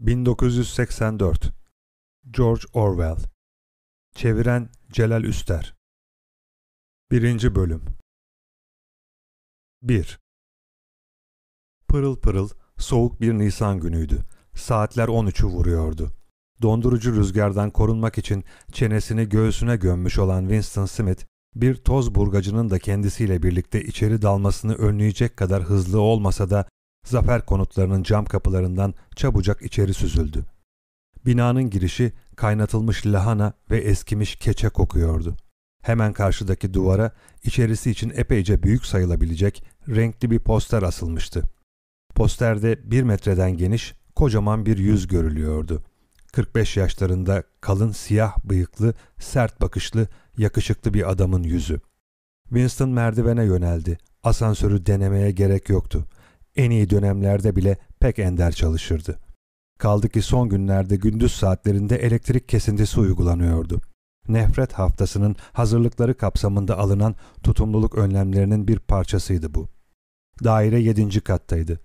1984 George Orwell Çeviren Celal Üster 1. Bölüm 1 Pırıl pırıl, soğuk bir Nisan günüydü. Saatler 13'ü vuruyordu. Dondurucu rüzgardan korunmak için çenesini göğsüne gömmüş olan Winston Smith, bir toz burgacının da kendisiyle birlikte içeri dalmasını önleyecek kadar hızlı olmasa da zafer konutlarının cam kapılarından çabucak içeri süzüldü. Binanın girişi kaynatılmış lahana ve eskimiş keçe kokuyordu. Hemen karşıdaki duvara içerisi için epeyce büyük sayılabilecek renkli bir poster asılmıştı. Posterde bir metreden geniş kocaman bir yüz görülüyordu. 45 yaşlarında kalın siyah bıyıklı, sert bakışlı, yakışıklı bir adamın yüzü. Winston merdivene yöneldi. Asansörü denemeye gerek yoktu en iyi dönemlerde bile pek ender çalışırdı. Kaldı ki son günlerde gündüz saatlerinde elektrik kesintisi uygulanıyordu. Nefret haftasının hazırlıkları kapsamında alınan tutumluluk önlemlerinin bir parçasıydı bu. Daire 7. kattaydı.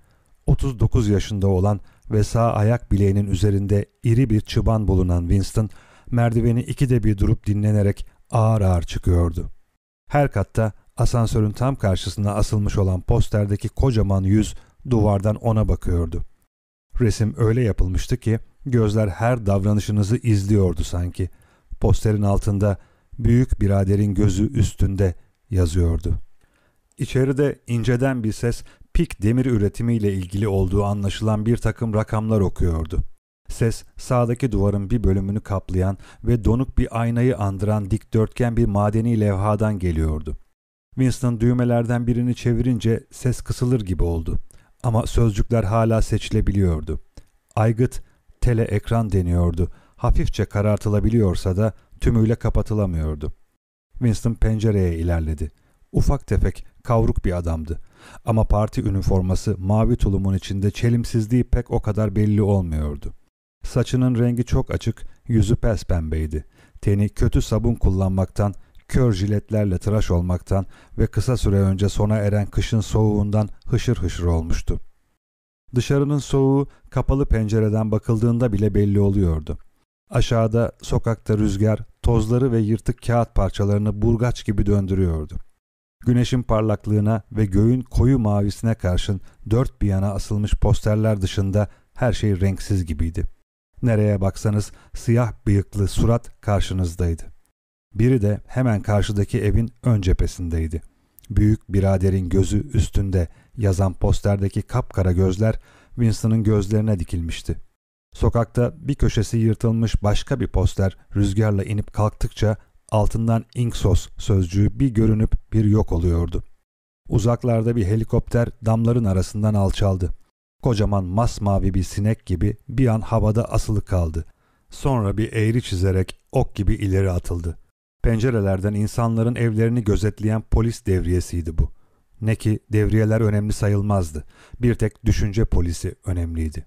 39 yaşında olan ve sağ ayak bileğinin üzerinde iri bir çıban bulunan Winston, merdiveni ikide bir durup dinlenerek ağır ağır çıkıyordu. Her katta Asansörün tam karşısına asılmış olan posterdeki kocaman yüz duvardan ona bakıyordu. Resim öyle yapılmıştı ki gözler her davranışınızı izliyordu sanki. Posterin altında büyük biraderin gözü üstünde yazıyordu. İçeride inceden bir ses pik demir üretimiyle ilgili olduğu anlaşılan bir takım rakamlar okuyordu. Ses sağdaki duvarın bir bölümünü kaplayan ve donuk bir aynayı andıran dikdörtgen bir madeni levhadan geliyordu. Winston düğmelerden birini çevirince ses kısılır gibi oldu. Ama sözcükler hala seçilebiliyordu. Aygıt, tele ekran deniyordu. Hafifçe karartılabiliyorsa da tümüyle kapatılamıyordu. Winston pencereye ilerledi. Ufak tefek, kavruk bir adamdı. Ama parti üniforması mavi tulumun içinde çelimsizliği pek o kadar belli olmuyordu. Saçının rengi çok açık, yüzü pes pembeydi. Teni kötü sabun kullanmaktan kör jiletlerle tıraş olmaktan ve kısa süre önce sona eren kışın soğuğundan hışır hışır olmuştu. Dışarının soğuğu kapalı pencereden bakıldığında bile belli oluyordu. Aşağıda sokakta rüzgar tozları ve yırtık kağıt parçalarını burgaç gibi döndürüyordu. Güneşin parlaklığına ve göğün koyu mavisine karşın dört bir yana asılmış posterler dışında her şey renksiz gibiydi. Nereye baksanız siyah bıyıklı surat karşınızdaydı. Biri de hemen karşıdaki evin ön cephesindeydi. Büyük biraderin gözü üstünde yazan posterdeki kapkara gözler Winston'ın gözlerine dikilmişti. Sokakta bir köşesi yırtılmış başka bir poster rüzgarla inip kalktıkça altından Inksos sözcüğü bir görünüp bir yok oluyordu. Uzaklarda bir helikopter damların arasından alçaldı. Kocaman masmavi bir sinek gibi bir an havada asılı kaldı. Sonra bir eğri çizerek ok gibi ileri atıldı. Pencerelerden insanların evlerini gözetleyen polis devriyesiydi bu. Ne ki devriyeler önemli sayılmazdı. Bir tek düşünce polisi önemliydi.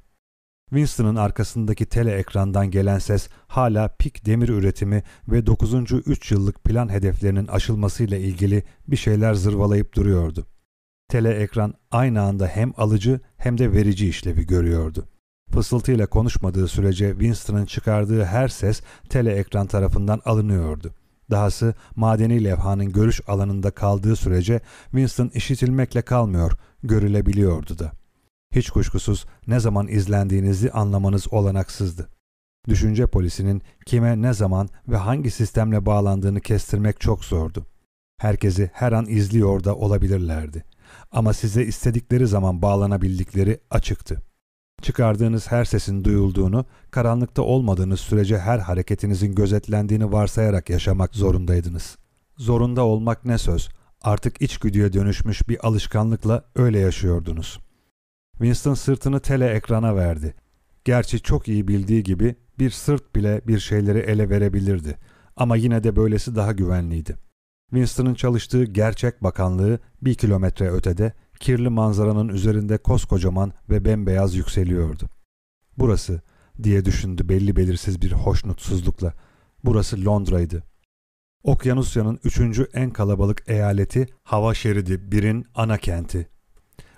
Winston'ın arkasındaki tele ekrandan gelen ses hala pik demir üretimi ve 9. 3 yıllık plan hedeflerinin aşılmasıyla ilgili bir şeyler zırvalayıp duruyordu. Tele ekran aynı anda hem alıcı hem de verici işlevi görüyordu. Fısıltıyla konuşmadığı sürece Winston'ın çıkardığı her ses tele ekran tarafından alınıyordu. Dahası madeni levhanın görüş alanında kaldığı sürece Winston işitilmekle kalmıyor, görülebiliyordu da. Hiç kuşkusuz ne zaman izlendiğinizi anlamanız olanaksızdı. Düşünce polisinin kime ne zaman ve hangi sistemle bağlandığını kestirmek çok zordu. Herkesi her an izliyor da olabilirlerdi. Ama size istedikleri zaman bağlanabildikleri açıktı. Çıkardığınız her sesin duyulduğunu, karanlıkta olmadığınız sürece her hareketinizin gözetlendiğini varsayarak yaşamak zorundaydınız. Zorunda olmak ne söz, artık içgüdüye dönüşmüş bir alışkanlıkla öyle yaşıyordunuz. Winston sırtını tele ekrana verdi. Gerçi çok iyi bildiği gibi bir sırt bile bir şeyleri ele verebilirdi ama yine de böylesi daha güvenliydi. Winston'ın çalıştığı gerçek bakanlığı bir kilometre ötede kirli manzaranın üzerinde koskocaman ve bembeyaz yükseliyordu. Burası diye düşündü belli belirsiz bir hoşnutsuzlukla. Burası Londra'ydı. Okyanusya'nın üçüncü en kalabalık eyaleti hava şeridi birin ana kenti.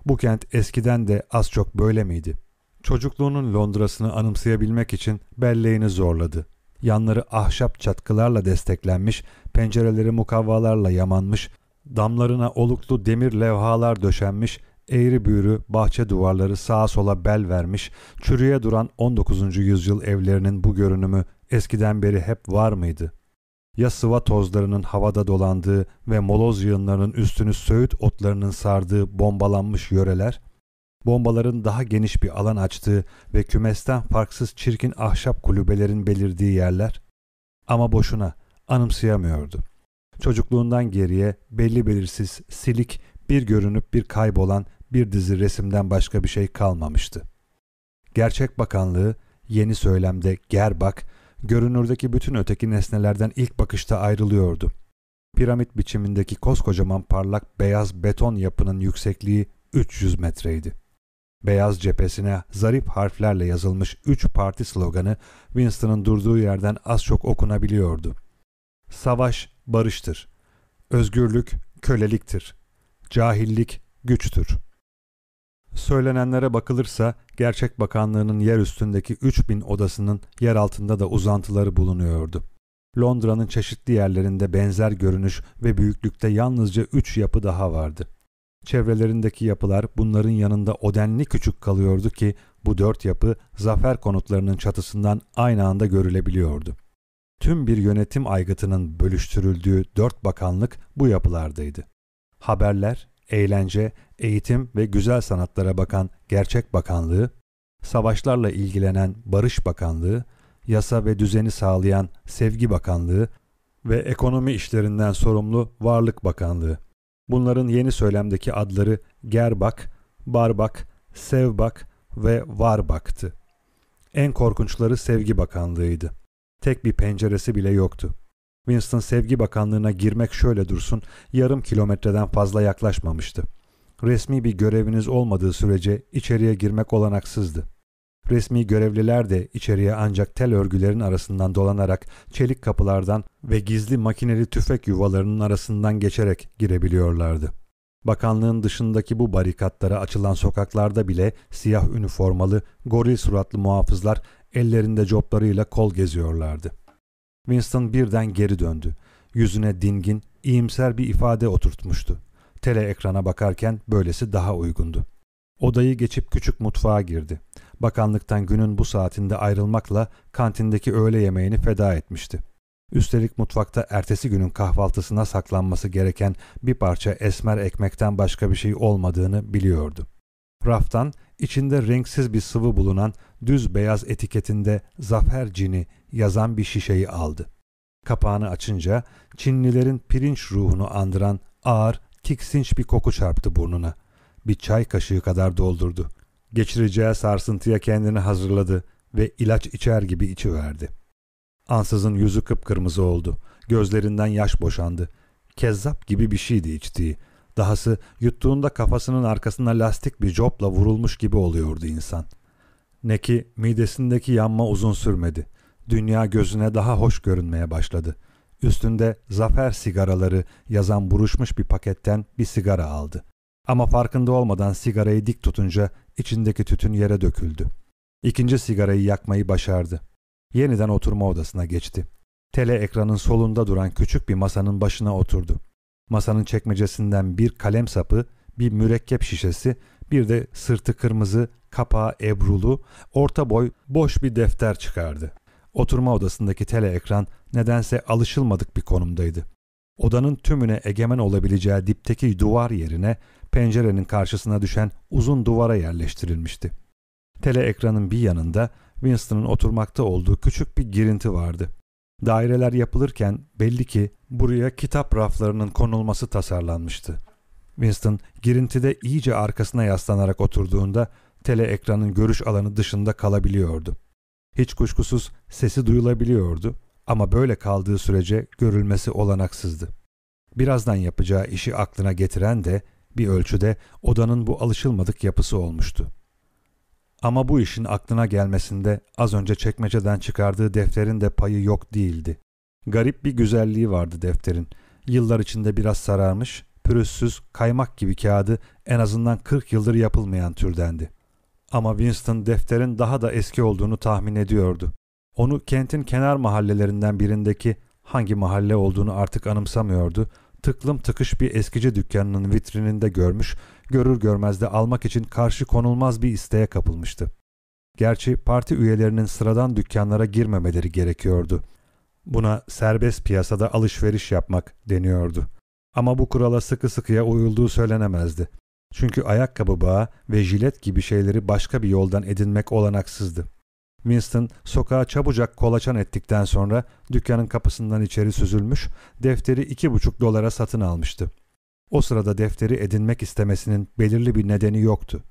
Bu kent eskiden de az çok böyle miydi? Çocukluğunun Londra'sını anımsayabilmek için belleğini zorladı. Yanları ahşap çatkılarla desteklenmiş, pencereleri mukavvalarla yamanmış, damlarına oluklu demir levhalar döşenmiş, eğri büğrü bahçe duvarları sağa sola bel vermiş, çürüye duran 19. yüzyıl evlerinin bu görünümü eskiden beri hep var mıydı? Ya sıva tozlarının havada dolandığı ve moloz yığınlarının üstünü söğüt otlarının sardığı bombalanmış yöreler, bombaların daha geniş bir alan açtığı ve kümesten farksız çirkin ahşap kulübelerin belirdiği yerler. Ama boşuna anımsayamıyordu. Çocukluğundan geriye belli belirsiz, silik, bir görünüp bir kaybolan bir dizi resimden başka bir şey kalmamıştı. Gerçek bakanlığı yeni söylemde gerbak, görünürdeki bütün öteki nesnelerden ilk bakışta ayrılıyordu. Piramit biçimindeki koskocaman parlak beyaz beton yapının yüksekliği 300 metreydi. Beyaz cephesine zarif harflerle yazılmış üç parti sloganı Winston'ın durduğu yerden az çok okunabiliyordu. Savaş barıştır. Özgürlük köleliktir. Cahillik güçtür. Söylenenlere bakılırsa Gerçek Bakanlığı'nın yer üstündeki 3000 odasının yer altında da uzantıları bulunuyordu. Londra'nın çeşitli yerlerinde benzer görünüş ve büyüklükte yalnızca üç yapı daha vardı. Çevrelerindeki yapılar bunların yanında o denli küçük kalıyordu ki bu dört yapı zafer konutlarının çatısından aynı anda görülebiliyordu. Tüm bir yönetim aygıtının bölüştürüldüğü dört bakanlık bu yapılardaydı. Haberler, eğlence, eğitim ve güzel sanatlara bakan Gerçek Bakanlığı, savaşlarla ilgilenen Barış Bakanlığı, yasa ve düzeni sağlayan Sevgi Bakanlığı ve ekonomi işlerinden sorumlu Varlık Bakanlığı. Bunların yeni söylemdeki adları Gerbak, Barbak, Sevbak ve Varbak'tı. En korkunçları Sevgi Bakanlığı'ydı. Tek bir penceresi bile yoktu. Winston Sevgi Bakanlığı'na girmek şöyle dursun, yarım kilometreden fazla yaklaşmamıştı. Resmi bir göreviniz olmadığı sürece içeriye girmek olanaksızdı. Resmi görevliler de içeriye ancak tel örgülerin arasından dolanarak çelik kapılardan ve gizli makineli tüfek yuvalarının arasından geçerek girebiliyorlardı. Bakanlığın dışındaki bu barikatlara açılan sokaklarda bile siyah üniformalı, goril suratlı muhafızlar ellerinde coplarıyla kol geziyorlardı. Winston birden geri döndü. Yüzüne dingin, iyimser bir ifade oturtmuştu. Tele ekrana bakarken böylesi daha uygundu. Odayı geçip küçük mutfağa girdi. Bakanlıktan günün bu saatinde ayrılmakla kantindeki öğle yemeğini feda etmişti. Üstelik mutfakta ertesi günün kahvaltısına saklanması gereken bir parça esmer ekmekten başka bir şey olmadığını biliyordu. Raftan içinde renksiz bir sıvı bulunan düz beyaz etiketinde Zafer Cini yazan bir şişeyi aldı. Kapağını açınca Çinlilerin pirinç ruhunu andıran ağır, tiksinç bir koku çarptı burnuna. Bir çay kaşığı kadar doldurdu. Geçireceği sarsıntıya kendini hazırladı ve ilaç içer gibi içiverdi. Ansızın yüzü kıpkırmızı oldu. Gözlerinden yaş boşandı. Kezzap gibi bir şeydi içtiği. Dahası yuttuğunda kafasının arkasına lastik bir copla vurulmuş gibi oluyordu insan. Ne ki midesindeki yanma uzun sürmedi. Dünya gözüne daha hoş görünmeye başladı. Üstünde zafer sigaraları yazan buruşmuş bir paketten bir sigara aldı. Ama farkında olmadan sigarayı dik tutunca içindeki tütün yere döküldü. İkinci sigarayı yakmayı başardı. Yeniden oturma odasına geçti. Tele ekranın solunda duran küçük bir masanın başına oturdu. Masanın çekmecesinden bir kalem sapı, bir mürekkep şişesi, bir de sırtı kırmızı, kapağı ebrulu, orta boy boş bir defter çıkardı. Oturma odasındaki tele ekran nedense alışılmadık bir konumdaydı. Odanın tümüne egemen olabileceği dipteki duvar yerine pencerenin karşısına düşen uzun duvara yerleştirilmişti. Tele ekranın bir yanında Winston'ın oturmakta olduğu küçük bir girinti vardı. Daireler yapılırken belli ki buraya kitap raflarının konulması tasarlanmıştı. Winston girintide iyice arkasına yaslanarak oturduğunda tele ekranın görüş alanı dışında kalabiliyordu. Hiç kuşkusuz sesi duyulabiliyordu ama böyle kaldığı sürece görülmesi olanaksızdı. Birazdan yapacağı işi aklına getiren de bir ölçüde odanın bu alışılmadık yapısı olmuştu. Ama bu işin aklına gelmesinde az önce çekmeceden çıkardığı defterin de payı yok değildi. Garip bir güzelliği vardı defterin. Yıllar içinde biraz sararmış, pürüzsüz, kaymak gibi kağıdı en azından 40 yıldır yapılmayan türdendi. Ama Winston defterin daha da eski olduğunu tahmin ediyordu. Onu kentin kenar mahallelerinden birindeki hangi mahalle olduğunu artık anımsamıyordu. Tıklım tıkış bir eskici dükkanının vitrininde görmüş, görür görmez de almak için karşı konulmaz bir isteğe kapılmıştı. Gerçi parti üyelerinin sıradan dükkanlara girmemeleri gerekiyordu. Buna serbest piyasada alışveriş yapmak deniyordu. Ama bu kurala sıkı sıkıya uyulduğu söylenemezdi. Çünkü ayakkabı bağı ve jilet gibi şeyleri başka bir yoldan edinmek olanaksızdı. Winston sokağa çabucak kolaçan ettikten sonra dükkanın kapısından içeri süzülmüş, defteri iki buçuk dolara satın almıştı. O sırada defteri edinmek istemesinin belirli bir nedeni yoktu.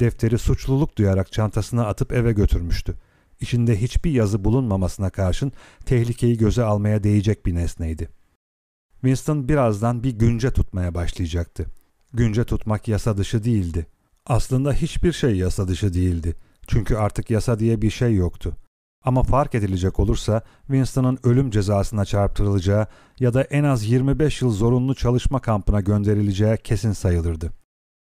Defteri suçluluk duyarak çantasına atıp eve götürmüştü. İçinde hiçbir yazı bulunmamasına karşın tehlikeyi göze almaya değecek bir nesneydi. Winston birazdan bir günce tutmaya başlayacaktı. Günce tutmak yasa dışı değildi. Aslında hiçbir şey yasa dışı değildi. Çünkü artık yasa diye bir şey yoktu. Ama fark edilecek olursa Winston'ın ölüm cezasına çarptırılacağı ya da en az 25 yıl zorunlu çalışma kampına gönderileceği kesin sayılırdı.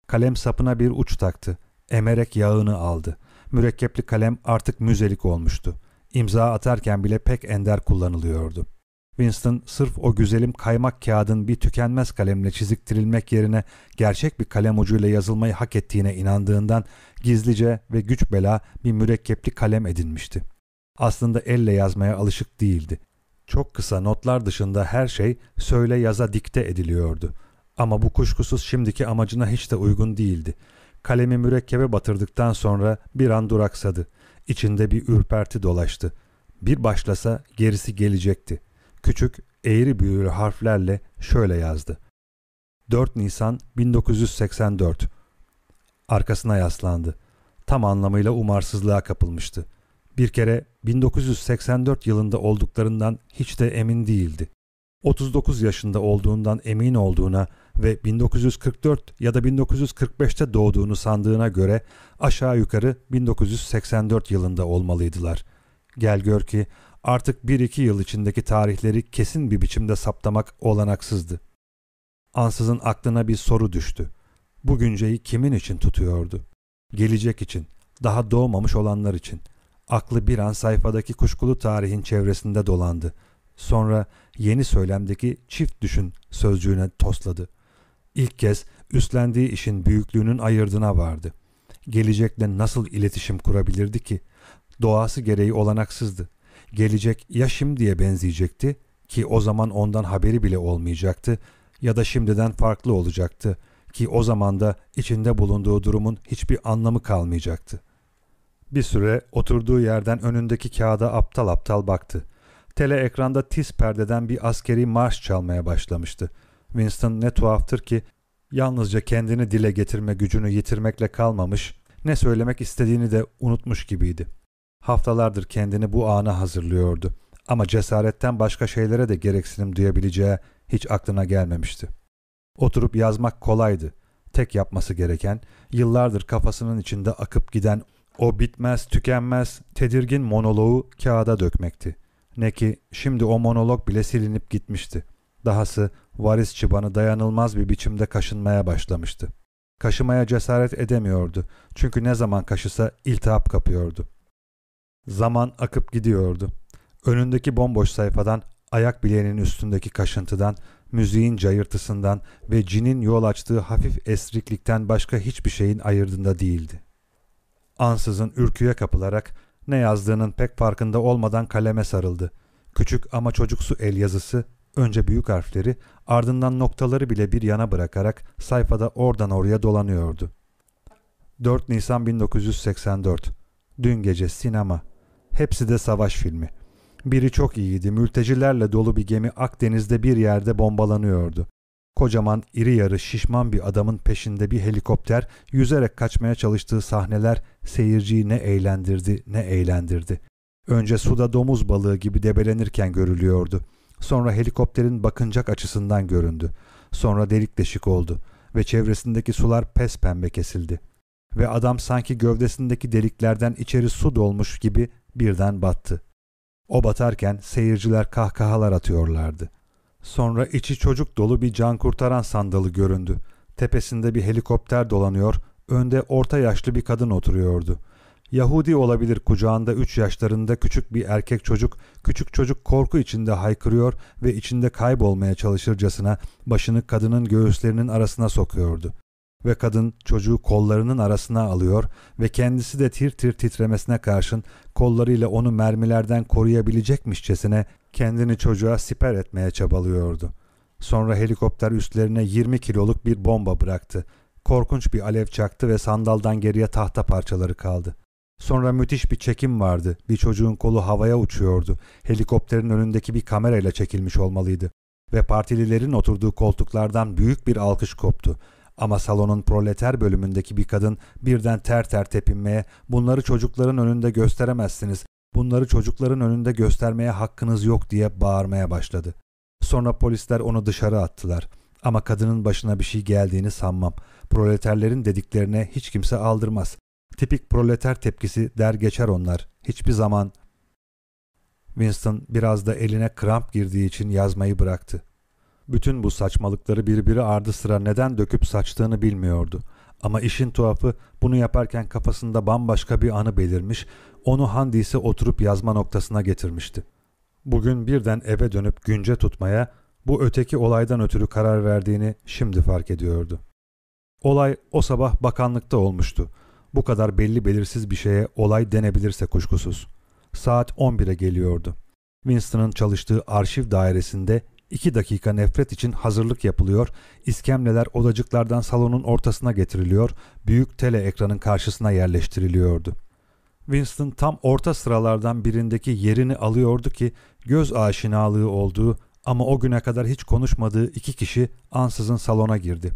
Kalem sapına bir uç taktı. Emerek yağını aldı. Mürekkepli kalem artık müzelik olmuştu. İmza atarken bile pek ender kullanılıyordu. Winston sırf o güzelim kaymak kağıdın bir tükenmez kalemle çiziktirilmek yerine gerçek bir kalem ucuyla yazılmayı hak ettiğine inandığından gizlice ve güç bela bir mürekkepli kalem edinmişti. Aslında elle yazmaya alışık değildi. Çok kısa notlar dışında her şey söyle yaza dikte ediliyordu. Ama bu kuşkusuz şimdiki amacına hiç de uygun değildi. Kalemi mürekkebe batırdıktan sonra bir an duraksadı. İçinde bir ürperti dolaştı. Bir başlasa gerisi gelecekti. Küçük, eğri büğrü harflerle şöyle yazdı. 4 Nisan 1984 Arkasına yaslandı. Tam anlamıyla umarsızlığa kapılmıştı. Bir kere 1984 yılında olduklarından hiç de emin değildi. 39 yaşında olduğundan emin olduğuna ve 1944 ya da 1945'te doğduğunu sandığına göre aşağı yukarı 1984 yılında olmalıydılar. Gel gör ki artık bir iki yıl içindeki tarihleri kesin bir biçimde saptamak olanaksızdı. Ansızın aklına bir soru düştü. Bu günceyi kimin için tutuyordu? Gelecek için, daha doğmamış olanlar için. Aklı bir an sayfadaki kuşkulu tarihin çevresinde dolandı. Sonra yeni söylemdeki çift düşün sözcüğüne tosladı. İlk kez üstlendiği işin büyüklüğünün ayırdına vardı. Gelecekle nasıl iletişim kurabilirdi ki? Doğası gereği olanaksızdı. Gelecek ya şimdiye benzeyecekti ki o zaman ondan haberi bile olmayacaktı ya da şimdiden farklı olacaktı ki o zaman da içinde bulunduğu durumun hiçbir anlamı kalmayacaktı. Bir süre oturduğu yerden önündeki kağıda aptal aptal baktı. Tele ekranda tiz perdeden bir askeri marş çalmaya başlamıştı. Winston ne tuhaftır ki yalnızca kendini dile getirme gücünü yitirmekle kalmamış, ne söylemek istediğini de unutmuş gibiydi. Haftalardır kendini bu ana hazırlıyordu ama cesaretten başka şeylere de gereksinim duyabileceği hiç aklına gelmemişti. Oturup yazmak kolaydı. Tek yapması gereken yıllardır kafasının içinde akıp giden o bitmez tükenmez tedirgin monoloğu kağıda dökmekti. Ne ki şimdi o monolog bile silinip gitmişti. Dahası varis çıbanı dayanılmaz bir biçimde kaşınmaya başlamıştı. Kaşımaya cesaret edemiyordu. Çünkü ne zaman kaşısa iltihap kapıyordu. Zaman akıp gidiyordu. Önündeki bomboş sayfadan, ayak bileğinin üstündeki kaşıntıdan, müziğin cayırtısından ve cinin yol açtığı hafif esriklikten başka hiçbir şeyin ayırdığında değildi. Ansızın ürküye kapılarak ne yazdığının pek farkında olmadan kaleme sarıldı. Küçük ama çocuksu el yazısı önce büyük harfleri ardından noktaları bile bir yana bırakarak sayfada oradan oraya dolanıyordu. 4 Nisan 1984 Dün gece sinema. Hepsi de savaş filmi. Biri çok iyiydi. Mültecilerle dolu bir gemi Akdeniz'de bir yerde bombalanıyordu. Kocaman, iri yarı, şişman bir adamın peşinde bir helikopter yüzerek kaçmaya çalıştığı sahneler seyirciyi ne eğlendirdi ne eğlendirdi. Önce suda domuz balığı gibi debelenirken görülüyordu. Sonra helikopterin bakıncak açısından göründü. Sonra delik deşik oldu ve çevresindeki sular pes pembe kesildi. Ve adam sanki gövdesindeki deliklerden içeri su dolmuş gibi birden battı. O batarken seyirciler kahkahalar atıyorlardı. Sonra içi çocuk dolu bir can kurtaran sandalı göründü. Tepesinde bir helikopter dolanıyor, Önde orta yaşlı bir kadın oturuyordu. Yahudi olabilir kucağında üç yaşlarında küçük bir erkek çocuk, küçük çocuk korku içinde haykırıyor ve içinde kaybolmaya çalışırcasına başını kadının göğüslerinin arasına sokuyordu. Ve kadın çocuğu kollarının arasına alıyor ve kendisi de tir tir titremesine karşın kollarıyla onu mermilerden koruyabilecekmişçesine kendini çocuğa siper etmeye çabalıyordu. Sonra helikopter üstlerine 20 kiloluk bir bomba bıraktı. Korkunç bir alev çaktı ve sandaldan geriye tahta parçaları kaldı. Sonra müthiş bir çekim vardı. Bir çocuğun kolu havaya uçuyordu. Helikopterin önündeki bir kamerayla çekilmiş olmalıydı. Ve partililerin oturduğu koltuklardan büyük bir alkış koptu. Ama salonun proleter bölümündeki bir kadın birden ter ter tepinmeye, bunları çocukların önünde gösteremezsiniz, bunları çocukların önünde göstermeye hakkınız yok diye bağırmaya başladı. Sonra polisler onu dışarı attılar. Ama kadının başına bir şey geldiğini sanmam. Proleterlerin dediklerine hiç kimse aldırmaz. Tipik proleter tepkisi der geçer onlar. Hiçbir zaman... Winston biraz da eline kramp girdiği için yazmayı bıraktı. Bütün bu saçmalıkları birbiri ardı sıra neden döküp saçtığını bilmiyordu. Ama işin tuhafı bunu yaparken kafasında bambaşka bir anı belirmiş, onu Handis'e oturup yazma noktasına getirmişti. Bugün birden eve dönüp günce tutmaya, bu öteki olaydan ötürü karar verdiğini şimdi fark ediyordu. Olay o sabah bakanlıkta olmuştu. Bu kadar belli belirsiz bir şeye olay denebilirse kuşkusuz. Saat 11'e geliyordu. Winston'ın çalıştığı arşiv dairesinde iki dakika nefret için hazırlık yapılıyor, iskemleler odacıklardan salonun ortasına getiriliyor, büyük tele ekranın karşısına yerleştiriliyordu. Winston tam orta sıralardan birindeki yerini alıyordu ki göz aşinalığı olduğu ama o güne kadar hiç konuşmadığı iki kişi ansızın salona girdi.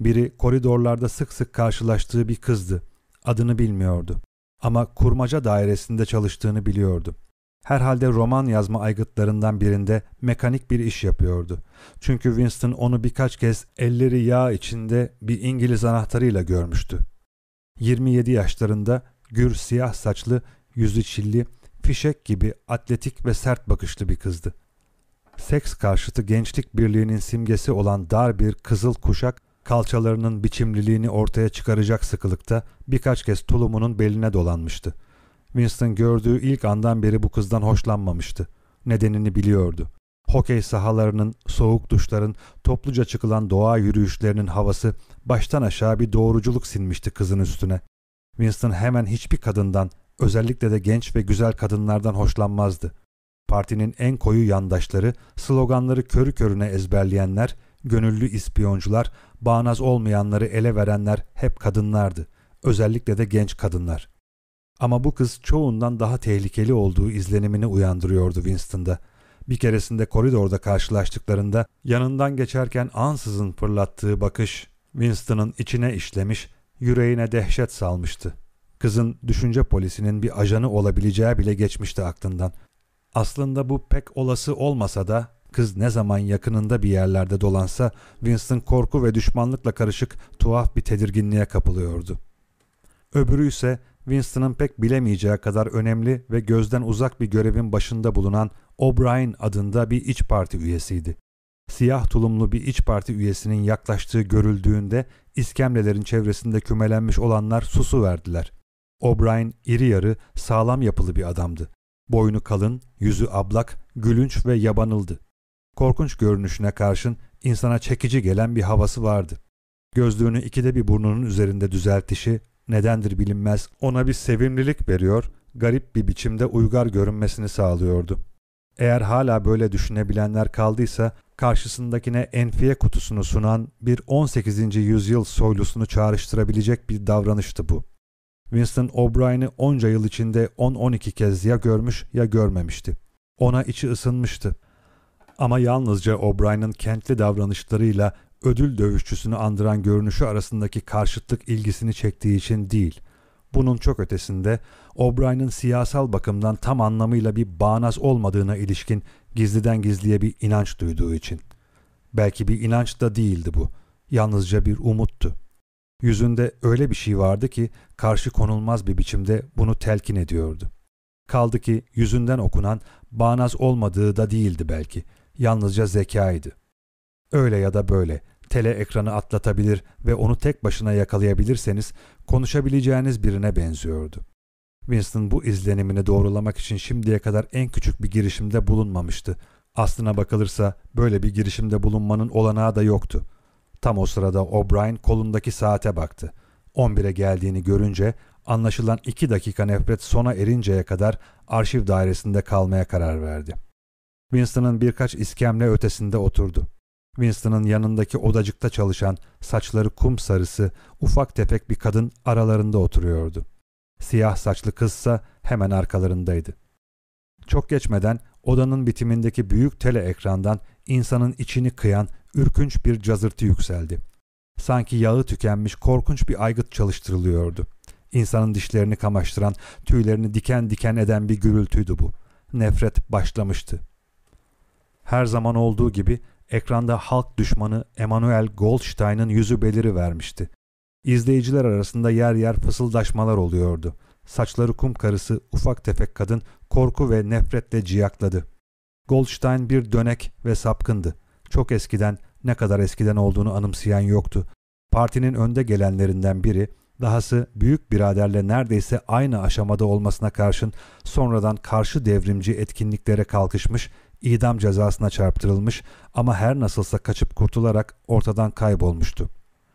Biri koridorlarda sık sık karşılaştığı bir kızdı. Adını bilmiyordu. Ama kurmaca dairesinde çalıştığını biliyordu. Herhalde roman yazma aygıtlarından birinde mekanik bir iş yapıyordu. Çünkü Winston onu birkaç kez elleri yağ içinde bir İngiliz anahtarıyla görmüştü. 27 yaşlarında gür siyah saçlı, yüzü çilli, fişek gibi atletik ve sert bakışlı bir kızdı. Seks karşıtı gençlik birliğinin simgesi olan dar bir kızıl kuşak kalçalarının biçimliliğini ortaya çıkaracak sıkılıkta birkaç kez tulumunun beline dolanmıştı. Winston gördüğü ilk andan beri bu kızdan hoşlanmamıştı. Nedenini biliyordu. Hokey sahalarının, soğuk duşların, topluca çıkılan doğa yürüyüşlerinin havası baştan aşağı bir doğruculuk sinmişti kızın üstüne. Winston hemen hiçbir kadından, özellikle de genç ve güzel kadınlardan hoşlanmazdı. Partinin en koyu yandaşları, sloganları körü körüne ezberleyenler, gönüllü ispiyoncular, bağnaz olmayanları ele verenler hep kadınlardı. Özellikle de genç kadınlar. Ama bu kız çoğundan daha tehlikeli olduğu izlenimini uyandırıyordu Winston'da. Bir keresinde koridorda karşılaştıklarında yanından geçerken ansızın fırlattığı bakış Winston'ın içine işlemiş, yüreğine dehşet salmıştı. Kızın düşünce polisinin bir ajanı olabileceği bile geçmişti aklından. Aslında bu pek olası olmasa da kız ne zaman yakınında bir yerlerde dolansa Winston korku ve düşmanlıkla karışık tuhaf bir tedirginliğe kapılıyordu. Öbürü ise Winston'ın pek bilemeyeceği kadar önemli ve gözden uzak bir görevin başında bulunan O'Brien adında bir iç parti üyesiydi. Siyah tulumlu bir iç parti üyesinin yaklaştığı görüldüğünde iskemlelerin çevresinde kümelenmiş olanlar susu verdiler. O'Brien iri yarı, sağlam yapılı bir adamdı. Boynu kalın, yüzü ablak, gülünç ve yabanıldı. Korkunç görünüşüne karşın insana çekici gelen bir havası vardı. Gözlüğünü ikide bir burnunun üzerinde düzeltişi nedendir bilinmez ona bir sevimlilik veriyor, garip bir biçimde uygar görünmesini sağlıyordu. Eğer hala böyle düşünebilenler kaldıysa karşısındakine enfiye kutusunu sunan bir 18. yüzyıl soylusunu çağrıştırabilecek bir davranıştı bu. Winston O'Brien'i onca yıl içinde 10-12 kez ya görmüş ya görmemişti. Ona içi ısınmıştı. Ama yalnızca O'Brien'in kentli davranışlarıyla ödül dövüşçüsünü andıran görünüşü arasındaki karşıtlık ilgisini çektiği için değil. Bunun çok ötesinde O'Brien'in siyasal bakımdan tam anlamıyla bir bağnaz olmadığına ilişkin gizliden gizliye bir inanç duyduğu için. Belki bir inanç da değildi bu. Yalnızca bir umuttu. Yüzünde öyle bir şey vardı ki karşı konulmaz bir biçimde bunu telkin ediyordu. Kaldı ki yüzünden okunan bağnaz olmadığı da değildi belki. Yalnızca zekaydı. Öyle ya da böyle tele ekranı atlatabilir ve onu tek başına yakalayabilirseniz konuşabileceğiniz birine benziyordu. Winston bu izlenimini doğrulamak için şimdiye kadar en küçük bir girişimde bulunmamıştı. Aslına bakılırsa böyle bir girişimde bulunmanın olanağı da yoktu. Tam o sırada O'Brien kolundaki saate baktı. 11'e geldiğini görünce anlaşılan iki dakika nefret sona erinceye kadar arşiv dairesinde kalmaya karar verdi. Winston'ın birkaç iskemle ötesinde oturdu. Winston'ın yanındaki odacıkta çalışan, saçları kum sarısı, ufak tefek bir kadın aralarında oturuyordu. Siyah saçlı kızsa hemen arkalarındaydı. Çok geçmeden odanın bitimindeki büyük tele ekrandan insanın içini kıyan ürkünç bir cazırtı yükseldi. Sanki yağı tükenmiş korkunç bir aygıt çalıştırılıyordu. İnsanın dişlerini kamaştıran, tüylerini diken diken eden bir gürültüydü bu. Nefret başlamıştı. Her zaman olduğu gibi ekranda halk düşmanı Emanuel Goldstein'ın yüzü beliri vermişti. İzleyiciler arasında yer yer fısıldaşmalar oluyordu. Saçları kum karısı ufak tefek kadın korku ve nefretle ciyakladı. Goldstein bir dönek ve sapkındı. Çok eskiden, ne kadar eskiden olduğunu anımsayan yoktu. Partinin önde gelenlerinden biri, dahası büyük biraderle neredeyse aynı aşamada olmasına karşın sonradan karşı devrimci etkinliklere kalkışmış, idam cezasına çarptırılmış ama her nasılsa kaçıp kurtularak ortadan kaybolmuştu.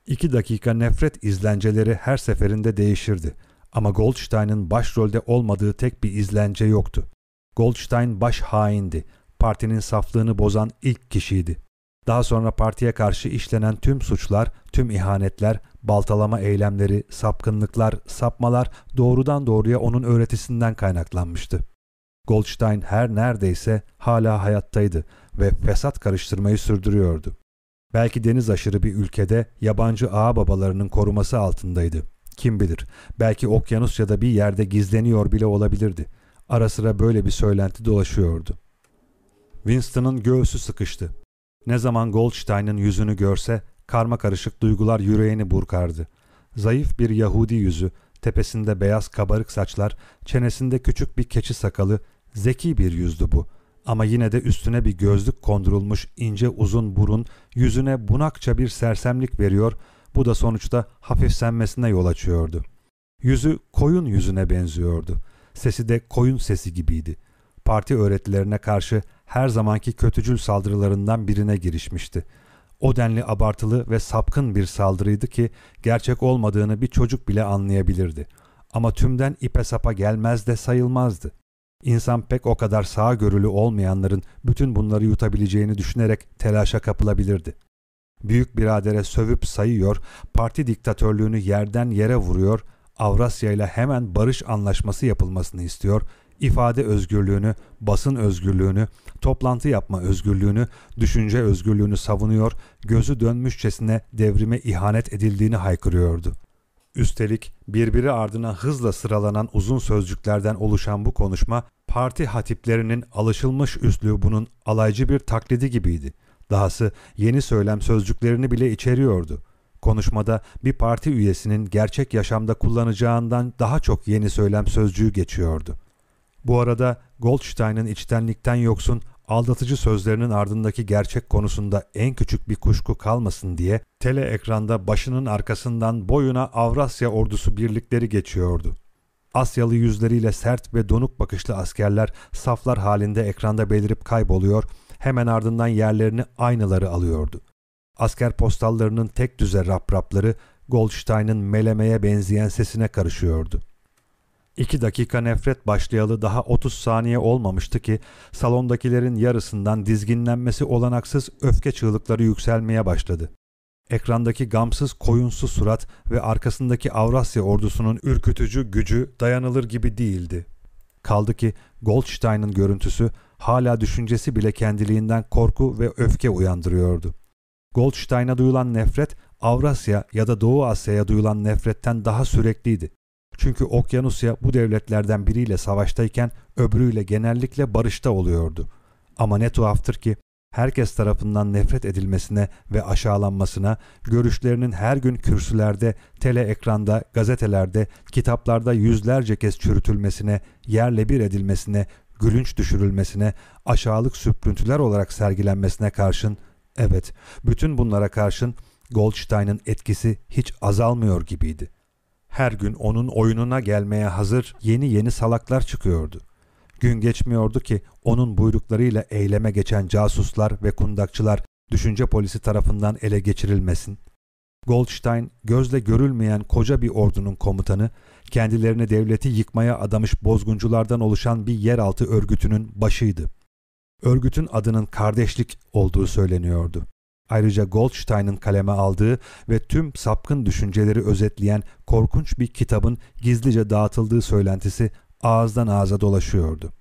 İki dakika nefret izlenceleri her seferinde değişirdi. Ama Goldstein'ın başrolde olmadığı tek bir izlence yoktu. Goldstein baş haindi. Partinin saflığını bozan ilk kişiydi. Daha sonra partiye karşı işlenen tüm suçlar, tüm ihanetler, baltalama eylemleri, sapkınlıklar, sapmalar doğrudan doğruya onun öğretisinden kaynaklanmıştı. Goldstein her neredeyse hala hayattaydı ve fesat karıştırmayı sürdürüyordu. Belki deniz aşırı bir ülkede yabancı ağa babalarının koruması altındaydı. Kim bilir, belki Okyanusya'da bir yerde gizleniyor bile olabilirdi. Ara sıra böyle bir söylenti dolaşıyordu. Winston'ın göğsü sıkıştı. Ne zaman Goldstein'ın yüzünü görse karma karışık duygular yüreğini burkardı. Zayıf bir Yahudi yüzü, tepesinde beyaz kabarık saçlar, çenesinde küçük bir keçi sakalı, zeki bir yüzdü bu. Ama yine de üstüne bir gözlük kondurulmuş ince uzun burun yüzüne bunakça bir sersemlik veriyor, bu da sonuçta hafifsenmesine yol açıyordu. Yüzü koyun yüzüne benziyordu. Sesi de koyun sesi gibiydi. Parti öğretilerine karşı her zamanki kötücül saldırılarından birine girişmişti. O denli abartılı ve sapkın bir saldırıydı ki gerçek olmadığını bir çocuk bile anlayabilirdi. Ama tümden ipe sapa gelmez de sayılmazdı. İnsan pek o kadar sağ görülü olmayanların bütün bunları yutabileceğini düşünerek telaşa kapılabilirdi. Büyük biradere sövüp sayıyor, parti diktatörlüğünü yerden yere vuruyor, Avrasya ile hemen barış anlaşması yapılmasını istiyor, ifade özgürlüğünü, basın özgürlüğünü, toplantı yapma özgürlüğünü, düşünce özgürlüğünü savunuyor, gözü dönmüşçesine devrime ihanet edildiğini haykırıyordu. Üstelik birbiri ardına hızla sıralanan uzun sözcüklerden oluşan bu konuşma parti hatiplerinin alışılmış üslubunun alaycı bir taklidi gibiydi. Dahası yeni söylem sözcüklerini bile içeriyordu. Konuşmada bir parti üyesinin gerçek yaşamda kullanacağından daha çok yeni söylem sözcüğü geçiyordu. Bu arada Goldstein'ın içtenlikten yoksun aldatıcı sözlerinin ardındaki gerçek konusunda en küçük bir kuşku kalmasın diye tele ekranda başının arkasından boyuna Avrasya ordusu birlikleri geçiyordu. Asyalı yüzleriyle sert ve donuk bakışlı askerler saflar halinde ekranda belirip kayboluyor, hemen ardından yerlerini aynıları alıyordu. Asker postallarının tek düze raprapları Goldstein'ın melemeye benzeyen sesine karışıyordu. İki dakika nefret başlayalı daha 30 saniye olmamıştı ki salondakilerin yarısından dizginlenmesi olanaksız öfke çığlıkları yükselmeye başladı. Ekrandaki gamsız koyunsu surat ve arkasındaki Avrasya ordusunun ürkütücü gücü dayanılır gibi değildi. Kaldı ki Goldstein'ın görüntüsü hala düşüncesi bile kendiliğinden korku ve öfke uyandırıyordu. Goldstein'a duyulan nefret Avrasya ya da Doğu Asya'ya duyulan nefretten daha sürekliydi. Çünkü Okyanusya bu devletlerden biriyle savaştayken öbürüyle genellikle barışta oluyordu. Ama ne tuhaftır ki herkes tarafından nefret edilmesine ve aşağılanmasına, görüşlerinin her gün kürsülerde, tele ekranda, gazetelerde, kitaplarda yüzlerce kez çürütülmesine, yerle bir edilmesine, gülünç düşürülmesine, aşağılık süprüntüler olarak sergilenmesine karşın Evet, bütün bunlara karşın Goldstein'ın etkisi hiç azalmıyor gibiydi. Her gün onun oyununa gelmeye hazır yeni yeni salaklar çıkıyordu. Gün geçmiyordu ki onun buyruklarıyla eyleme geçen casuslar ve kundakçılar düşünce polisi tarafından ele geçirilmesin. Goldstein gözle görülmeyen koca bir ordunun komutanı, kendilerini devleti yıkmaya adamış bozgunculardan oluşan bir yeraltı örgütünün başıydı. Örgütün adının kardeşlik olduğu söyleniyordu. Ayrıca Goldstein'ın kaleme aldığı ve tüm sapkın düşünceleri özetleyen korkunç bir kitabın gizlice dağıtıldığı söylentisi ağızdan ağza dolaşıyordu.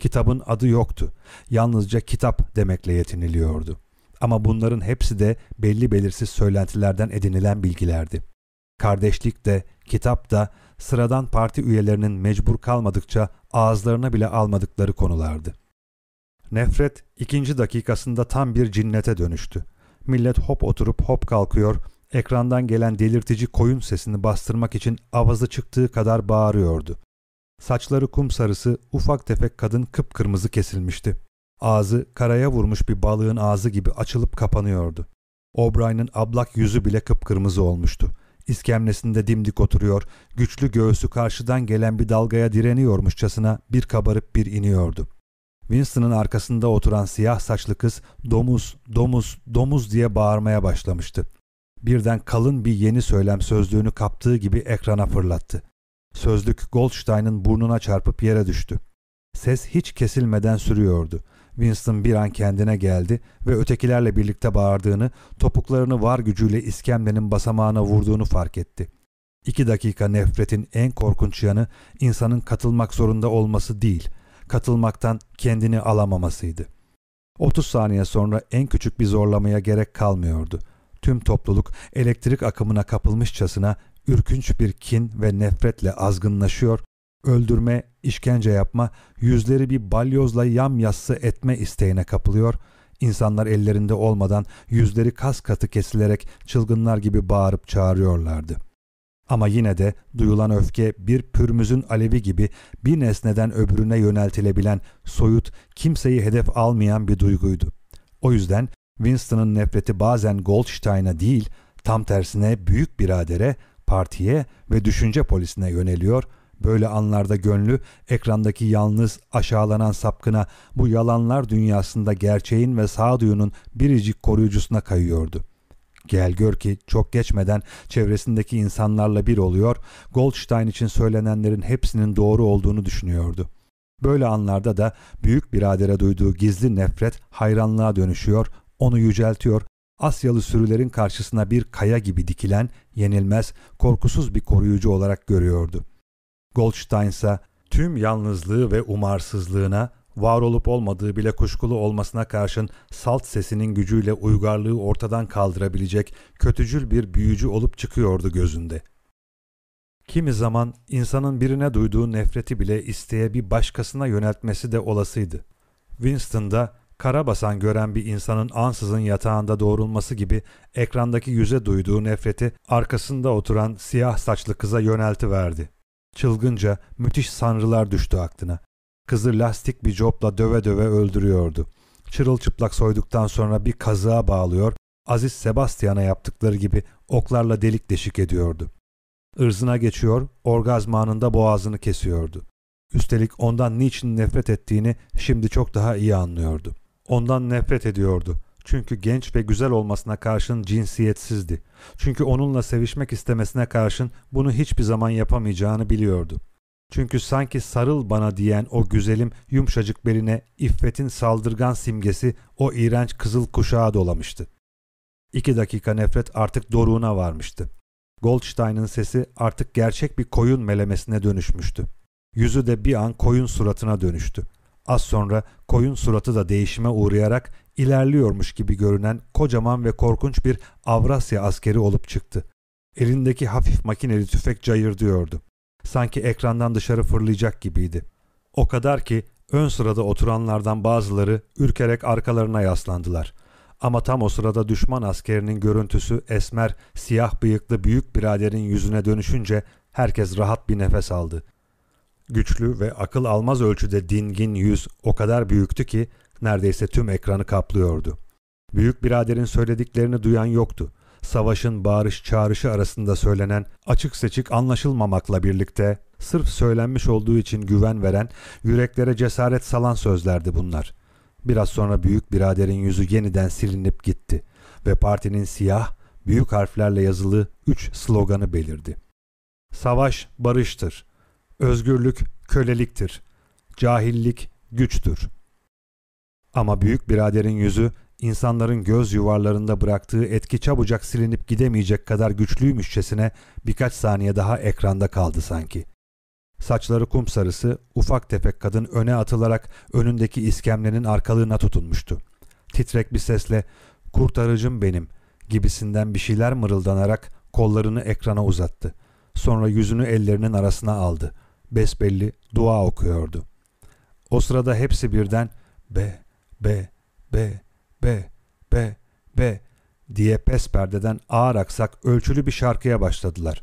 Kitabın adı yoktu. Yalnızca kitap demekle yetiniliyordu. Ama bunların hepsi de belli belirsiz söylentilerden edinilen bilgilerdi. Kardeşlik de, kitap da sıradan parti üyelerinin mecbur kalmadıkça ağızlarına bile almadıkları konulardı. Nefret ikinci dakikasında tam bir cinnete dönüştü. Millet hop oturup hop kalkıyor, ekrandan gelen delirtici koyun sesini bastırmak için avazı çıktığı kadar bağırıyordu. Saçları kum sarısı, ufak tefek kadın kıpkırmızı kesilmişti. Ağzı karaya vurmuş bir balığın ağzı gibi açılıp kapanıyordu. O'Brien'in ablak yüzü bile kıpkırmızı olmuştu. İskemlesinde dimdik oturuyor, güçlü göğsü karşıdan gelen bir dalgaya direniyormuşçasına bir kabarıp bir iniyordu. Winston'ın arkasında oturan siyah saçlı kız domuz, domuz, domuz diye bağırmaya başlamıştı. Birden kalın bir yeni söylem sözlüğünü kaptığı gibi ekrana fırlattı. Sözlük Goldstein'ın burnuna çarpıp yere düştü. Ses hiç kesilmeden sürüyordu. Winston bir an kendine geldi ve ötekilerle birlikte bağırdığını, topuklarını var gücüyle iskemlenin basamağına vurduğunu fark etti. İki dakika nefretin en korkunç yanı insanın katılmak zorunda olması değil, katılmaktan kendini alamamasıydı. 30 saniye sonra en küçük bir zorlamaya gerek kalmıyordu. Tüm topluluk elektrik akımına kapılmışçasına ürkünç bir kin ve nefretle azgınlaşıyor, öldürme, işkence yapma, yüzleri bir balyozla yamyassı etme isteğine kapılıyor, insanlar ellerinde olmadan yüzleri kas katı kesilerek çılgınlar gibi bağırıp çağırıyorlardı. Ama yine de duyulan öfke bir pürmüzün alevi gibi bir nesneden öbürüne yöneltilebilen soyut, kimseyi hedef almayan bir duyguydu. O yüzden Winston'ın nefreti bazen Goldstein'a değil, tam tersine büyük biradere, partiye ve düşünce polisine yöneliyor, böyle anlarda gönlü ekrandaki yalnız aşağılanan sapkına bu yalanlar dünyasında gerçeğin ve sağduyunun biricik koruyucusuna kayıyordu. Gel gör ki çok geçmeden çevresindeki insanlarla bir oluyor, Goldstein için söylenenlerin hepsinin doğru olduğunu düşünüyordu. Böyle anlarda da büyük biradere duyduğu gizli nefret hayranlığa dönüşüyor, onu yüceltiyor, Asyalı sürülerin karşısına bir kaya gibi dikilen, yenilmez, korkusuz bir koruyucu olarak görüyordu. Goldstein ise tüm yalnızlığı ve umarsızlığına, var olup olmadığı bile kuşkulu olmasına karşın salt sesinin gücüyle uygarlığı ortadan kaldırabilecek kötücül bir büyücü olup çıkıyordu gözünde. Kimi zaman insanın birine duyduğu nefreti bile isteye bir başkasına yöneltmesi de olasıydı. Winston'da karabasan gören bir insanın ansızın yatağında doğrulması gibi ekrandaki yüze duyduğu nefreti arkasında oturan siyah saçlı kıza yöneltiverdi. Çılgınca müthiş sanrılar düştü aklına. Kızı lastik bir copla döve döve öldürüyordu. Çırılçıplak soyduktan sonra bir kazığa bağlıyor, Aziz Sebastian'a yaptıkları gibi oklarla delik deşik ediyordu. Irzına geçiyor, orgazm anında boğazını kesiyordu. Üstelik ondan niçin nefret ettiğini şimdi çok daha iyi anlıyordu. Ondan nefret ediyordu. Çünkü genç ve güzel olmasına karşın cinsiyetsizdi. Çünkü onunla sevişmek istemesine karşın bunu hiçbir zaman yapamayacağını biliyordu. Çünkü sanki sarıl bana diyen o güzelim yumuşacık beline iffetin saldırgan simgesi o iğrenç kızıl kuşağa dolamıştı. İki dakika nefret artık doruğuna varmıştı. Goldstein'ın sesi artık gerçek bir koyun melemesine dönüşmüştü. Yüzü de bir an koyun suratına dönüştü. Az sonra koyun suratı da değişime uğrayarak ilerliyormuş gibi görünen kocaman ve korkunç bir Avrasya askeri olup çıktı. Elindeki hafif makineli tüfek cayır diyordu. Sanki ekrandan dışarı fırlayacak gibiydi. O kadar ki ön sırada oturanlardan bazıları ürkerek arkalarına yaslandılar. Ama tam o sırada düşman askerinin görüntüsü esmer, siyah bıyıklı büyük biraderin yüzüne dönüşünce herkes rahat bir nefes aldı. Güçlü ve akıl almaz ölçüde dingin yüz o kadar büyüktü ki neredeyse tüm ekranı kaplıyordu. Büyük biraderin söylediklerini duyan yoktu. Savaşın bağırış çağrışı arasında söylenen açık seçik anlaşılmamakla birlikte sırf söylenmiş olduğu için güven veren, yüreklere cesaret salan sözlerdi bunlar. Biraz sonra büyük biraderin yüzü yeniden silinip gitti ve partinin siyah, büyük harflerle yazılı üç sloganı belirdi. Savaş barıştır, özgürlük köleliktir, cahillik güçtür. Ama büyük biraderin yüzü insanların göz yuvarlarında bıraktığı etki çabucak silinip gidemeyecek kadar güçlüymüşçesine birkaç saniye daha ekranda kaldı sanki. Saçları kum sarısı, ufak tefek kadın öne atılarak önündeki iskemlenin arkalığına tutunmuştu. Titrek bir sesle ''Kurtarıcım benim'' gibisinden bir şeyler mırıldanarak kollarını ekrana uzattı. Sonra yüzünü ellerinin arasına aldı. Besbelli dua okuyordu. O sırada hepsi birden be, be, be, be, be, be diye pes perdeden ağır aksak ölçülü bir şarkıya başladılar.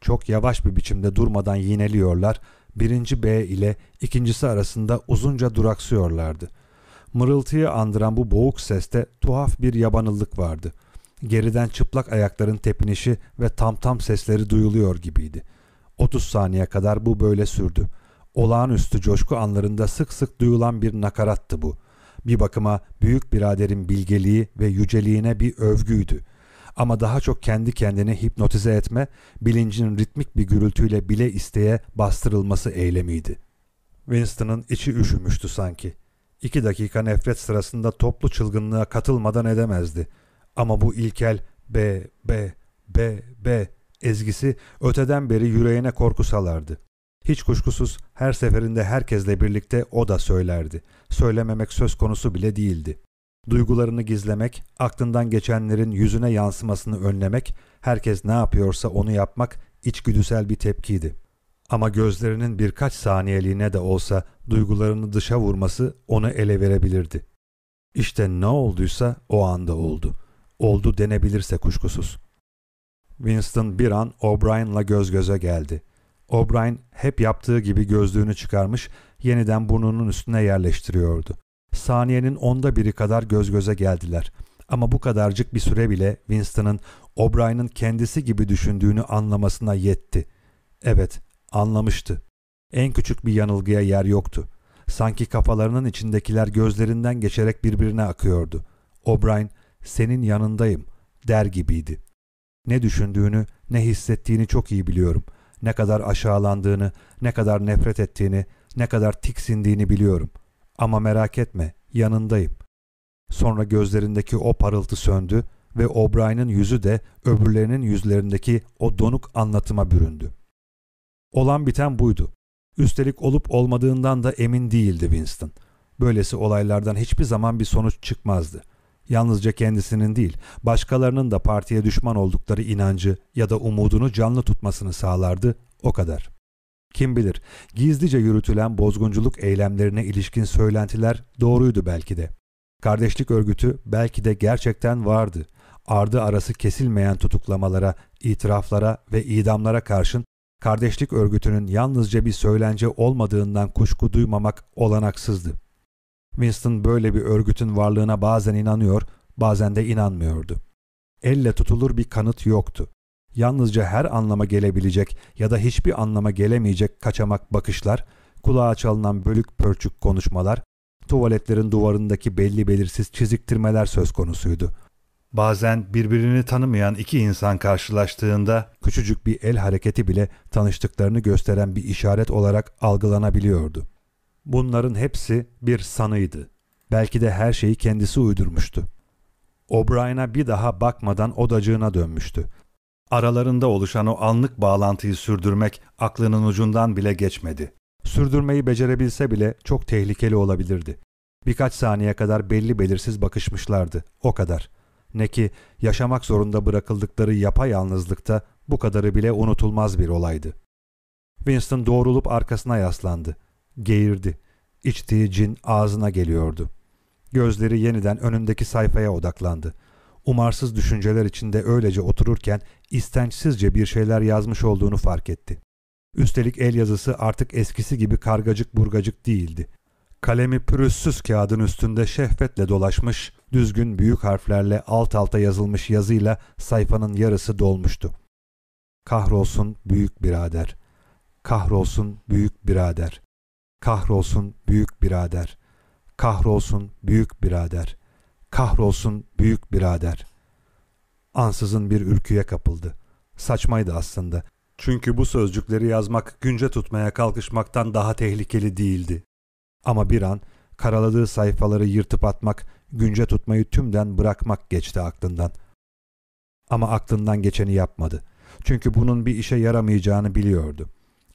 Çok yavaş bir biçimde durmadan yineliyorlar, birinci B ile ikincisi arasında uzunca duraksıyorlardı. Mırıltıyı andıran bu boğuk seste tuhaf bir yabanıllık vardı. Geriden çıplak ayakların tepinişi ve tam tam sesleri duyuluyor gibiydi. 30 saniye kadar bu böyle sürdü. Olağanüstü coşku anlarında sık sık duyulan bir nakarattı bu. Bir bakıma büyük biraderin bilgeliği ve yüceliğine bir övgüydü. Ama daha çok kendi kendini hipnotize etme, bilincin ritmik bir gürültüyle bile isteye bastırılması eylemiydi. Winston'ın içi üşümüştü sanki. İki dakika nefret sırasında toplu çılgınlığa katılmadan edemezdi. Ama bu ilkel B, B, B, B ezgisi öteden beri yüreğine korku salardı. Hiç kuşkusuz her seferinde herkesle birlikte o da söylerdi. Söylememek söz konusu bile değildi. Duygularını gizlemek, aklından geçenlerin yüzüne yansımasını önlemek, herkes ne yapıyorsa onu yapmak içgüdüsel bir tepkiydi. Ama gözlerinin birkaç saniyeliğine de olsa duygularını dışa vurması onu ele verebilirdi. İşte ne olduysa o anda oldu. Oldu denebilirse kuşkusuz. Winston bir an O'Brien'la göz göze geldi. O'Brien hep yaptığı gibi gözlüğünü çıkarmış, yeniden burnunun üstüne yerleştiriyordu. Saniyenin onda biri kadar göz göze geldiler. Ama bu kadarcık bir süre bile Winston'ın O'Brien'in kendisi gibi düşündüğünü anlamasına yetti. Evet, anlamıştı. En küçük bir yanılgıya yer yoktu. Sanki kafalarının içindekiler gözlerinden geçerek birbirine akıyordu. O'Brien, senin yanındayım der gibiydi. Ne düşündüğünü, ne hissettiğini çok iyi biliyorum. Ne kadar aşağılandığını, ne kadar nefret ettiğini, ne kadar tiksindiğini biliyorum. Ama merak etme, yanındayım. Sonra gözlerindeki o parıltı söndü ve O'Brien'in yüzü de öbürlerinin yüzlerindeki o donuk anlatıma büründü. Olan biten buydu. Üstelik olup olmadığından da emin değildi Winston. Böylesi olaylardan hiçbir zaman bir sonuç çıkmazdı. Yalnızca kendisinin değil, başkalarının da partiye düşman oldukları inancı ya da umudunu canlı tutmasını sağlardı, o kadar. Kim bilir, gizlice yürütülen bozgunculuk eylemlerine ilişkin söylentiler doğruydu belki de. Kardeşlik örgütü belki de gerçekten vardı. Ardı arası kesilmeyen tutuklamalara, itiraflara ve idamlara karşın kardeşlik örgütünün yalnızca bir söylence olmadığından kuşku duymamak olanaksızdı. Winston böyle bir örgütün varlığına bazen inanıyor, bazen de inanmıyordu. Elle tutulur bir kanıt yoktu. Yalnızca her anlama gelebilecek ya da hiçbir anlama gelemeyecek kaçamak bakışlar, kulağa çalınan bölük pörçük konuşmalar, tuvaletlerin duvarındaki belli belirsiz çiziktirmeler söz konusuydu. Bazen birbirini tanımayan iki insan karşılaştığında küçücük bir el hareketi bile tanıştıklarını gösteren bir işaret olarak algılanabiliyordu. Bunların hepsi bir sanıydı. Belki de her şeyi kendisi uydurmuştu. O'Brien'a bir daha bakmadan odacığına dönmüştü. Aralarında oluşan o anlık bağlantıyı sürdürmek aklının ucundan bile geçmedi. Sürdürmeyi becerebilse bile çok tehlikeli olabilirdi. Birkaç saniye kadar belli belirsiz bakışmışlardı. O kadar. Ne ki yaşamak zorunda bırakıldıkları yapayalnızlıkta bu kadarı bile unutulmaz bir olaydı. Winston doğrulup arkasına yaslandı. Geğirdi. İçtiği cin ağzına geliyordu. Gözleri yeniden önündeki sayfaya odaklandı. Umarsız düşünceler içinde öylece otururken istençsizce bir şeyler yazmış olduğunu fark etti. Üstelik el yazısı artık eskisi gibi kargacık burgacık değildi. Kalemi pürüzsüz kağıdın üstünde şehvetle dolaşmış, düzgün büyük harflerle alt alta yazılmış yazıyla sayfanın yarısı dolmuştu. Kahrolsun büyük birader. Kahrolsun büyük birader. Kahrolsun büyük birader. Kahrolsun büyük birader. Kahrolsun büyük birader. Ansızın bir ürküye kapıldı. Saçmaydı aslında. Çünkü bu sözcükleri yazmak günce tutmaya kalkışmaktan daha tehlikeli değildi. Ama bir an karaladığı sayfaları yırtıp atmak, günce tutmayı tümden bırakmak geçti aklından. Ama aklından geçeni yapmadı. Çünkü bunun bir işe yaramayacağını biliyordu.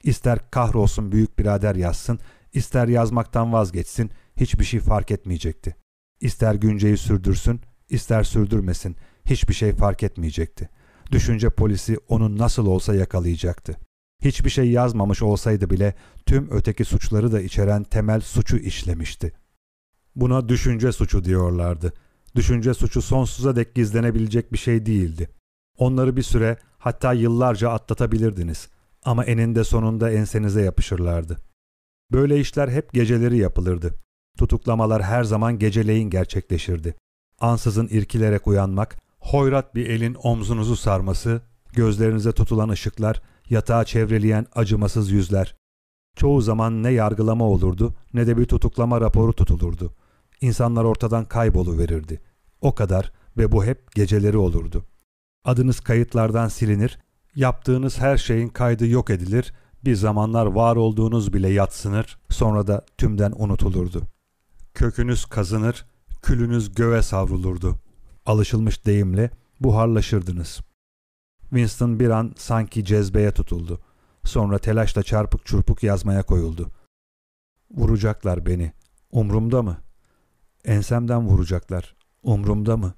İster kahrolsun büyük birader yazsın, ister yazmaktan vazgeçsin, hiçbir şey fark etmeyecekti. İster günceyi sürdürsün, ister sürdürmesin, hiçbir şey fark etmeyecekti. Düşünce polisi onu nasıl olsa yakalayacaktı. Hiçbir şey yazmamış olsaydı bile tüm öteki suçları da içeren temel suçu işlemişti. Buna düşünce suçu diyorlardı. Düşünce suçu sonsuza dek gizlenebilecek bir şey değildi. Onları bir süre hatta yıllarca atlatabilirdiniz ama eninde sonunda ensenize yapışırlardı. Böyle işler hep geceleri yapılırdı. Tutuklamalar her zaman geceleyin gerçekleşirdi. Ansızın irkilerek uyanmak, hoyrat bir elin omzunuzu sarması, gözlerinize tutulan ışıklar, yatağı çevreleyen acımasız yüzler. Çoğu zaman ne yargılama olurdu ne de bir tutuklama raporu tutulurdu. İnsanlar ortadan kayboluverirdi. O kadar ve bu hep geceleri olurdu. Adınız kayıtlardan silinir, yaptığınız her şeyin kaydı yok edilir, bir zamanlar var olduğunuz bile yatsınır, sonra da tümden unutulurdu. Kökünüz kazınır, külünüz göğe savrulurdu. Alışılmış deyimle buharlaşırdınız. Winston bir an sanki cezbeye tutuldu. Sonra telaşla çarpık çurpuk yazmaya koyuldu. Vuracaklar beni. Umrumda mı? Ensemden vuracaklar. Umrumda mı?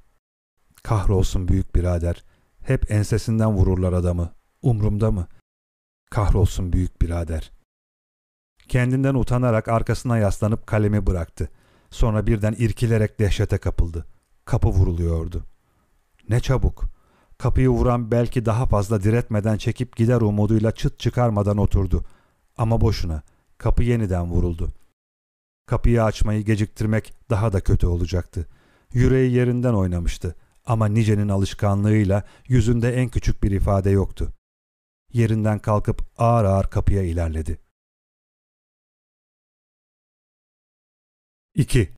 Kahrolsun büyük birader. Hep ensesinden vururlar adamı. Umrumda mı? Kahrolsun büyük birader. Kendinden utanarak arkasına yaslanıp kalemi bıraktı. Sonra birden irkilerek dehşete kapıldı. Kapı vuruluyordu. Ne çabuk. Kapıyı vuran belki daha fazla diretmeden çekip gider umuduyla çıt çıkarmadan oturdu. Ama boşuna. Kapı yeniden vuruldu. Kapıyı açmayı geciktirmek daha da kötü olacaktı. Yüreği yerinden oynamıştı ama nicenin alışkanlığıyla yüzünde en küçük bir ifade yoktu. Yerinden kalkıp ağır ağır kapıya ilerledi. 2.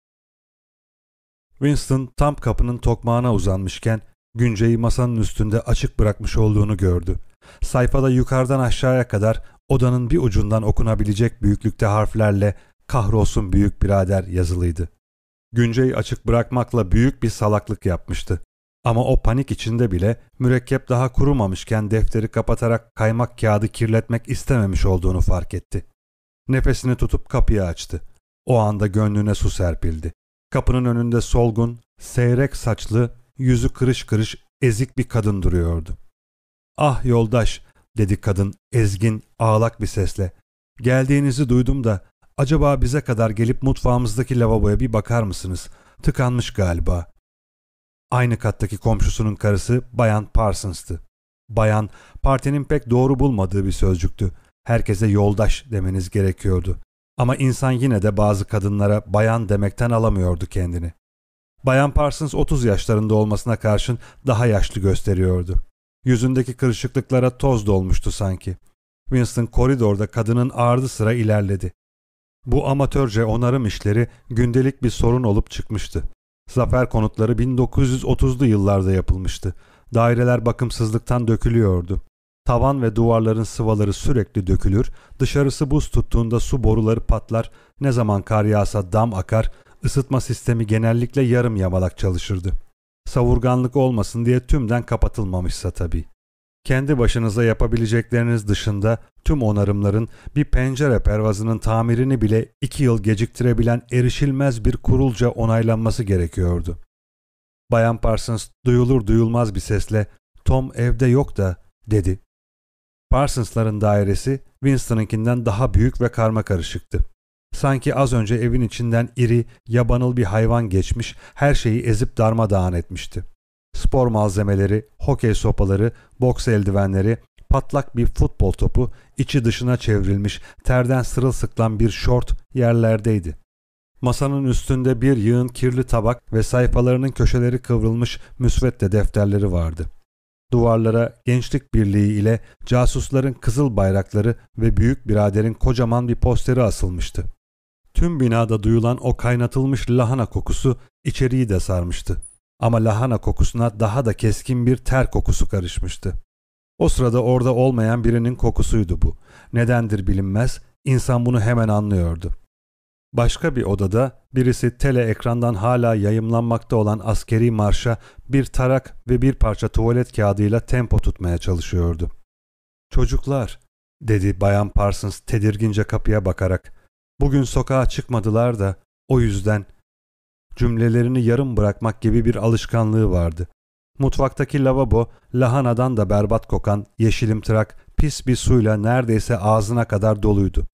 Winston tam kapının tokmağına uzanmışken Günce'yi masanın üstünde açık bırakmış olduğunu gördü. Sayfada yukarıdan aşağıya kadar odanın bir ucundan okunabilecek büyüklükte harflerle kahrolsun büyük birader yazılıydı. Günce'yi açık bırakmakla büyük bir salaklık yapmıştı. Ama o panik içinde bile mürekkep daha kurumamışken defteri kapatarak kaymak kağıdı kirletmek istememiş olduğunu fark etti. Nefesini tutup kapıyı açtı. O anda gönlüne su serpildi. Kapının önünde solgun, seyrek saçlı, yüzü kırış kırış ezik bir kadın duruyordu. Ah yoldaş dedi kadın ezgin ağlak bir sesle. Geldiğinizi duydum da acaba bize kadar gelip mutfağımızdaki lavaboya bir bakar mısınız? Tıkanmış galiba. Aynı kattaki komşusunun karısı Bayan Parsons'tı. Bayan, partinin pek doğru bulmadığı bir sözcüktü. Herkese yoldaş demeniz gerekiyordu. Ama insan yine de bazı kadınlara bayan demekten alamıyordu kendini. Bayan Parsons 30 yaşlarında olmasına karşın daha yaşlı gösteriyordu. Yüzündeki kırışıklıklara toz dolmuştu sanki. Winston koridorda kadının ardı sıra ilerledi. Bu amatörce onarım işleri gündelik bir sorun olup çıkmıştı. Zafer konutları 1930'lu yıllarda yapılmıştı. Daireler bakımsızlıktan dökülüyordu. Tavan ve duvarların sıvaları sürekli dökülür, dışarısı buz tuttuğunda su boruları patlar, ne zaman kar yağsa dam akar, ısıtma sistemi genellikle yarım yamalak çalışırdı. Savurganlık olmasın diye tümden kapatılmamışsa tabii. Kendi başınıza yapabilecekleriniz dışında tüm onarımların bir pencere pervazının tamirini bile iki yıl geciktirebilen erişilmez bir kurulca onaylanması gerekiyordu. Bayan Parsons duyulur duyulmaz bir sesle Tom evde yok da dedi. Parsons'ların dairesi Winston'ınkinden daha büyük ve karma karışıktı. Sanki az önce evin içinden iri, yabanıl bir hayvan geçmiş, her şeyi ezip darmadağın etmişti. Spor malzemeleri, hokey sopaları, boks eldivenleri, patlak bir futbol topu, içi dışına çevrilmiş, terden sırılsıklan bir şort yerlerdeydi. Masanın üstünde bir yığın kirli tabak ve sayfalarının köşeleri kıvrılmış müsvedde defterleri vardı. Duvarlara Gençlik Birliği ile casusların kızıl bayrakları ve büyük biraderin kocaman bir posteri asılmıştı. Tüm binada duyulan o kaynatılmış lahana kokusu içeriği de sarmıştı. Ama lahana kokusuna daha da keskin bir ter kokusu karışmıştı. O sırada orada olmayan birinin kokusuydu bu. Nedendir bilinmez, insan bunu hemen anlıyordu. Başka bir odada birisi tele ekrandan hala yayımlanmakta olan askeri marşa bir tarak ve bir parça tuvalet kağıdıyla tempo tutmaya çalışıyordu. Çocuklar, dedi Bayan Parsons tedirgince kapıya bakarak. Bugün sokağa çıkmadılar da o yüzden cümlelerini yarım bırakmak gibi bir alışkanlığı vardı. Mutfaktaki lavabo lahanadan da berbat kokan yeşilimtırak pis bir suyla neredeyse ağzına kadar doluydu.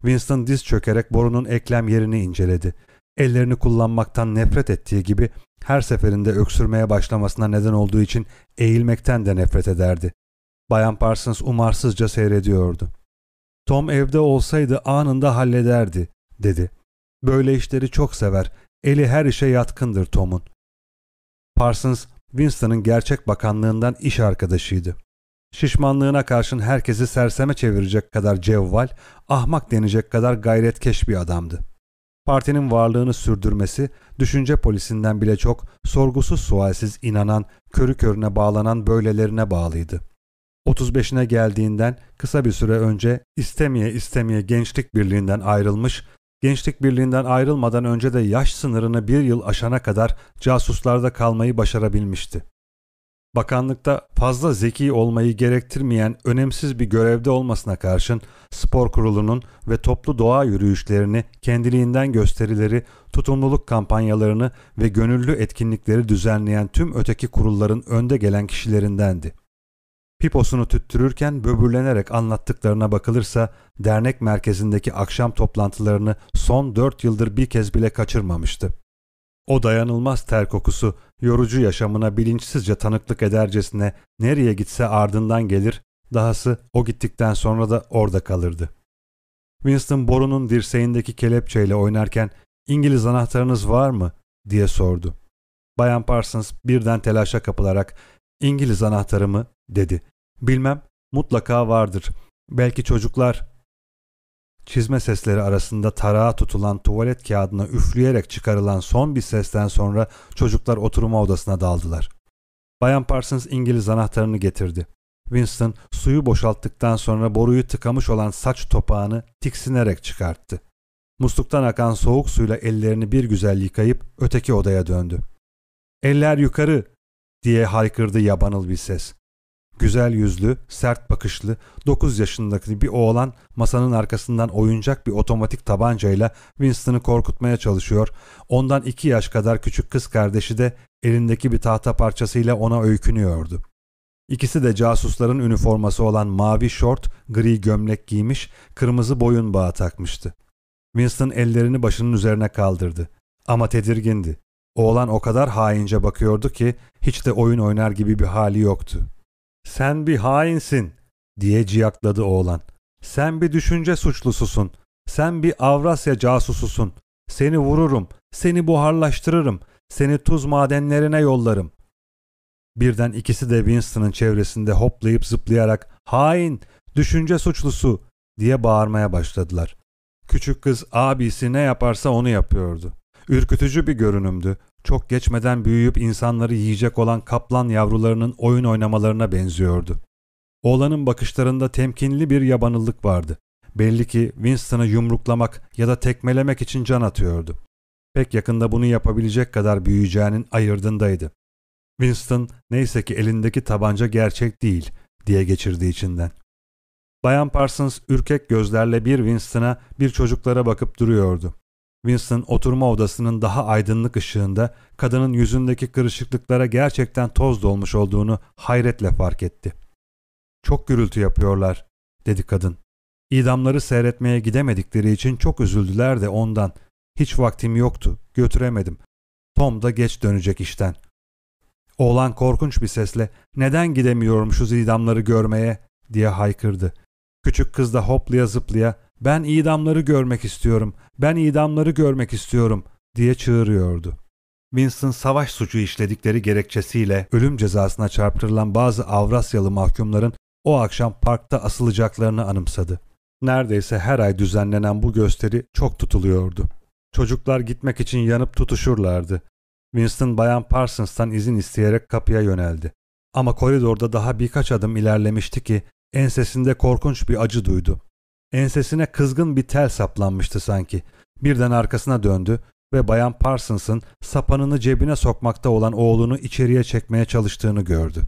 Winston diz çökerek borunun eklem yerini inceledi. Ellerini kullanmaktan nefret ettiği gibi her seferinde öksürmeye başlamasına neden olduğu için eğilmekten de nefret ederdi. Bayan Parsons umarsızca seyrediyordu. Tom evde olsaydı anında hallederdi, dedi. Böyle işleri çok sever. Eli her işe yatkındır Tom'un. Parsons, Winston'ın gerçek bakanlığından iş arkadaşıydı. Şişmanlığına karşın herkesi serseme çevirecek kadar cevval, ahmak denecek kadar gayretkeş bir adamdı. Partinin varlığını sürdürmesi, düşünce polisinden bile çok sorgusuz sualsiz inanan, körü körüne bağlanan böylelerine bağlıydı. 35'ine geldiğinden kısa bir süre önce istemeye istemeye Gençlik Birliği'nden ayrılmış, Gençlik Birliği'nden ayrılmadan önce de yaş sınırını bir yıl aşana kadar casuslarda kalmayı başarabilmişti. Bakanlıkta fazla zeki olmayı gerektirmeyen önemsiz bir görevde olmasına karşın spor kurulunun ve toplu doğa yürüyüşlerini, kendiliğinden gösterileri, tutumluluk kampanyalarını ve gönüllü etkinlikleri düzenleyen tüm öteki kurulların önde gelen kişilerindendi. Piposunu tüttürürken böbürlenerek anlattıklarına bakılırsa dernek merkezindeki akşam toplantılarını son dört yıldır bir kez bile kaçırmamıştı. O dayanılmaz ter kokusu yorucu yaşamına bilinçsizce tanıklık edercesine nereye gitse ardından gelir, dahası o gittikten sonra da orada kalırdı. Winston borunun dirseğindeki kelepçeyle oynarken İngiliz anahtarınız var mı diye sordu. Bayan Parsons birden telaşa kapılarak İngiliz anahtarı mı dedi. Bilmem mutlaka vardır. Belki çocuklar Çizme sesleri arasında tarağa tutulan tuvalet kağıdına üfleyerek çıkarılan son bir sesten sonra çocuklar oturma odasına daldılar. Bayan Parsons İngiliz anahtarını getirdi. Winston suyu boşalttıktan sonra boruyu tıkamış olan saç topağını tiksinerek çıkarttı. Musluktan akan soğuk suyla ellerini bir güzel yıkayıp öteki odaya döndü. ''Eller yukarı!'' diye haykırdı yabanıl bir ses. Güzel yüzlü, sert bakışlı, 9 yaşındaki bir oğlan masanın arkasından oyuncak bir otomatik tabancayla Winston'ı korkutmaya çalışıyor. Ondan 2 yaş kadar küçük kız kardeşi de elindeki bir tahta parçasıyla ona öykünüyordu. İkisi de casusların üniforması olan mavi şort, gri gömlek giymiş, kırmızı boyun bağı takmıştı. Winston ellerini başının üzerine kaldırdı. Ama tedirgindi. Oğlan o kadar haince bakıyordu ki hiç de oyun oynar gibi bir hali yoktu. Sen bir hainsin diye ciyakladı oğlan. Sen bir düşünce suçlususun. Sen bir Avrasya casususun. Seni vururum, seni buharlaştırırım, seni tuz madenlerine yollarım. Birden ikisi de Winston'ın çevresinde hoplayıp zıplayarak hain, düşünce suçlusu diye bağırmaya başladılar. Küçük kız abisi ne yaparsa onu yapıyordu. Ürkütücü bir görünümdü çok geçmeden büyüyüp insanları yiyecek olan kaplan yavrularının oyun oynamalarına benziyordu. Oğlanın bakışlarında temkinli bir yabanıllık vardı. Belli ki Winston'ı yumruklamak ya da tekmelemek için can atıyordu. Pek yakında bunu yapabilecek kadar büyüyeceğinin ayırdındaydı. Winston neyse ki elindeki tabanca gerçek değil diye geçirdi içinden. Bayan Parsons ürkek gözlerle bir Winston'a bir çocuklara bakıp duruyordu. Winston oturma odasının daha aydınlık ışığında kadının yüzündeki kırışıklıklara gerçekten toz dolmuş olduğunu hayretle fark etti. Çok gürültü yapıyorlar, dedi kadın. İdamları seyretmeye gidemedikleri için çok üzüldüler de ondan. Hiç vaktim yoktu, götüremedim. Tom da geç dönecek işten. Oğlan korkunç bir sesle neden gidemiyormuşuz idamları görmeye diye haykırdı. Küçük kız da hoplaya zıplaya ben idamları görmek istiyorum, ben idamları görmek istiyorum diye çığırıyordu. Winston savaş suçu işledikleri gerekçesiyle ölüm cezasına çarptırılan bazı Avrasyalı mahkumların o akşam parkta asılacaklarını anımsadı. Neredeyse her ay düzenlenen bu gösteri çok tutuluyordu. Çocuklar gitmek için yanıp tutuşurlardı. Winston Bayan Parsons'tan izin isteyerek kapıya yöneldi. Ama koridorda daha birkaç adım ilerlemişti ki ensesinde korkunç bir acı duydu. Ensesine kızgın bir tel saplanmıştı sanki. Birden arkasına döndü ve Bayan Parsons'ın sapanını cebine sokmakta olan oğlunu içeriye çekmeye çalıştığını gördü.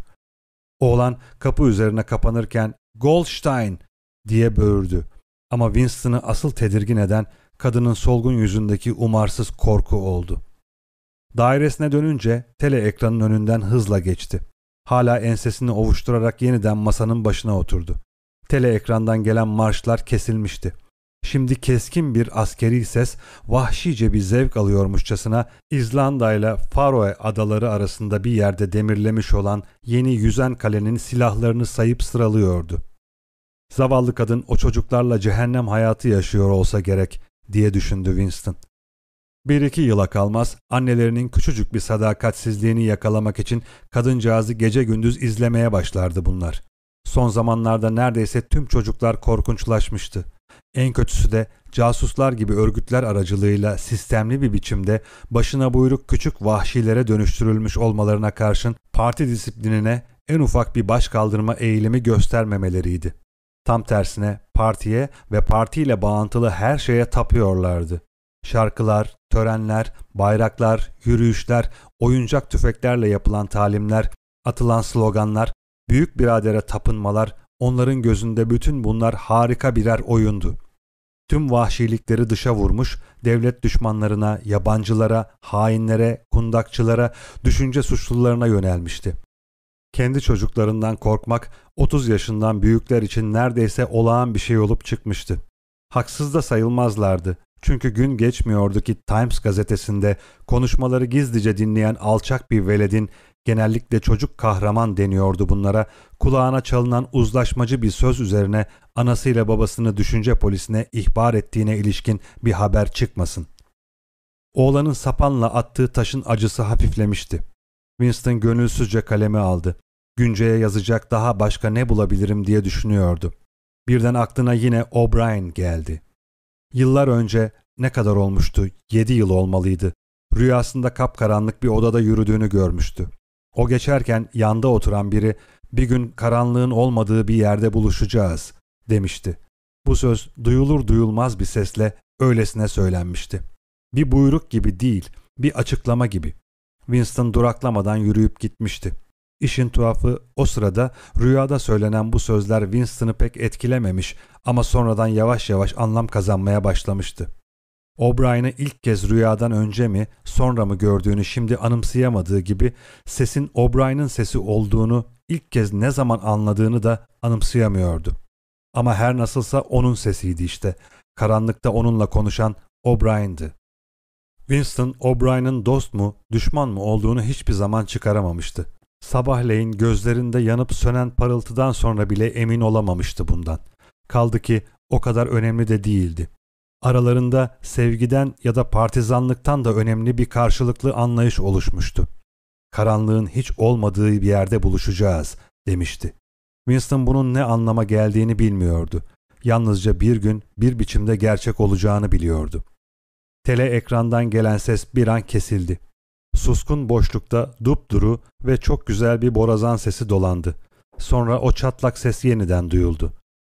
Oğlan kapı üzerine kapanırken Goldstein diye böğürdü. Ama Winston'ı asıl tedirgin eden kadının solgun yüzündeki umarsız korku oldu. Dairesine dönünce tele ekranın önünden hızla geçti. Hala ensesini ovuşturarak yeniden masanın başına oturdu. Tele ekrandan gelen marşlar kesilmişti. Şimdi keskin bir askeri ses vahşice bir zevk alıyormuşçasına İzlanda ile Faroe adaları arasında bir yerde demirlemiş olan yeni yüzen kalenin silahlarını sayıp sıralıyordu. Zavallı kadın o çocuklarla cehennem hayatı yaşıyor olsa gerek diye düşündü Winston. Bir iki yıla kalmaz annelerinin küçücük bir sadakatsizliğini yakalamak için kadıncağızı gece gündüz izlemeye başlardı bunlar. Son zamanlarda neredeyse tüm çocuklar korkunçlaşmıştı. En kötüsü de casuslar gibi örgütler aracılığıyla sistemli bir biçimde başına buyruk küçük vahşilere dönüştürülmüş olmalarına karşın parti disiplinine en ufak bir baş kaldırma eğilimi göstermemeleriydi. Tam tersine partiye ve partiyle bağıntılı her şeye tapıyorlardı. Şarkılar, törenler, bayraklar, yürüyüşler, oyuncak tüfeklerle yapılan talimler, atılan sloganlar, büyük biradere tapınmalar, onların gözünde bütün bunlar harika birer oyundu. Tüm vahşilikleri dışa vurmuş, devlet düşmanlarına, yabancılara, hainlere, kundakçılara, düşünce suçlularına yönelmişti. Kendi çocuklarından korkmak 30 yaşından büyükler için neredeyse olağan bir şey olup çıkmıştı. Haksız da sayılmazlardı. Çünkü gün geçmiyordu ki Times gazetesinde konuşmaları gizlice dinleyen alçak bir veledin genellikle çocuk kahraman deniyordu bunlara, kulağına çalınan uzlaşmacı bir söz üzerine anasıyla babasını düşünce polisine ihbar ettiğine ilişkin bir haber çıkmasın. Oğlanın sapanla attığı taşın acısı hafiflemişti. Winston gönülsüzce kalemi aldı. Günceye yazacak daha başka ne bulabilirim diye düşünüyordu. Birden aklına yine O'Brien geldi. Yıllar önce ne kadar olmuştu? Yedi yıl olmalıydı. Rüyasında kapkaranlık bir odada yürüdüğünü görmüştü. O geçerken yanda oturan biri bir gün karanlığın olmadığı bir yerde buluşacağız demişti. Bu söz duyulur duyulmaz bir sesle öylesine söylenmişti. Bir buyruk gibi değil, bir açıklama gibi. Winston duraklamadan yürüyüp gitmişti. İşin tuhafı o sırada rüyada söylenen bu sözler Winston'ı pek etkilememiş ama sonradan yavaş yavaş anlam kazanmaya başlamıştı. O'Brien'i ilk kez rüyadan önce mi sonra mı gördüğünü şimdi anımsayamadığı gibi sesin O'Brien'in sesi olduğunu ilk kez ne zaman anladığını da anımsayamıyordu. Ama her nasılsa onun sesiydi işte. Karanlıkta onunla konuşan O'Brien'di. Winston O'Brien'in dost mu, düşman mı olduğunu hiçbir zaman çıkaramamıştı. Sabahleyin gözlerinde yanıp sönen parıltıdan sonra bile emin olamamıştı bundan. Kaldı ki o kadar önemli de değildi. Aralarında sevgiden ya da partizanlıktan da önemli bir karşılıklı anlayış oluşmuştu. Karanlığın hiç olmadığı bir yerde buluşacağız demişti. Winston bunun ne anlama geldiğini bilmiyordu. Yalnızca bir gün bir biçimde gerçek olacağını biliyordu. Tele ekrandan gelen ses bir an kesildi. Suskun boşlukta dupduru ve çok güzel bir borazan sesi dolandı. Sonra o çatlak ses yeniden duyuldu.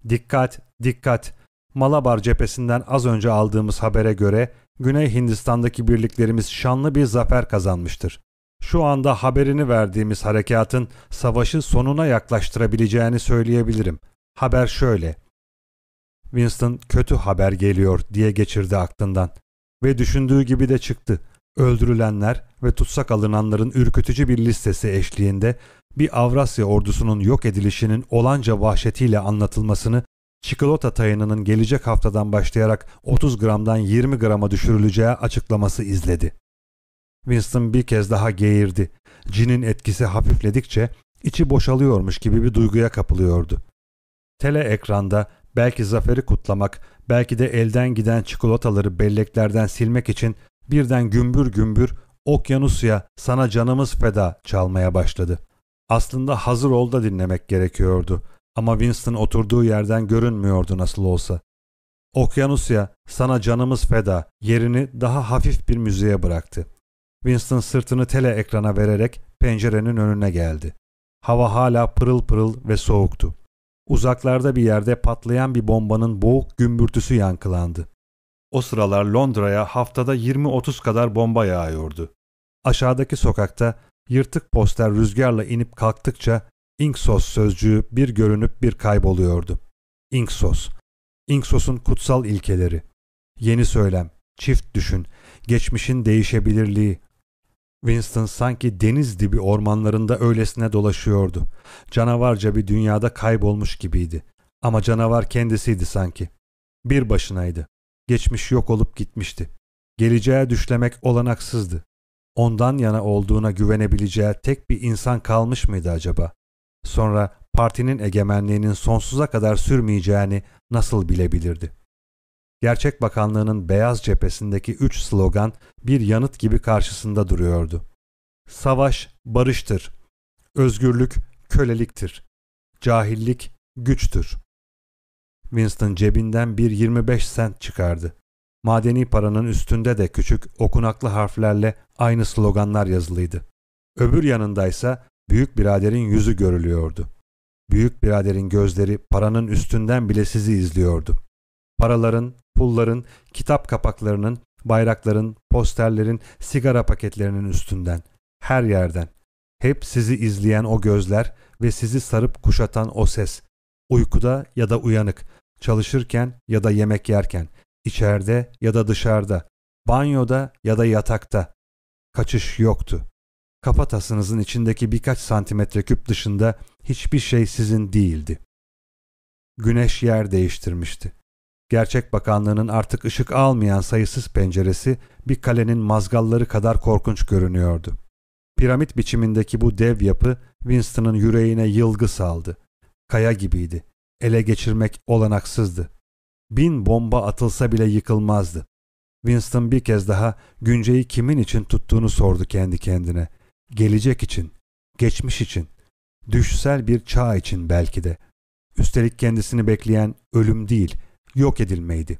Dikkat, dikkat! Malabar cephesinden az önce aldığımız habere göre Güney Hindistan'daki birliklerimiz şanlı bir zafer kazanmıştır. Şu anda haberini verdiğimiz harekatın savaşı sonuna yaklaştırabileceğini söyleyebilirim. Haber şöyle. Winston kötü haber geliyor diye geçirdi aklından. Ve düşündüğü gibi de çıktı. Öldürülenler ve tutsak alınanların ürkütücü bir listesi eşliğinde bir Avrasya ordusunun yok edilişinin olanca vahşetiyle anlatılmasını çikolata tayınının gelecek haftadan başlayarak 30 gramdan 20 grama düşürüleceği açıklaması izledi. Winston bir kez daha geğirdi. Cinin etkisi hafifledikçe içi boşalıyormuş gibi bir duyguya kapılıyordu. Tele ekranda belki zaferi kutlamak, belki de elden giden çikolataları belleklerden silmek için birden gümbür gümbür Okyanusya sana canımız feda çalmaya başladı. Aslında hazır ol da dinlemek gerekiyordu ama Winston oturduğu yerden görünmüyordu nasıl olsa. Okyanusya sana canımız feda yerini daha hafif bir müziğe bıraktı. Winston sırtını tele ekrana vererek pencerenin önüne geldi. Hava hala pırıl pırıl ve soğuktu. Uzaklarda bir yerde patlayan bir bombanın boğuk gümbürtüsü yankılandı. O sıralar Londra'ya haftada 20-30 kadar bomba yağıyordu. Aşağıdaki sokakta yırtık poster rüzgarla inip kalktıkça Inksos sözcüğü bir görünüp bir kayboluyordu. Inksos. Inksos'un kutsal ilkeleri. Yeni söylem, çift düşün, geçmişin değişebilirliği. Winston sanki deniz dibi ormanlarında öylesine dolaşıyordu. Canavarca bir dünyada kaybolmuş gibiydi. Ama canavar kendisiydi sanki. Bir başınaydı. Geçmiş yok olup gitmişti. Geleceğe düşlemek olanaksızdı. Ondan yana olduğuna güvenebileceği tek bir insan kalmış mıydı acaba? Sonra partinin egemenliğinin sonsuza kadar sürmeyeceğini nasıl bilebilirdi? Gerçek Bakanlığı'nın beyaz cephesindeki üç slogan bir yanıt gibi karşısında duruyordu. Savaş barıştır. Özgürlük köleliktir. Cahillik güçtür. Winston cebinden bir 25 sent çıkardı. Madeni paranın üstünde de küçük okunaklı harflerle aynı sloganlar yazılıydı. Öbür yanındaysa büyük biraderin yüzü görülüyordu. Büyük biraderin gözleri paranın üstünden bile sizi izliyordu. Paraların, pulların, kitap kapaklarının, bayrakların, posterlerin, sigara paketlerinin üstünden, her yerden. Hep sizi izleyen o gözler ve sizi sarıp kuşatan o ses. Uykuda ya da uyanık, çalışırken ya da yemek yerken, içeride ya da dışarıda, banyoda ya da yatakta. Kaçış yoktu. Kafatasınızın içindeki birkaç santimetre küp dışında hiçbir şey sizin değildi. Güneş yer değiştirmişti. Gerçek Bakanlığı'nın artık ışık almayan sayısız penceresi bir kalenin mazgalları kadar korkunç görünüyordu. Piramit biçimindeki bu dev yapı Winston'ın yüreğine yılgı saldı. Kaya gibiydi. Ele geçirmek olanaksızdı. Bin bomba atılsa bile yıkılmazdı. Winston bir kez daha Günce'yi kimin için tuttuğunu sordu kendi kendine. Gelecek için, geçmiş için, düşsel bir çağ için belki de. Üstelik kendisini bekleyen ölüm değil, yok edilmeydi.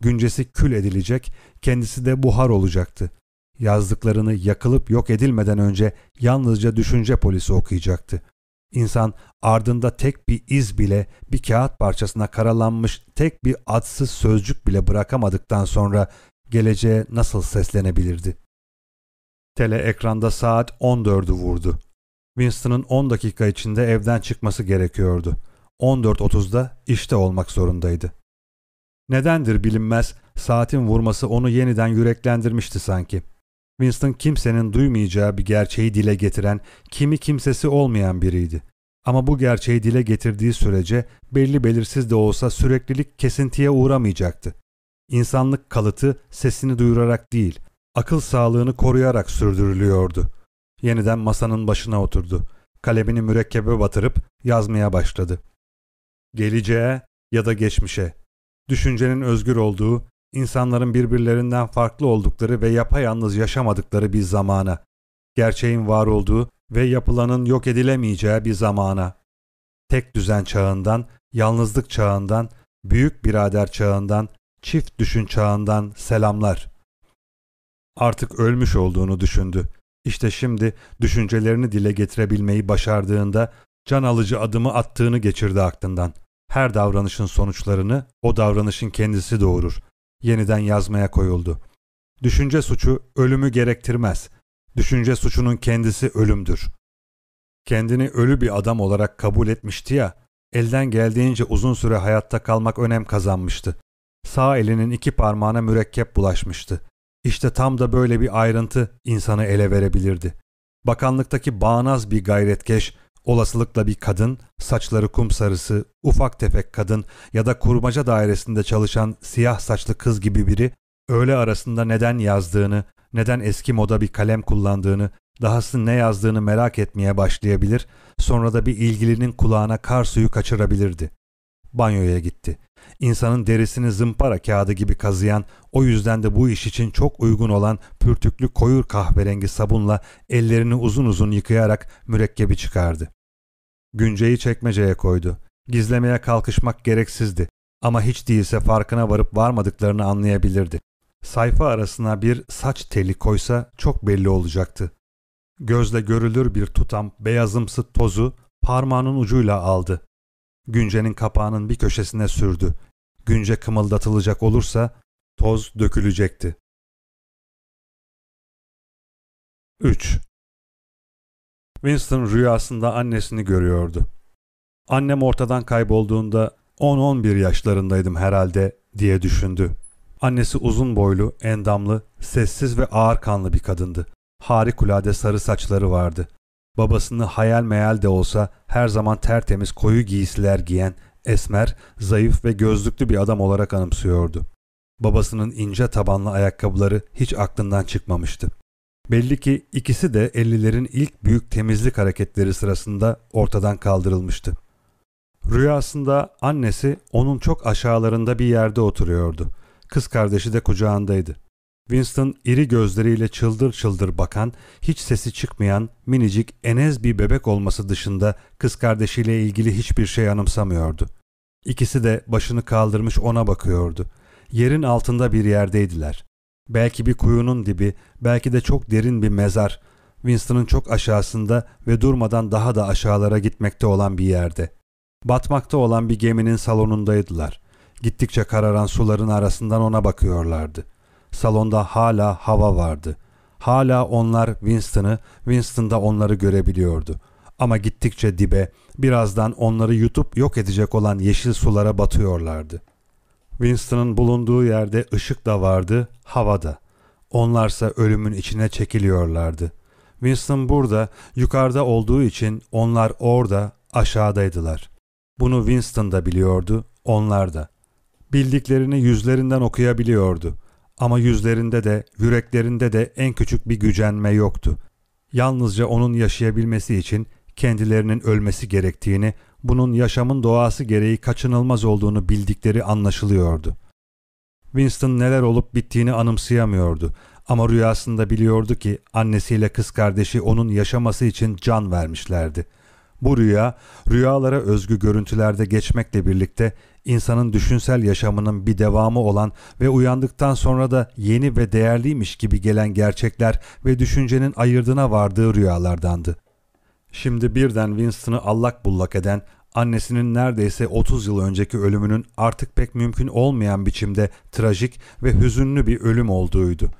Güncesi kül edilecek, kendisi de buhar olacaktı. Yazdıklarını yakılıp yok edilmeden önce yalnızca düşünce polisi okuyacaktı. İnsan ardında tek bir iz bile, bir kağıt parçasına karalanmış tek bir adsız sözcük bile bırakamadıktan sonra geleceğe nasıl seslenebilirdi? Tele ekranda saat 14'ü vurdu. Winston'ın 10 dakika içinde evden çıkması gerekiyordu. 14.30'da işte olmak zorundaydı. Nedendir bilinmez, saatin vurması onu yeniden yüreklendirmişti sanki. Winston kimsenin duymayacağı bir gerçeği dile getiren, kimi kimsesi olmayan biriydi. Ama bu gerçeği dile getirdiği sürece belli belirsiz de olsa süreklilik kesintiye uğramayacaktı. İnsanlık kalıtı sesini duyurarak değil, akıl sağlığını koruyarak sürdürülüyordu. Yeniden masanın başına oturdu. Kalemini mürekkebe batırıp yazmaya başladı. Geleceğe ya da geçmişe, düşüncenin özgür olduğu, insanların birbirlerinden farklı oldukları ve yapayalnız yaşamadıkları bir zamana, gerçeğin var olduğu ve yapılanın yok edilemeyeceği bir zamana, tek düzen çağından, yalnızlık çağından, büyük birader çağından, çift düşün çağından selamlar. Artık ölmüş olduğunu düşündü. İşte şimdi düşüncelerini dile getirebilmeyi başardığında can alıcı adımı attığını geçirdi aklından. Her davranışın sonuçlarını o davranışın kendisi doğurur. Yeniden yazmaya koyuldu. Düşünce suçu ölümü gerektirmez. Düşünce suçunun kendisi ölümdür. Kendini ölü bir adam olarak kabul etmişti ya, elden geldiğince uzun süre hayatta kalmak önem kazanmıştı. Sağ elinin iki parmağına mürekkep bulaşmıştı. İşte tam da böyle bir ayrıntı insanı ele verebilirdi. Bakanlıktaki bağnaz bir gayretkeş, olasılıkla bir kadın, saçları kum sarısı, ufak tefek kadın ya da kurmaca dairesinde çalışan siyah saçlı kız gibi biri, öğle arasında neden yazdığını, neden eski moda bir kalem kullandığını, dahası ne yazdığını merak etmeye başlayabilir, sonra da bir ilgilinin kulağına kar suyu kaçırabilirdi. Banyoya gitti. İnsanın derisini zımpara kağıdı gibi kazıyan, o yüzden de bu iş için çok uygun olan pürtüklü koyur kahverengi sabunla ellerini uzun uzun yıkayarak mürekkebi çıkardı. Günceyi çekmeceye koydu. Gizlemeye kalkışmak gereksizdi ama hiç değilse farkına varıp varmadıklarını anlayabilirdi. Sayfa arasına bir saç teli koysa çok belli olacaktı. Gözle görülür bir tutam beyazımsı tozu parmağının ucuyla aldı. Günce'nin kapağının bir köşesine sürdü. Günce kımıldatılacak olursa toz dökülecekti. 3. Winston rüyasında annesini görüyordu. Annem ortadan kaybolduğunda 10-11 yaşlarındaydım herhalde diye düşündü. Annesi uzun boylu, endamlı, sessiz ve ağır kanlı bir kadındı. Harikulade sarı saçları vardı. Babasını hayal meyal de olsa her zaman tertemiz koyu giysiler giyen, esmer, zayıf ve gözlüklü bir adam olarak anımsıyordu. Babasının ince tabanlı ayakkabıları hiç aklından çıkmamıştı. Belli ki ikisi de 50'lerin ilk büyük temizlik hareketleri sırasında ortadan kaldırılmıştı. Rüyasında annesi onun çok aşağılarında bir yerde oturuyordu. Kız kardeşi de kucağındaydı. Winston iri gözleriyle çıldır çıldır bakan, hiç sesi çıkmayan, minicik, enez bir bebek olması dışında kız kardeşiyle ilgili hiçbir şey anımsamıyordu. İkisi de başını kaldırmış ona bakıyordu. Yerin altında bir yerdeydiler. Belki bir kuyunun dibi, belki de çok derin bir mezar. Winston'ın çok aşağısında ve durmadan daha da aşağılara gitmekte olan bir yerde. Batmakta olan bir geminin salonundaydılar. Gittikçe kararan suların arasından ona bakıyorlardı. Salonda hala hava vardı. Hala onlar Winston'ı, Winston da onları görebiliyordu. Ama gittikçe dibe, birazdan onları yutup yok edecek olan yeşil sulara batıyorlardı. Winston'ın bulunduğu yerde ışık da vardı, havada. Onlarsa ölümün içine çekiliyorlardı. Winston burada, yukarıda olduğu için onlar orada, aşağıdaydılar. Bunu Winston da biliyordu, onlar da. Bildiklerini yüzlerinden okuyabiliyordu. Ama yüzlerinde de, yüreklerinde de en küçük bir gücenme yoktu. Yalnızca onun yaşayabilmesi için kendilerinin ölmesi gerektiğini, bunun yaşamın doğası gereği kaçınılmaz olduğunu bildikleri anlaşılıyordu. Winston neler olup bittiğini anımsayamıyordu ama rüyasında biliyordu ki annesiyle kız kardeşi onun yaşaması için can vermişlerdi. Bu rüya, rüyalara özgü görüntülerde geçmekle birlikte insanın düşünsel yaşamının bir devamı olan ve uyandıktan sonra da yeni ve değerliymiş gibi gelen gerçekler ve düşüncenin ayırdına vardığı rüyalardandı. Şimdi birden Winston'ı allak bullak eden, annesinin neredeyse 30 yıl önceki ölümünün artık pek mümkün olmayan biçimde trajik ve hüzünlü bir ölüm olduğuydu.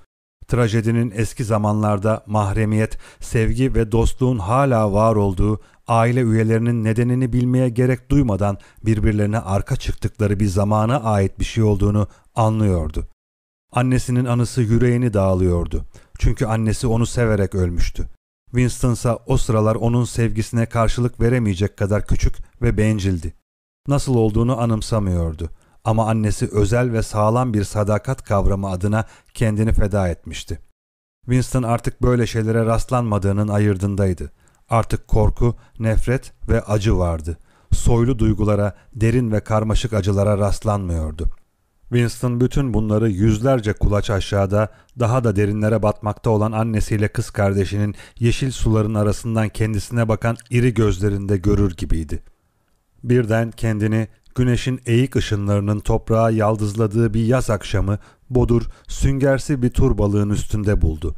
Trajedinin eski zamanlarda mahremiyet, sevgi ve dostluğun hala var olduğu aile üyelerinin nedenini bilmeye gerek duymadan birbirlerine arka çıktıkları bir zamana ait bir şey olduğunu anlıyordu. Annesinin anısı yüreğini dağılıyordu. Çünkü annesi onu severek ölmüştü. Winston ise o sıralar onun sevgisine karşılık veremeyecek kadar küçük ve bencildi. Nasıl olduğunu anımsamıyordu. Ama annesi özel ve sağlam bir sadakat kavramı adına kendini feda etmişti. Winston artık böyle şeylere rastlanmadığının ayırdındaydı. Artık korku, nefret ve acı vardı. Soylu duygulara, derin ve karmaşık acılara rastlanmıyordu. Winston bütün bunları yüzlerce kulaç aşağıda, daha da derinlere batmakta olan annesiyle kız kardeşinin yeşil suların arasından kendisine bakan iri gözlerinde görür gibiydi. Birden kendini güneşin eğik ışınlarının toprağa yaldızladığı bir yaz akşamı bodur, süngersi bir tur balığın üstünde buldu.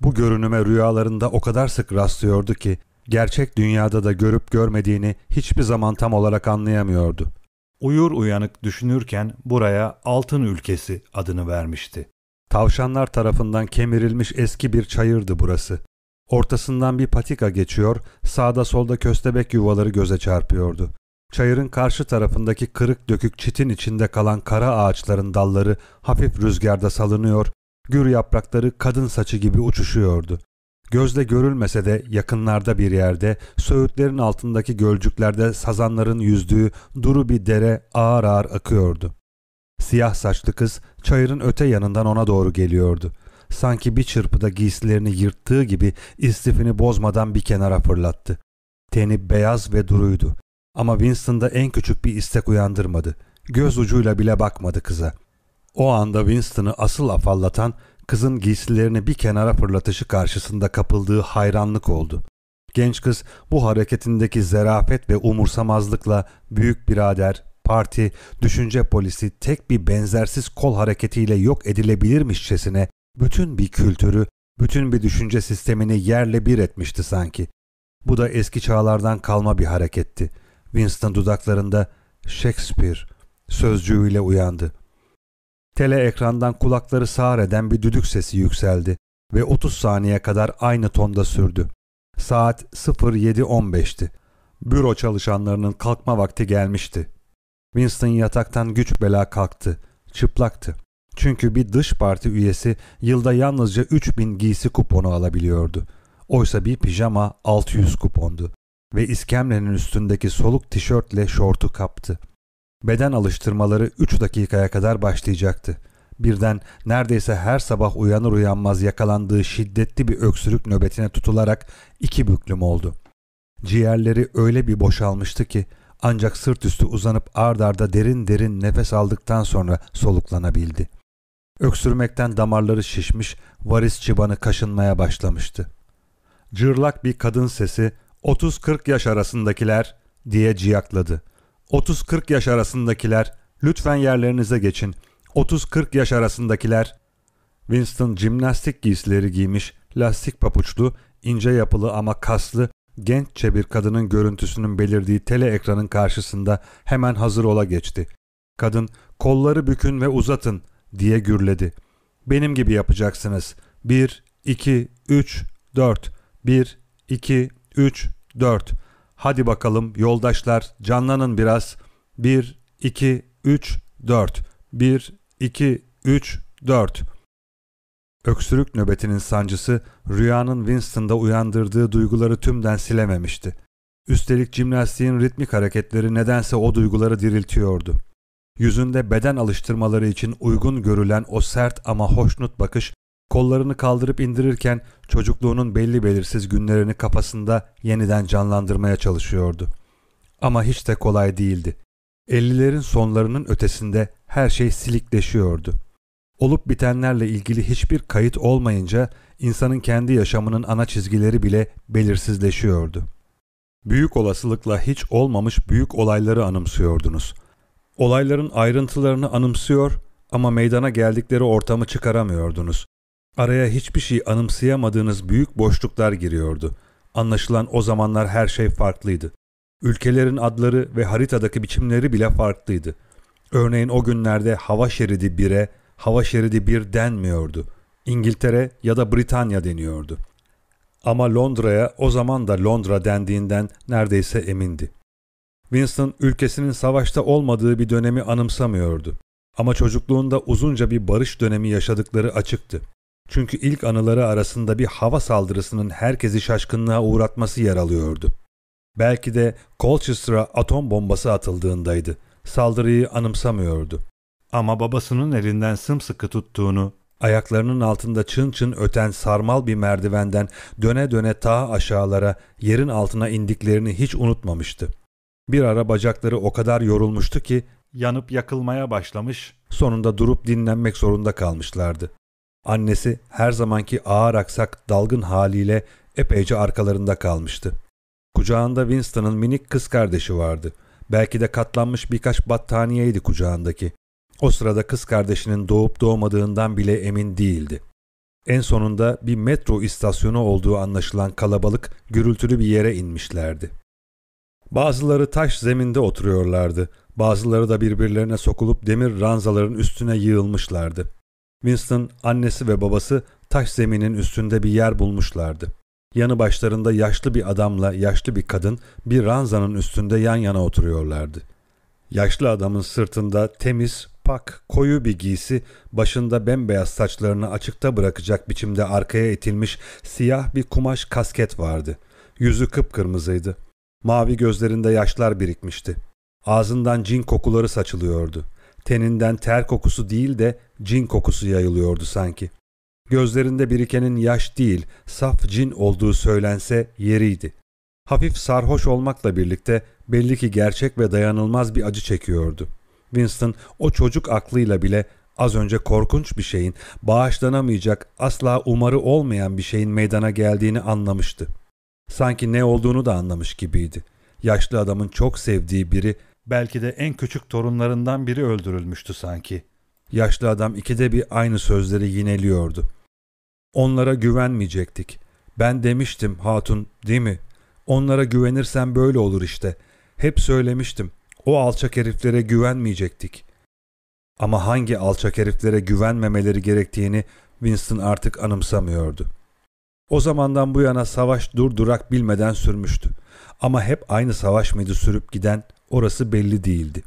Bu görünüme rüyalarında o kadar sık rastlıyordu ki gerçek dünyada da görüp görmediğini hiçbir zaman tam olarak anlayamıyordu. Uyur uyanık düşünürken buraya Altın Ülkesi adını vermişti. Tavşanlar tarafından kemirilmiş eski bir çayırdı burası. Ortasından bir patika geçiyor, sağda solda köstebek yuvaları göze çarpıyordu. Çayırın karşı tarafındaki kırık dökük çitin içinde kalan kara ağaçların dalları hafif rüzgarda salınıyor, gür yaprakları kadın saçı gibi uçuşuyordu. Gözle görülmese de yakınlarda bir yerde, söğütlerin altındaki gölcüklerde sazanların yüzdüğü duru bir dere ağır ağır akıyordu. Siyah saçlı kız çayırın öte yanından ona doğru geliyordu. Sanki bir çırpıda giysilerini yırttığı gibi istifini bozmadan bir kenara fırlattı. Teni beyaz ve duruydu. Ama Winston'da en küçük bir istek uyandırmadı. göz ucuyla bile bakmadı kıza. O anda Winston'ı asıl afallatan kızın giysilerini bir kenara fırlatışı karşısında kapıldığı hayranlık oldu. Genç kız bu hareketindeki zerafet ve umursamazlıkla büyük birader, parti, düşünce polisi tek bir benzersiz kol hareketiyle yok edilebilirmişçesine bütün bir kültürü, bütün bir düşünce sistemini yerle bir etmişti sanki. Bu da eski çağlardan kalma bir hareketti. Winston dudaklarında Shakespeare sözcüğüyle uyandı. Tele ekrandan kulakları sağır eden bir düdük sesi yükseldi ve 30 saniye kadar aynı tonda sürdü. Saat 07.15'ti. Büro çalışanlarının kalkma vakti gelmişti. Winston yataktan güç bela kalktı. Çıplaktı. Çünkü bir dış parti üyesi yılda yalnızca 3000 giysi kuponu alabiliyordu. Oysa bir pijama 600 kupondu ve iskemlenin üstündeki soluk tişörtle şortu kaptı. Beden alıştırmaları 3 dakikaya kadar başlayacaktı. Birden neredeyse her sabah uyanır uyanmaz yakalandığı şiddetli bir öksürük nöbetine tutularak iki büklüm oldu. Ciğerleri öyle bir boşalmıştı ki ancak sırt üstü uzanıp ard arda derin derin nefes aldıktan sonra soluklanabildi. Öksürmekten damarları şişmiş, varis çıbanı kaşınmaya başlamıştı. Cırlak bir kadın sesi 30-40 yaş arasındakiler diye ciyakladı. 30-40 yaş arasındakiler lütfen yerlerinize geçin. 30-40 yaş arasındakiler Winston jimnastik giysileri giymiş, lastik papuçlu, ince yapılı ama kaslı, genççe bir kadının görüntüsünün belirdiği tele ekranın karşısında hemen hazır ola geçti. Kadın kolları bükün ve uzatın diye gürledi. Benim gibi yapacaksınız. 1, 2, 3, 4. 1, 2, 3, 4. Hadi bakalım yoldaşlar canlanın biraz. 1, 2, 3, 4. 1, 2, 3, 4. Öksürük nöbetinin sancısı rüyanın Winston'da uyandırdığı duyguları tümden silememişti. Üstelik jimnastiğin ritmik hareketleri nedense o duyguları diriltiyordu. Yüzünde beden alıştırmaları için uygun görülen o sert ama hoşnut bakış kollarını kaldırıp indirirken çocukluğunun belli belirsiz günlerini kafasında yeniden canlandırmaya çalışıyordu. Ama hiç de kolay değildi. Ellilerin sonlarının ötesinde her şey silikleşiyordu. Olup bitenlerle ilgili hiçbir kayıt olmayınca insanın kendi yaşamının ana çizgileri bile belirsizleşiyordu. Büyük olasılıkla hiç olmamış büyük olayları anımsıyordunuz. Olayların ayrıntılarını anımsıyor ama meydana geldikleri ortamı çıkaramıyordunuz. Araya hiçbir şey anımsayamadığınız büyük boşluklar giriyordu. Anlaşılan o zamanlar her şey farklıydı. Ülkelerin adları ve haritadaki biçimleri bile farklıydı. Örneğin o günlerde hava şeridi 1'e hava şeridi 1 denmiyordu. İngiltere ya da Britanya deniyordu. Ama Londra'ya o zaman da Londra dendiğinden neredeyse emindi. Winston ülkesinin savaşta olmadığı bir dönemi anımsamıyordu. Ama çocukluğunda uzunca bir barış dönemi yaşadıkları açıktı. Çünkü ilk anıları arasında bir hava saldırısının herkesi şaşkınlığa uğratması yer alıyordu. Belki de Colchester'a atom bombası atıldığındaydı. Saldırıyı anımsamıyordu. Ama babasının elinden sımsıkı tuttuğunu, ayaklarının altında çın çın öten sarmal bir merdivenden döne döne ta aşağılara, yerin altına indiklerini hiç unutmamıştı. Bir ara bacakları o kadar yorulmuştu ki yanıp yakılmaya başlamış, sonunda durup dinlenmek zorunda kalmışlardı. Annesi her zamanki ağır aksak dalgın haliyle epeyce arkalarında kalmıştı. Kucağında Winston'ın minik kız kardeşi vardı. Belki de katlanmış birkaç battaniyeydi kucağındaki. O sırada kız kardeşinin doğup doğmadığından bile emin değildi. En sonunda bir metro istasyonu olduğu anlaşılan kalabalık gürültülü bir yere inmişlerdi. Bazıları taş zeminde oturuyorlardı. Bazıları da birbirlerine sokulup demir ranzaların üstüne yığılmışlardı. Winston, annesi ve babası taş zeminin üstünde bir yer bulmuşlardı. Yanı başlarında yaşlı bir adamla yaşlı bir kadın bir ranzanın üstünde yan yana oturuyorlardı. Yaşlı adamın sırtında temiz, pak, koyu bir giysi, başında bembeyaz saçlarını açıkta bırakacak biçimde arkaya itilmiş siyah bir kumaş kasket vardı. Yüzü kıpkırmızıydı. Mavi gözlerinde yaşlar birikmişti. Ağzından cin kokuları saçılıyordu. Teninden ter kokusu değil de cin kokusu yayılıyordu sanki. Gözlerinde birikenin yaş değil, saf cin olduğu söylense yeriydi. Hafif sarhoş olmakla birlikte belli ki gerçek ve dayanılmaz bir acı çekiyordu. Winston o çocuk aklıyla bile az önce korkunç bir şeyin, bağışlanamayacak, asla umarı olmayan bir şeyin meydana geldiğini anlamıştı. Sanki ne olduğunu da anlamış gibiydi. Yaşlı adamın çok sevdiği biri, belki de en küçük torunlarından biri öldürülmüştü sanki. Yaşlı adam ikide bir aynı sözleri yineliyordu. Onlara güvenmeyecektik. Ben demiştim hatun değil mi? Onlara güvenirsen böyle olur işte. Hep söylemiştim. O alçak heriflere güvenmeyecektik. Ama hangi alçak heriflere güvenmemeleri gerektiğini Winston artık anımsamıyordu. O zamandan bu yana savaş durdurak bilmeden sürmüştü. Ama hep aynı savaş mıydı sürüp giden orası belli değildi.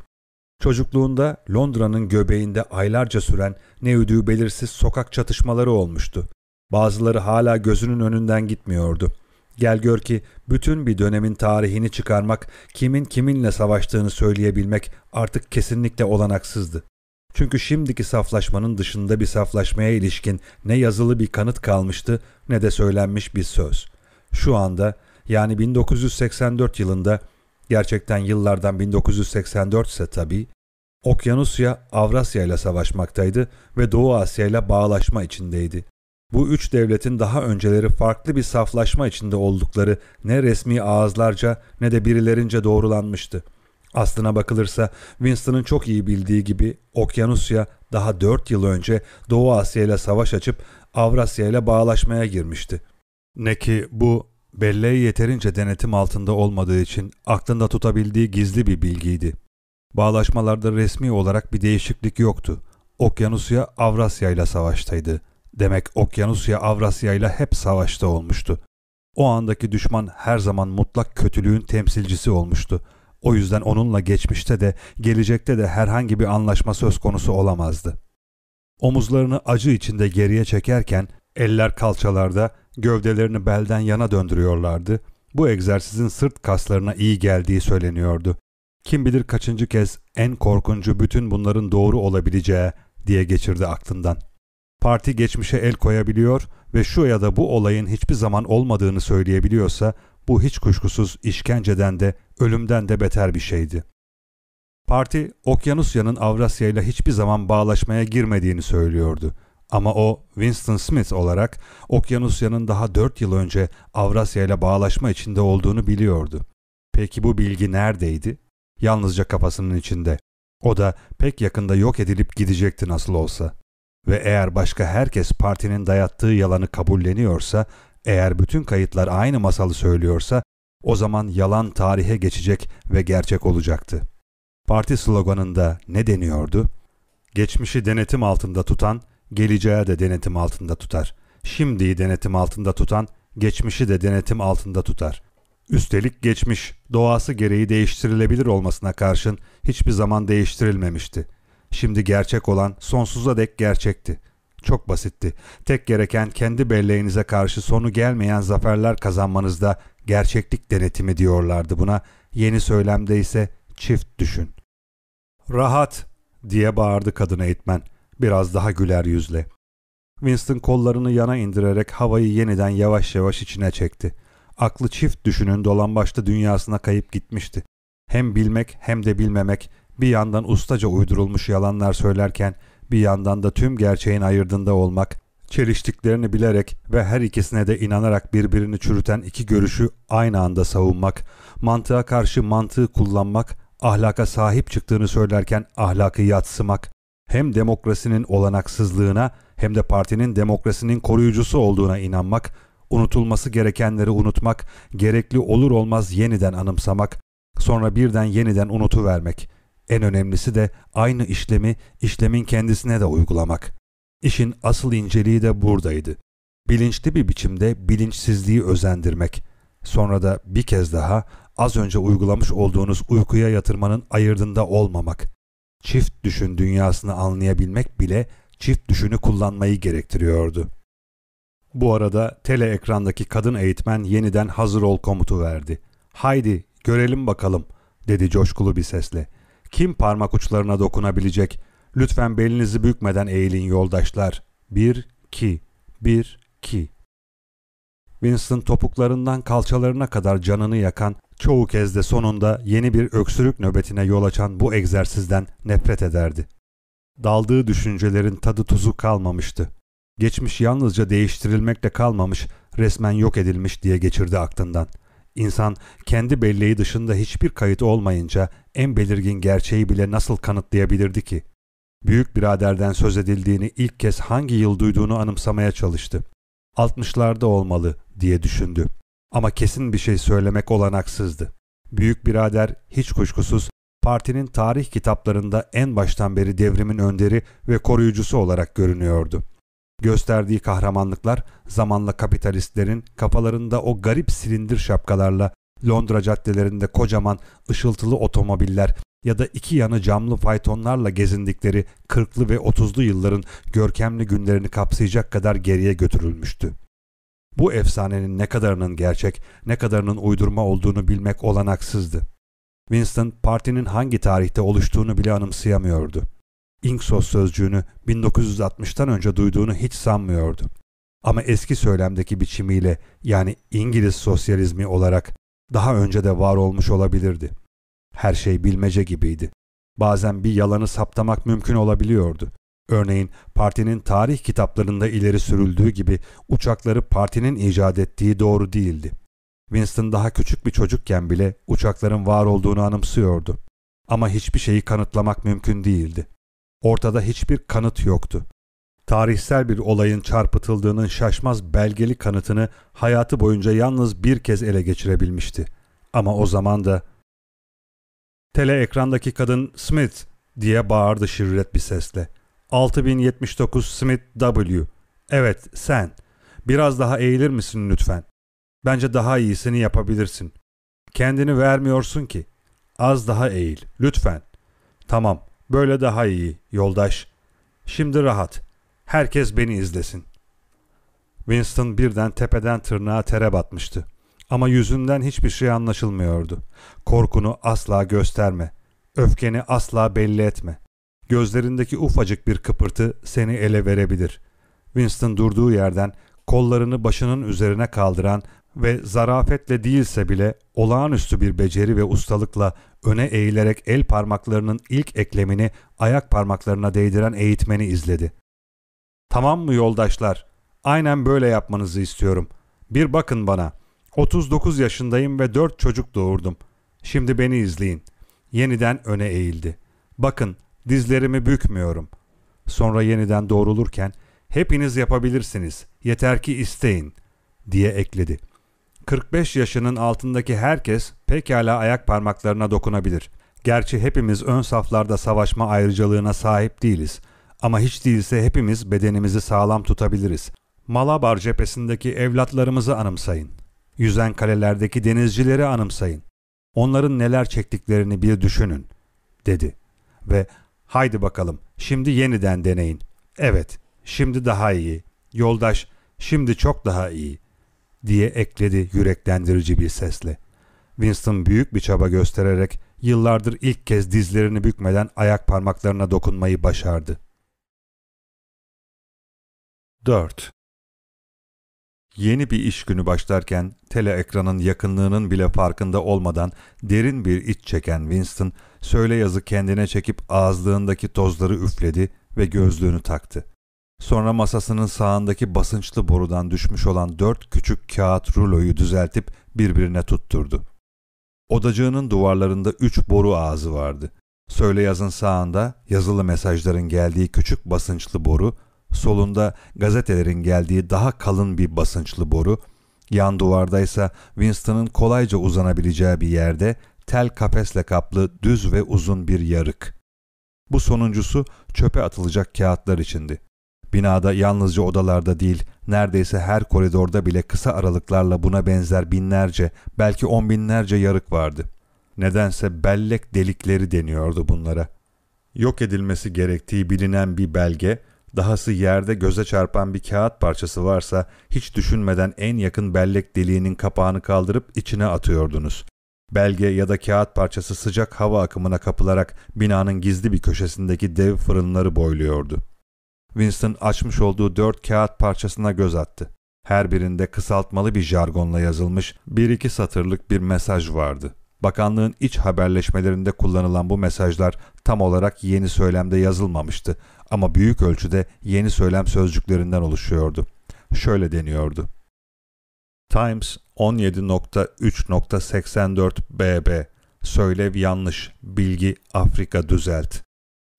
Çocukluğunda Londra'nın göbeğinde aylarca süren ne ödüğü belirsiz sokak çatışmaları olmuştu. Bazıları hala gözünün önünden gitmiyordu. Gel gör ki bütün bir dönemin tarihini çıkarmak, kimin kiminle savaştığını söyleyebilmek artık kesinlikle olanaksızdı. Çünkü şimdiki saflaşmanın dışında bir saflaşmaya ilişkin ne yazılı bir kanıt kalmıştı ne de söylenmiş bir söz. Şu anda yani 1984 yılında gerçekten yıllardan 1984 ise tabii Okyanusya Avrasya ile savaşmaktaydı ve Doğu Asya ile bağlaşma içindeydi. Bu üç devletin daha önceleri farklı bir saflaşma içinde oldukları ne resmi ağızlarca ne de birilerince doğrulanmıştı. Aslına bakılırsa Winston'ın çok iyi bildiği gibi Okyanusya daha dört yıl önce Doğu Asya ile savaş açıp Avrasya ile bağlaşmaya girmişti. Ne ki bu belleği yeterince denetim altında olmadığı için aklında tutabildiği gizli bir bilgiydi. Bağlaşmalarda resmi olarak bir değişiklik yoktu. Okyanusya Avrasya ile savaştaydı. Demek Okyanusya Avrasya ile hep savaşta olmuştu. O andaki düşman her zaman mutlak kötülüğün temsilcisi olmuştu. O yüzden onunla geçmişte de gelecekte de herhangi bir anlaşma söz konusu olamazdı. Omuzlarını acı içinde geriye çekerken eller kalçalarda gövdelerini belden yana döndürüyorlardı. Bu egzersizin sırt kaslarına iyi geldiği söyleniyordu. Kim bilir kaçıncı kez en korkuncu bütün bunların doğru olabileceği diye geçirdi aklından. Parti geçmişe el koyabiliyor ve şu ya da bu olayın hiçbir zaman olmadığını söyleyebiliyorsa bu hiç kuşkusuz işkenceden de ölümden de beter bir şeydi. Parti Okyanusya'nın Avrasya ile hiçbir zaman bağlaşmaya girmediğini söylüyordu. Ama o Winston Smith olarak Okyanusya'nın daha dört yıl önce Avrasya ile bağlaşma içinde olduğunu biliyordu. Peki bu bilgi neredeydi? Yalnızca kafasının içinde. O da pek yakında yok edilip gidecekti nasıl olsa. Ve eğer başka herkes partinin dayattığı yalanı kabulleniyorsa, eğer bütün kayıtlar aynı masalı söylüyorsa, o zaman yalan tarihe geçecek ve gerçek olacaktı. Parti sloganında ne deniyordu? Geçmişi denetim altında tutan, geleceğe de denetim altında tutar. Şimdiyi denetim altında tutan, geçmişi de denetim altında tutar. Üstelik geçmiş, doğası gereği değiştirilebilir olmasına karşın hiçbir zaman değiştirilmemişti. Şimdi gerçek olan sonsuza dek gerçekti. Çok basitti. Tek gereken kendi belleğinize karşı sonu gelmeyen zaferler kazanmanızda gerçeklik denetimi diyorlardı buna. Yeni söylemde ise çift düşün. Rahat diye bağırdı kadın eğitmen biraz daha güler yüzle. Winston kollarını yana indirerek havayı yeniden yavaş yavaş içine çekti. Aklı çift düşünün dolambaçlı dünyasına kayıp gitmişti. Hem bilmek hem de bilmemek bir yandan ustaca uydurulmuş yalanlar söylerken bir yandan da tüm gerçeğin ayırdında olmak, çeliştiklerini bilerek ve her ikisine de inanarak birbirini çürüten iki görüşü aynı anda savunmak, mantığa karşı mantığı kullanmak, ahlaka sahip çıktığını söylerken ahlakı yatsımak, hem demokrasinin olanaksızlığına hem de partinin demokrasinin koruyucusu olduğuna inanmak, unutulması gerekenleri unutmak, gerekli olur olmaz yeniden anımsamak, sonra birden yeniden unutuvermek. En önemlisi de aynı işlemi işlemin kendisine de uygulamak. İşin asıl inceliği de buradaydı. Bilinçli bir biçimde bilinçsizliği özendirmek. Sonra da bir kez daha az önce uygulamış olduğunuz uykuya yatırmanın ayırdında olmamak. Çift düşün dünyasını anlayabilmek bile çift düşünü kullanmayı gerektiriyordu. Bu arada tele ekrandaki kadın eğitmen yeniden hazır ol komutu verdi. Haydi görelim bakalım dedi coşkulu bir sesle. Kim parmak uçlarına dokunabilecek? Lütfen belinizi bükmeden eğilin yoldaşlar. Bir, ki, bir, ki. Winston topuklarından kalçalarına kadar canını yakan Çoğu kez de sonunda yeni bir öksürük nöbetine yol açan bu egzersizden nefret ederdi. Daldığı düşüncelerin tadı tuzu kalmamıştı. Geçmiş yalnızca değiştirilmekle kalmamış, resmen yok edilmiş diye geçirdi aklından. İnsan kendi belleği dışında hiçbir kayıt olmayınca en belirgin gerçeği bile nasıl kanıtlayabilirdi ki? Büyük biraderden söz edildiğini ilk kez hangi yıl duyduğunu anımsamaya çalıştı. 60'larda olmalı diye düşündü. Ama kesin bir şey söylemek olanaksızdı. Büyük birader hiç kuşkusuz partinin tarih kitaplarında en baştan beri devrimin önderi ve koruyucusu olarak görünüyordu. Gösterdiği kahramanlıklar zamanla kapitalistlerin kafalarında o garip silindir şapkalarla Londra caddelerinde kocaman ışıltılı otomobiller ya da iki yanı camlı faytonlarla gezindikleri 40'lı ve 30'lu yılların görkemli günlerini kapsayacak kadar geriye götürülmüştü. Bu efsanenin ne kadarının gerçek, ne kadarının uydurma olduğunu bilmek olanaksızdı. Winston partinin hangi tarihte oluştuğunu bile anımsayamıyordu. Inksos sözcüğünü 1960'tan önce duyduğunu hiç sanmıyordu. Ama eski söylemdeki biçimiyle yani İngiliz sosyalizmi olarak daha önce de var olmuş olabilirdi. Her şey bilmece gibiydi. Bazen bir yalanı saptamak mümkün olabiliyordu. Örneğin partinin tarih kitaplarında ileri sürüldüğü gibi uçakları partinin icat ettiği doğru değildi. Winston daha küçük bir çocukken bile uçakların var olduğunu anımsıyordu. Ama hiçbir şeyi kanıtlamak mümkün değildi. Ortada hiçbir kanıt yoktu. Tarihsel bir olayın çarpıtıldığının şaşmaz belgeli kanıtını hayatı boyunca yalnız bir kez ele geçirebilmişti. Ama o zaman da Tele ekrandaki kadın Smith diye bağırdı şirret bir sesle. 6079 Smith W. Evet sen. Biraz daha eğilir misin lütfen? Bence daha iyisini yapabilirsin. Kendini vermiyorsun ki. Az daha eğil lütfen. Tamam böyle daha iyi yoldaş. Şimdi rahat. Herkes beni izlesin. Winston birden tepeden tırnağa tere batmıştı. Ama yüzünden hiçbir şey anlaşılmıyordu. Korkunu asla gösterme. Öfkeni asla belli etme. Gözlerindeki ufacık bir kıpırtı seni ele verebilir. Winston durduğu yerden kollarını başının üzerine kaldıran ve zarafetle değilse bile olağanüstü bir beceri ve ustalıkla öne eğilerek el parmaklarının ilk eklemini ayak parmaklarına değdiren eğitmeni izledi. Tamam mı yoldaşlar? Aynen böyle yapmanızı istiyorum. Bir bakın bana. 39 yaşındayım ve 4 çocuk doğurdum. Şimdi beni izleyin. Yeniden öne eğildi. Bakın dizlerimi bükmüyorum. Sonra yeniden doğrulurken hepiniz yapabilirsiniz. Yeter ki isteyin diye ekledi. 45 yaşının altındaki herkes pekala ayak parmaklarına dokunabilir. Gerçi hepimiz ön saflarda savaşma ayrıcalığına sahip değiliz. Ama hiç değilse hepimiz bedenimizi sağlam tutabiliriz. Malabar cephesindeki evlatlarımızı anımsayın. Yüzen kalelerdeki denizcileri anımsayın. Onların neler çektiklerini bir düşünün, dedi. Ve haydi bakalım şimdi yeniden deneyin. Evet, şimdi daha iyi. Yoldaş, şimdi çok daha iyi diye ekledi yüreklendirici bir sesle. Winston büyük bir çaba göstererek yıllardır ilk kez dizlerini bükmeden ayak parmaklarına dokunmayı başardı. 4. Yeni bir iş günü başlarken tele ekranın yakınlığının bile farkında olmadan derin bir iç çeken Winston söyle yazı kendine çekip ağızlığındaki tozları üfledi ve gözlüğünü taktı. Sonra masasının sağındaki basınçlı borudan düşmüş olan dört küçük kağıt ruloyu düzeltip birbirine tutturdu. Odacığının duvarlarında üç boru ağzı vardı. Söyle yazın sağında yazılı mesajların geldiği küçük basınçlı boru, solunda gazetelerin geldiği daha kalın bir basınçlı boru, yan duvardaysa Winston'ın kolayca uzanabileceği bir yerde tel kafesle kaplı düz ve uzun bir yarık. Bu sonuncusu çöpe atılacak kağıtlar içindi. Binada yalnızca odalarda değil, neredeyse her koridorda bile kısa aralıklarla buna benzer binlerce, belki on binlerce yarık vardı. Nedense bellek delikleri deniyordu bunlara. Yok edilmesi gerektiği bilinen bir belge, dahası yerde göze çarpan bir kağıt parçası varsa hiç düşünmeden en yakın bellek deliğinin kapağını kaldırıp içine atıyordunuz. Belge ya da kağıt parçası sıcak hava akımına kapılarak binanın gizli bir köşesindeki dev fırınları boyluyordu. Winston açmış olduğu dört kağıt parçasına göz attı. Her birinde kısaltmalı bir jargonla yazılmış bir iki satırlık bir mesaj vardı. Bakanlığın iç haberleşmelerinde kullanılan bu mesajlar tam olarak yeni söylemde yazılmamıştı ama büyük ölçüde yeni söylem sözcüklerinden oluşuyordu. Şöyle deniyordu. Times 17.3.84 BB Söylev yanlış. Bilgi Afrika düzelt.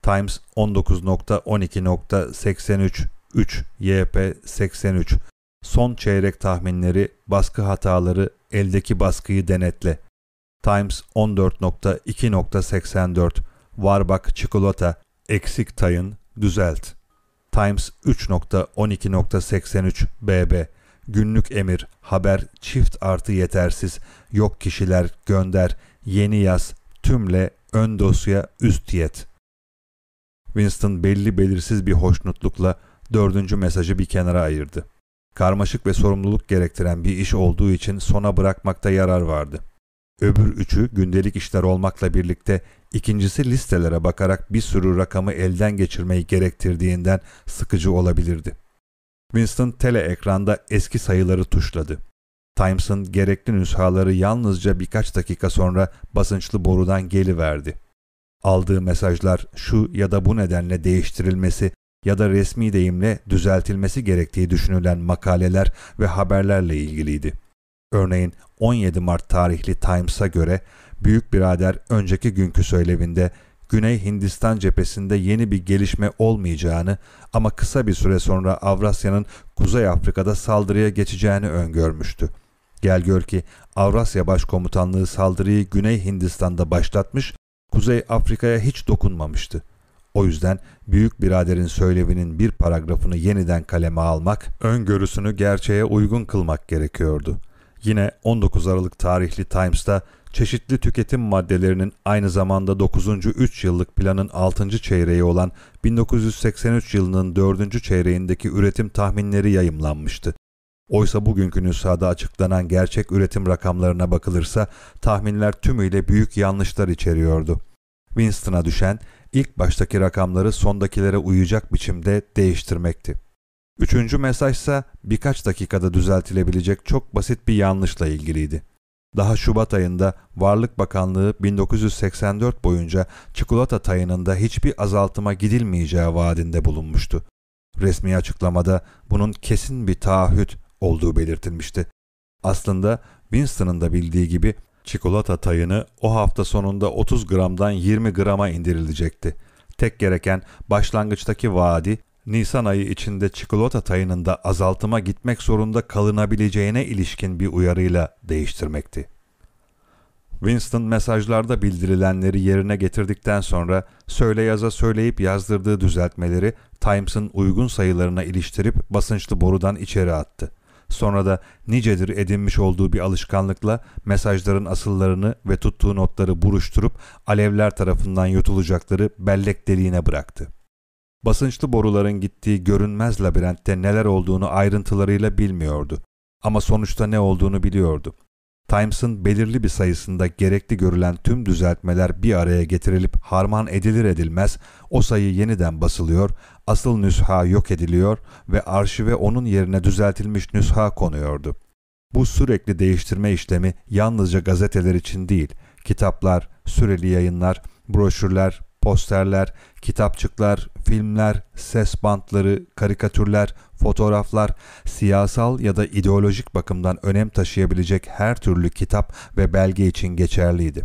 Times 19.12.83 3 YP 83 Son çeyrek tahminleri, baskı hataları, eldeki baskıyı denetle. Times 14.2.84 Varbak çikolata, eksik tayın, düzelt. Times 3.12.83 BB Günlük emir, haber, çift artı yetersiz, yok kişiler, gönder, yeni yaz, tümle, ön dosya, üst yet. Winston belli belirsiz bir hoşnutlukla dördüncü mesajı bir kenara ayırdı. Karmaşık ve sorumluluk gerektiren bir iş olduğu için sona bırakmakta yarar vardı. Öbür üçü gündelik işler olmakla birlikte ikincisi listelere bakarak bir sürü rakamı elden geçirmeyi gerektirdiğinden sıkıcı olabilirdi. Winston tele ekranda eski sayıları tuşladı. Times'ın gerekli nüshaları yalnızca birkaç dakika sonra basınçlı borudan geliverdi. Aldığı mesajlar şu ya da bu nedenle değiştirilmesi ya da resmi deyimle düzeltilmesi gerektiği düşünülen makaleler ve haberlerle ilgiliydi. Örneğin 17 Mart tarihli Times'a göre Büyük Birader önceki günkü söylevinde Güney Hindistan cephesinde yeni bir gelişme olmayacağını ama kısa bir süre sonra Avrasya'nın Kuzey Afrika'da saldırıya geçeceğini öngörmüştü. Gel gör ki Avrasya Başkomutanlığı saldırıyı Güney Hindistan'da başlatmış, Kuzey Afrika'ya hiç dokunmamıştı. O yüzden büyük biraderin söylevinin bir paragrafını yeniden kaleme almak, öngörüsünü gerçeğe uygun kılmak gerekiyordu. Yine 19 Aralık tarihli Times'ta çeşitli tüketim maddelerinin aynı zamanda 9. 3 yıllık planın 6. çeyreği olan 1983 yılının 4. çeyreğindeki üretim tahminleri yayımlanmıştı. Oysa bugünkü nüshada açıklanan gerçek üretim rakamlarına bakılırsa tahminler tümüyle büyük yanlışlar içeriyordu. Winston'a düşen ilk baştaki rakamları sondakilere uyacak biçimde değiştirmekti. Üçüncü mesajsa birkaç dakikada düzeltilebilecek çok basit bir yanlışla ilgiliydi. Daha Şubat ayında Varlık Bakanlığı 1984 boyunca çikolata tayınında hiçbir azaltıma gidilmeyeceği vaadinde bulunmuştu. Resmi açıklamada bunun kesin bir taahhüt olduğu belirtilmişti. Aslında Winston'ın da bildiği gibi çikolata tayını o hafta sonunda 30 gramdan 20 grama indirilecekti. Tek gereken başlangıçtaki vaadi Nisan ayı içinde çikolata tayınında azaltıma gitmek zorunda kalınabileceğine ilişkin bir uyarıyla değiştirmekti. Winston mesajlarda bildirilenleri yerine getirdikten sonra söyle yaza söyleyip yazdırdığı düzeltmeleri Times'ın uygun sayılarına iliştirip basınçlı borudan içeri attı. Sonra da nicedir edinmiş olduğu bir alışkanlıkla mesajların asıllarını ve tuttuğu notları buruşturup alevler tarafından yutulacakları bellek deliğine bıraktı. Basınçlı boruların gittiği görünmez labirentte neler olduğunu ayrıntılarıyla bilmiyordu. Ama sonuçta ne olduğunu biliyordu. Times'ın belirli bir sayısında gerekli görülen tüm düzeltmeler bir araya getirilip harman edilir edilmez o sayı yeniden basılıyor, asıl nüsha yok ediliyor ve arşive onun yerine düzeltilmiş nüsha konuyordu. Bu sürekli değiştirme işlemi yalnızca gazeteler için değil, kitaplar, süreli yayınlar, broşürler, posterler, kitapçıklar, filmler, ses bantları, karikatürler, fotoğraflar, siyasal ya da ideolojik bakımdan önem taşıyabilecek her türlü kitap ve belge için geçerliydi.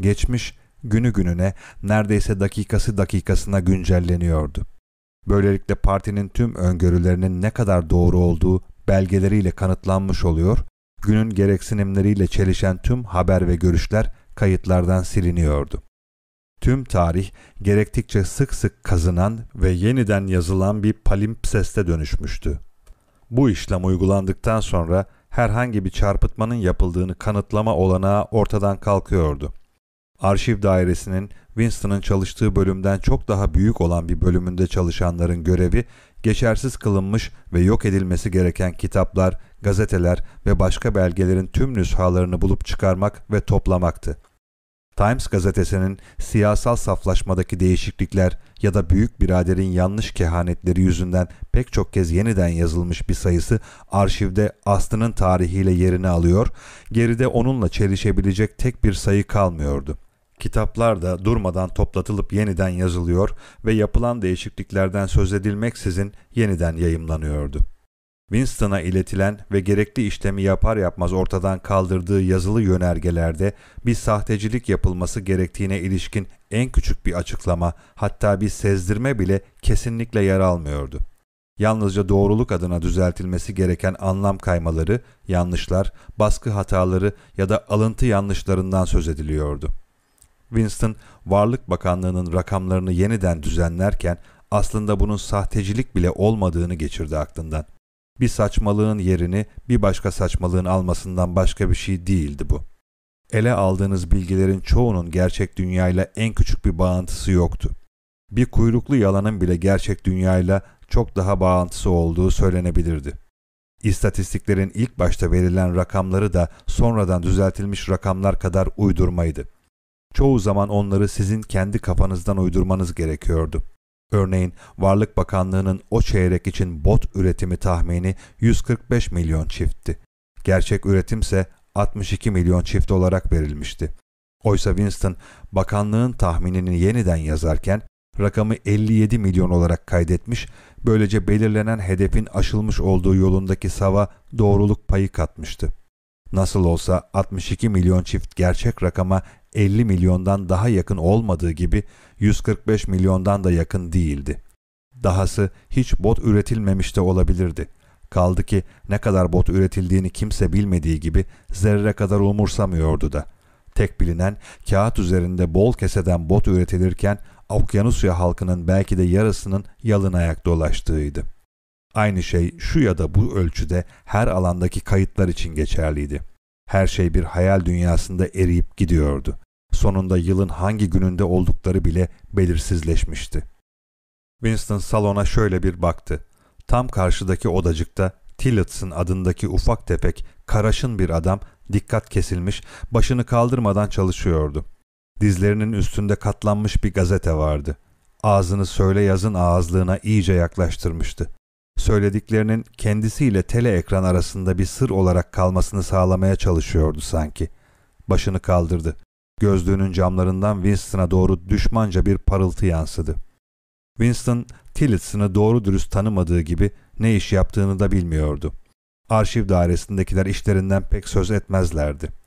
Geçmiş, günü gününe, neredeyse dakikası dakikasına güncelleniyordu. Böylelikle partinin tüm öngörülerinin ne kadar doğru olduğu belgeleriyle kanıtlanmış oluyor, günün gereksinimleriyle çelişen tüm haber ve görüşler kayıtlardan siliniyordu. Tüm tarih gerektikçe sık sık kazınan ve yeniden yazılan bir palimpseste dönüşmüştü. Bu işlem uygulandıktan sonra herhangi bir çarpıtmanın yapıldığını kanıtlama olanağı ortadan kalkıyordu. Arşiv dairesinin Winston'ın çalıştığı bölümden çok daha büyük olan bir bölümünde çalışanların görevi, geçersiz kılınmış ve yok edilmesi gereken kitaplar, gazeteler ve başka belgelerin tüm nüshalarını bulup çıkarmak ve toplamaktı. Times gazetesinin siyasal saflaşmadaki değişiklikler ya da büyük biraderin yanlış kehanetleri yüzünden pek çok kez yeniden yazılmış bir sayısı arşivde Aslı'nın tarihiyle yerini alıyor, geride onunla çelişebilecek tek bir sayı kalmıyordu. Kitaplar da durmadan toplatılıp yeniden yazılıyor ve yapılan değişikliklerden söz edilmeksizin yeniden yayımlanıyordu. Winston'a iletilen ve gerekli işlemi yapar yapmaz ortadan kaldırdığı yazılı yönergelerde bir sahtecilik yapılması gerektiğine ilişkin en küçük bir açıklama hatta bir sezdirme bile kesinlikle yer almıyordu. Yalnızca doğruluk adına düzeltilmesi gereken anlam kaymaları, yanlışlar, baskı hataları ya da alıntı yanlışlarından söz ediliyordu. Winston, Varlık Bakanlığı'nın rakamlarını yeniden düzenlerken aslında bunun sahtecilik bile olmadığını geçirdi aklından. Bir saçmalığın yerini bir başka saçmalığın almasından başka bir şey değildi bu. Ele aldığınız bilgilerin çoğunun gerçek dünyayla en küçük bir bağıntısı yoktu. Bir kuyruklu yalanın bile gerçek dünyayla çok daha bağıntısı olduğu söylenebilirdi. İstatistiklerin ilk başta verilen rakamları da sonradan düzeltilmiş rakamlar kadar uydurmaydı. Çoğu zaman onları sizin kendi kafanızdan uydurmanız gerekiyordu. Örneğin Varlık Bakanlığı'nın o çeyrek için bot üretimi tahmini 145 milyon çiftti. Gerçek üretimse 62 milyon çift olarak verilmişti. Oysa Winston bakanlığın tahminini yeniden yazarken rakamı 57 milyon olarak kaydetmiş, böylece belirlenen hedefin aşılmış olduğu yolundaki sava doğruluk payı katmıştı. Nasıl olsa 62 milyon çift gerçek rakama 50 milyondan daha yakın olmadığı gibi 145 milyondan da yakın değildi. Dahası hiç bot üretilmemiş de olabilirdi. Kaldı ki ne kadar bot üretildiğini kimse bilmediği gibi zerre kadar umursamıyordu da. Tek bilinen kağıt üzerinde bol keseden bot üretilirken Okyanusya halkının belki de yarısının yalın ayak dolaştığıydı. Aynı şey şu ya da bu ölçüde her alandaki kayıtlar için geçerliydi. Her şey bir hayal dünyasında eriyip gidiyordu. Sonunda yılın hangi gününde oldukları bile belirsizleşmişti. Winston salona şöyle bir baktı. Tam karşıdaki odacıkta Tillotson adındaki ufak tefek, karaşın bir adam dikkat kesilmiş, başını kaldırmadan çalışıyordu. Dizlerinin üstünde katlanmış bir gazete vardı. Ağzını söyle yazın ağızlığına iyice yaklaştırmıştı. Söylediklerinin kendisiyle tele ekran arasında bir sır olarak kalmasını sağlamaya çalışıyordu sanki. Başını kaldırdı. Gözlüğünün camlarından Winston'a doğru düşmanca bir parıltı yansıdı. Winston, Tillotson'ı doğru dürüst tanımadığı gibi ne iş yaptığını da bilmiyordu. Arşiv dairesindekiler işlerinden pek söz etmezlerdi.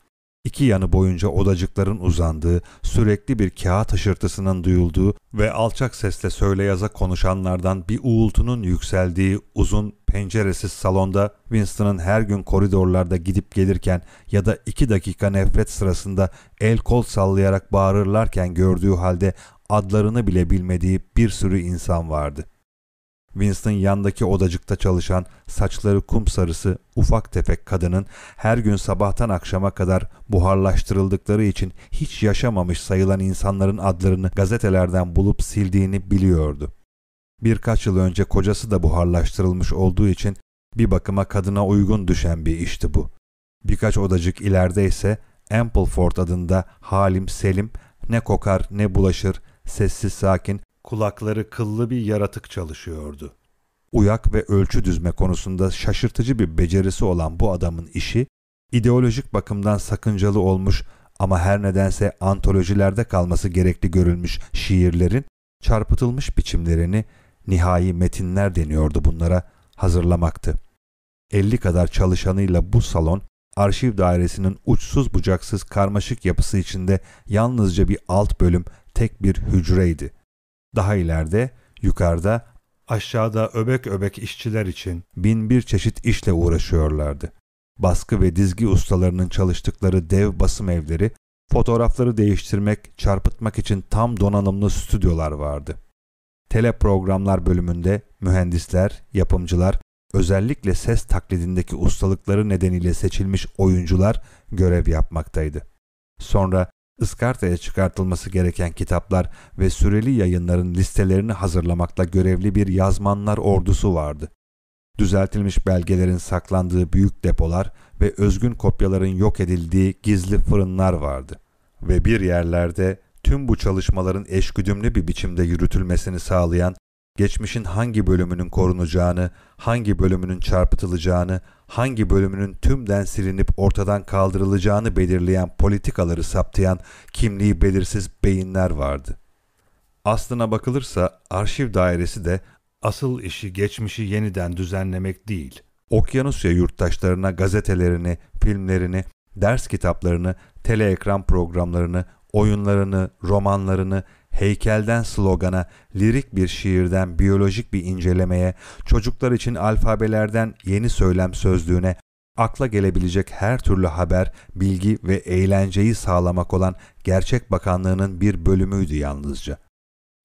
İki yanı boyunca odacıkların uzandığı, sürekli bir kağıt hışırtısının duyulduğu ve alçak sesle söyle yaza konuşanlardan bir uğultunun yükseldiği uzun penceresiz salonda Winston'ın her gün koridorlarda gidip gelirken ya da iki dakika nefret sırasında el kol sallayarak bağırırlarken gördüğü halde adlarını bile bilmediği bir sürü insan vardı. Winston yandaki odacıkta çalışan saçları kum sarısı ufak tefek kadının her gün sabahtan akşama kadar buharlaştırıldıkları için hiç yaşamamış sayılan insanların adlarını gazetelerden bulup sildiğini biliyordu. Birkaç yıl önce kocası da buharlaştırılmış olduğu için bir bakıma kadına uygun düşen bir işti bu. Birkaç odacık ileride ise Ampleford adında halim selim ne kokar ne bulaşır sessiz sakin kulakları kıllı bir yaratık çalışıyordu. Uyak ve ölçü düzme konusunda şaşırtıcı bir becerisi olan bu adamın işi, ideolojik bakımdan sakıncalı olmuş ama her nedense antolojilerde kalması gerekli görülmüş şiirlerin çarpıtılmış biçimlerini nihai metinler deniyordu bunlara hazırlamaktı. 50 kadar çalışanıyla bu salon arşiv dairesinin uçsuz bucaksız karmaşık yapısı içinde yalnızca bir alt bölüm tek bir hücreydi. Daha ileride, yukarıda, aşağıda öbek öbek işçiler için bin bir çeşit işle uğraşıyorlardı. Baskı ve dizgi ustalarının çalıştıkları dev basım evleri, fotoğrafları değiştirmek, çarpıtmak için tam donanımlı stüdyolar vardı. Teleprogramlar bölümünde mühendisler, yapımcılar, özellikle ses taklidindeki ustalıkları nedeniyle seçilmiş oyuncular görev yapmaktaydı. Sonra ıskartaya çıkartılması gereken kitaplar ve süreli yayınların listelerini hazırlamakla görevli bir yazmanlar ordusu vardı. Düzeltilmiş belgelerin saklandığı büyük depolar ve özgün kopyaların yok edildiği gizli fırınlar vardı. ve bir yerlerde tüm bu çalışmaların eşgüdümlü bir biçimde yürütülmesini sağlayan, geçmişin hangi bölümünün korunacağını, hangi bölümünün çarpıtılacağını, hangi bölümünün tümden silinip ortadan kaldırılacağını belirleyen politikaları saptayan kimliği belirsiz beyinler vardı. Aslına bakılırsa arşiv dairesi de asıl işi geçmişi yeniden düzenlemek değil, Okyanusya yurttaşlarına gazetelerini, filmlerini, ders kitaplarını, teleekran programlarını, oyunlarını, romanlarını, heykelden slogana, lirik bir şiirden biyolojik bir incelemeye, çocuklar için alfabelerden yeni söylem sözlüğüne, akla gelebilecek her türlü haber, bilgi ve eğlenceyi sağlamak olan Gerçek Bakanlığı'nın bir bölümüydü yalnızca.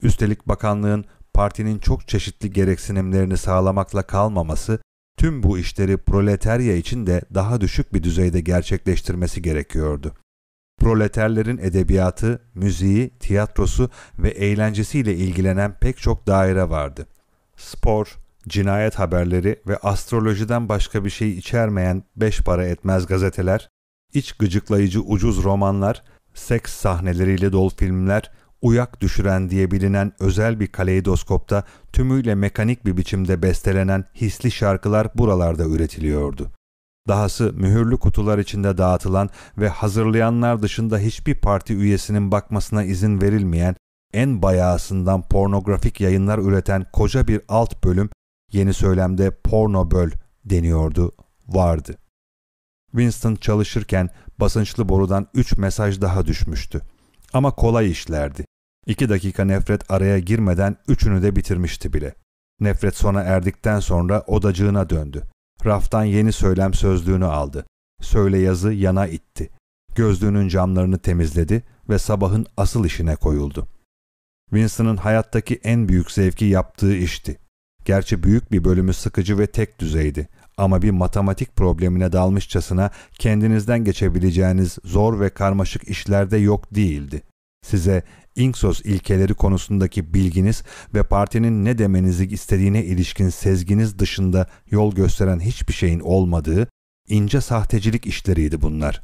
Üstelik bakanlığın partinin çok çeşitli gereksinimlerini sağlamakla kalmaması, tüm bu işleri proletarya için de daha düşük bir düzeyde gerçekleştirmesi gerekiyordu. Proleterlerin edebiyatı, müziği, tiyatrosu ve eğlencesiyle ilgilenen pek çok daire vardı. Spor, cinayet haberleri ve astrolojiden başka bir şey içermeyen beş para etmez gazeteler, iç gıcıklayıcı ucuz romanlar, seks sahneleriyle dolu filmler, uyak düşüren diye bilinen özel bir kaleidoskopta tümüyle mekanik bir biçimde bestelenen hisli şarkılar buralarda üretiliyordu. Dahası mühürlü kutular içinde dağıtılan ve hazırlayanlar dışında hiçbir parti üyesinin bakmasına izin verilmeyen en bayağısından pornografik yayınlar üreten koca bir alt bölüm yeni söylemde porno böl deniyordu, vardı. Winston çalışırken basınçlı borudan üç mesaj daha düşmüştü. Ama kolay işlerdi. İki dakika nefret araya girmeden üçünü de bitirmişti bile. Nefret sona erdikten sonra odacığına döndü. Raftan yeni söylem sözlüğünü aldı. Söyle yazı yana itti. Gözlüğünün camlarını temizledi ve sabahın asıl işine koyuldu. Winston'ın hayattaki en büyük zevki yaptığı işti. Gerçi büyük bir bölümü sıkıcı ve tek düzeydi ama bir matematik problemine dalmışçasına kendinizden geçebileceğiniz zor ve karmaşık işlerde yok değildi. Size Inksos ilkeleri konusundaki bilginiz ve partinin ne demenizi istediğine ilişkin sezginiz dışında yol gösteren hiçbir şeyin olmadığı ince sahtecilik işleriydi bunlar.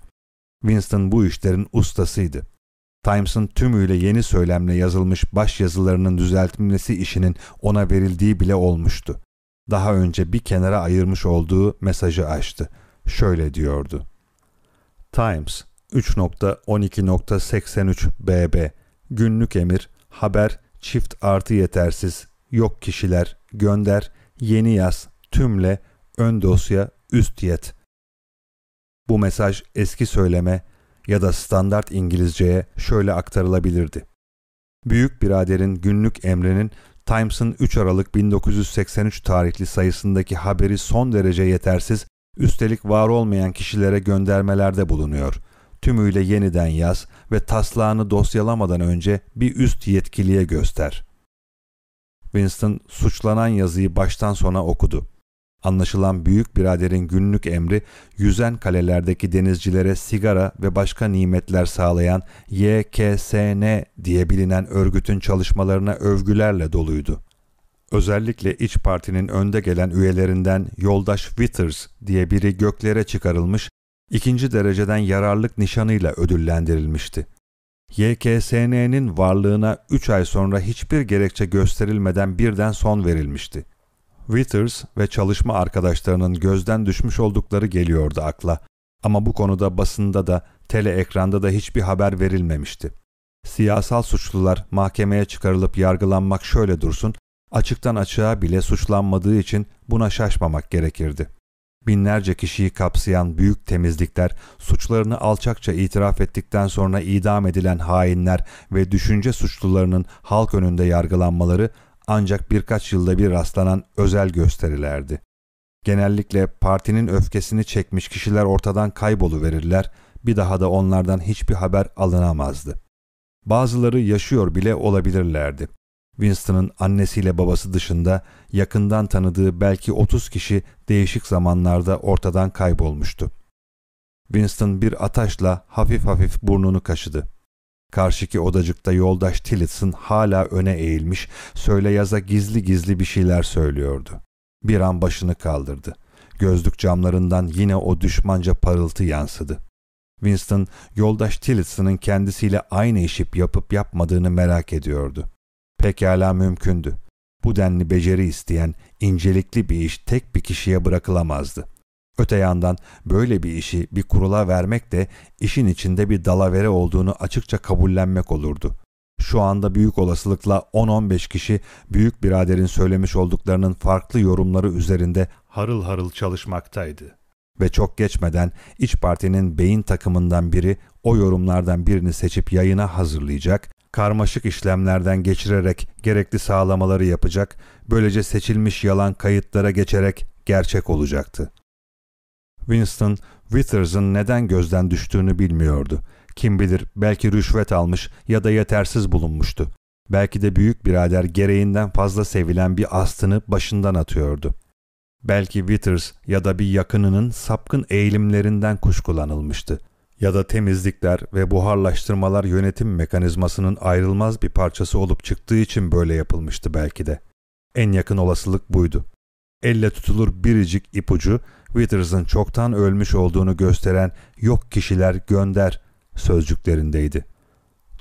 Winston bu işlerin ustasıydı. Times'ın tümüyle yeni söylemle yazılmış baş yazılarının düzeltilmesi işinin ona verildiği bile olmuştu. Daha önce bir kenara ayırmış olduğu mesajı açtı. Şöyle diyordu. Times 3.12.83 BB Günlük emir, haber, çift artı yetersiz, yok kişiler, gönder, yeni yaz, tümle, ön dosya, üst yet. Bu mesaj eski söyleme ya da standart İngilizceye şöyle aktarılabilirdi. Büyük biraderin günlük emrinin Times'ın 3 Aralık 1983 tarihli sayısındaki haberi son derece yetersiz, üstelik var olmayan kişilere göndermelerde bulunuyor tümüyle yeniden yaz ve taslağını dosyalamadan önce bir üst yetkiliye göster. Winston suçlanan yazıyı baştan sona okudu. Anlaşılan büyük biraderin günlük emri yüzen kalelerdeki denizcilere sigara ve başka nimetler sağlayan YKSN diye bilinen örgütün çalışmalarına övgülerle doluydu. Özellikle İç Parti'nin önde gelen üyelerinden Yoldaş Withers diye biri göklere çıkarılmış ikinci dereceden yararlık nişanıyla ödüllendirilmişti. YKSN'nin varlığına 3 ay sonra hiçbir gerekçe gösterilmeden birden son verilmişti. Withers ve çalışma arkadaşlarının gözden düşmüş oldukları geliyordu akla ama bu konuda basında da tele ekranda da hiçbir haber verilmemişti. Siyasal suçlular mahkemeye çıkarılıp yargılanmak şöyle dursun, açıktan açığa bile suçlanmadığı için buna şaşmamak gerekirdi binlerce kişiyi kapsayan büyük temizlikler, suçlarını alçakça itiraf ettikten sonra idam edilen hainler ve düşünce suçlularının halk önünde yargılanmaları ancak birkaç yılda bir rastlanan özel gösterilerdi. Genellikle partinin öfkesini çekmiş kişiler ortadan kayboluverirler, bir daha da onlardan hiçbir haber alınamazdı. Bazıları yaşıyor bile olabilirlerdi. Winston'ın annesiyle babası dışında yakından tanıdığı belki 30 kişi değişik zamanlarda ortadan kaybolmuştu. Winston bir ataşla hafif hafif burnunu kaşıdı. Karşıki odacıkta yoldaş Tillotson hala öne eğilmiş, söyle yaza gizli gizli bir şeyler söylüyordu. Bir an başını kaldırdı. Gözlük camlarından yine o düşmanca parıltı yansıdı. Winston, yoldaş Tillotson'ın kendisiyle aynı işi yapıp yapmadığını merak ediyordu. Pekala mümkündü. Bu denli beceri isteyen, incelikli bir iş tek bir kişiye bırakılamazdı. Öte yandan böyle bir işi bir kurula vermek de işin içinde bir dalavere olduğunu açıkça kabullenmek olurdu. Şu anda büyük olasılıkla 10-15 kişi büyük biraderin söylemiş olduklarının farklı yorumları üzerinde harıl harıl çalışmaktaydı. Ve çok geçmeden İç Parti'nin beyin takımından biri o yorumlardan birini seçip yayına hazırlayacak, karmaşık işlemlerden geçirerek gerekli sağlamaları yapacak, böylece seçilmiş yalan kayıtlara geçerek gerçek olacaktı. Winston, Withers'ın neden gözden düştüğünü bilmiyordu. Kim bilir belki rüşvet almış ya da yetersiz bulunmuştu. Belki de büyük birader gereğinden fazla sevilen bir astını başından atıyordu. Belki Withers ya da bir yakınının sapkın eğilimlerinden kuşkulanılmıştı. Ya da temizlikler ve buharlaştırmalar yönetim mekanizmasının ayrılmaz bir parçası olup çıktığı için böyle yapılmıştı belki de. En yakın olasılık buydu. Elle tutulur biricik ipucu Withers'ın çoktan ölmüş olduğunu gösteren yok kişiler gönder sözcüklerindeydi.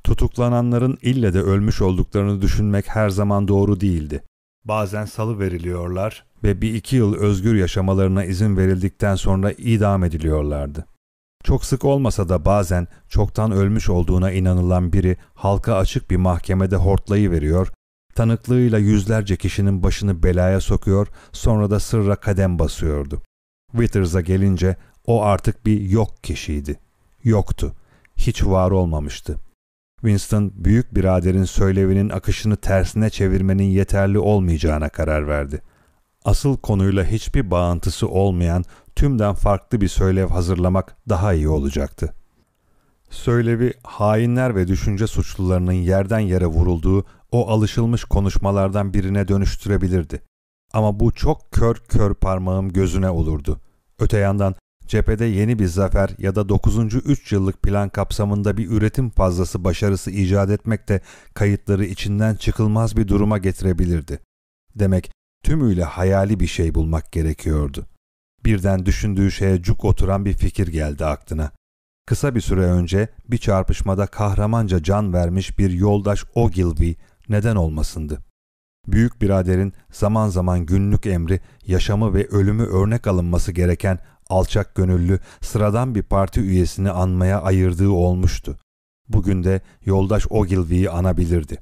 Tutuklananların ille de ölmüş olduklarını düşünmek her zaman doğru değildi. Bazen salı veriliyorlar ve bir iki yıl özgür yaşamalarına izin verildikten sonra idam ediliyorlardı. Çok sık olmasa da bazen çoktan ölmüş olduğuna inanılan biri halka açık bir mahkemede hortlayı veriyor, tanıklığıyla yüzlerce kişinin başını belaya sokuyor, sonra da sırra kadem basıyordu. Withers'a gelince o artık bir yok kişiydi. Yoktu. Hiç var olmamıştı. Winston büyük biraderin söylevinin akışını tersine çevirmenin yeterli olmayacağına karar verdi. Asıl konuyla hiçbir bağıntısı olmayan tümden farklı bir söylev hazırlamak daha iyi olacaktı. Söylevi hainler ve düşünce suçlularının yerden yere vurulduğu o alışılmış konuşmalardan birine dönüştürebilirdi. Ama bu çok kör kör parmağım gözüne olurdu. Öte yandan cephede yeni bir zafer ya da 9. 3 yıllık plan kapsamında bir üretim fazlası başarısı icat etmek de kayıtları içinden çıkılmaz bir duruma getirebilirdi. Demek tümüyle hayali bir şey bulmak gerekiyordu. Birden düşündüğü şeye cuk oturan bir fikir geldi aklına. Kısa bir süre önce bir çarpışmada kahramanca can vermiş bir yoldaş Ogilvy neden olmasındı? Büyük biraderin zaman zaman günlük emri, yaşamı ve ölümü örnek alınması gereken alçak gönüllü, sıradan bir parti üyesini anmaya ayırdığı olmuştu. Bugün de yoldaş Ogilvy'yi anabilirdi.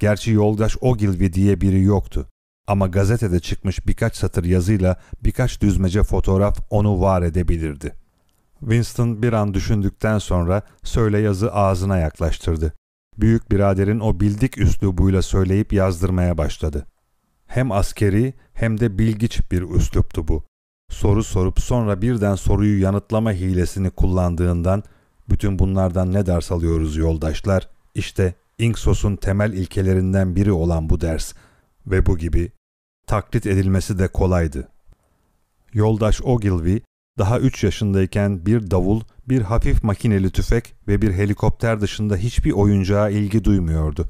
Gerçi yoldaş Ogilvy diye biri yoktu. Ama gazetede çıkmış birkaç satır yazıyla birkaç düzmece fotoğraf onu var edebilirdi. Winston bir an düşündükten sonra söyle yazı ağzına yaklaştırdı. Büyük biraderin o bildik üslubuyla söyleyip yazdırmaya başladı. Hem askeri hem de bilgiç bir üsluptu bu. Soru sorup sonra birden soruyu yanıtlama hilesini kullandığından bütün bunlardan ne ders alıyoruz yoldaşlar? İşte Inksos'un temel ilkelerinden biri olan bu ders ve bu gibi taklit edilmesi de kolaydı. Yoldaş Ogilvy daha 3 yaşındayken bir davul, bir hafif makineli tüfek ve bir helikopter dışında hiçbir oyuncağa ilgi duymuyordu.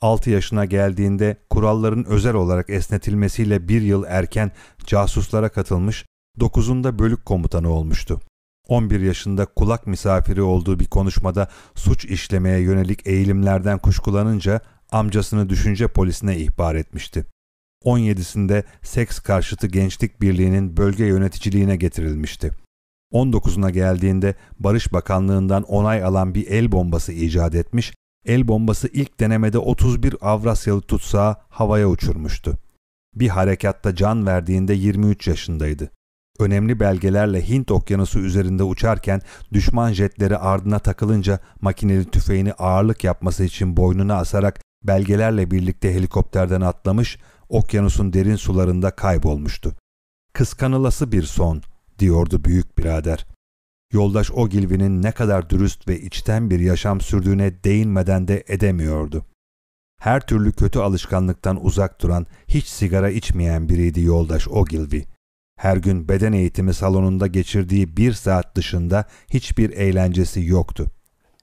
6 yaşına geldiğinde kuralların özel olarak esnetilmesiyle bir yıl erken casuslara katılmış, 9'unda bölük komutanı olmuştu. 11 yaşında kulak misafiri olduğu bir konuşmada suç işlemeye yönelik eğilimlerden kuşkulanınca amcasını düşünce polisine ihbar etmişti. 17'sinde Seks Karşıtı Gençlik Birliği'nin bölge yöneticiliğine getirilmişti. 19'una geldiğinde Barış Bakanlığı'ndan onay alan bir el bombası icat etmiş, el bombası ilk denemede 31 Avrasyalı tutsağı havaya uçurmuştu. Bir harekatta can verdiğinde 23 yaşındaydı. Önemli belgelerle Hint okyanusu üzerinde uçarken düşman jetleri ardına takılınca makineli tüfeğini ağırlık yapması için boynuna asarak belgelerle birlikte helikopterden atlamış, okyanusun derin sularında kaybolmuştu. Kıskanılası bir son, diyordu büyük birader. Yoldaş Ogilvy'nin ne kadar dürüst ve içten bir yaşam sürdüğüne değinmeden de edemiyordu. Her türlü kötü alışkanlıktan uzak duran, hiç sigara içmeyen biriydi yoldaş Ogilvy. Her gün beden eğitimi salonunda geçirdiği bir saat dışında hiçbir eğlencesi yoktu.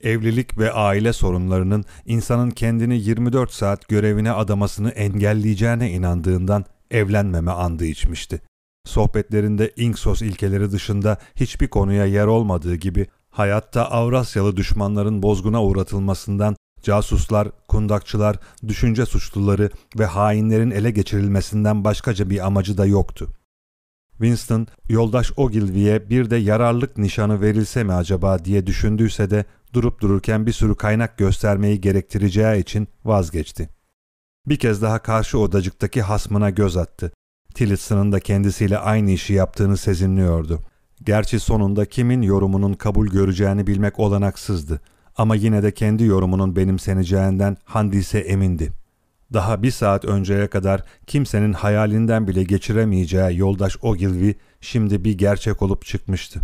Evlilik ve aile sorunlarının insanın kendini 24 saat görevine adamasını engelleyeceğine inandığından evlenmeme andı içmişti. Sohbetlerinde Inksos ilkeleri dışında hiçbir konuya yer olmadığı gibi Hayatta Avrasyalı düşmanların bozguna uğratılmasından casuslar, kundakçılar, düşünce suçluları ve hainlerin ele geçirilmesinden başkaca bir amacı da yoktu. Winston, yoldaş Ogilvy'ye bir de yararlık nişanı verilse mi acaba diye düşündüyse de durup dururken bir sürü kaynak göstermeyi gerektireceği için vazgeçti. Bir kez daha karşı odacıktaki hasmına göz attı. Tillotson da kendisiyle aynı işi yaptığını sezinliyordu. Gerçi sonunda kimin yorumunun kabul göreceğini bilmek olanaksızdı. Ama yine de kendi yorumunun benimseneceğinden Handise emindi. Daha bir saat önceye kadar kimsenin hayalinden bile geçiremeyeceği yoldaş Ogilvy şimdi bir gerçek olup çıkmıştı.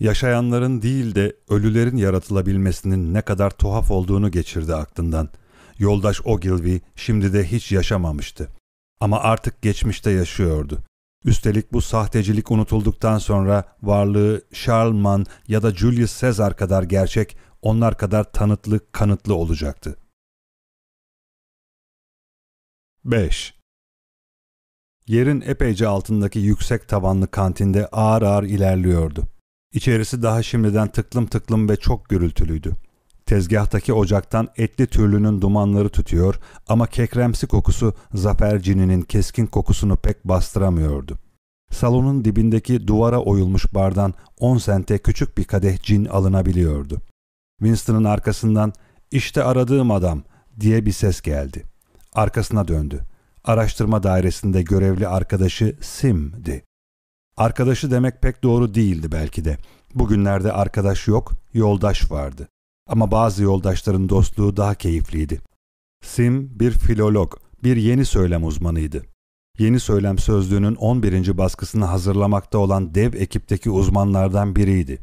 Yaşayanların değil de ölülerin yaratılabilmesinin ne kadar tuhaf olduğunu geçirdi aklından. Yoldaş Ogilvy şimdi de hiç yaşamamıştı. Ama artık geçmişte yaşıyordu. Üstelik bu sahtecilik unutulduktan sonra varlığı Charlemagne ya da Julius Caesar kadar gerçek, onlar kadar tanıtlı, kanıtlı olacaktı. 5. Yerin epeyce altındaki yüksek tavanlı kantinde ağır ağır ilerliyordu. İçerisi daha şimdiden tıklım tıklım ve çok gürültülüydü. Tezgahtaki ocaktan etli türlünün dumanları tutuyor ama kekremsi kokusu zafer cininin keskin kokusunu pek bastıramıyordu. Salonun dibindeki duvara oyulmuş bardan 10 sente küçük bir kadeh cin alınabiliyordu. Winston'ın arkasından işte aradığım adam diye bir ses geldi. Arkasına döndü. Araştırma dairesinde görevli arkadaşı Sim'di. Arkadaşı demek pek doğru değildi belki de. Bugünlerde arkadaş yok, yoldaş vardı. Ama bazı yoldaşların dostluğu daha keyifliydi. Sim bir filolog, bir yeni söylem uzmanıydı. Yeni söylem sözlüğünün 11. baskısını hazırlamakta olan dev ekipteki uzmanlardan biriydi.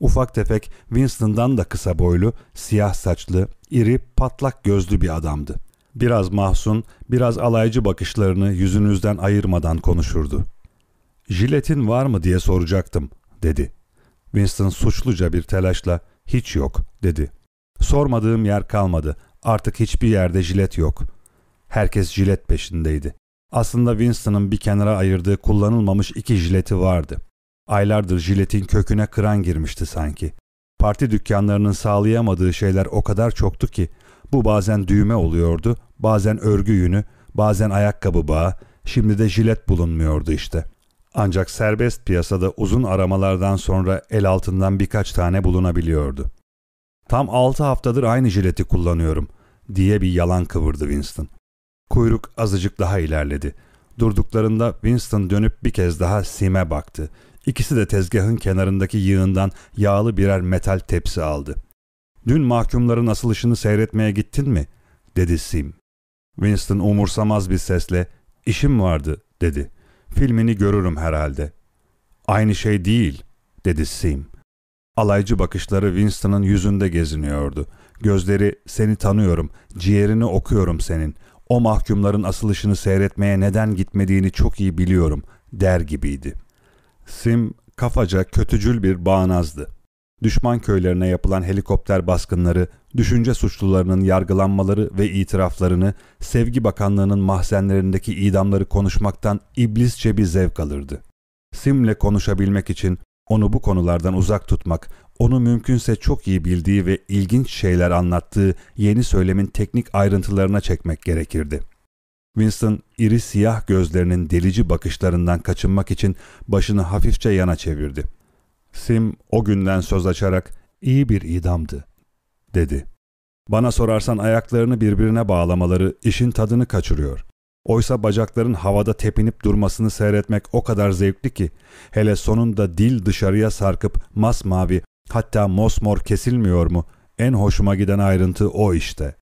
Ufak tefek Winston'dan da kısa boylu, siyah saçlı, iri, patlak gözlü bir adamdı. Biraz mahzun, biraz alaycı bakışlarını yüzünüzden ayırmadan konuşurdu. Jiletin var mı diye soracaktım, dedi. Winston suçluca bir telaşla, hiç yok, dedi. Sormadığım yer kalmadı. Artık hiçbir yerde jilet yok. Herkes jilet peşindeydi. Aslında Winston'ın bir kenara ayırdığı kullanılmamış iki jileti vardı. Aylardır jiletin köküne kıran girmişti sanki. Parti dükkanlarının sağlayamadığı şeyler o kadar çoktu ki bu bazen düğme oluyordu, bazen örgü yünü, bazen ayakkabı bağı, şimdi de jilet bulunmuyordu işte. Ancak serbest piyasada uzun aramalardan sonra el altından birkaç tane bulunabiliyordu. Tam altı haftadır aynı jileti kullanıyorum diye bir yalan kıvırdı Winston. Kuyruk azıcık daha ilerledi. Durduklarında Winston dönüp bir kez daha Sim'e baktı. İkisi de tezgahın kenarındaki yığından yağlı birer metal tepsi aldı. ''Dün mahkumların asılışını seyretmeye gittin mi?'' dedi Sim. Winston umursamaz bir sesle ''İşim vardı'' dedi. ''Filmini görürüm herhalde.'' ''Aynı şey değil'' dedi Sim. Alaycı bakışları Winston'ın yüzünde geziniyordu. Gözleri ''Seni tanıyorum, ciğerini okuyorum senin. O mahkumların asılışını seyretmeye neden gitmediğini çok iyi biliyorum.'' der gibiydi. Sim kafaca kötücül bir bağnazdı. Düşman köylerine yapılan helikopter baskınları, düşünce suçlularının yargılanmaları ve itiraflarını, Sevgi Bakanlığı'nın mahzenlerindeki idamları konuşmaktan iblisçe bir zevk alırdı. Sim'le konuşabilmek için onu bu konulardan uzak tutmak, onu mümkünse çok iyi bildiği ve ilginç şeyler anlattığı yeni söylemin teknik ayrıntılarına çekmek gerekirdi. Winston iri siyah gözlerinin delici bakışlarından kaçınmak için başını hafifçe yana çevirdi. Sim o günden söz açarak iyi bir idamdı, dedi. Bana sorarsan ayaklarını birbirine bağlamaları işin tadını kaçırıyor. Oysa bacakların havada tepinip durmasını seyretmek o kadar zevkli ki, hele sonunda dil dışarıya sarkıp masmavi hatta mosmor kesilmiyor mu? En hoşuma giden ayrıntı o işte.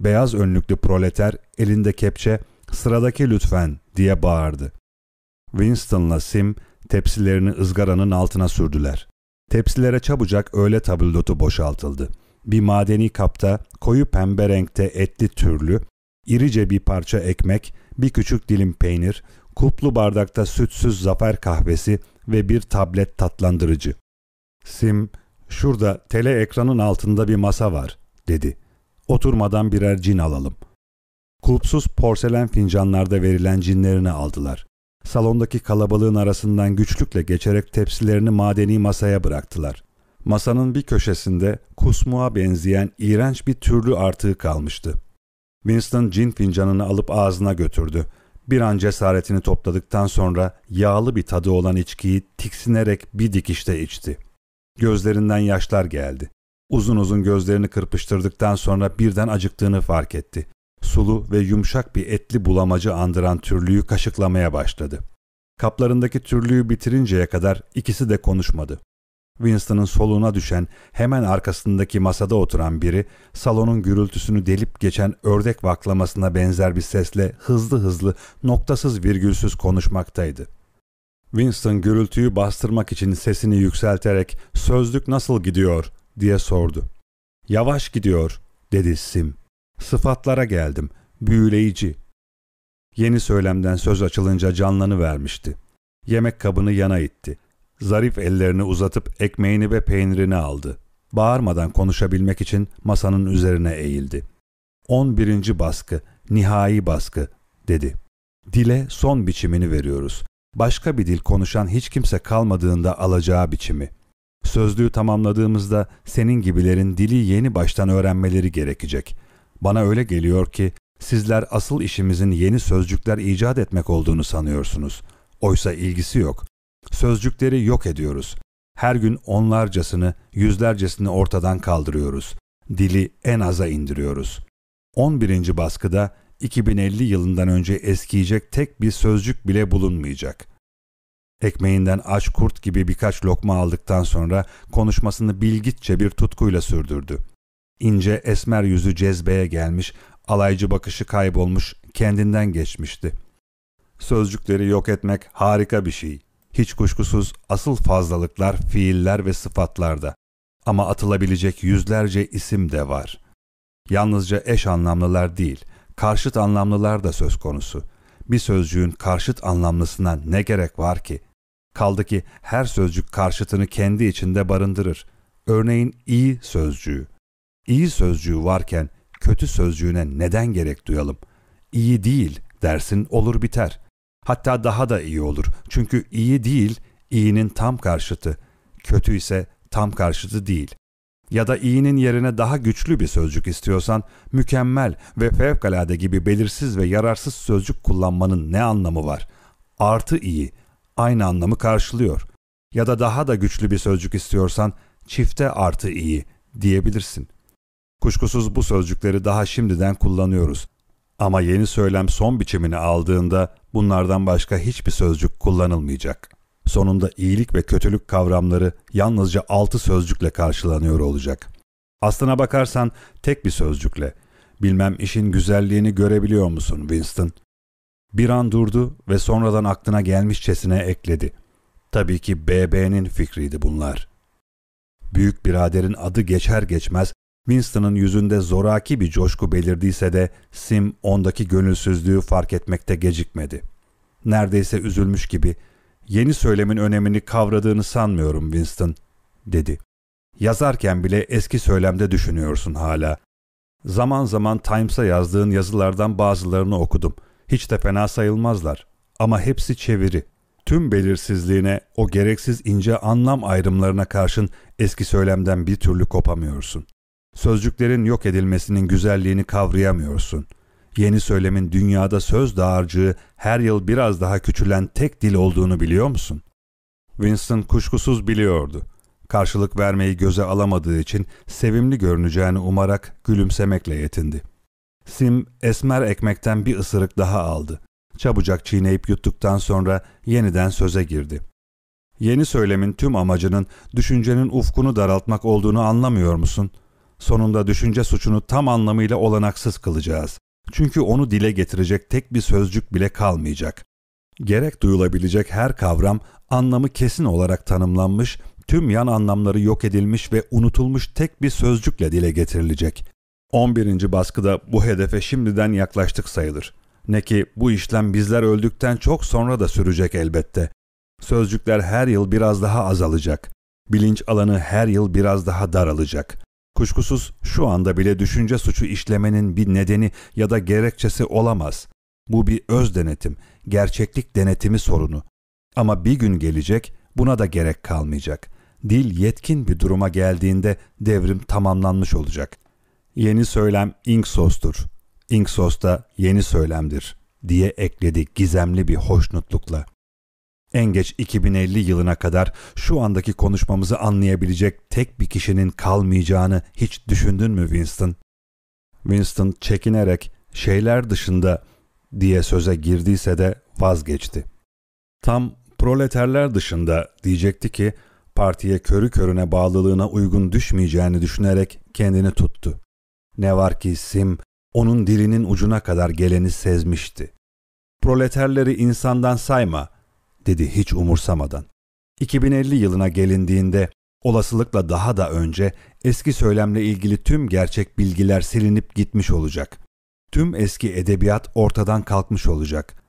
Beyaz önlüklü proleter elinde kepçe sıradaki lütfen diye bağırdı. Winston'la Sim tepsilerini ızgaranın altına sürdüler. Tepsilere çabucak öğle tablotu boşaltıldı. Bir madeni kapta koyu pembe renkte etli türlü, irice bir parça ekmek, bir küçük dilim peynir, kuplu bardakta sütsüz zafer kahvesi ve bir tablet tatlandırıcı. Sim, şurada tele ekranın altında bir masa var, dedi. Oturmadan birer cin alalım. Kulpsuz porselen fincanlarda verilen cinlerini aldılar. Salondaki kalabalığın arasından güçlükle geçerek tepsilerini madeni masaya bıraktılar. Masanın bir köşesinde kusmuğa benzeyen iğrenç bir türlü artığı kalmıştı. Winston cin fincanını alıp ağzına götürdü. Bir an cesaretini topladıktan sonra yağlı bir tadı olan içkiyi tiksinerek bir dikişte içti. Gözlerinden yaşlar geldi. Uzun uzun gözlerini kırpıştırdıktan sonra birden acıktığını fark etti. Sulu ve yumuşak bir etli bulamacı andıran türlüyü kaşıklamaya başladı. Kaplarındaki türlüyü bitirinceye kadar ikisi de konuşmadı. Winston'ın soluğuna düşen hemen arkasındaki masada oturan biri salonun gürültüsünü delip geçen ördek vaklamasına benzer bir sesle hızlı hızlı noktasız virgülsüz konuşmaktaydı. Winston gürültüyü bastırmak için sesini yükselterek sözlük nasıl gidiyor diye sordu. Yavaş gidiyor dedi Sim. Sıfatlara geldim. Büyüleyici. Yeni söylemden söz açılınca canlanı vermişti. Yemek kabını yana itti. Zarif ellerini uzatıp ekmeğini ve peynirini aldı. Bağırmadan konuşabilmek için masanın üzerine eğildi. On birinci baskı, nihai baskı, dedi. Dile son biçimini veriyoruz. Başka bir dil konuşan hiç kimse kalmadığında alacağı biçimi. Sözlüğü tamamladığımızda senin gibilerin dili yeni baştan öğrenmeleri gerekecek. Bana öyle geliyor ki sizler asıl işimizin yeni sözcükler icat etmek olduğunu sanıyorsunuz. Oysa ilgisi yok. Sözcükleri yok ediyoruz. Her gün onlarcasını, yüzlercesini ortadan kaldırıyoruz. Dili en aza indiriyoruz. 11. baskıda 2050 yılından önce eskiyecek tek bir sözcük bile bulunmayacak. Ekmeğinden aç kurt gibi birkaç lokma aldıktan sonra konuşmasını bilgitçe bir tutkuyla sürdürdü. İnce esmer yüzü cezbeye gelmiş, alaycı bakışı kaybolmuş, kendinden geçmişti. Sözcükleri yok etmek harika bir şey. Hiç kuşkusuz asıl fazlalıklar fiiller ve sıfatlarda. Ama atılabilecek yüzlerce isim de var. Yalnızca eş anlamlılar değil, karşıt anlamlılar da söz konusu. Bir sözcüğün karşıt anlamlısına ne gerek var ki? Kaldı ki her sözcük karşıtını kendi içinde barındırır. Örneğin iyi sözcüğü. İyi sözcüğü varken kötü sözcüğüne neden gerek duyalım? İyi değil dersin olur biter. Hatta daha da iyi olur. Çünkü iyi değil, iyinin tam karşıtı. Kötü ise tam karşıtı değil. Ya da iyinin yerine daha güçlü bir sözcük istiyorsan, mükemmel ve fevkalade gibi belirsiz ve yararsız sözcük kullanmanın ne anlamı var? Artı iyi, aynı anlamı karşılıyor. Ya da daha da güçlü bir sözcük istiyorsan, çifte artı iyi diyebilirsin. Kuşkusuz bu sözcükleri daha şimdiden kullanıyoruz. Ama yeni söylem son biçimini aldığında bunlardan başka hiçbir sözcük kullanılmayacak. Sonunda iyilik ve kötülük kavramları yalnızca altı sözcükle karşılanıyor olacak. Aslına bakarsan tek bir sözcükle. Bilmem işin güzelliğini görebiliyor musun Winston? Bir an durdu ve sonradan aklına gelmişçesine ekledi. Tabii ki BB'nin fikriydi bunlar. Büyük biraderin adı geçer geçmez Winston'ın yüzünde zoraki bir coşku belirdiyse de Sim ondaki gönülsüzlüğü fark etmekte gecikmedi. Neredeyse üzülmüş gibi yeni söylemin önemini kavradığını sanmıyorum Winston dedi. Yazarken bile eski söylemde düşünüyorsun hala. Zaman zaman Times'a yazdığın yazılardan bazılarını okudum. Hiç de fena sayılmazlar. Ama hepsi çeviri. Tüm belirsizliğine, o gereksiz ince anlam ayrımlarına karşın eski söylemden bir türlü kopamıyorsun. Sözcüklerin yok edilmesinin güzelliğini kavrayamıyorsun. Yeni söylemin dünyada söz dağarcığı her yıl biraz daha küçülen tek dil olduğunu biliyor musun? Winston kuşkusuz biliyordu. Karşılık vermeyi göze alamadığı için sevimli görüneceğini umarak gülümsemekle yetindi. Sim esmer ekmekten bir ısırık daha aldı. Çabucak çiğneyip yuttuktan sonra yeniden söze girdi. Yeni söylemin tüm amacının düşüncenin ufkunu daraltmak olduğunu anlamıyor musun? Sonunda düşünce suçunu tam anlamıyla olanaksız kılacağız. Çünkü onu dile getirecek tek bir sözcük bile kalmayacak. Gerek duyulabilecek her kavram anlamı kesin olarak tanımlanmış, tüm yan anlamları yok edilmiş ve unutulmuş tek bir sözcükle dile getirilecek. 11. baskıda bu hedefe şimdiden yaklaştık sayılır. Ne ki bu işlem bizler öldükten çok sonra da sürecek elbette. Sözcükler her yıl biraz daha azalacak. Bilinç alanı her yıl biraz daha daralacak. Kuşkusuz şu anda bile düşünce suçu işlemenin bir nedeni ya da gerekçesi olamaz. Bu bir öz denetim, gerçeklik denetimi sorunu. Ama bir gün gelecek buna da gerek kalmayacak. dil yetkin bir duruma geldiğinde devrim tamamlanmış olacak. Yeni söylem Inksos'tur. Inksos da yeni söylemdir diye ekledi gizemli bir hoşnutlukla. En geç 2050 yılına kadar şu andaki konuşmamızı anlayabilecek tek bir kişinin kalmayacağını hiç düşündün mü Winston? Winston çekinerek şeyler dışında diye söze girdiyse de vazgeçti. Tam proleterler dışında diyecekti ki partiye körü körüne bağlılığına uygun düşmeyeceğini düşünerek kendini tuttu. Ne var ki Sim onun dilinin ucuna kadar geleni sezmişti. Proleterleri insandan sayma dedi hiç umursamadan. 2050 yılına gelindiğinde olasılıkla daha da önce eski söylemle ilgili tüm gerçek bilgiler silinip gitmiş olacak. Tüm eski edebiyat ortadan kalkmış olacak.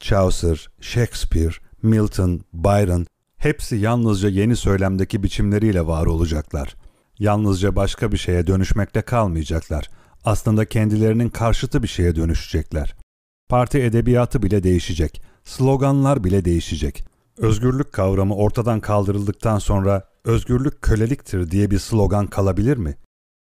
Chaucer, Shakespeare, Milton, Byron hepsi yalnızca yeni söylemdeki biçimleriyle var olacaklar. Yalnızca başka bir şeye dönüşmekte kalmayacaklar. Aslında kendilerinin karşıtı bir şeye dönüşecekler. Parti edebiyatı bile değişecek. Sloganlar bile değişecek. Özgürlük kavramı ortadan kaldırıldıktan sonra özgürlük köleliktir diye bir slogan kalabilir mi?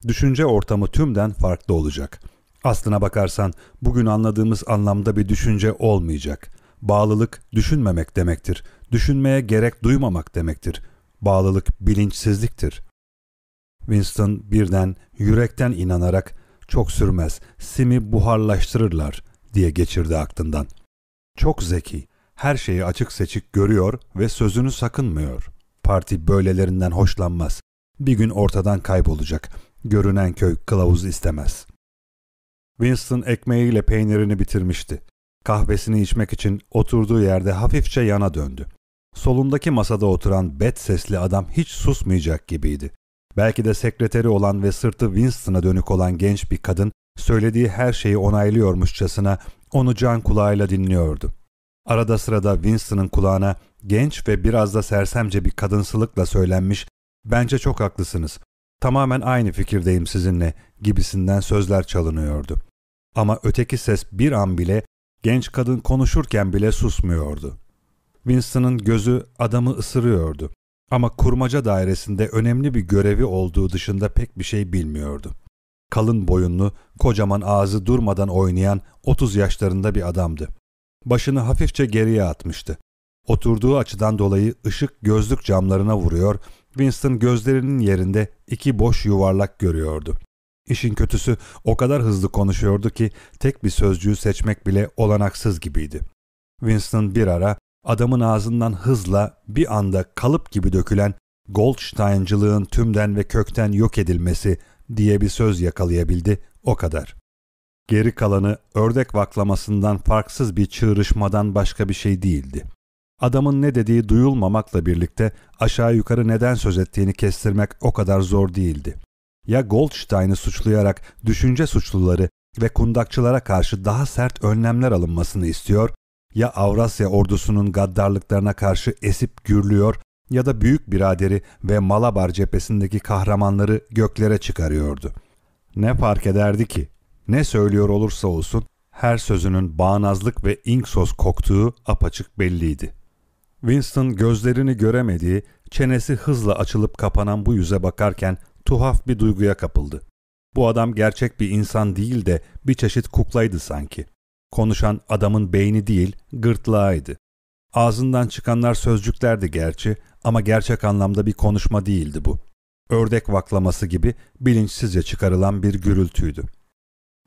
Düşünce ortamı tümden farklı olacak. Aslına bakarsan bugün anladığımız anlamda bir düşünce olmayacak. Bağlılık düşünmemek demektir. Düşünmeye gerek duymamak demektir. Bağlılık bilinçsizliktir. Winston birden yürekten inanarak çok sürmez, simi buharlaştırırlar diye geçirdi aklından. Çok zeki, her şeyi açık seçik görüyor ve sözünü sakınmıyor. Parti böylelerinden hoşlanmaz. Bir gün ortadan kaybolacak. Görünen köy kılavuz istemez. Winston ekmeğiyle peynirini bitirmişti. Kahvesini içmek için oturduğu yerde hafifçe yana döndü. Solundaki masada oturan bet sesli adam hiç susmayacak gibiydi. Belki de sekreteri olan ve sırtı Winston'a dönük olan genç bir kadın söylediği her şeyi onaylıyormuşçasına onu can kulağıyla dinliyordu. Arada sırada Winston'ın kulağına genç ve biraz da sersemce bir kadınsılıkla söylenmiş ''Bence çok haklısınız. Tamamen aynı fikirdeyim sizinle.'' gibisinden sözler çalınıyordu. Ama öteki ses bir an bile genç kadın konuşurken bile susmuyordu. Winston'ın gözü adamı ısırıyordu. Ama kurmaca dairesinde önemli bir görevi olduğu dışında pek bir şey bilmiyordu. Kalın boyunlu, kocaman ağzı durmadan oynayan 30 yaşlarında bir adamdı. Başını hafifçe geriye atmıştı. Oturduğu açıdan dolayı ışık gözlük camlarına vuruyor, Winston gözlerinin yerinde iki boş yuvarlak görüyordu. İşin kötüsü o kadar hızlı konuşuyordu ki tek bir sözcüğü seçmek bile olanaksız gibiydi. Winston bir ara adamın ağzından hızla bir anda kalıp gibi dökülen Goldstein'cılığın tümden ve kökten yok edilmesi diye bir söz yakalayabildi, o kadar. Geri kalanı ördek vaklamasından farksız bir çığrışmadan başka bir şey değildi. Adamın ne dediği duyulmamakla birlikte aşağı yukarı neden söz ettiğini kestirmek o kadar zor değildi. Ya Goldstein'ı suçlayarak düşünce suçluları ve kundakçılara karşı daha sert önlemler alınmasını istiyor ya Avrasya ordusunun gaddarlıklarına karşı esip gürlüyor ya da büyük biraderi ve Malabar cephesindeki kahramanları göklere çıkarıyordu. Ne fark ederdi ki? Ne söylüyor olursa olsun her sözünün bağnazlık ve inksos koktuğu apaçık belliydi. Winston gözlerini göremediği, çenesi hızla açılıp kapanan bu yüze bakarken tuhaf bir duyguya kapıldı. Bu adam gerçek bir insan değil de bir çeşit kuklaydı sanki. Konuşan adamın beyni değil, gırtlağıydı. Ağzından çıkanlar sözcüklerdi gerçi ama gerçek anlamda bir konuşma değildi bu. Ördek vaklaması gibi bilinçsizce çıkarılan bir gürültüydü.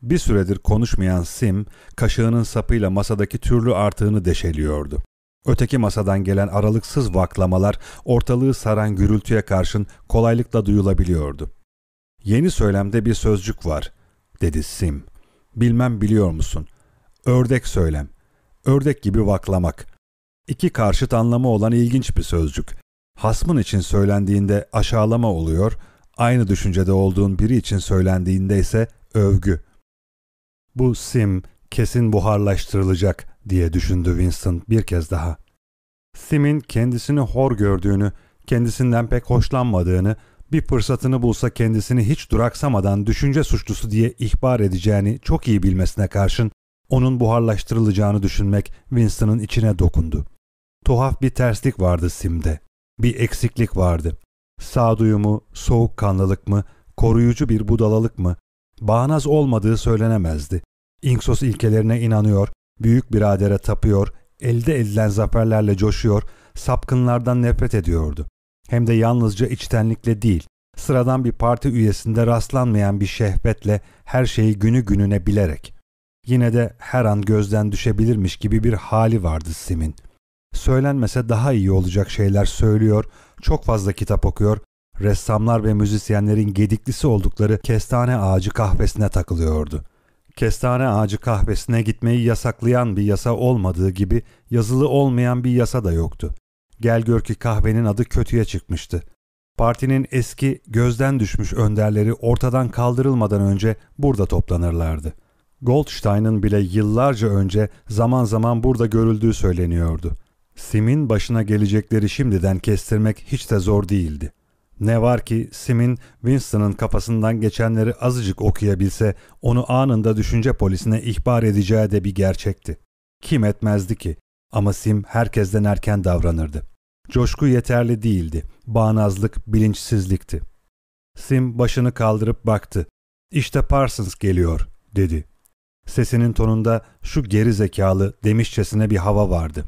Bir süredir konuşmayan Sim, kaşığının sapıyla masadaki türlü artığını deşeliyordu. Öteki masadan gelen aralıksız vaklamalar ortalığı saran gürültüye karşın kolaylıkla duyulabiliyordu. Yeni söylemde bir sözcük var, dedi Sim. Bilmem biliyor musun? Ördek söylem. Ördek gibi vaklamak. İki karşıt anlamı olan ilginç bir sözcük. Hasmın için söylendiğinde aşağılama oluyor, aynı düşüncede olduğun biri için söylendiğinde ise övgü. Bu sim kesin buharlaştırılacak diye düşündü Winston bir kez daha. Sim'in kendisini hor gördüğünü, kendisinden pek hoşlanmadığını, bir fırsatını bulsa kendisini hiç duraksamadan düşünce suçlusu diye ihbar edeceğini çok iyi bilmesine karşın onun buharlaştırılacağını düşünmek Winston'ın içine dokundu. Tuhaf bir terslik vardı Sim'de. Bir eksiklik vardı. Sağduyu mu, soğukkanlılık mı, koruyucu bir budalalık mı? Bağnaz olmadığı söylenemezdi. İnksos ilkelerine inanıyor, büyük biradere tapıyor, elde edilen zaferlerle coşuyor, sapkınlardan nefret ediyordu. Hem de yalnızca içtenlikle değil, sıradan bir parti üyesinde rastlanmayan bir şehvetle her şeyi günü gününe bilerek. Yine de her an gözden düşebilirmiş gibi bir hali vardı Sim'in. Söylenmese daha iyi olacak şeyler söylüyor, çok fazla kitap okuyor, ressamlar ve müzisyenlerin gediklisi oldukları kestane ağacı kahvesine takılıyordu. Kestane ağacı kahvesine gitmeyi yasaklayan bir yasa olmadığı gibi yazılı olmayan bir yasa da yoktu. Gel gör ki kahvenin adı kötüye çıkmıştı. Partinin eski gözden düşmüş önderleri ortadan kaldırılmadan önce burada toplanırlardı. Goldstein'ın bile yıllarca önce zaman zaman burada görüldüğü söyleniyordu. Sim'in başına gelecekleri şimdiden kestirmek hiç de zor değildi. Ne var ki Sim'in Winston'ın kafasından geçenleri azıcık okuyabilse onu anında düşünce polisine ihbar edeceği de bir gerçekti. Kim etmezdi ki ama Sim herkesten erken davranırdı. Coşku yeterli değildi. Bağnazlık, bilinçsizlikti. Sim başını kaldırıp baktı. İşte Parsons geliyor, dedi. Sesinin tonunda şu geri zekalı demişçesine bir hava vardı.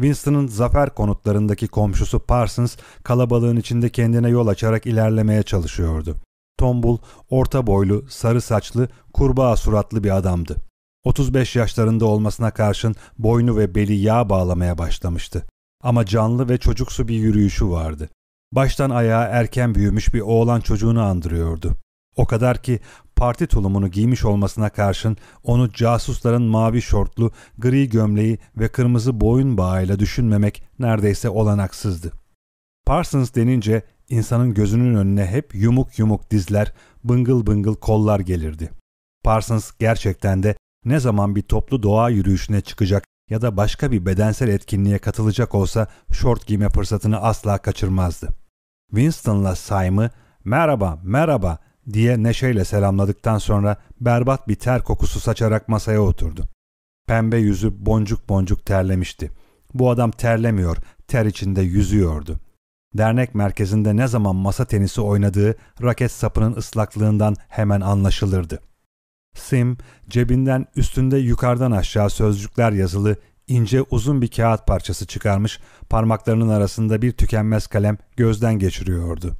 Winston'ın zafer konutlarındaki komşusu Parsons kalabalığın içinde kendine yol açarak ilerlemeye çalışıyordu. Tombul, orta boylu, sarı saçlı, kurbağa suratlı bir adamdı. 35 yaşlarında olmasına karşın boynu ve beli yağ bağlamaya başlamıştı. Ama canlı ve çocuksu bir yürüyüşü vardı. Baştan ayağa erken büyümüş bir oğlan çocuğunu andırıyordu. O kadar ki parti tulumunu giymiş olmasına karşın onu casusların mavi şortlu, gri gömleği ve kırmızı boyun bağıyla düşünmemek neredeyse olanaksızdı. Parsons denince insanın gözünün önüne hep yumuk yumuk dizler, bıngıl bıngıl kollar gelirdi. Parsons gerçekten de ne zaman bir toplu doğa yürüyüşüne çıkacak ya da başka bir bedensel etkinliğe katılacak olsa şort giyme fırsatını asla kaçırmazdı. Winston'la Sime'ı merhaba merhaba diye neşeyle selamladıktan sonra berbat bir ter kokusu saçarak masaya oturdu. Pembe yüzü boncuk boncuk terlemişti. Bu adam terlemiyor, ter içinde yüzüyordu. Dernek merkezinde ne zaman masa tenisi oynadığı raket sapının ıslaklığından hemen anlaşılırdı. Sim cebinden üstünde yukarıdan aşağı sözcükler yazılı ince uzun bir kağıt parçası çıkarmış parmaklarının arasında bir tükenmez kalem gözden geçiriyordu.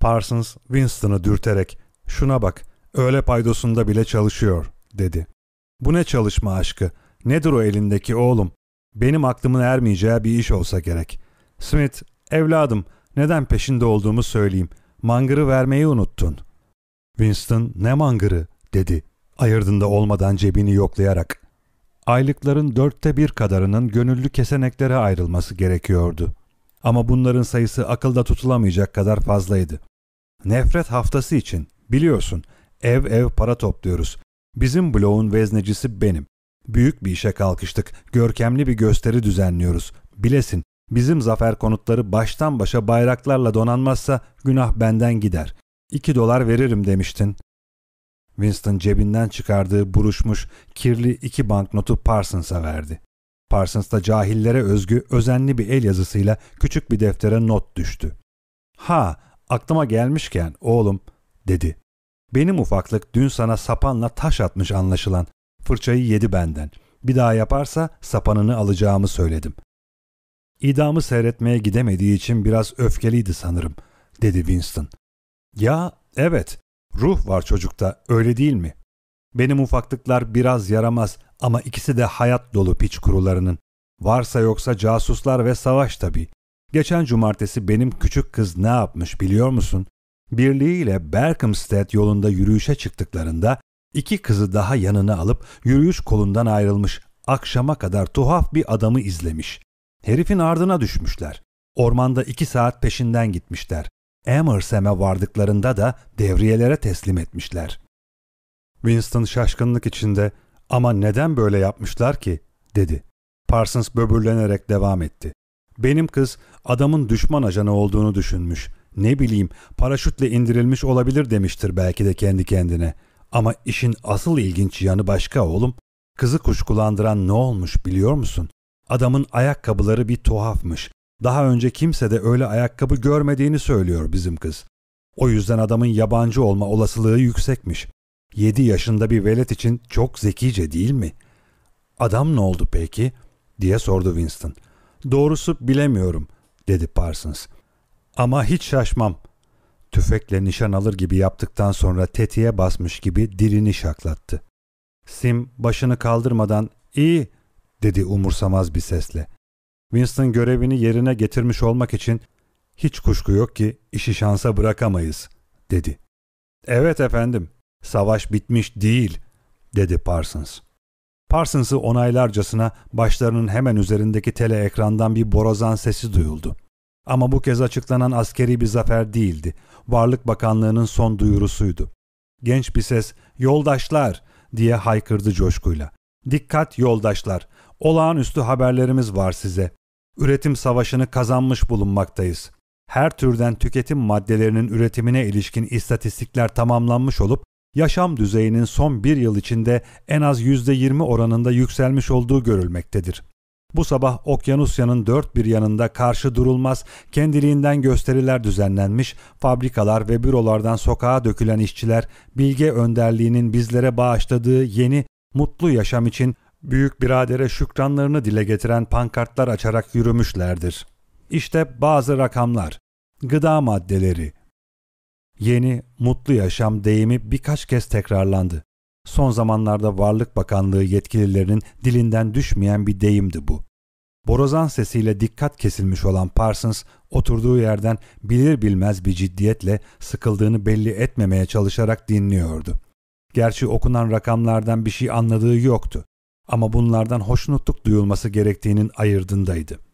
Parsons Winston'ı dürterek şuna bak öğle paydosunda bile çalışıyor dedi. Bu ne çalışma aşkı nedir o elindeki oğlum benim aklımın ermeyeceği bir iş olsa gerek. Smith evladım neden peşinde olduğumu söyleyeyim mangırı vermeyi unuttun. Winston ne mangırı dedi ayırdında olmadan cebini yoklayarak. Aylıkların dörtte bir kadarının gönüllü keseneklere ayrılması gerekiyordu. Ama bunların sayısı akılda tutulamayacak kadar fazlaydı. Nefret haftası için biliyorsun ev ev para topluyoruz. Bizim bloğun veznecisi benim. Büyük bir işe kalkıştık. Görkemli bir gösteri düzenliyoruz. Bilesin bizim zafer konutları baştan başa bayraklarla donanmazsa günah benden gider. İki dolar veririm demiştin. Winston cebinden çıkardığı buruşmuş, kirli iki banknotu Parsons'a verdi. Parsons da cahillere özgü özenli bir el yazısıyla küçük bir deftere not düştü. Ha, aklıma gelmişken oğlum, dedi. Benim ufaklık dün sana sapanla taş atmış anlaşılan. Fırçayı yedi benden. Bir daha yaparsa sapanını alacağımı söyledim. İdamı seyretmeye gidemediği için biraz öfkeliydi sanırım, dedi Winston. Ya evet, ruh var çocukta, öyle değil mi? Benim ufaklıklar biraz yaramaz ama ikisi de hayat dolu piç kurularının. Varsa yoksa casuslar ve savaş tabii. Geçen cumartesi benim küçük kız ne yapmış biliyor musun? Birliğiyle Berkhamsted yolunda yürüyüşe çıktıklarında iki kızı daha yanına alıp yürüyüş kolundan ayrılmış akşama kadar tuhaf bir adamı izlemiş. Herifin ardına düşmüşler. Ormanda iki saat peşinden gitmişler. Emersham'e vardıklarında da devriyelere teslim etmişler. Winston şaşkınlık içinde ama neden böyle yapmışlar ki dedi. Parsons böbürlenerek devam etti. Benim kız adamın düşman ajanı olduğunu düşünmüş. Ne bileyim paraşütle indirilmiş olabilir demiştir belki de kendi kendine. Ama işin asıl ilginç yanı başka oğlum. Kızı kuşkulandıran ne olmuş biliyor musun? Adamın ayakkabıları bir tuhafmış. Daha önce kimse de öyle ayakkabı görmediğini söylüyor bizim kız. O yüzden adamın yabancı olma olasılığı yüksekmiş. Yedi yaşında bir velet için çok zekice değil mi? Adam ne oldu peki? diye sordu Winston. Doğrusu bilemiyorum dedi Parsons. Ama hiç şaşmam. Tüfekle nişan alır gibi yaptıktan sonra tetiğe basmış gibi dilini şaklattı. Sim başını kaldırmadan iyi dedi umursamaz bir sesle. Winston görevini yerine getirmiş olmak için hiç kuşku yok ki işi şansa bırakamayız dedi. Evet efendim savaş bitmiş değil dedi Parsons. Parsons'ı onaylarcasına başlarının hemen üzerindeki tele ekrandan bir borazan sesi duyuldu. Ama bu kez açıklanan askeri bir zafer değildi. Varlık Bakanlığı'nın son duyurusuydu. Genç bir ses, yoldaşlar diye haykırdı coşkuyla. Dikkat yoldaşlar, olağanüstü haberlerimiz var size. Üretim savaşını kazanmış bulunmaktayız. Her türden tüketim maddelerinin üretimine ilişkin istatistikler tamamlanmış olup yaşam düzeyinin son bir yıl içinde en az %20 oranında yükselmiş olduğu görülmektedir. Bu sabah Okyanusya'nın dört bir yanında karşı durulmaz kendiliğinden gösteriler düzenlenmiş, fabrikalar ve bürolardan sokağa dökülen işçiler bilge önderliğinin bizlere bağışladığı yeni mutlu yaşam için büyük biradere şükranlarını dile getiren pankartlar açarak yürümüşlerdir. İşte bazı rakamlar. Gıda maddeleri. Yeni mutlu yaşam deyimi birkaç kez tekrarlandı. Son zamanlarda Varlık Bakanlığı yetkililerinin dilinden düşmeyen bir deyimdi bu. Borazan sesiyle dikkat kesilmiş olan Parsons oturduğu yerden bilir bilmez bir ciddiyetle sıkıldığını belli etmemeye çalışarak dinliyordu. Gerçi okunan rakamlardan bir şey anladığı yoktu ama bunlardan hoşnutluk duyulması gerektiğinin ayırdındaydı.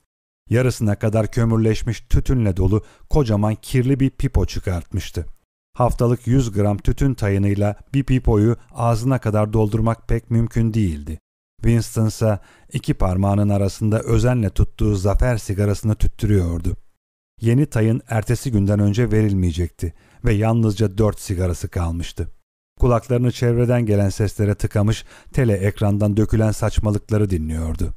Yarısına kadar kömürleşmiş tütünle dolu kocaman kirli bir pipo çıkartmıştı. Haftalık 100 gram tütün tayınıyla bir pipoyu ağzına kadar doldurmak pek mümkün değildi. Winston ise iki parmağının arasında özenle tuttuğu zafer sigarasını tüttürüyordu. Yeni tayın ertesi günden önce verilmeyecekti ve yalnızca dört sigarası kalmıştı. Kulaklarını çevreden gelen seslere tıkamış, tele ekrandan dökülen saçmalıkları dinliyordu.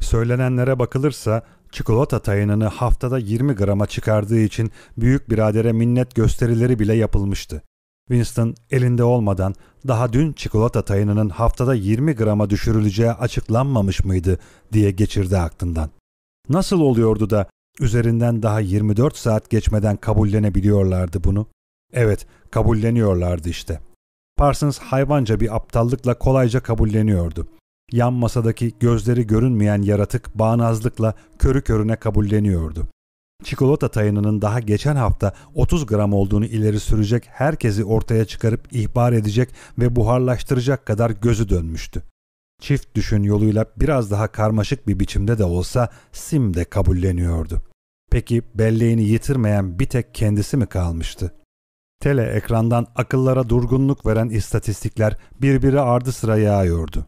Söylenenlere bakılırsa çikolata tayınını haftada 20 grama çıkardığı için büyük biradere minnet gösterileri bile yapılmıştı. Winston elinde olmadan daha dün çikolata tayınının haftada 20 grama düşürüleceği açıklanmamış mıydı diye geçirdi aklından. Nasıl oluyordu da üzerinden daha 24 saat geçmeden kabullenebiliyorlardı bunu? Evet, kabulleniyorlardı işte. Parsons hayvanca bir aptallıkla kolayca kabulleniyordu. Yan masadaki gözleri görünmeyen yaratık bağnazlıkla körü körüne kabulleniyordu. Çikolata tayınının daha geçen hafta 30 gram olduğunu ileri sürecek herkesi ortaya çıkarıp ihbar edecek ve buharlaştıracak kadar gözü dönmüştü. Çift düşün yoluyla biraz daha karmaşık bir biçimde de olsa Sim de kabulleniyordu. Peki belleğini yitirmeyen bir tek kendisi mi kalmıştı? Tele ekrandan akıllara durgunluk veren istatistikler birbiri ardı sıra yağıyordu.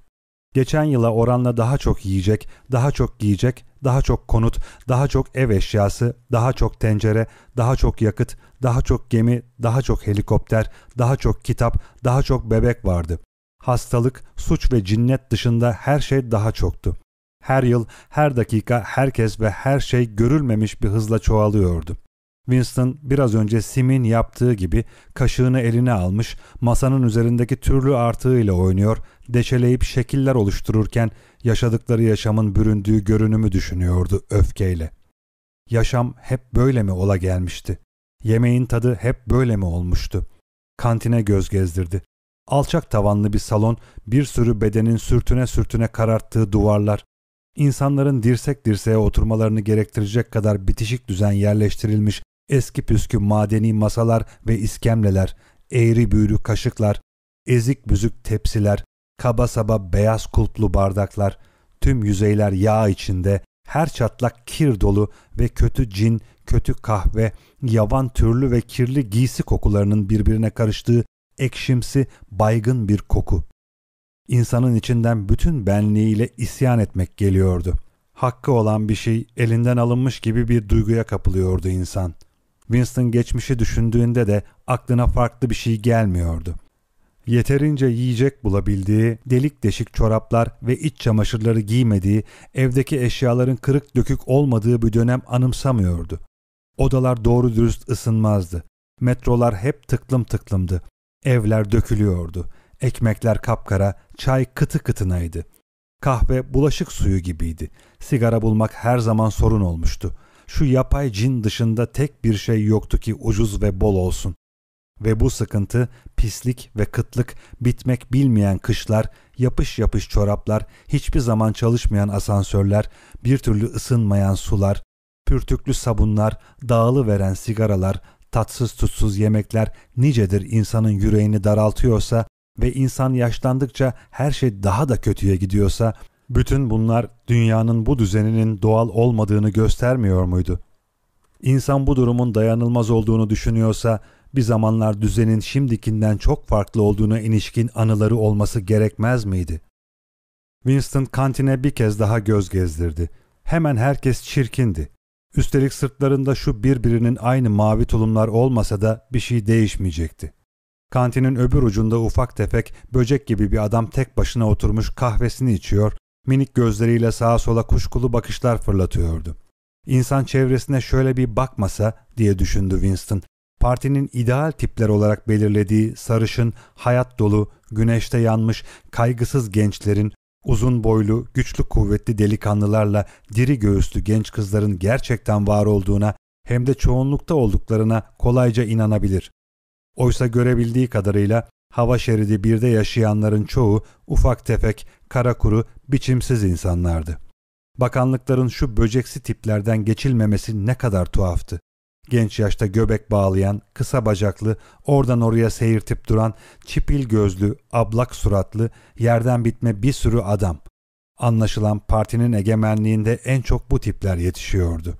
Geçen yıla oranla daha çok yiyecek, daha çok giyecek, daha çok konut, daha çok ev eşyası, daha çok tencere, daha çok yakıt, daha çok gemi, daha çok helikopter, daha çok kitap, daha çok bebek vardı. Hastalık, suç ve cinnet dışında her şey daha çoktu. Her yıl, her dakika herkes ve her şey görülmemiş bir hızla çoğalıyordu. Winston biraz önce Sim'in yaptığı gibi kaşığını eline almış, masanın üzerindeki türlü artığıyla oynuyor, deçeleyip şekiller oluştururken yaşadıkları yaşamın büründüğü görünümü düşünüyordu öfkeyle. Yaşam hep böyle mi ola gelmişti? Yemeğin tadı hep böyle mi olmuştu? Kantine göz gezdirdi. Alçak tavanlı bir salon, bir sürü bedenin sürtüne sürtüne kararttığı duvarlar, insanların dirsek dirseğe oturmalarını gerektirecek kadar bitişik düzen yerleştirilmiş eski püskü madeni masalar ve iskemleler, eğri büğrü kaşıklar, ezik büzük tepsiler, kaba saba beyaz kulplu bardaklar, tüm yüzeyler yağ içinde, her çatlak kir dolu ve kötü cin, kötü kahve, yavan türlü ve kirli giysi kokularının birbirine karıştığı ekşimsi, baygın bir koku. İnsanın içinden bütün benliğiyle isyan etmek geliyordu. Hakkı olan bir şey elinden alınmış gibi bir duyguya kapılıyordu insan.'' Winston geçmişi düşündüğünde de aklına farklı bir şey gelmiyordu. Yeterince yiyecek bulabildiği, delik deşik çoraplar ve iç çamaşırları giymediği, evdeki eşyaların kırık dökük olmadığı bir dönem anımsamıyordu. Odalar doğru dürüst ısınmazdı. Metrolar hep tıklım tıklımdı. Evler dökülüyordu. Ekmekler kapkara, çay kıtı kıtınaydı. Kahve bulaşık suyu gibiydi. Sigara bulmak her zaman sorun olmuştu. Şu yapay cin dışında tek bir şey yoktu ki ucuz ve bol olsun. Ve bu sıkıntı, pislik ve kıtlık, bitmek bilmeyen kışlar, yapış yapış çoraplar, hiçbir zaman çalışmayan asansörler, bir türlü ısınmayan sular, pürtüklü sabunlar, dağılı veren sigaralar, tatsız tutsuz yemekler nicedir insanın yüreğini daraltıyorsa ve insan yaşlandıkça her şey daha da kötüye gidiyorsa, bütün bunlar dünyanın bu düzeninin doğal olmadığını göstermiyor muydu? İnsan bu durumun dayanılmaz olduğunu düşünüyorsa, bir zamanlar düzenin şimdikinden çok farklı olduğuna ilişkin anıları olması gerekmez miydi? Winston kantine bir kez daha göz gezdirdi. Hemen herkes çirkindi. Üstelik sırtlarında şu birbirinin aynı mavi tulumlar olmasa da bir şey değişmeyecekti. Kantinin öbür ucunda ufak tefek, böcek gibi bir adam tek başına oturmuş kahvesini içiyor, minik gözleriyle sağa sola kuşkulu bakışlar fırlatıyordu. İnsan çevresine şöyle bir bakmasa diye düşündü Winston. Partinin ideal tipler olarak belirlediği sarışın, hayat dolu, güneşte yanmış, kaygısız gençlerin uzun boylu, güçlü kuvvetli delikanlılarla diri göğüslü genç kızların gerçekten var olduğuna hem de çoğunlukta olduklarına kolayca inanabilir. Oysa görebildiği kadarıyla hava şeridi birde yaşayanların çoğu ufak tefek, kara kuru, biçimsiz insanlardı. Bakanlıkların şu böceksi tiplerden geçilmemesi ne kadar tuhaftı. Genç yaşta göbek bağlayan, kısa bacaklı, oradan oraya seyirtip duran, çipil gözlü, ablak suratlı, yerden bitme bir sürü adam. Anlaşılan partinin egemenliğinde en çok bu tipler yetişiyordu.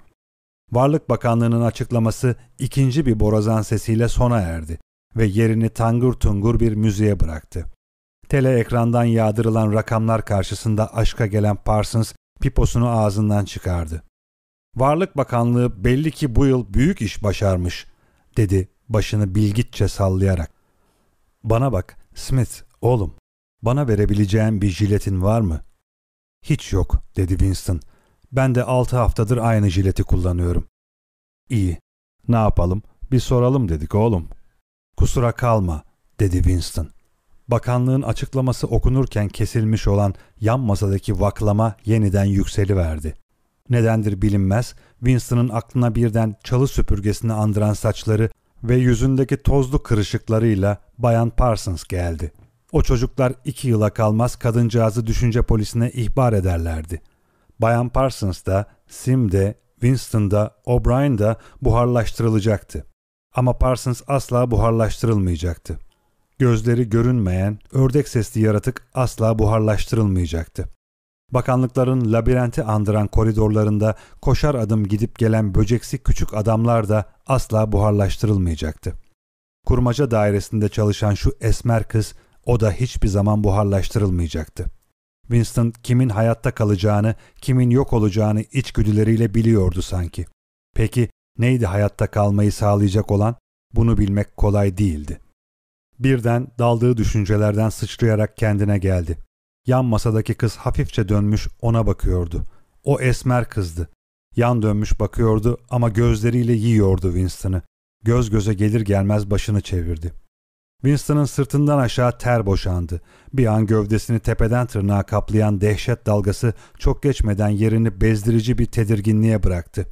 Varlık Bakanlığı'nın açıklaması ikinci bir borazan sesiyle sona erdi ve yerini tangır tungur bir müziğe bıraktı. Tele ekrandan yağdırılan rakamlar karşısında aşka gelen Parsons piposunu ağzından çıkardı. Varlık Bakanlığı belli ki bu yıl büyük iş başarmış, dedi başını bilgitçe sallayarak. Bana bak, Smith, oğlum, bana verebileceğin bir jiletin var mı? Hiç yok, dedi Winston. Ben de altı haftadır aynı jileti kullanıyorum. İyi, ne yapalım? Bir soralım dedik oğlum. Kusura kalma, dedi Winston. Bakanlığın açıklaması okunurken kesilmiş olan yan masadaki vaklama yeniden yükseliverdi. Nedendir bilinmez, Winston'ın aklına birden çalı süpürgesini andıran saçları ve yüzündeki tozlu kırışıklarıyla Bayan Parsons geldi. O çocuklar iki yıla kalmaz kadıncağızı düşünce polisine ihbar ederlerdi. Bayan Parsons da, Sim de, Winston da, O'Brien da buharlaştırılacaktı. Ama Parsons asla buharlaştırılmayacaktı. Gözleri görünmeyen, ördek sesli yaratık asla buharlaştırılmayacaktı. Bakanlıkların labirenti andıran koridorlarında koşar adım gidip gelen böceksi küçük adamlar da asla buharlaştırılmayacaktı. Kurmaca dairesinde çalışan şu esmer kız o da hiçbir zaman buharlaştırılmayacaktı. Winston kimin hayatta kalacağını, kimin yok olacağını içgüdüleriyle biliyordu sanki. Peki neydi hayatta kalmayı sağlayacak olan? Bunu bilmek kolay değildi. Birden daldığı düşüncelerden sıçrayarak kendine geldi. Yan masadaki kız hafifçe dönmüş ona bakıyordu. O esmer kızdı. Yan dönmüş bakıyordu ama gözleriyle yiyordu Winston'ı. Göz göze gelir gelmez başını çevirdi. Winston'ın sırtından aşağı ter boşandı. Bir an gövdesini tepeden tırnağa kaplayan dehşet dalgası çok geçmeden yerini bezdirici bir tedirginliğe bıraktı.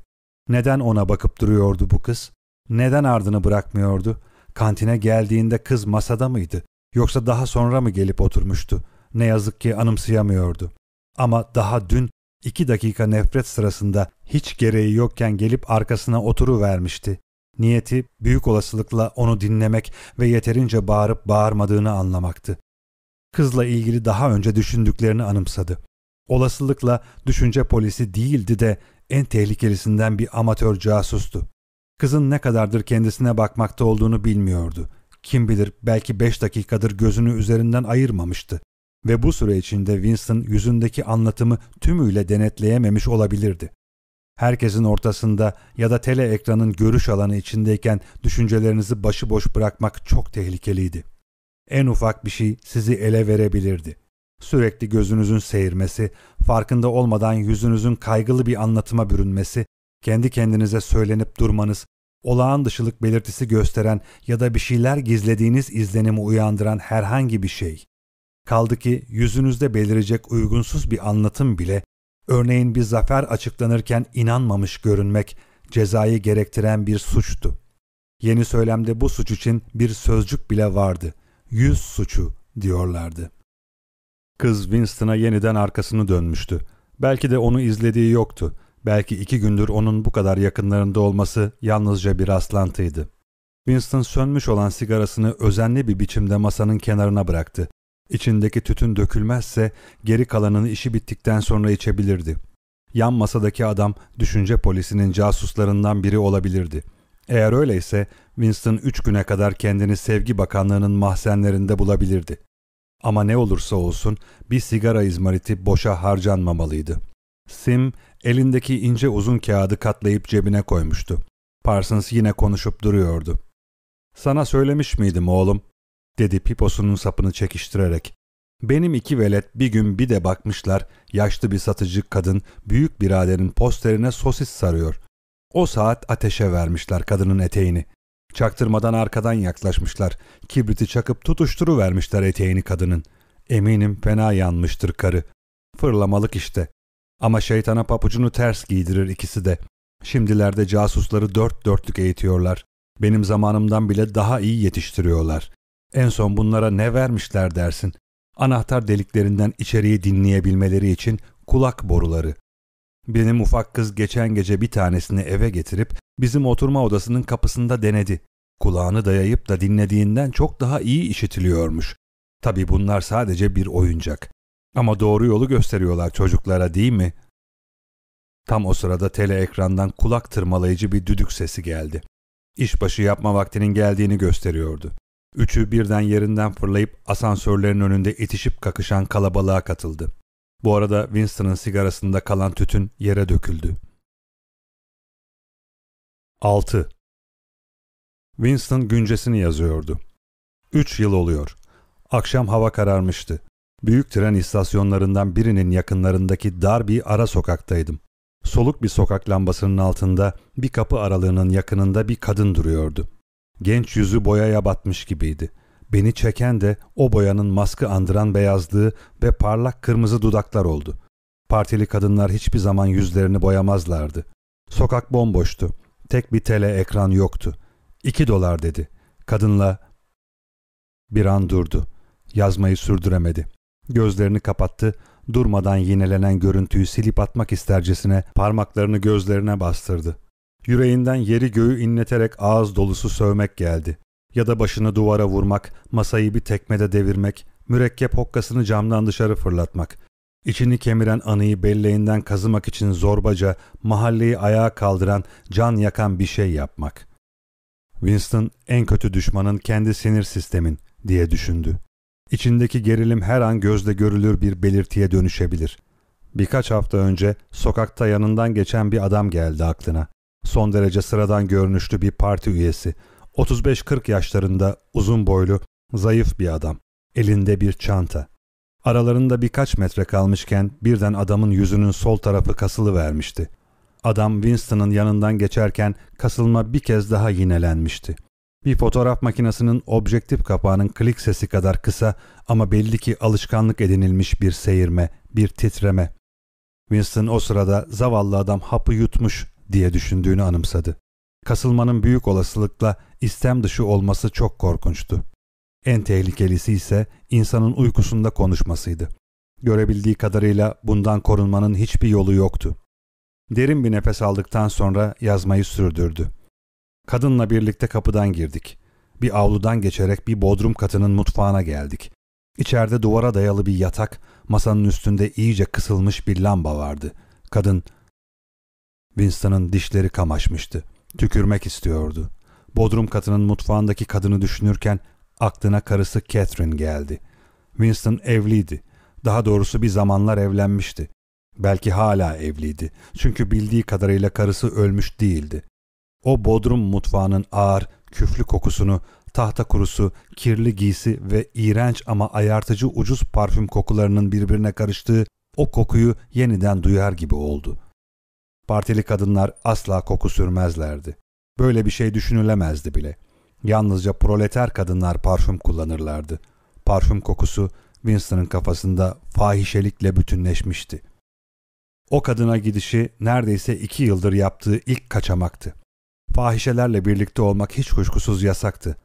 Neden ona bakıp duruyordu bu kız? Neden ardını bırakmıyordu? Kantine geldiğinde kız masada mıydı? Yoksa daha sonra mı gelip oturmuştu? Ne yazık ki anımsayamıyordu. Ama daha dün iki dakika nefret sırasında hiç gereği yokken gelip arkasına oturu vermişti. Niyeti büyük olasılıkla onu dinlemek ve yeterince bağırıp bağırmadığını anlamaktı. Kızla ilgili daha önce düşündüklerini anımsadı. Olasılıkla düşünce polisi değildi de en tehlikelisinden bir amatör casustu. Kızın ne kadardır kendisine bakmakta olduğunu bilmiyordu. Kim bilir belki beş dakikadır gözünü üzerinden ayırmamıştı ve bu süre içinde Winston yüzündeki anlatımı tümüyle denetleyememiş olabilirdi. Herkesin ortasında ya da tele ekranın görüş alanı içindeyken düşüncelerinizi başıboş bırakmak çok tehlikeliydi. En ufak bir şey sizi ele verebilirdi. Sürekli gözünüzün seyirmesi, farkında olmadan yüzünüzün kaygılı bir anlatıma bürünmesi, kendi kendinize söylenip durmanız, olağan dışılık belirtisi gösteren ya da bir şeyler gizlediğiniz izlenimi uyandıran herhangi bir şey. Kaldı ki yüzünüzde belirecek uygunsuz bir anlatım bile, örneğin bir zafer açıklanırken inanmamış görünmek, cezayı gerektiren bir suçtu. Yeni söylemde bu suç için bir sözcük bile vardı. Yüz suçu diyorlardı. Kız Winston'a yeniden arkasını dönmüştü. Belki de onu izlediği yoktu. Belki iki gündür onun bu kadar yakınlarında olması yalnızca bir rastlantıydı. Winston sönmüş olan sigarasını özenli bir biçimde masanın kenarına bıraktı. İçindeki tütün dökülmezse geri kalanını işi bittikten sonra içebilirdi. Yan masadaki adam düşünce polisinin casuslarından biri olabilirdi. Eğer öyleyse Winston üç güne kadar kendini Sevgi Bakanlığı'nın mahzenlerinde bulabilirdi. Ama ne olursa olsun bir sigara izmariti boşa harcanmamalıydı. Sim elindeki ince uzun kağıdı katlayıp cebine koymuştu. Parsons yine konuşup duruyordu. ''Sana söylemiş miydim oğlum?'' Dedi piposunun sapını çekiştirerek. Benim iki velet bir gün bir de bakmışlar yaşlı bir satıcı kadın büyük biraderin posterine sosis sarıyor. O saat ateşe vermişler kadının eteğini. Çaktırmadan arkadan yaklaşmışlar. Kibriti çakıp tutuşturu vermişler eteğini kadının. Eminim fena yanmıştır karı. Fırlamalık işte. Ama şeytana papucunu ters giydirir ikisi de. Şimdilerde casusları dört dörtlük eğitiyorlar. Benim zamanımdan bile daha iyi yetiştiriyorlar. En son bunlara ne vermişler dersin? Anahtar deliklerinden içeriği dinleyebilmeleri için kulak boruları. Benim ufak kız geçen gece bir tanesini eve getirip bizim oturma odasının kapısında denedi. Kulağını dayayıp da dinlediğinden çok daha iyi işitiliyormuş. Tabi bunlar sadece bir oyuncak. Ama doğru yolu gösteriyorlar çocuklara değil mi? Tam o sırada tele ekrandan kulak tırmalayıcı bir düdük sesi geldi. İşbaşı yapma vaktinin geldiğini gösteriyordu. Üçü birden yerinden fırlayıp asansörlerin önünde itişip kakışan kalabalığa katıldı. Bu arada Winston'ın sigarasında kalan tütün yere döküldü. 6. Winston güncesini yazıyordu. Üç yıl oluyor. Akşam hava kararmıştı. Büyük tren istasyonlarından birinin yakınlarındaki dar bir ara sokaktaydım. Soluk bir sokak lambasının altında bir kapı aralığının yakınında bir kadın duruyordu. Genç yüzü boyaya batmış gibiydi. Beni çeken de o boyanın maskı andıran beyazlığı ve parlak kırmızı dudaklar oldu. Partili kadınlar hiçbir zaman yüzlerini boyamazlardı. Sokak bomboştu. Tek bir tele ekran yoktu. İki dolar dedi. Kadınla bir an durdu. Yazmayı sürdüremedi. Gözlerini kapattı. Durmadan yinelenen görüntüyü silip atmak istercesine parmaklarını gözlerine bastırdı. Yüreğinden yeri göğü inleterek ağız dolusu sövmek geldi. Ya da başını duvara vurmak, masayı bir tekmede devirmek, mürekkep hokkasını camdan dışarı fırlatmak. İçini kemiren anıyı belleğinden kazımak için zorbaca, mahalleyi ayağa kaldıran, can yakan bir şey yapmak. Winston en kötü düşmanın kendi sinir sistemin diye düşündü. İçindeki gerilim her an gözle görülür bir belirtiye dönüşebilir. Birkaç hafta önce sokakta yanından geçen bir adam geldi aklına. Son derece sıradan görünüşlü bir parti üyesi. 35-40 yaşlarında uzun boylu, zayıf bir adam. Elinde bir çanta. Aralarında birkaç metre kalmışken birden adamın yüzünün sol tarafı kasılı vermişti. Adam Winston'ın yanından geçerken kasılma bir kez daha yinelenmişti. Bir fotoğraf makinesinin objektif kapağının klik sesi kadar kısa ama belli ki alışkanlık edinilmiş bir seyirme, bir titreme. Winston o sırada zavallı adam hapı yutmuş diye düşündüğünü anımsadı. Kasılmanın büyük olasılıkla istem dışı olması çok korkunçtu. En tehlikelisi ise insanın uykusunda konuşmasıydı. Görebildiği kadarıyla bundan korunmanın hiçbir yolu yoktu. Derin bir nefes aldıktan sonra yazmayı sürdürdü. Kadınla birlikte kapıdan girdik. Bir avludan geçerek bir bodrum katının mutfağına geldik. İçeride duvara dayalı bir yatak, masanın üstünde iyice kısılmış bir lamba vardı. Kadın, Winston'ın dişleri kamaşmıştı. Tükürmek istiyordu. Bodrum katının mutfağındaki kadını düşünürken aklına karısı Catherine geldi. Winston evliydi. Daha doğrusu bir zamanlar evlenmişti. Belki hala evliydi. Çünkü bildiği kadarıyla karısı ölmüş değildi. O bodrum mutfağının ağır, küflü kokusunu, tahta kurusu, kirli giysi ve iğrenç ama ayartıcı ucuz parfüm kokularının birbirine karıştığı o kokuyu yeniden duyar gibi oldu. Partili kadınlar asla koku sürmezlerdi. Böyle bir şey düşünülemezdi bile. Yalnızca proleter kadınlar parfüm kullanırlardı. Parfüm kokusu Winston'ın kafasında fahişelikle bütünleşmişti. O kadına gidişi neredeyse iki yıldır yaptığı ilk kaçamaktı. Fahişelerle birlikte olmak hiç kuşkusuz yasaktı.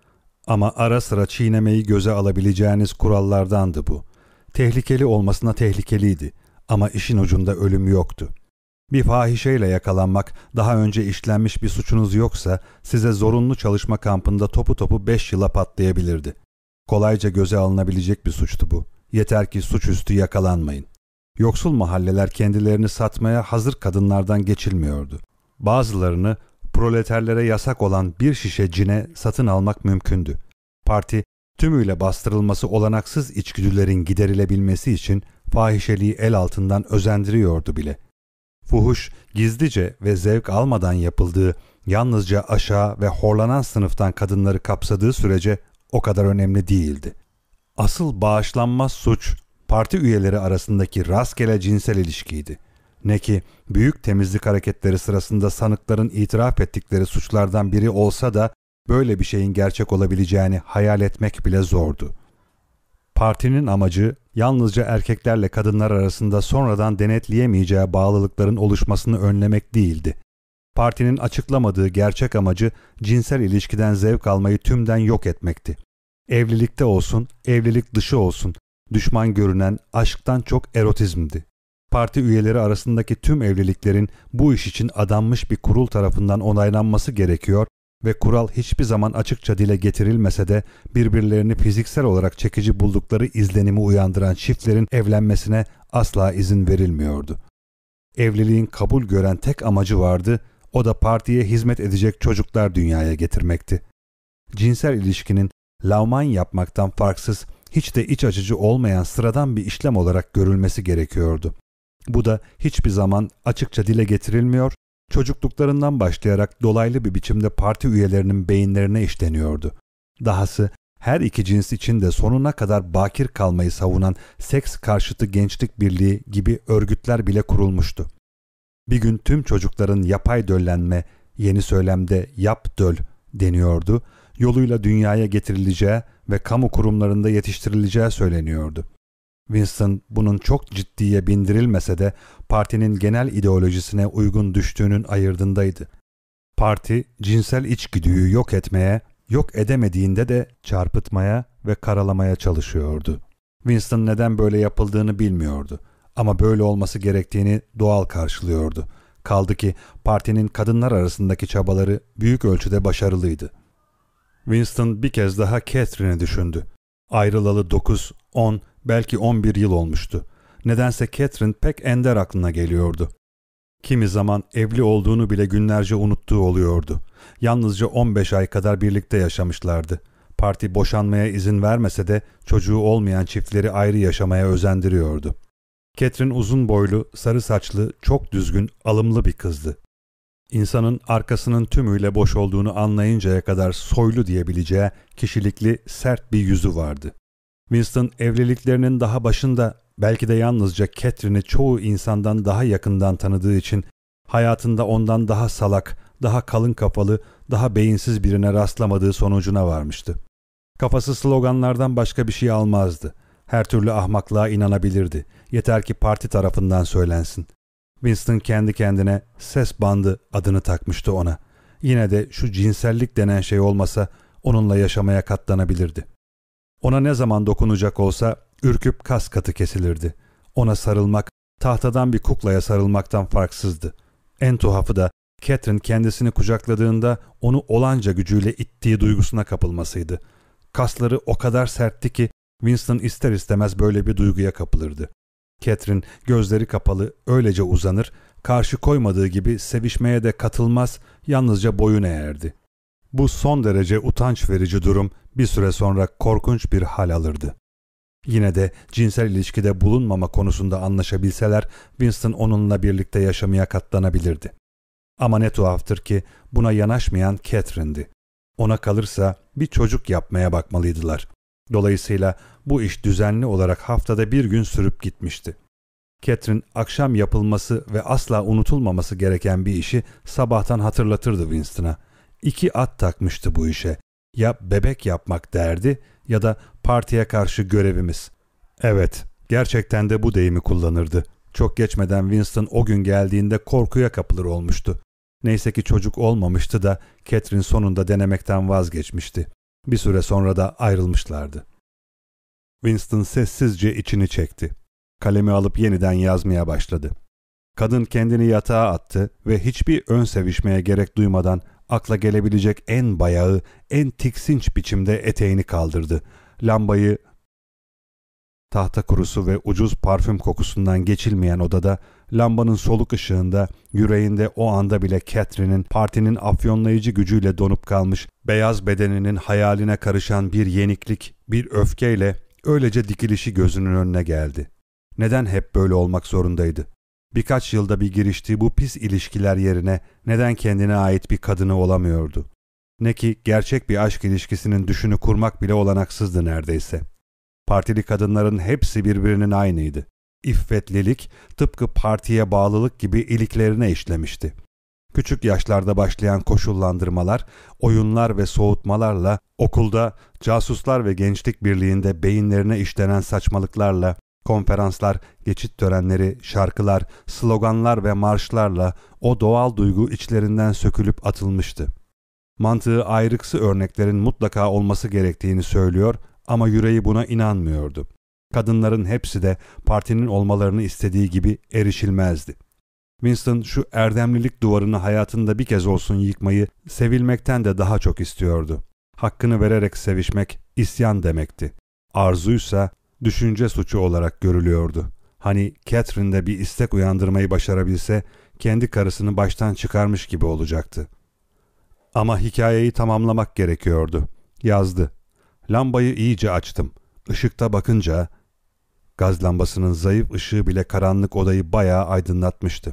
Ama ara sıra çiğnemeyi göze alabileceğiniz kurallardandı bu. Tehlikeli olmasına tehlikeliydi ama işin ucunda ölüm yoktu. Bir fahişeyle yakalanmak, daha önce işlenmiş bir suçunuz yoksa size zorunlu çalışma kampında topu topu beş yıla patlayabilirdi. Kolayca göze alınabilecek bir suçtu bu. Yeter ki suçüstü yakalanmayın. Yoksul mahalleler kendilerini satmaya hazır kadınlardan geçilmiyordu. Bazılarını proleterlere yasak olan bir şişe cine satın almak mümkündü. Parti tümüyle bastırılması olanaksız içgüdülerin giderilebilmesi için fahişeliği el altından özendiriyordu bile. Fuhuş gizlice ve zevk almadan yapıldığı yalnızca aşağı ve horlanan sınıftan kadınları kapsadığı sürece o kadar önemli değildi. Asıl bağışlanmaz suç parti üyeleri arasındaki rastgele cinsel ilişkiydi. Ne ki büyük temizlik hareketleri sırasında sanıkların itiraf ettikleri suçlardan biri olsa da böyle bir şeyin gerçek olabileceğini hayal etmek bile zordu. Partinin amacı yalnızca erkeklerle kadınlar arasında sonradan denetleyemeyeceği bağlılıkların oluşmasını önlemek değildi. Partinin açıklamadığı gerçek amacı cinsel ilişkiden zevk almayı tümden yok etmekti. Evlilikte olsun, evlilik dışı olsun, düşman görünen aşktan çok erotizmdi. Parti üyeleri arasındaki tüm evliliklerin bu iş için adanmış bir kurul tarafından onaylanması gerekiyor ve kural hiçbir zaman açıkça dile getirilmese de birbirlerini fiziksel olarak çekici buldukları izlenimi uyandıran çiftlerin evlenmesine asla izin verilmiyordu. Evliliğin kabul gören tek amacı vardı, o da partiye hizmet edecek çocuklar dünyaya getirmekti. Cinsel ilişkinin lavman yapmaktan farksız, hiç de iç açıcı olmayan sıradan bir işlem olarak görülmesi gerekiyordu. Bu da hiçbir zaman açıkça dile getirilmiyor, çocukluklarından başlayarak dolaylı bir biçimde parti üyelerinin beyinlerine işleniyordu. Dahası her iki cins için de sonuna kadar bakir kalmayı savunan seks karşıtı gençlik birliği gibi örgütler bile kurulmuştu. Bir gün tüm çocukların yapay döllenme, yeni söylemde yap döl deniyordu, yoluyla dünyaya getirileceği ve kamu kurumlarında yetiştirileceği söyleniyordu. Winston bunun çok ciddiye bindirilmese de partinin genel ideolojisine uygun düştüğünün ayırdındaydı. Parti cinsel içgüdüyü yok etmeye, yok edemediğinde de çarpıtmaya ve karalamaya çalışıyordu. Winston neden böyle yapıldığını bilmiyordu ama böyle olması gerektiğini doğal karşılıyordu. Kaldı ki partinin kadınlar arasındaki çabaları büyük ölçüde başarılıydı. Winston bir kez daha Catherine'i düşündü. Ayrılalı 9, 10, belki 11 yıl olmuştu. Nedense Catherine pek ender aklına geliyordu. Kimi zaman evli olduğunu bile günlerce unuttuğu oluyordu. Yalnızca 15 ay kadar birlikte yaşamışlardı. Parti boşanmaya izin vermese de çocuğu olmayan çiftleri ayrı yaşamaya özendiriyordu. Catherine uzun boylu, sarı saçlı, çok düzgün, alımlı bir kızdı. İnsanın arkasının tümüyle boş olduğunu anlayıncaya kadar soylu diyebileceği kişilikli, sert bir yüzü vardı. Winston evliliklerinin daha başında belki de yalnızca Catherine'i çoğu insandan daha yakından tanıdığı için hayatında ondan daha salak, daha kalın kafalı, daha beyinsiz birine rastlamadığı sonucuna varmıştı. Kafası sloganlardan başka bir şey almazdı. Her türlü ahmaklığa inanabilirdi. Yeter ki parti tarafından söylensin. Winston kendi kendine ses bandı adını takmıştı ona. Yine de şu cinsellik denen şey olmasa onunla yaşamaya katlanabilirdi. Ona ne zaman dokunacak olsa ürküp kas katı kesilirdi. Ona sarılmak, tahtadan bir kuklaya sarılmaktan farksızdı. En tuhafı da Catherine kendisini kucakladığında onu olanca gücüyle ittiği duygusuna kapılmasıydı. Kasları o kadar sertti ki Winston ister istemez böyle bir duyguya kapılırdı. Catherine gözleri kapalı öylece uzanır, karşı koymadığı gibi sevişmeye de katılmaz, yalnızca boyun eğerdi. Bu son derece utanç verici durum bir süre sonra korkunç bir hal alırdı. Yine de cinsel ilişkide bulunmama konusunda anlaşabilseler Winston onunla birlikte yaşamaya katlanabilirdi. Ama ne tuhaftır ki buna yanaşmayan Catherine'di. Ona kalırsa bir çocuk yapmaya bakmalıydılar. Dolayısıyla bu iş düzenli olarak haftada bir gün sürüp gitmişti. Catherine akşam yapılması ve asla unutulmaması gereken bir işi sabahtan hatırlatırdı Winston'a. İki at takmıştı bu işe. Ya bebek yapmak derdi ya da partiye karşı görevimiz. Evet, gerçekten de bu deyimi kullanırdı. Çok geçmeden Winston o gün geldiğinde korkuya kapılır olmuştu. Neyse ki çocuk olmamıştı da Catherine sonunda denemekten vazgeçmişti. Bir süre sonra da ayrılmışlardı. Winston sessizce içini çekti. Kalemi alıp yeniden yazmaya başladı. Kadın kendini yatağa attı ve hiçbir ön sevişmeye gerek duymadan akla gelebilecek en bayağı, en tiksinç biçimde eteğini kaldırdı. Lambayı tahta kurusu ve ucuz parfüm kokusundan geçilmeyen odada lambanın soluk ışığında yüreğinde o anda bile Catherine'in partinin afyonlayıcı gücüyle donup kalmış beyaz bedeninin hayaline karışan bir yeniklik, bir öfkeyle öylece dikilişi gözünün önüne geldi. Neden hep böyle olmak zorundaydı? Birkaç yılda bir giriştiği bu pis ilişkiler yerine neden kendine ait bir kadını olamıyordu? Ne ki gerçek bir aşk ilişkisinin düşünü kurmak bile olanaksızdı neredeyse. Partili kadınların hepsi birbirinin aynıydı. İffetlilik tıpkı partiye bağlılık gibi iliklerine işlemişti. Küçük yaşlarda başlayan koşullandırmalar, oyunlar ve soğutmalarla, okulda casuslar ve gençlik birliğinde beyinlerine işlenen saçmalıklarla, konferanslar, geçit törenleri, şarkılar, sloganlar ve marşlarla o doğal duygu içlerinden sökülüp atılmıştı. Mantığı ayrıksı örneklerin mutlaka olması gerektiğini söylüyor ama yüreği buna inanmıyordu. Kadınların hepsi de partinin olmalarını istediği gibi erişilmezdi. Winston şu erdemlilik duvarını hayatında bir kez olsun yıkmayı sevilmekten de daha çok istiyordu. Hakkını vererek sevişmek isyan demekti. Arzuysa düşünce suçu olarak görülüyordu. Hani Catherine'de bir istek uyandırmayı başarabilse kendi karısını baştan çıkarmış gibi olacaktı. Ama hikayeyi tamamlamak gerekiyordu. Yazdı. Lambayı iyice açtım. Işıkta bakınca gaz lambasının zayıf ışığı bile karanlık odayı bayağı aydınlatmıştı.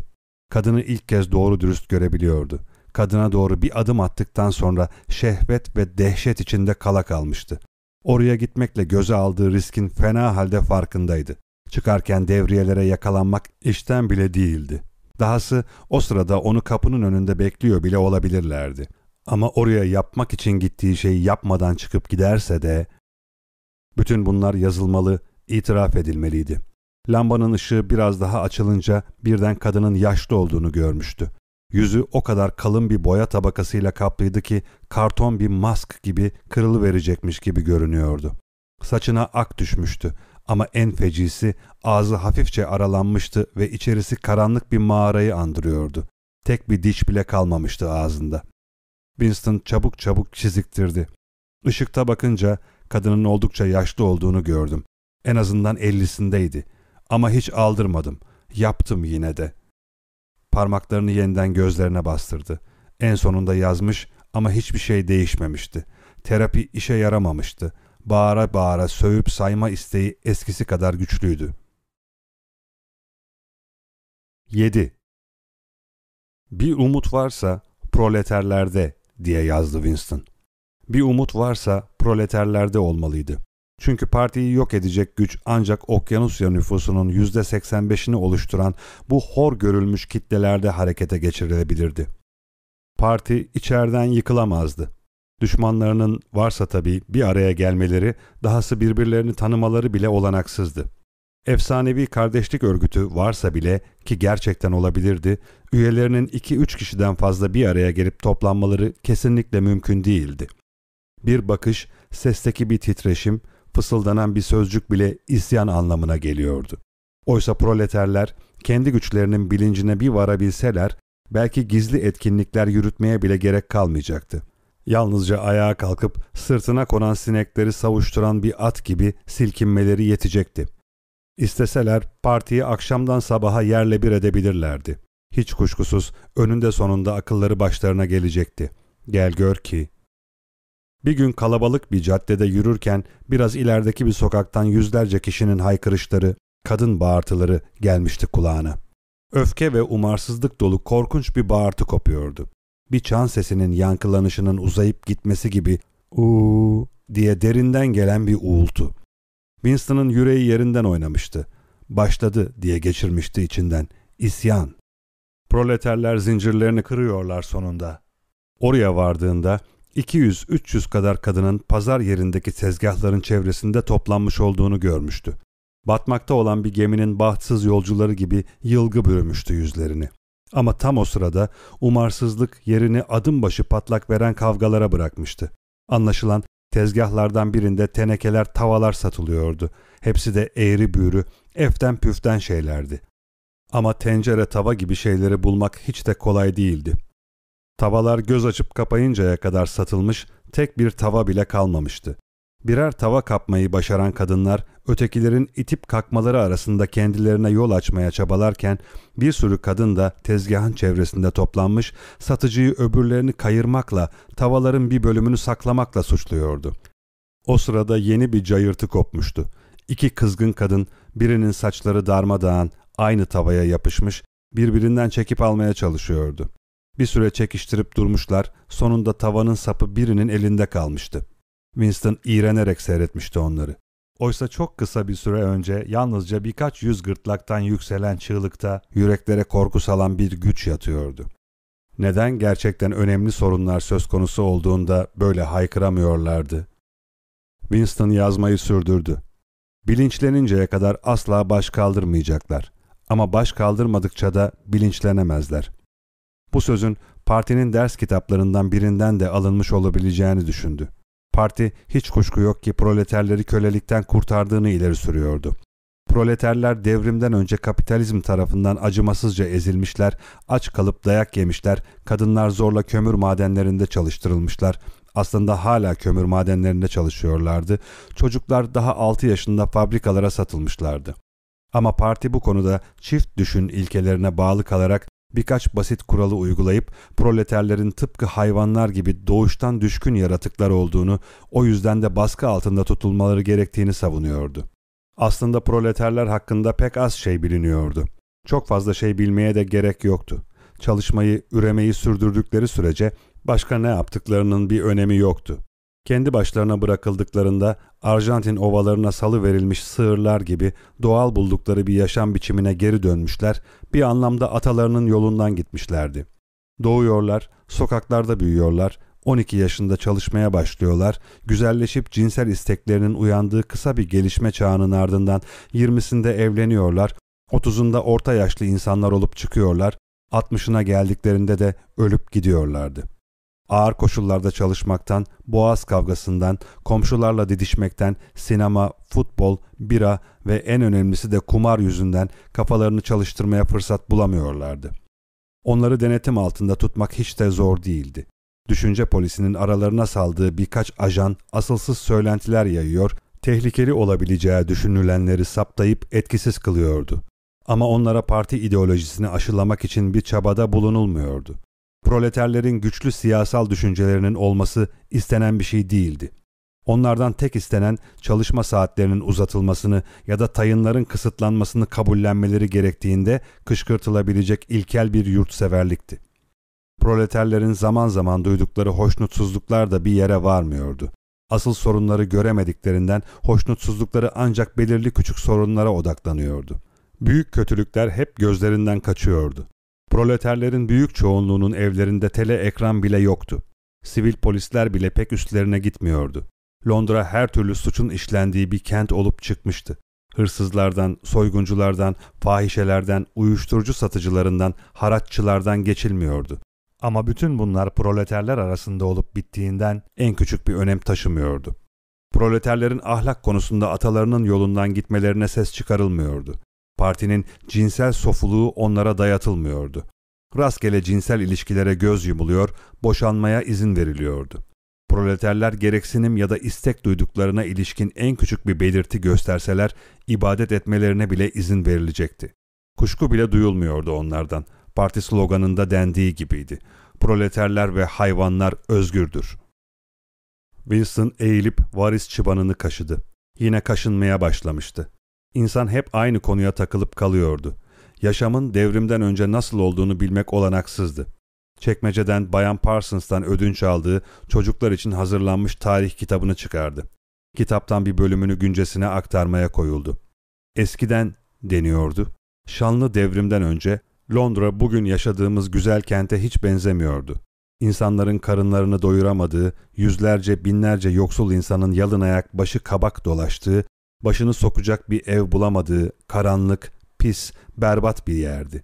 Kadını ilk kez doğru dürüst görebiliyordu. Kadına doğru bir adım attıktan sonra şehvet ve dehşet içinde kala kalmıştı. Oraya gitmekle göze aldığı riskin fena halde farkındaydı. Çıkarken devriyelere yakalanmak işten bile değildi. Dahası o sırada onu kapının önünde bekliyor bile olabilirlerdi. Ama oraya yapmak için gittiği şeyi yapmadan çıkıp giderse de bütün bunlar yazılmalı, itiraf edilmeliydi. Lambanın ışığı biraz daha açılınca birden kadının yaşlı olduğunu görmüştü. Yüzü o kadar kalın bir boya tabakasıyla kaplıydı ki karton bir mask gibi kırılıverecekmiş gibi görünüyordu. Saçına ak düşmüştü ama en fecisi ağzı hafifçe aralanmıştı ve içerisi karanlık bir mağarayı andırıyordu. Tek bir diş bile kalmamıştı ağzında. Winston çabuk çabuk çiziktirdi. Işıkta bakınca kadının oldukça yaşlı olduğunu gördüm. En azından ellisindeydi. Ama hiç aldırmadım. Yaptım yine de. Parmaklarını yeniden gözlerine bastırdı. En sonunda yazmış ama hiçbir şey değişmemişti. Terapi işe yaramamıştı. Bağıra bağıra sövüp sayma isteği eskisi kadar güçlüydü. 7. Bir umut varsa proleterlerde diye yazdı Winston. Bir umut varsa proleterlerde olmalıydı. Çünkü partiyi yok edecek güç ancak Okyanusya nüfusunun %85'ini oluşturan bu hor görülmüş kitlelerde harekete geçirilebilirdi. Parti içeriden yıkılamazdı. Düşmanlarının varsa tabii bir araya gelmeleri, dahası birbirlerini tanımaları bile olanaksızdı. Efsanevi kardeşlik örgütü varsa bile ki gerçekten olabilirdi, üyelerinin 2-3 kişiden fazla bir araya gelip toplanmaları kesinlikle mümkün değildi. Bir bakış, sesteki bir titreşim, fısıldanan bir sözcük bile isyan anlamına geliyordu. Oysa proleterler kendi güçlerinin bilincine bir varabilseler belki gizli etkinlikler yürütmeye bile gerek kalmayacaktı. Yalnızca ayağa kalkıp sırtına konan sinekleri savuşturan bir at gibi silkinmeleri yetecekti. İsteseler partiyi akşamdan sabaha yerle bir edebilirlerdi. Hiç kuşkusuz önünde sonunda akılları başlarına gelecekti. Gel gör ki bir gün kalabalık bir caddede yürürken biraz ilerideki bir sokaktan yüzlerce kişinin haykırışları, kadın bağırtıları gelmişti kulağına. Öfke ve umarsızlık dolu korkunç bir bağırtı kopuyordu. bir çan sesinin yankılanışının uzayıp gitmesi gibi uuu diye derinden gelen bir uğultu. Winston'ın yüreği yerinden oynamıştı. Başladı diye geçirmişti içinden. İsyan. Proleterler zincirlerini kırıyorlar sonunda. Oraya vardığında 200-300 kadar kadının pazar yerindeki tezgahların çevresinde toplanmış olduğunu görmüştü. Batmakta olan bir geminin bahtsız yolcuları gibi yılgı bürümüştü yüzlerini. Ama tam o sırada umarsızlık yerini adım başı patlak veren kavgalara bırakmıştı. Anlaşılan tezgahlardan birinde tenekeler tavalar satılıyordu. Hepsi de eğri büğrü, eften püften şeylerdi. Ama tencere tava gibi şeyleri bulmak hiç de kolay değildi. Tavalar göz açıp kapayıncaya kadar satılmış, tek bir tava bile kalmamıştı. Birer tava kapmayı başaran kadınlar ötekilerin itip kalkmaları arasında kendilerine yol açmaya çabalarken bir sürü kadın da tezgahın çevresinde toplanmış satıcıyı öbürlerini kayırmakla tavaların bir bölümünü saklamakla suçluyordu. O sırada yeni bir cayırtı kopmuştu. İki kızgın kadın birinin saçları darmadağın aynı tavaya yapışmış birbirinden çekip almaya çalışıyordu. Bir süre çekiştirip durmuşlar sonunda tavanın sapı birinin elinde kalmıştı. Winston iğrenerek seyretmişti onları. Oysa çok kısa bir süre önce yalnızca birkaç yüz gırtlaktan yükselen çığlıkta yüreklere korku salan bir güç yatıyordu. Neden gerçekten önemli sorunlar söz konusu olduğunda böyle haykıramıyorlardı? Winston yazmayı sürdürdü. Bilinçleninceye kadar asla baş kaldırmayacaklar. Ama baş kaldırmadıkça da bilinçlenemezler. Bu sözün partinin ders kitaplarından birinden de alınmış olabileceğini düşündü. Parti hiç kuşku yok ki proleterleri kölelikten kurtardığını ileri sürüyordu. Proleterler devrimden önce kapitalizm tarafından acımasızca ezilmişler, aç kalıp dayak yemişler, kadınlar zorla kömür madenlerinde çalıştırılmışlar, aslında hala kömür madenlerinde çalışıyorlardı, çocuklar daha 6 yaşında fabrikalara satılmışlardı. Ama parti bu konuda çift düşün ilkelerine bağlı kalarak birkaç basit kuralı uygulayıp proleterlerin tıpkı hayvanlar gibi doğuştan düşkün yaratıklar olduğunu, o yüzden de baskı altında tutulmaları gerektiğini savunuyordu. Aslında proleterler hakkında pek az şey biliniyordu. Çok fazla şey bilmeye de gerek yoktu. Çalışmayı, üremeyi sürdürdükleri sürece başka ne yaptıklarının bir önemi yoktu. Kendi başlarına bırakıldıklarında Arjantin ovalarına salı verilmiş sığırlar gibi doğal buldukları bir yaşam biçimine geri dönmüşler, bir anlamda atalarının yolundan gitmişlerdi. Doğuyorlar, sokaklarda büyüyorlar, 12 yaşında çalışmaya başlıyorlar, güzelleşip cinsel isteklerinin uyandığı kısa bir gelişme çağının ardından 20'sinde evleniyorlar, 30'unda orta yaşlı insanlar olup çıkıyorlar, 60'ına geldiklerinde de ölüp gidiyorlardı.'' Ağır koşullarda çalışmaktan, boğaz kavgasından, komşularla didişmekten, sinema, futbol, bira ve en önemlisi de kumar yüzünden kafalarını çalıştırmaya fırsat bulamıyorlardı. Onları denetim altında tutmak hiç de zor değildi. Düşünce polisinin aralarına saldığı birkaç ajan asılsız söylentiler yayıyor, tehlikeli olabileceği düşünülenleri saptayıp etkisiz kılıyordu. Ama onlara parti ideolojisini aşılamak için bir çabada bulunulmuyordu proleterlerin güçlü siyasal düşüncelerinin olması istenen bir şey değildi. Onlardan tek istenen çalışma saatlerinin uzatılmasını ya da tayınların kısıtlanmasını kabullenmeleri gerektiğinde kışkırtılabilecek ilkel bir yurtseverlikti. Proleterlerin zaman zaman duydukları hoşnutsuzluklar da bir yere varmıyordu. Asıl sorunları göremediklerinden hoşnutsuzlukları ancak belirli küçük sorunlara odaklanıyordu. Büyük kötülükler hep gözlerinden kaçıyordu. Proleterlerin büyük çoğunluğunun evlerinde tele ekran bile yoktu. Sivil polisler bile pek üstlerine gitmiyordu. Londra her türlü suçun işlendiği bir kent olup çıkmıştı. Hırsızlardan, soygunculardan, fahişelerden, uyuşturucu satıcılarından, haraççılardan geçilmiyordu. Ama bütün bunlar proleterler arasında olup bittiğinden en küçük bir önem taşımıyordu. Proleterlerin ahlak konusunda atalarının yolundan gitmelerine ses çıkarılmıyordu. Partinin cinsel sofuluğu onlara dayatılmıyordu. Rastgele cinsel ilişkilere göz yumuluyor, boşanmaya izin veriliyordu. Proleterler gereksinim ya da istek duyduklarına ilişkin en küçük bir belirti gösterseler ibadet etmelerine bile izin verilecekti. Kuşku bile duyulmuyordu onlardan. Parti sloganında dendiği gibiydi. Proleterler ve hayvanlar özgürdür. Wilson eğilip varis çıbanını kaşıdı. Yine kaşınmaya başlamıştı. İnsan hep aynı konuya takılıp kalıyordu. Yaşamın devrimden önce nasıl olduğunu bilmek olanaksızdı. Çekmeceden Bayan Parsons'tan ödünç aldığı çocuklar için hazırlanmış tarih kitabını çıkardı. Kitaptan bir bölümünü güncesine aktarmaya koyuldu. Eskiden deniyordu. Şanlı devrimden önce Londra bugün yaşadığımız güzel kente hiç benzemiyordu. İnsanların karınlarını doyuramadığı, yüzlerce binlerce yoksul insanın yalın ayak başı kabak dolaştığı, başını sokacak bir ev bulamadığı, karanlık, pis, berbat bir yerdi.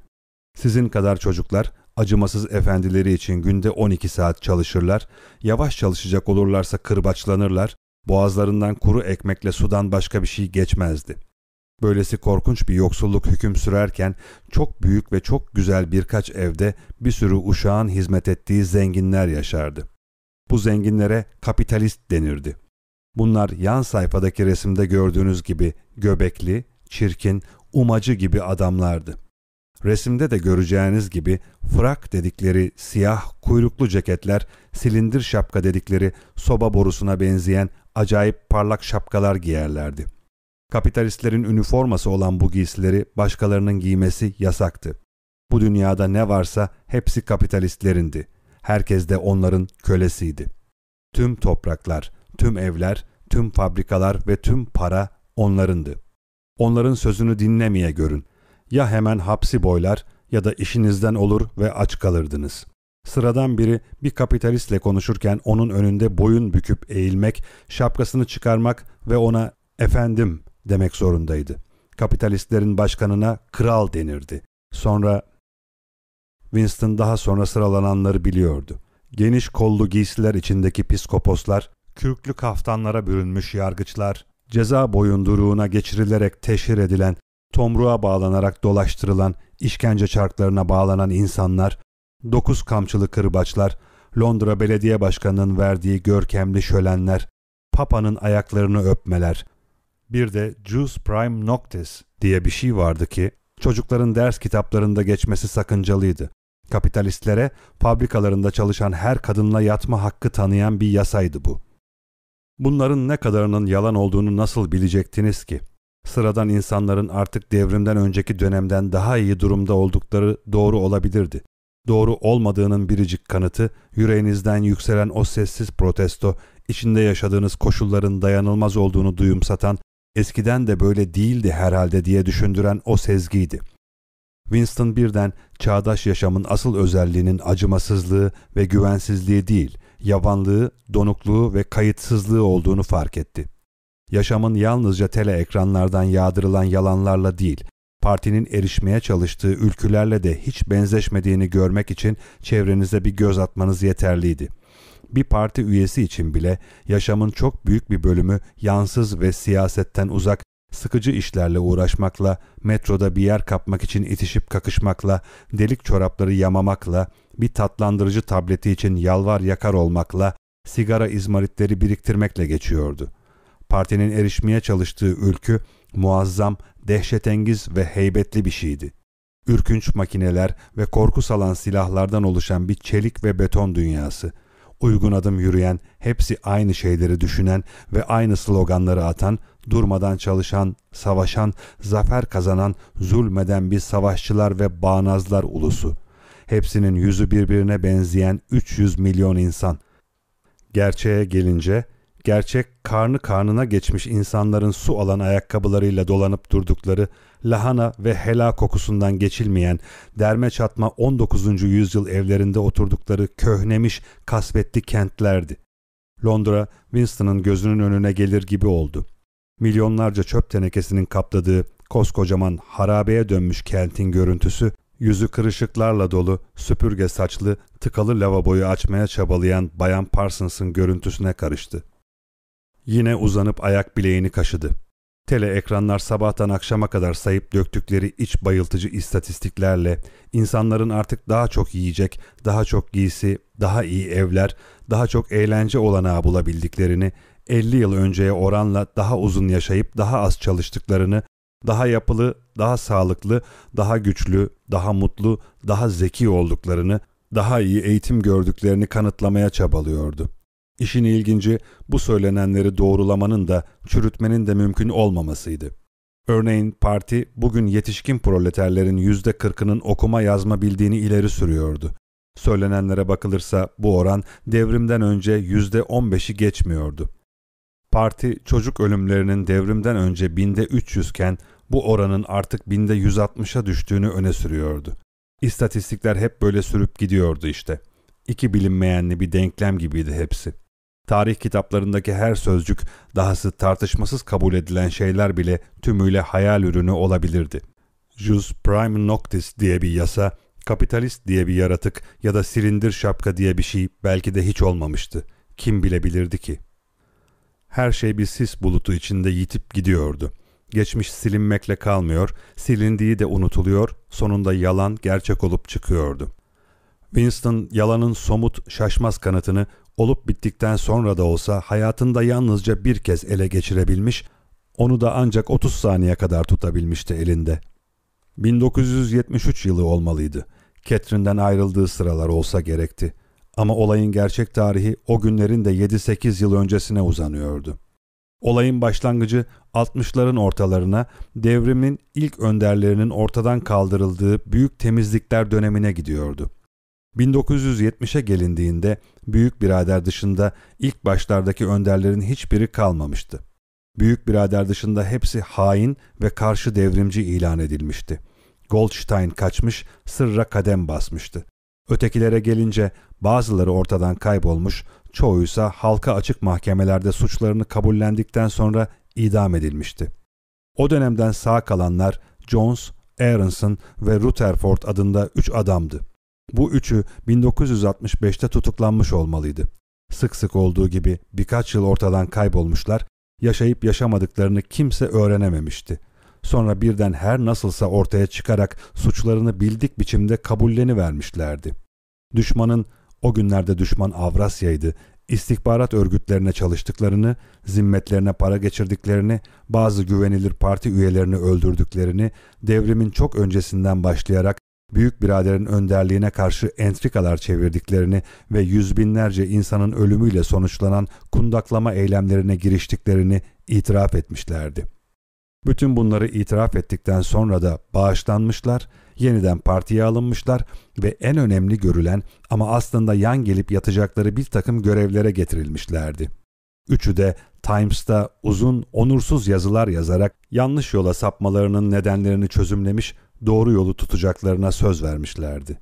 Sizin kadar çocuklar acımasız efendileri için günde 12 saat çalışırlar, yavaş çalışacak olurlarsa kırbaçlanırlar, boğazlarından kuru ekmekle sudan başka bir şey geçmezdi. Böylesi korkunç bir yoksulluk hüküm sürerken çok büyük ve çok güzel birkaç evde bir sürü uşağın hizmet ettiği zenginler yaşardı. Bu zenginlere kapitalist denirdi. Bunlar yan sayfadaki resimde gördüğünüz gibi göbekli, çirkin, umacı gibi adamlardı. Resimde de göreceğiniz gibi frak dedikleri siyah kuyruklu ceketler, silindir şapka dedikleri soba borusuna benzeyen acayip parlak şapkalar giyerlerdi. Kapitalistlerin üniforması olan bu giysileri başkalarının giymesi yasaktı. Bu dünyada ne varsa hepsi kapitalistlerindi. Herkes de onların kölesiydi. Tüm topraklar, tüm evler, tüm fabrikalar ve tüm para onlarındı. Onların sözünü dinlemeye görün. Ya hemen hapsi boylar ya da işinizden olur ve aç kalırdınız. Sıradan biri bir kapitalistle konuşurken onun önünde boyun büküp eğilmek, şapkasını çıkarmak ve ona efendim demek zorundaydı. Kapitalistlerin başkanına kral denirdi. Sonra Winston daha sonra sıralananları biliyordu. Geniş kollu giysiler içindeki piskoposlar, kürklü kaftanlara bürünmüş yargıçlar, ceza boyunduruğuna geçirilerek teşhir edilen, tomruğa bağlanarak dolaştırılan, işkence çarklarına bağlanan insanlar, dokuz kamçılı kırbaçlar, Londra Belediye Başkanı'nın verdiği görkemli şölenler, Papa'nın ayaklarını öpmeler, bir de Jus Prime Noctis diye bir şey vardı ki çocukların ders kitaplarında geçmesi sakıncalıydı. Kapitalistlere fabrikalarında çalışan her kadınla yatma hakkı tanıyan bir yasaydı bu. Bunların ne kadarının yalan olduğunu nasıl bilecektiniz ki? Sıradan insanların artık devrimden önceki dönemden daha iyi durumda oldukları doğru olabilirdi. Doğru olmadığının biricik kanıtı yüreğinizden yükselen o sessiz protesto, içinde yaşadığınız koşulların dayanılmaz olduğunu duyumsatan eskiden de böyle değildi herhalde diye düşündüren o sezgiydi. Winston birden çağdaş yaşamın asıl özelliğinin acımasızlığı ve güvensizliği değil, yavanlığı, donukluğu ve kayıtsızlığı olduğunu fark etti. Yaşamın yalnızca tele ekranlardan yağdırılan yalanlarla değil, partinin erişmeye çalıştığı ülkülerle de hiç benzeşmediğini görmek için çevrenize bir göz atmanız yeterliydi.'' bir parti üyesi için bile yaşamın çok büyük bir bölümü yansız ve siyasetten uzak, sıkıcı işlerle uğraşmakla, metroda bir yer kapmak için itişip kakışmakla, delik çorapları yamamakla, bir tatlandırıcı tableti için yalvar yakar olmakla, sigara izmaritleri biriktirmekle geçiyordu. Partinin erişmeye çalıştığı ülkü muazzam, dehşetengiz ve heybetli bir şeydi. Ürkünç makineler ve korku salan silahlardan oluşan bir çelik ve beton dünyası.'' uygun adım yürüyen, hepsi aynı şeyleri düşünen ve aynı sloganları atan, durmadan çalışan, savaşan, zafer kazanan, zulmeden bir savaşçılar ve bağnazlar ulusu. Hepsinin yüzü birbirine benzeyen 300 milyon insan. Gerçeğe gelince gerçek karnı karnına geçmiş insanların su alan ayakkabılarıyla dolanıp durdukları, lahana ve hela kokusundan geçilmeyen, derme çatma 19. yüzyıl evlerinde oturdukları köhnemiş, kasvetli kentlerdi. Londra, Winston'ın gözünün önüne gelir gibi oldu. Milyonlarca çöp tenekesinin kapladığı koskocaman harabeye dönmüş kentin görüntüsü, yüzü kırışıklarla dolu, süpürge saçlı, tıkalı lavaboyu açmaya çabalayan Bayan Parsons'ın görüntüsüne karıştı. Yine uzanıp ayak bileğini kaşıdı. Tele ekranlar sabahtan akşama kadar sayıp döktükleri iç bayıltıcı istatistiklerle insanların artık daha çok yiyecek, daha çok giysi, daha iyi evler, daha çok eğlence olanağı bulabildiklerini, 50 yıl önceye oranla daha uzun yaşayıp daha az çalıştıklarını, daha yapılı, daha sağlıklı, daha güçlü, daha mutlu, daha zeki olduklarını, daha iyi eğitim gördüklerini kanıtlamaya çabalıyordu. İşin ilginci bu söylenenleri doğrulamanın da çürütmenin de mümkün olmamasıydı. Örneğin parti bugün yetişkin proleterlerin yüzde kırkının okuma yazma bildiğini ileri sürüyordu. Söylenenlere bakılırsa bu oran devrimden önce yüzde 15'i geçmiyordu. Parti çocuk ölümlerinin devrimden önce binde 300 iken bu oranın artık binde 160'a düştüğünü öne sürüyordu. İstatistikler hep böyle sürüp gidiyordu işte. İki bilinmeyenli bir denklem gibiydi hepsi. Tarih kitaplarındaki her sözcük, dahası tartışmasız kabul edilen şeyler bile tümüyle hayal ürünü olabilirdi. Jus prime noctis diye bir yasa, kapitalist diye bir yaratık ya da silindir şapka diye bir şey belki de hiç olmamıştı. Kim bilebilirdi ki? Her şey bir sis bulutu içinde yitip gidiyordu. Geçmiş silinmekle kalmıyor, silindiği de unutuluyor, sonunda yalan gerçek olup çıkıyordu. Winston yalanın somut, şaşmaz kanıtını olup bittikten sonra da olsa hayatında yalnızca bir kez ele geçirebilmiş, onu da ancak 30 saniye kadar tutabilmişti elinde. 1973 yılı olmalıydı. Catherine'den ayrıldığı sıralar olsa gerekti. Ama olayın gerçek tarihi o günlerin de 7-8 yıl öncesine uzanıyordu. Olayın başlangıcı 60'ların ortalarına devrimin ilk önderlerinin ortadan kaldırıldığı büyük temizlikler dönemine gidiyordu. 1970'e gelindiğinde Büyük Birader dışında ilk başlardaki önderlerin hiçbiri kalmamıştı. Büyük Birader dışında hepsi hain ve karşı devrimci ilan edilmişti. Goldstein kaçmış, sırra kadem basmıştı. Ötekilere gelince bazıları ortadan kaybolmuş, çoğuysa halka açık mahkemelerde suçlarını kabullendikten sonra idam edilmişti. O dönemden sağ kalanlar Jones, Aronson ve Rutherford adında üç adamdı. Bu üçü 1965'te tutuklanmış olmalıydı. Sık sık olduğu gibi birkaç yıl ortadan kaybolmuşlar, yaşayıp yaşamadıklarını kimse öğrenememişti. Sonra birden her nasılsa ortaya çıkarak suçlarını bildik biçimde kabulleni vermişlerdi. Düşmanın o günlerde düşman Avrasya'ydı. İstihbarat örgütlerine çalıştıklarını, zimmetlerine para geçirdiklerini, bazı güvenilir parti üyelerini öldürdüklerini, devrimin çok öncesinden başlayarak büyük biraderin önderliğine karşı entrikalar çevirdiklerini ve yüz binlerce insanın ölümüyle sonuçlanan kundaklama eylemlerine giriştiklerini itiraf etmişlerdi. Bütün bunları itiraf ettikten sonra da bağışlanmışlar, yeniden partiye alınmışlar ve en önemli görülen ama aslında yan gelip yatacakları bir takım görevlere getirilmişlerdi. Üçü de Times'ta uzun, onursuz yazılar yazarak yanlış yola sapmalarının nedenlerini çözümlemiş doğru yolu tutacaklarına söz vermişlerdi.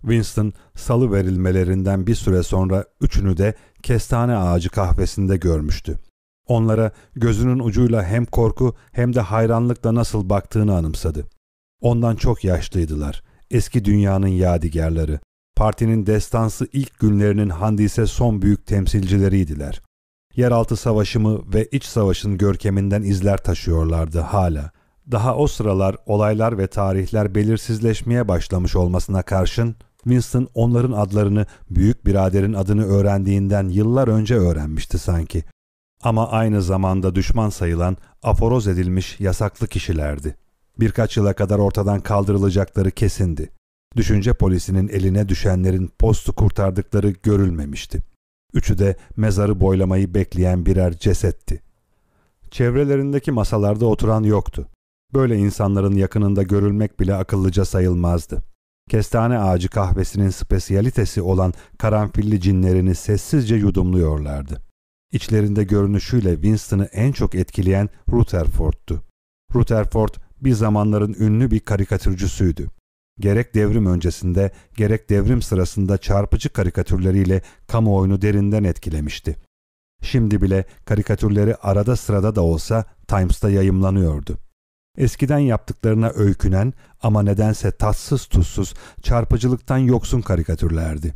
Winston salı verilmelerinden bir süre sonra üçünü de kestane ağacı kahvesinde görmüştü. Onlara gözünün ucuyla hem korku hem de hayranlıkla nasıl baktığını anımsadı. Ondan çok yaşlıydılar. Eski dünyanın yadigarları. Partinin destansı ilk günlerinin handise son büyük temsilcileriydiler. Yeraltı savaşı mı ve iç savaşın görkeminden izler taşıyorlardı hala. Daha o sıralar olaylar ve tarihler belirsizleşmeye başlamış olmasına karşın Winston onların adlarını büyük biraderin adını öğrendiğinden yıllar önce öğrenmişti sanki. Ama aynı zamanda düşman sayılan, aforoz edilmiş yasaklı kişilerdi. Birkaç yıla kadar ortadan kaldırılacakları kesindi. Düşünce polisinin eline düşenlerin postu kurtardıkları görülmemişti. Üçü de mezarı boylamayı bekleyen birer cesetti. Çevrelerindeki masalarda oturan yoktu. Böyle insanların yakınında görülmek bile akıllıca sayılmazdı. Kestane ağacı kahvesinin spesiyalitesi olan karanfilli cinlerini sessizce yudumluyorlardı. İçlerinde görünüşüyle Winston'ı en çok etkileyen Rutherford'tu. Rutherford bir zamanların ünlü bir karikatürcüsüydü. Gerek devrim öncesinde gerek devrim sırasında çarpıcı karikatürleriyle kamuoyunu derinden etkilemişti. Şimdi bile karikatürleri arada sırada da olsa Times'ta yayımlanıyordu. Eskiden yaptıklarına öykünen ama nedense tatsız tuzsuz, çarpıcılıktan yoksun karikatürlerdi.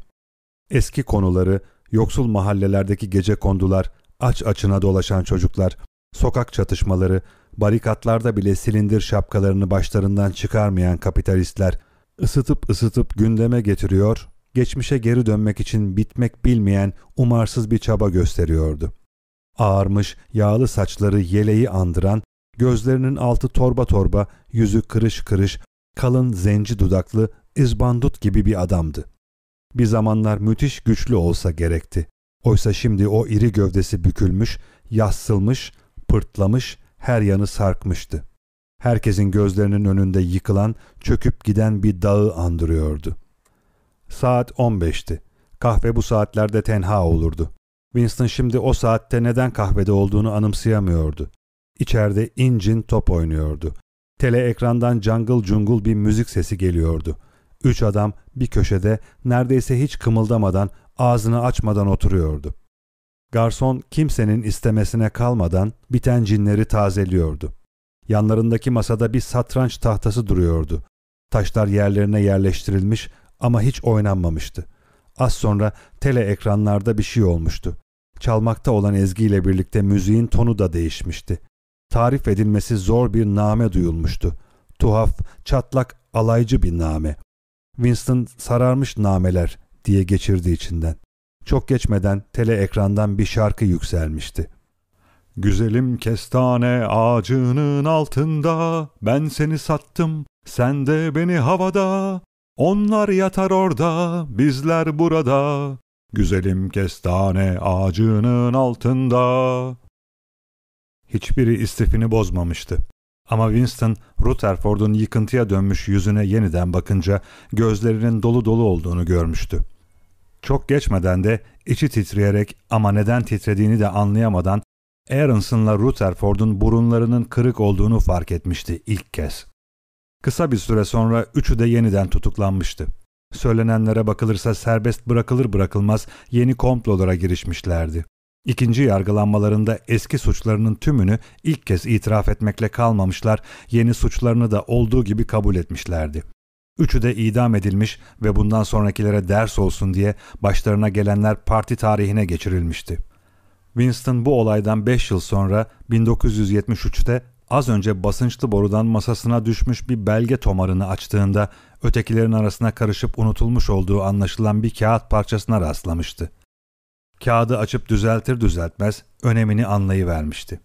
Eski konuları, yoksul mahallelerdeki gece kondular, aç açına dolaşan çocuklar, sokak çatışmaları, barikatlarda bile silindir şapkalarını başlarından çıkarmayan kapitalistler, ısıtıp ısıtıp gündeme getiriyor, geçmişe geri dönmek için bitmek bilmeyen umarsız bir çaba gösteriyordu. Ağarmış, yağlı saçları yeleği andıran, Gözlerinin altı torba torba, yüzü kırış kırış, kalın zenci dudaklı, izbandut gibi bir adamdı. Bir zamanlar müthiş güçlü olsa gerekti. Oysa şimdi o iri gövdesi bükülmüş, yassılmış, pırtlamış, her yanı sarkmıştı. Herkesin gözlerinin önünde yıkılan, çöküp giden bir dağı andırıyordu. Saat 15'ti. Kahve bu saatlerde tenha olurdu. Winston şimdi o saatte neden kahvede olduğunu anımsayamıyordu. İçeride incin top oynuyordu. Tele ekrandan jungle jungle bir müzik sesi geliyordu. Üç adam bir köşede neredeyse hiç kımıldamadan ağzını açmadan oturuyordu. Garson kimsenin istemesine kalmadan biten cinleri tazeliyordu. Yanlarındaki masada bir satranç tahtası duruyordu. Taşlar yerlerine yerleştirilmiş ama hiç oynanmamıştı. Az sonra tele ekranlarda bir şey olmuştu. Çalmakta olan ezgiyle birlikte müziğin tonu da değişmişti. Tarif edilmesi zor bir name duyulmuştu. Tuhaf, çatlak, alaycı bir name. Winston sararmış nameler diye geçirdi içinden. Çok geçmeden tele ekrandan bir şarkı yükselmişti. Güzelim kestane ağacının altında ben seni sattım sen de beni havada onlar yatar orada bizler burada güzelim kestane ağacının altında Hiçbiri istifini bozmamıştı. Ama Winston, Rutherford'un yıkıntıya dönmüş yüzüne yeniden bakınca gözlerinin dolu dolu olduğunu görmüştü. Çok geçmeden de içi titreyerek ama neden titrediğini de anlayamadan Aaronson'la Rutherford'un burunlarının kırık olduğunu fark etmişti ilk kez. Kısa bir süre sonra üçü de yeniden tutuklanmıştı. Söylenenlere bakılırsa serbest bırakılır bırakılmaz yeni komplolara girişmişlerdi. İkinci yargılanmalarında eski suçlarının tümünü ilk kez itiraf etmekle kalmamışlar, yeni suçlarını da olduğu gibi kabul etmişlerdi. Üçü de idam edilmiş ve bundan sonrakilere ders olsun diye başlarına gelenler parti tarihine geçirilmişti. Winston bu olaydan 5 yıl sonra 1973'te az önce basınçlı borudan masasına düşmüş bir belge tomarını açtığında ötekilerin arasına karışıp unutulmuş olduğu anlaşılan bir kağıt parçasına rastlamıştı. Kağıdı açıp düzeltir düzeltmez önemini anlayıvermişti.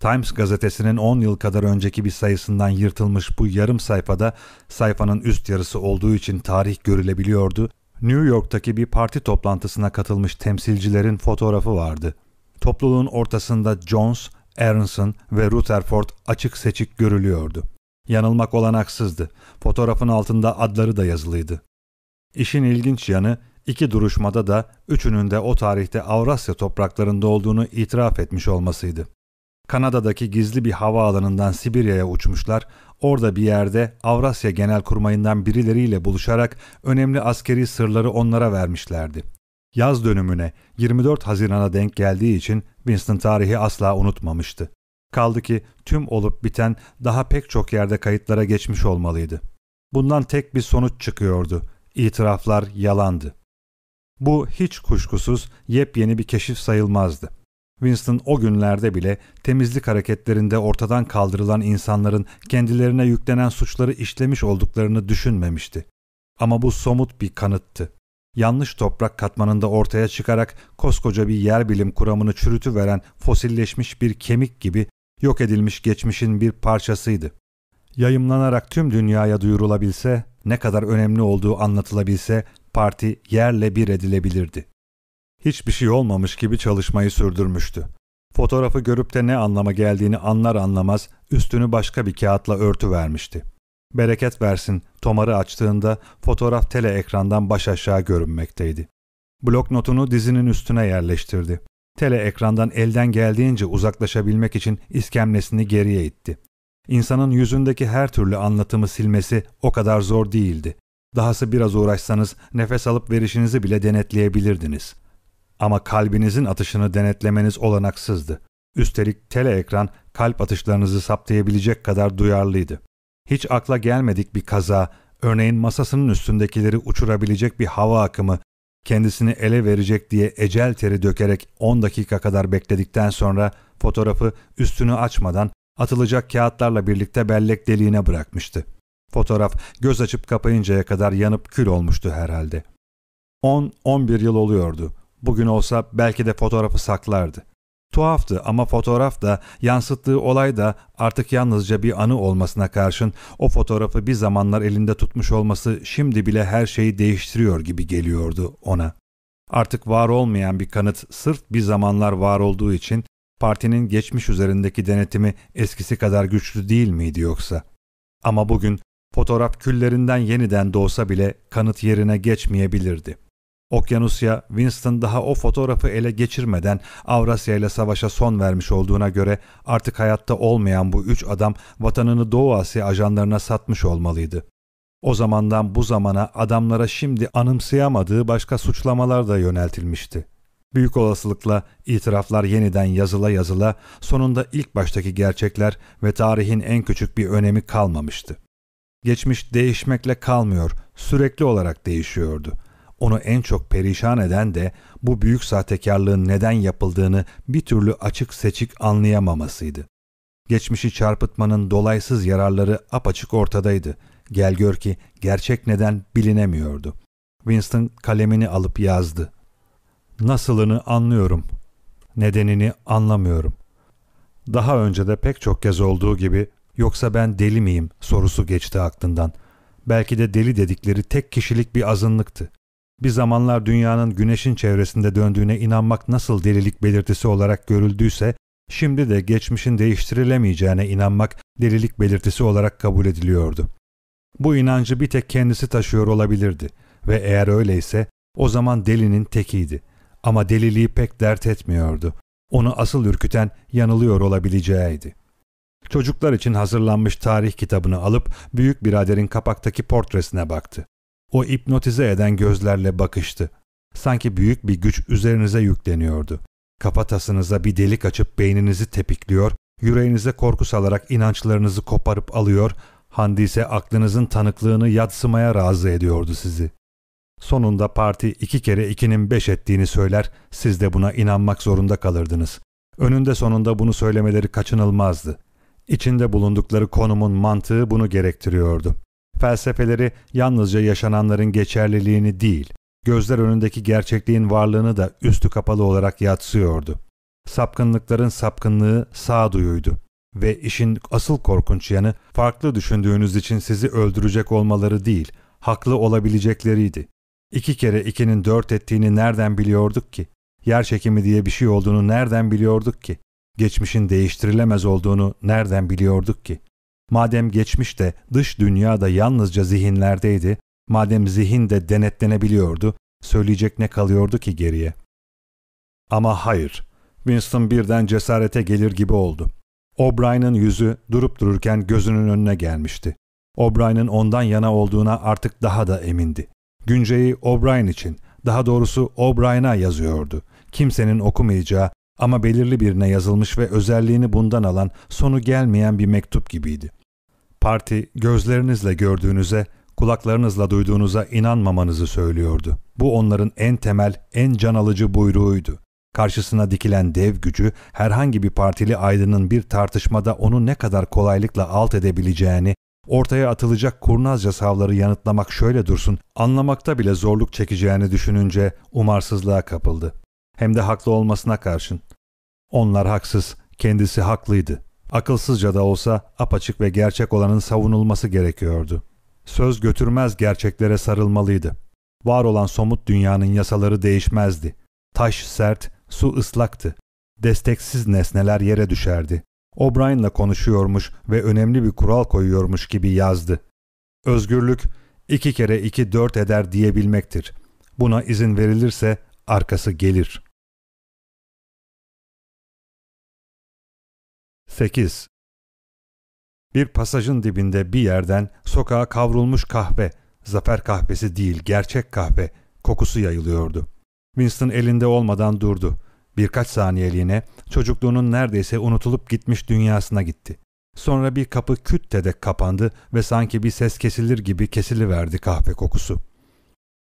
Times gazetesinin 10 yıl kadar önceki bir sayısından yırtılmış bu yarım sayfada sayfanın üst yarısı olduğu için tarih görülebiliyordu. New York'taki bir parti toplantısına katılmış temsilcilerin fotoğrafı vardı. Topluluğun ortasında Jones, Aronson ve Rutherford açık seçik görülüyordu. Yanılmak olanaksızdı. Fotoğrafın altında adları da yazılıydı. İşin ilginç yanı iki duruşmada da üçünün de o tarihte Avrasya topraklarında olduğunu itiraf etmiş olmasıydı. Kanada'daki gizli bir havaalanından Sibirya'ya uçmuşlar, orada bir yerde Avrasya Genelkurmayı'ndan birileriyle buluşarak önemli askeri sırları onlara vermişlerdi. Yaz dönümüne 24 Haziran'a denk geldiği için Winston tarihi asla unutmamıştı. Kaldı ki tüm olup biten daha pek çok yerde kayıtlara geçmiş olmalıydı. Bundan tek bir sonuç çıkıyordu. İtiraflar yalandı. Bu hiç kuşkusuz yepyeni bir keşif sayılmazdı. Winston o günlerde bile temizlik hareketlerinde ortadan kaldırılan insanların kendilerine yüklenen suçları işlemiş olduklarını düşünmemişti. Ama bu somut bir kanıttı. Yanlış toprak katmanında ortaya çıkarak koskoca bir yer bilim kuramını çürütü veren fosilleşmiş bir kemik gibi yok edilmiş geçmişin bir parçasıydı. Yayımlanarak tüm dünyaya duyurulabilse, ne kadar önemli olduğu anlatılabilse parti yerle bir edilebilirdi. Hiçbir şey olmamış gibi çalışmayı sürdürmüştü. Fotoğrafı görüp de ne anlama geldiğini anlar anlamaz üstünü başka bir kağıtla örtü vermişti. Bereket versin, tomarı açtığında fotoğraf tele ekrandan baş aşağı görünmekteydi. Blok notunu dizinin üstüne yerleştirdi. Tele ekrandan elden geldiğince uzaklaşabilmek için iskemlesini geriye itti. İnsanın yüzündeki her türlü anlatımı silmesi o kadar zor değildi. Dahası biraz uğraşsanız nefes alıp verişinizi bile denetleyebilirdiniz. Ama kalbinizin atışını denetlemeniz olanaksızdı. Üstelik tele ekran kalp atışlarınızı saptayabilecek kadar duyarlıydı. Hiç akla gelmedik bir kaza, örneğin masasının üstündekileri uçurabilecek bir hava akımı, kendisini ele verecek diye ecel teri dökerek 10 dakika kadar bekledikten sonra fotoğrafı üstünü açmadan atılacak kağıtlarla birlikte bellek deliğine bırakmıştı. Fotoğraf göz açıp kapayıncaya kadar yanıp kül olmuştu herhalde. 10-11 yıl oluyordu. Bugün olsa belki de fotoğrafı saklardı. Tuhaftı ama fotoğraf da yansıttığı olay da artık yalnızca bir anı olmasına karşın o fotoğrafı bir zamanlar elinde tutmuş olması şimdi bile her şeyi değiştiriyor gibi geliyordu ona. Artık var olmayan bir kanıt sırf bir zamanlar var olduğu için partinin geçmiş üzerindeki denetimi eskisi kadar güçlü değil miydi yoksa? Ama bugün Fotoğraf küllerinden yeniden doğsa bile kanıt yerine geçmeyebilirdi. Okyanusya, Winston daha o fotoğrafı ele geçirmeden Avrasya ile savaşa son vermiş olduğuna göre artık hayatta olmayan bu üç adam vatanını Doğu Asya ajanlarına satmış olmalıydı. O zamandan bu zamana adamlara şimdi anımsayamadığı başka suçlamalar da yöneltilmişti. Büyük olasılıkla itiraflar yeniden yazıla yazıla sonunda ilk baştaki gerçekler ve tarihin en küçük bir önemi kalmamıştı. Geçmiş değişmekle kalmıyor, sürekli olarak değişiyordu. Onu en çok perişan eden de bu büyük sahtekarlığın neden yapıldığını bir türlü açık seçik anlayamamasıydı. Geçmişi çarpıtmanın dolaysız yararları apaçık ortadaydı. Gel gör ki gerçek neden bilinemiyordu. Winston kalemini alıp yazdı. Nasılını anlıyorum. Nedenini anlamıyorum. Daha önce de pek çok kez olduğu gibi yoksa ben deli miyim sorusu geçti aklından. Belki de deli dedikleri tek kişilik bir azınlıktı. Bir zamanlar dünyanın güneşin çevresinde döndüğüne inanmak nasıl delilik belirtisi olarak görüldüyse, şimdi de geçmişin değiştirilemeyeceğine inanmak delilik belirtisi olarak kabul ediliyordu. Bu inancı bir tek kendisi taşıyor olabilirdi ve eğer öyleyse o zaman delinin tekiydi. Ama deliliği pek dert etmiyordu. Onu asıl ürküten yanılıyor olabileceğiydi. Çocuklar için hazırlanmış tarih kitabını alıp büyük biraderin kapaktaki portresine baktı. O hipnotize eden gözlerle bakıştı. Sanki büyük bir güç üzerinize yükleniyordu. Kafatasınıza bir delik açıp beyninizi tepikliyor, yüreğinize korku salarak inançlarınızı koparıp alıyor, Handi ise aklınızın tanıklığını yatsımaya razı ediyordu sizi. Sonunda parti iki kere ikinin beş ettiğini söyler, siz de buna inanmak zorunda kalırdınız. Önünde sonunda bunu söylemeleri kaçınılmazdı. İçinde bulundukları konumun mantığı bunu gerektiriyordu. Felsefeleri yalnızca yaşananların geçerliliğini değil, gözler önündeki gerçekliğin varlığını da üstü kapalı olarak yatsıyordu. Sapkınlıkların sapkınlığı sağduyuydu. Ve işin asıl korkunç yanı farklı düşündüğünüz için sizi öldürecek olmaları değil, haklı olabilecekleriydi. İki kere ikinin dört ettiğini nereden biliyorduk ki? Yer çekimi diye bir şey olduğunu nereden biliyorduk ki? Geçmişin değiştirilemez olduğunu nereden biliyorduk ki? Madem geçmiş de dış dünyada yalnızca zihinlerdeydi, madem zihin de denetlenebiliyordu, söyleyecek ne kalıyordu ki geriye? Ama hayır, Winston birden cesarete gelir gibi oldu. O'Brien'in yüzü durup dururken gözünün önüne gelmişti. O'Brien'in ondan yana olduğuna artık daha da emindi. Günceyi O'Brien için, daha doğrusu O'Brien'a yazıyordu. Kimsenin okumayacağı ama belirli birine yazılmış ve özelliğini bundan alan sonu gelmeyen bir mektup gibiydi. Parti gözlerinizle gördüğünüze, kulaklarınızla duyduğunuza inanmamanızı söylüyordu. Bu onların en temel, en can alıcı buyruğuydu. Karşısına dikilen dev gücü herhangi bir partili aydının bir tartışmada onu ne kadar kolaylıkla alt edebileceğini, ortaya atılacak kurnazca savları yanıtlamak şöyle dursun, anlamakta bile zorluk çekeceğini düşününce umarsızlığa kapıldı. Hem de haklı olmasına karşın. Onlar haksız, kendisi haklıydı. Akılsızca da olsa apaçık ve gerçek olanın savunulması gerekiyordu. Söz götürmez gerçeklere sarılmalıydı. Var olan somut dünyanın yasaları değişmezdi. Taş sert, su ıslaktı. Desteksiz nesneler yere düşerdi. O'Brien'la konuşuyormuş ve önemli bir kural koyuyormuş gibi yazdı. Özgürlük iki kere iki dört eder diyebilmektir. Buna izin verilirse arkası gelir.'' 8. Bir pasajın dibinde bir yerden sokağa kavrulmuş kahve, zafer kahvesi değil gerçek kahve, kokusu yayılıyordu. Winston elinde olmadan durdu. Birkaç saniyeliğine çocukluğunun neredeyse unutulup gitmiş dünyasına gitti. Sonra bir kapı küt de kapandı ve sanki bir ses kesilir gibi kesiliverdi kahve kokusu.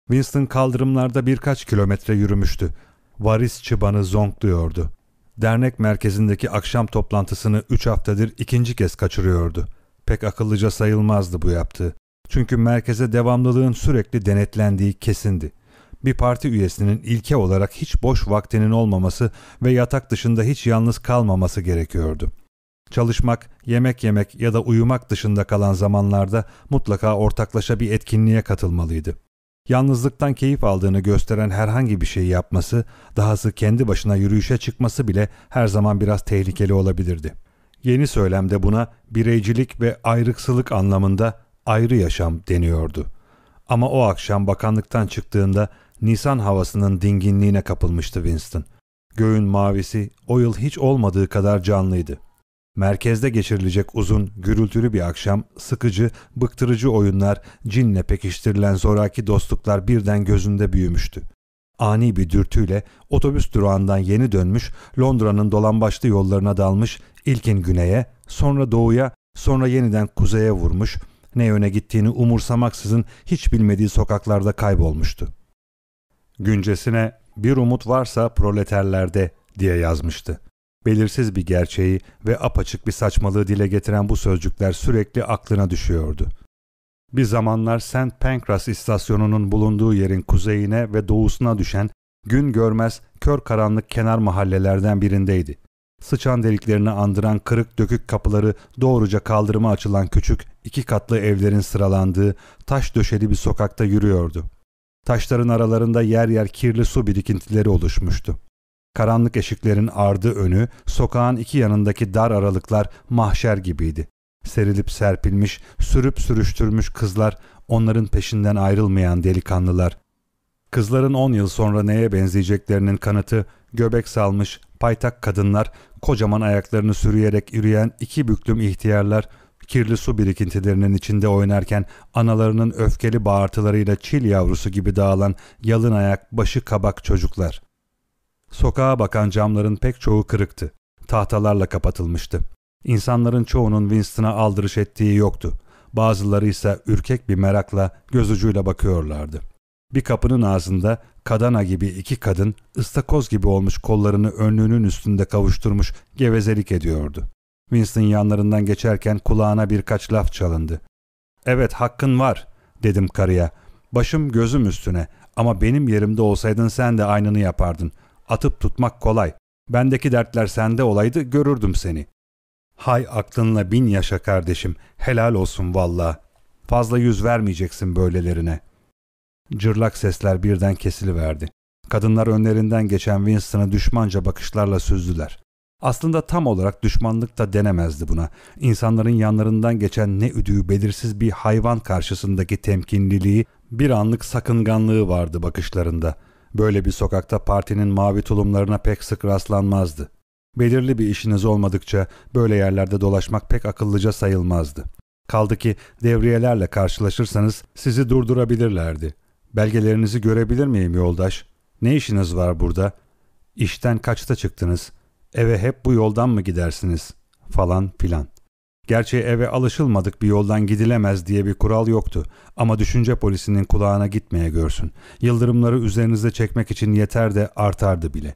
Winston kaldırımlarda birkaç kilometre yürümüştü. Varis çıbanı zonkluyordu dernek merkezindeki akşam toplantısını üç haftadır ikinci kez kaçırıyordu. Pek akıllıca sayılmazdı bu yaptığı. Çünkü merkeze devamlılığın sürekli denetlendiği kesindi. Bir parti üyesinin ilke olarak hiç boş vaktinin olmaması ve yatak dışında hiç yalnız kalmaması gerekiyordu. Çalışmak, yemek yemek ya da uyumak dışında kalan zamanlarda mutlaka ortaklaşa bir etkinliğe katılmalıydı. Yalnızlıktan keyif aldığını gösteren herhangi bir şey yapması, dahası kendi başına yürüyüşe çıkması bile her zaman biraz tehlikeli olabilirdi. Yeni söylemde buna bireycilik ve ayrıksılık anlamında ayrı yaşam deniyordu. Ama o akşam bakanlıktan çıktığında Nisan havasının dinginliğine kapılmıştı Winston. Göğün mavisi o yıl hiç olmadığı kadar canlıydı. Merkezde geçirilecek uzun, gürültülü bir akşam, sıkıcı, bıktırıcı oyunlar, cinle pekiştirilen zoraki dostluklar birden gözünde büyümüştü. Ani bir dürtüyle otobüs durağından yeni dönmüş, Londra'nın dolambaçlı yollarına dalmış, ilkin güneye, sonra doğuya, sonra yeniden kuzeye vurmuş, ne yöne gittiğini umursamaksızın hiç bilmediği sokaklarda kaybolmuştu. Güncesine bir umut varsa proleterlerde diye yazmıştı. Belirsiz bir gerçeği ve apaçık bir saçmalığı dile getiren bu sözcükler sürekli aklına düşüyordu. Bir zamanlar St. Pancras istasyonunun bulunduğu yerin kuzeyine ve doğusuna düşen gün görmez kör karanlık kenar mahallelerden birindeydi. Sıçan deliklerini andıran kırık dökük kapıları doğruca kaldırıma açılan küçük iki katlı evlerin sıralandığı taş döşeli bir sokakta yürüyordu. Taşların aralarında yer yer kirli su birikintileri oluşmuştu. Karanlık eşiklerin ardı önü, sokağın iki yanındaki dar aralıklar mahşer gibiydi. Serilip serpilmiş, sürüp sürüştürmüş kızlar, onların peşinden ayrılmayan delikanlılar. Kızların on yıl sonra neye benzeyeceklerinin kanıtı, göbek salmış, paytak kadınlar, kocaman ayaklarını sürüyerek yürüyen iki büklüm ihtiyarlar, kirli su birikintilerinin içinde oynarken analarının öfkeli bağırtılarıyla çil yavrusu gibi dağılan yalın ayak, başı kabak çocuklar. Sokağa bakan camların pek çoğu kırıktı. Tahtalarla kapatılmıştı. İnsanların çoğunun Winston'a aldırış ettiği yoktu. Bazıları ise ürkek bir merakla göz ucuyla bakıyorlardı. Bir kapının ağzında kadana gibi iki kadın ıstakoz gibi olmuş kollarını önlüğünün üstünde kavuşturmuş gevezelik ediyordu. Winston yanlarından geçerken kulağına birkaç laf çalındı. ''Evet hakkın var.'' dedim karıya. ''Başım gözüm üstüne ama benim yerimde olsaydın sen de aynını yapardın. Atıp tutmak kolay. Bendeki dertler sende olaydı görürdüm seni. Hay aklınla bin yaşa kardeşim. Helal olsun valla. Fazla yüz vermeyeceksin böylelerine. Cırlak sesler birden kesiliverdi. Kadınlar önlerinden geçen Winston'ı düşmanca bakışlarla süzdüler. Aslında tam olarak düşmanlık da denemezdi buna. İnsanların yanlarından geçen ne üdüğü belirsiz bir hayvan karşısındaki temkinliliği, bir anlık sakınganlığı vardı bakışlarında. Böyle bir sokakta partinin mavi tulumlarına pek sık rastlanmazdı. Belirli bir işiniz olmadıkça böyle yerlerde dolaşmak pek akıllıca sayılmazdı. Kaldı ki devriyelerle karşılaşırsanız sizi durdurabilirlerdi. Belgelerinizi görebilir miyim yoldaş? Ne işiniz var burada? İşten kaçta çıktınız? Eve hep bu yoldan mı gidersiniz? Falan filan. Gerçi eve alışılmadık bir yoldan gidilemez diye bir kural yoktu ama düşünce polisinin kulağına gitmeye görsün. Yıldırımları üzerinize çekmek için yeter de artardı bile.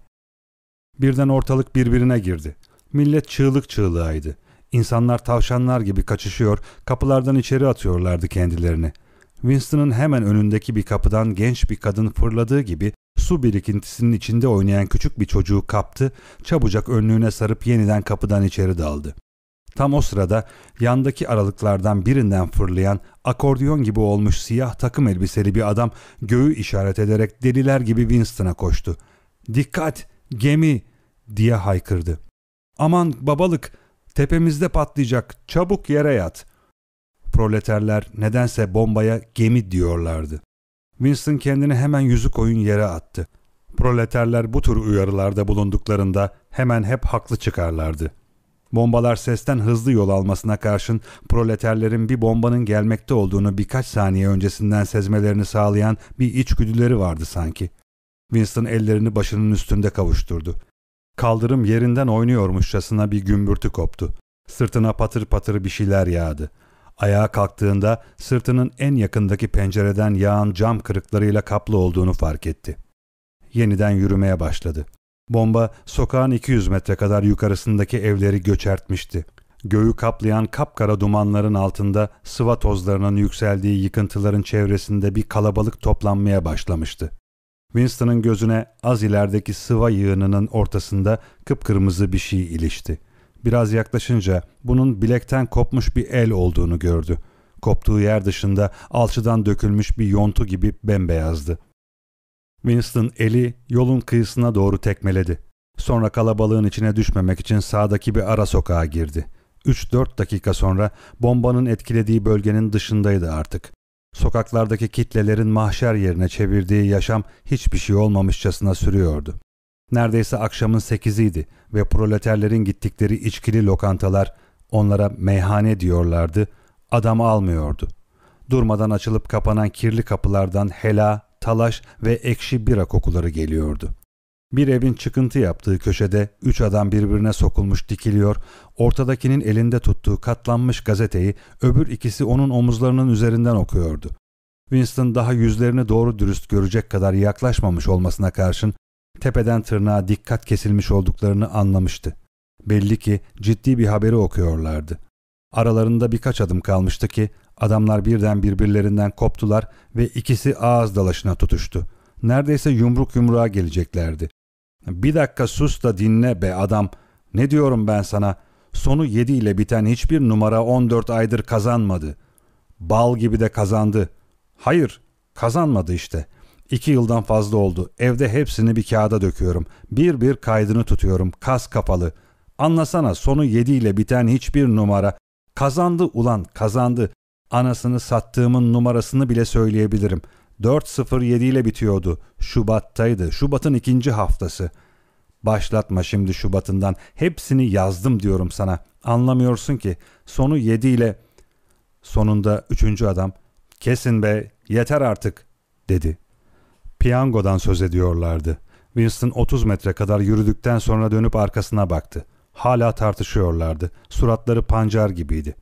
Birden ortalık birbirine girdi. Millet çığlık çığlığaydı. İnsanlar tavşanlar gibi kaçışıyor, kapılardan içeri atıyorlardı kendilerini. Winston'ın hemen önündeki bir kapıdan genç bir kadın fırladığı gibi su birikintisinin içinde oynayan küçük bir çocuğu kaptı, çabucak önlüğüne sarıp yeniden kapıdan içeri daldı. Tam o sırada yandaki aralıklardan birinden fırlayan akordiyon gibi olmuş siyah takım elbiseli bir adam göğü işaret ederek deliler gibi Winston'a koştu. ''Dikkat! Gemi!'' diye haykırdı. ''Aman babalık! Tepemizde patlayacak! Çabuk yere yat!'' Proleterler nedense bombaya gemi diyorlardı. Winston kendini hemen yüzü koyun yere attı. Proleterler bu tür uyarılarda bulunduklarında hemen hep haklı çıkarlardı. Bombalar sesten hızlı yol almasına karşın proleterlerin bir bombanın gelmekte olduğunu birkaç saniye öncesinden sezmelerini sağlayan bir içgüdüleri vardı sanki. Winston ellerini başının üstünde kavuşturdu. Kaldırım yerinden oynuyormuşçasına bir gümbürtü koptu. Sırtına patır patır bir şeyler yağdı. Ayağa kalktığında sırtının en yakındaki pencereden yağan cam kırıklarıyla kaplı olduğunu fark etti. Yeniden yürümeye başladı. Bomba sokağın 200 metre kadar yukarısındaki evleri göçertmişti. Göğü kaplayan kapkara dumanların altında sıva tozlarının yükseldiği yıkıntıların çevresinde bir kalabalık toplanmaya başlamıştı. Winston'ın gözüne az ilerideki sıva yığınının ortasında kıpkırmızı bir şey ilişti. Biraz yaklaşınca bunun bilekten kopmuş bir el olduğunu gördü. Koptuğu yer dışında alçıdan dökülmüş bir yontu gibi bembeyazdı. Winston eli yolun kıyısına doğru tekmeledi. Sonra kalabalığın içine düşmemek için sağdaki bir ara sokağa girdi. 3-4 dakika sonra bombanın etkilediği bölgenin dışındaydı artık. Sokaklardaki kitlelerin mahşer yerine çevirdiği yaşam hiçbir şey olmamışçasına sürüyordu. Neredeyse akşamın sekiziydi ve proleterlerin gittikleri içkili lokantalar onlara meyhane diyorlardı, adam almıyordu. Durmadan açılıp kapanan kirli kapılardan hela, talaş ve ekşi bira kokuları geliyordu. Bir evin çıkıntı yaptığı köşede üç adam birbirine sokulmuş dikiliyor, ortadakinin elinde tuttuğu katlanmış gazeteyi öbür ikisi onun omuzlarının üzerinden okuyordu. Winston daha yüzlerini doğru dürüst görecek kadar yaklaşmamış olmasına karşın tepeden tırnağa dikkat kesilmiş olduklarını anlamıştı. Belli ki ciddi bir haberi okuyorlardı. Aralarında birkaç adım kalmıştı ki adamlar birden birbirlerinden koptular ve ikisi ağız dalaşına tutuştu. Neredeyse yumruk yumruğa geleceklerdi. Bir dakika sus da dinle be adam. Ne diyorum ben sana? Sonu 7 ile biten hiçbir numara 14 aydır kazanmadı. Bal gibi de kazandı. Hayır, kazanmadı işte. İki yıldan fazla oldu. Evde hepsini bir kağıda döküyorum. Bir bir kaydını tutuyorum. Kas kapalı. Anlasana sonu 7 ile biten hiçbir numara. Kazandı ulan kazandı. Anasını sattığımın numarasını bile söyleyebilirim. 4.07 ile bitiyordu. Şubat'taydı. Şubat'ın ikinci haftası. Başlatma şimdi Şubat'ından. Hepsini yazdım diyorum sana. Anlamıyorsun ki. Sonu 7 ile... Sonunda üçüncü adam kesin be yeter artık dedi. Piyangodan söz ediyorlardı. Winston 30 metre kadar yürüdükten sonra dönüp arkasına baktı. Hala tartışıyorlardı. Suratları pancar gibiydi.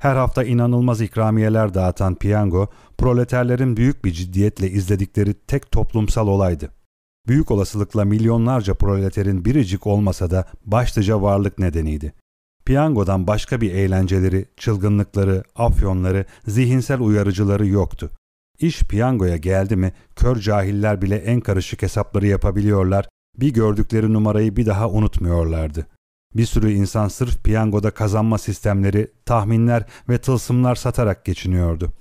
Her hafta inanılmaz ikramiyeler dağıtan piyango, proleterlerin büyük bir ciddiyetle izledikleri tek toplumsal olaydı. Büyük olasılıkla milyonlarca proleterin biricik olmasa da başlıca varlık nedeniydi. Piyangodan başka bir eğlenceleri, çılgınlıkları, afyonları, zihinsel uyarıcıları yoktu. İş piyangoya geldi mi kör cahiller bile en karışık hesapları yapabiliyorlar, bir gördükleri numarayı bir daha unutmuyorlardı. Bir sürü insan sırf piyangoda kazanma sistemleri, tahminler ve tılsımlar satarak geçiniyordu.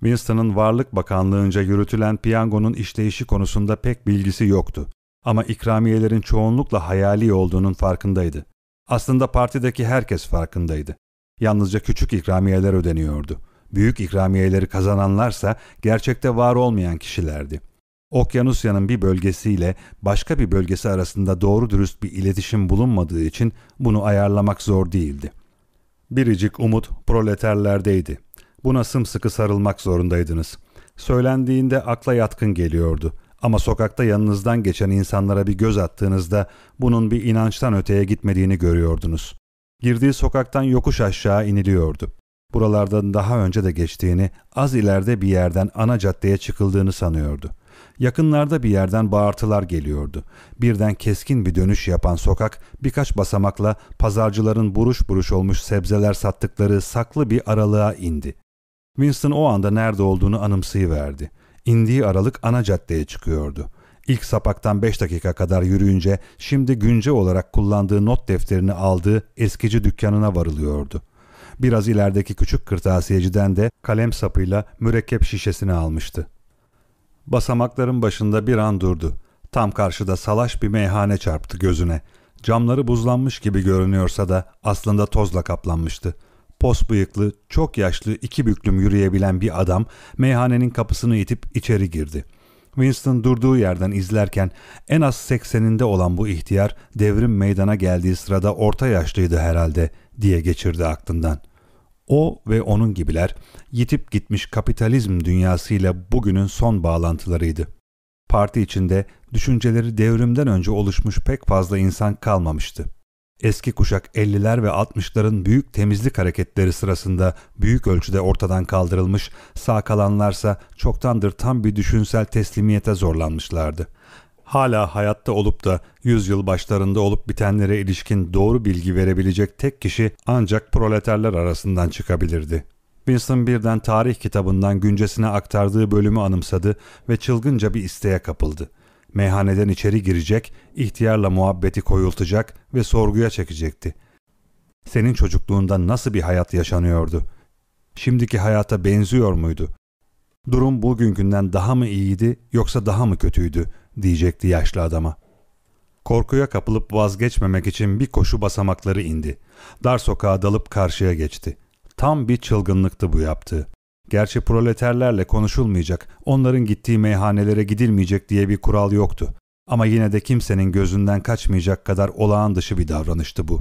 Winston'ın Varlık Bakanlığı'nca yürütülen piyangonun işleyişi konusunda pek bilgisi yoktu. Ama ikramiyelerin çoğunlukla hayali olduğunun farkındaydı. Aslında partideki herkes farkındaydı. Yalnızca küçük ikramiyeler ödeniyordu. Büyük ikramiyeleri kazananlarsa gerçekte var olmayan kişilerdi. Okyanusya'nın bir bölgesiyle başka bir bölgesi arasında doğru dürüst bir iletişim bulunmadığı için bunu ayarlamak zor değildi. Biricik umut proleterlerdeydi. Buna sımsıkı sarılmak zorundaydınız. Söylendiğinde akla yatkın geliyordu. Ama sokakta yanınızdan geçen insanlara bir göz attığınızda bunun bir inançtan öteye gitmediğini görüyordunuz. Girdiği sokaktan yokuş aşağı iniliyordu. Buralardan daha önce de geçtiğini, az ileride bir yerden ana caddeye çıkıldığını sanıyordu. Yakınlarda bir yerden bağırtılar geliyordu. Birden keskin bir dönüş yapan sokak birkaç basamakla pazarcıların buruş buruş olmuş sebzeler sattıkları saklı bir aralığa indi. Winston o anda nerede olduğunu anımsayıverdi. İndiği aralık ana caddeye çıkıyordu. İlk sapaktan beş dakika kadar yürüyünce şimdi günce olarak kullandığı not defterini aldığı eskici dükkanına varılıyordu. Biraz ilerideki küçük kırtasiyeciden de kalem sapıyla mürekkep şişesini almıştı. Basamakların başında bir an durdu. Tam karşıda salaş bir meyhane çarptı gözüne. Camları buzlanmış gibi görünüyorsa da aslında tozla kaplanmıştı. Pos bıyıklı, çok yaşlı, iki büklüm yürüyebilen bir adam meyhanenin kapısını itip içeri girdi. Winston durduğu yerden izlerken en az sekseninde olan bu ihtiyar devrim meydana geldiği sırada orta yaşlıydı herhalde diye geçirdi aklından. O ve onun gibiler yitip gitmiş kapitalizm dünyasıyla bugünün son bağlantılarıydı. Parti içinde düşünceleri devrimden önce oluşmuş pek fazla insan kalmamıştı. Eski kuşak 50'ler ve 60'ların büyük temizlik hareketleri sırasında büyük ölçüde ortadan kaldırılmış, sağ kalanlarsa çoktandır tam bir düşünsel teslimiyete zorlanmışlardı hala hayatta olup da yüzyıl başlarında olup bitenlere ilişkin doğru bilgi verebilecek tek kişi ancak proleterler arasından çıkabilirdi. Winston birden tarih kitabından güncesine aktardığı bölümü anımsadı ve çılgınca bir isteğe kapıldı. Meyhaneden içeri girecek, ihtiyarla muhabbeti koyultacak ve sorguya çekecekti. Senin çocukluğunda nasıl bir hayat yaşanıyordu? Şimdiki hayata benziyor muydu? Durum bugünkünden daha mı iyiydi yoksa daha mı kötüydü diyecekti yaşlı adama. Korkuya kapılıp vazgeçmemek için bir koşu basamakları indi. Dar sokağa dalıp karşıya geçti. Tam bir çılgınlıktı bu yaptığı. Gerçi proleterlerle konuşulmayacak, onların gittiği meyhanelere gidilmeyecek diye bir kural yoktu. Ama yine de kimsenin gözünden kaçmayacak kadar olağan dışı bir davranıştı bu.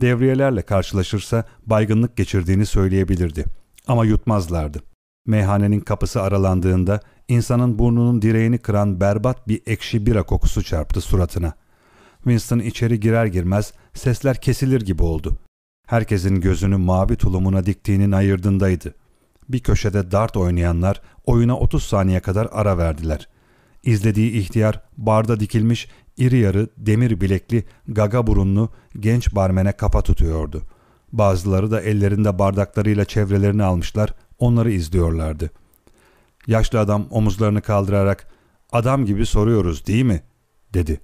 Devriyelerle karşılaşırsa baygınlık geçirdiğini söyleyebilirdi. Ama yutmazlardı. Meyhanenin kapısı aralandığında insanın burnunun direğini kıran berbat bir ekşi bira kokusu çarptı suratına. Winston içeri girer girmez sesler kesilir gibi oldu. Herkesin gözünü mavi tulumuna diktiğinin ayırdındaydı. Bir köşede dart oynayanlar oyuna 30 saniye kadar ara verdiler. İzlediği ihtiyar barda dikilmiş iri yarı demir bilekli gaga burunlu genç barmene kafa tutuyordu. Bazıları da ellerinde bardaklarıyla çevrelerini almışlar onları izliyorlardı. Yaşlı adam omuzlarını kaldırarak adam gibi soruyoruz değil mi? dedi.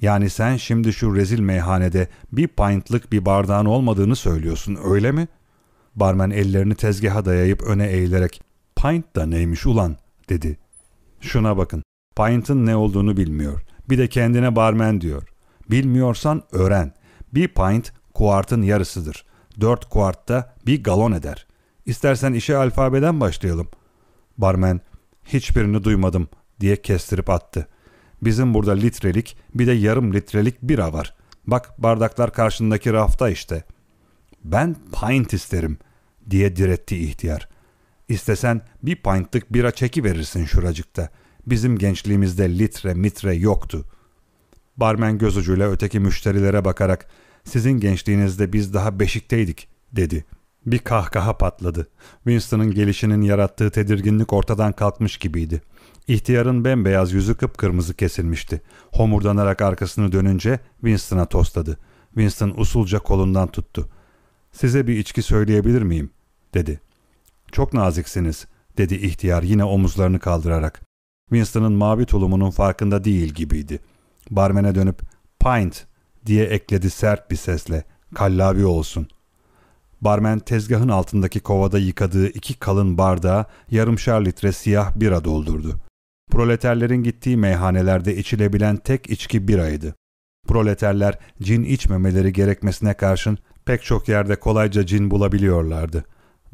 Yani sen şimdi şu rezil meyhanede bir pintlık bir bardağın olmadığını söylüyorsun öyle mi? Barmen ellerini tezgaha dayayıp öne eğilerek pint da neymiş ulan dedi. Şuna bakın pint'ın ne olduğunu bilmiyor. Bir de kendine barmen diyor. Bilmiyorsan öğren. Bir pint kuartın yarısıdır. Dört kuartta bir galon eder. İstersen işe alfabeden başlayalım. Barmen hiçbirini duymadım diye kestirip attı. Bizim burada litrelik bir de yarım litrelik bira var. Bak bardaklar karşındaki rafta işte. Ben pint isterim diye diretti ihtiyar. İstesen bir pintlik bira çeki verirsin şuracıkta. Bizim gençliğimizde litre mitre yoktu. Barmen göz ucuyla öteki müşterilere bakarak sizin gençliğinizde biz daha beşikteydik dedi. Bir kahkaha patladı. Winston'ın gelişinin yarattığı tedirginlik ortadan kalkmış gibiydi. İhtiyarın bembeyaz yüzü kıpkırmızı kesilmişti. Homurdanarak arkasını dönünce Winston'a tosladı. Winston usulca kolundan tuttu. ''Size bir içki söyleyebilir miyim?'' dedi. ''Çok naziksiniz.'' dedi ihtiyar yine omuzlarını kaldırarak. Winston'ın mavi tulumunun farkında değil gibiydi. Barmene dönüp ''Pint'' diye ekledi sert bir sesle. ''Kallavi olsun.'' Barmen tezgahın altındaki kovada yıkadığı iki kalın bardağa yarımşar litre siyah bira doldurdu. Proleterlerin gittiği meyhanelerde içilebilen tek içki biraydı. Proleterler cin içmemeleri gerekmesine karşın pek çok yerde kolayca cin bulabiliyorlardı.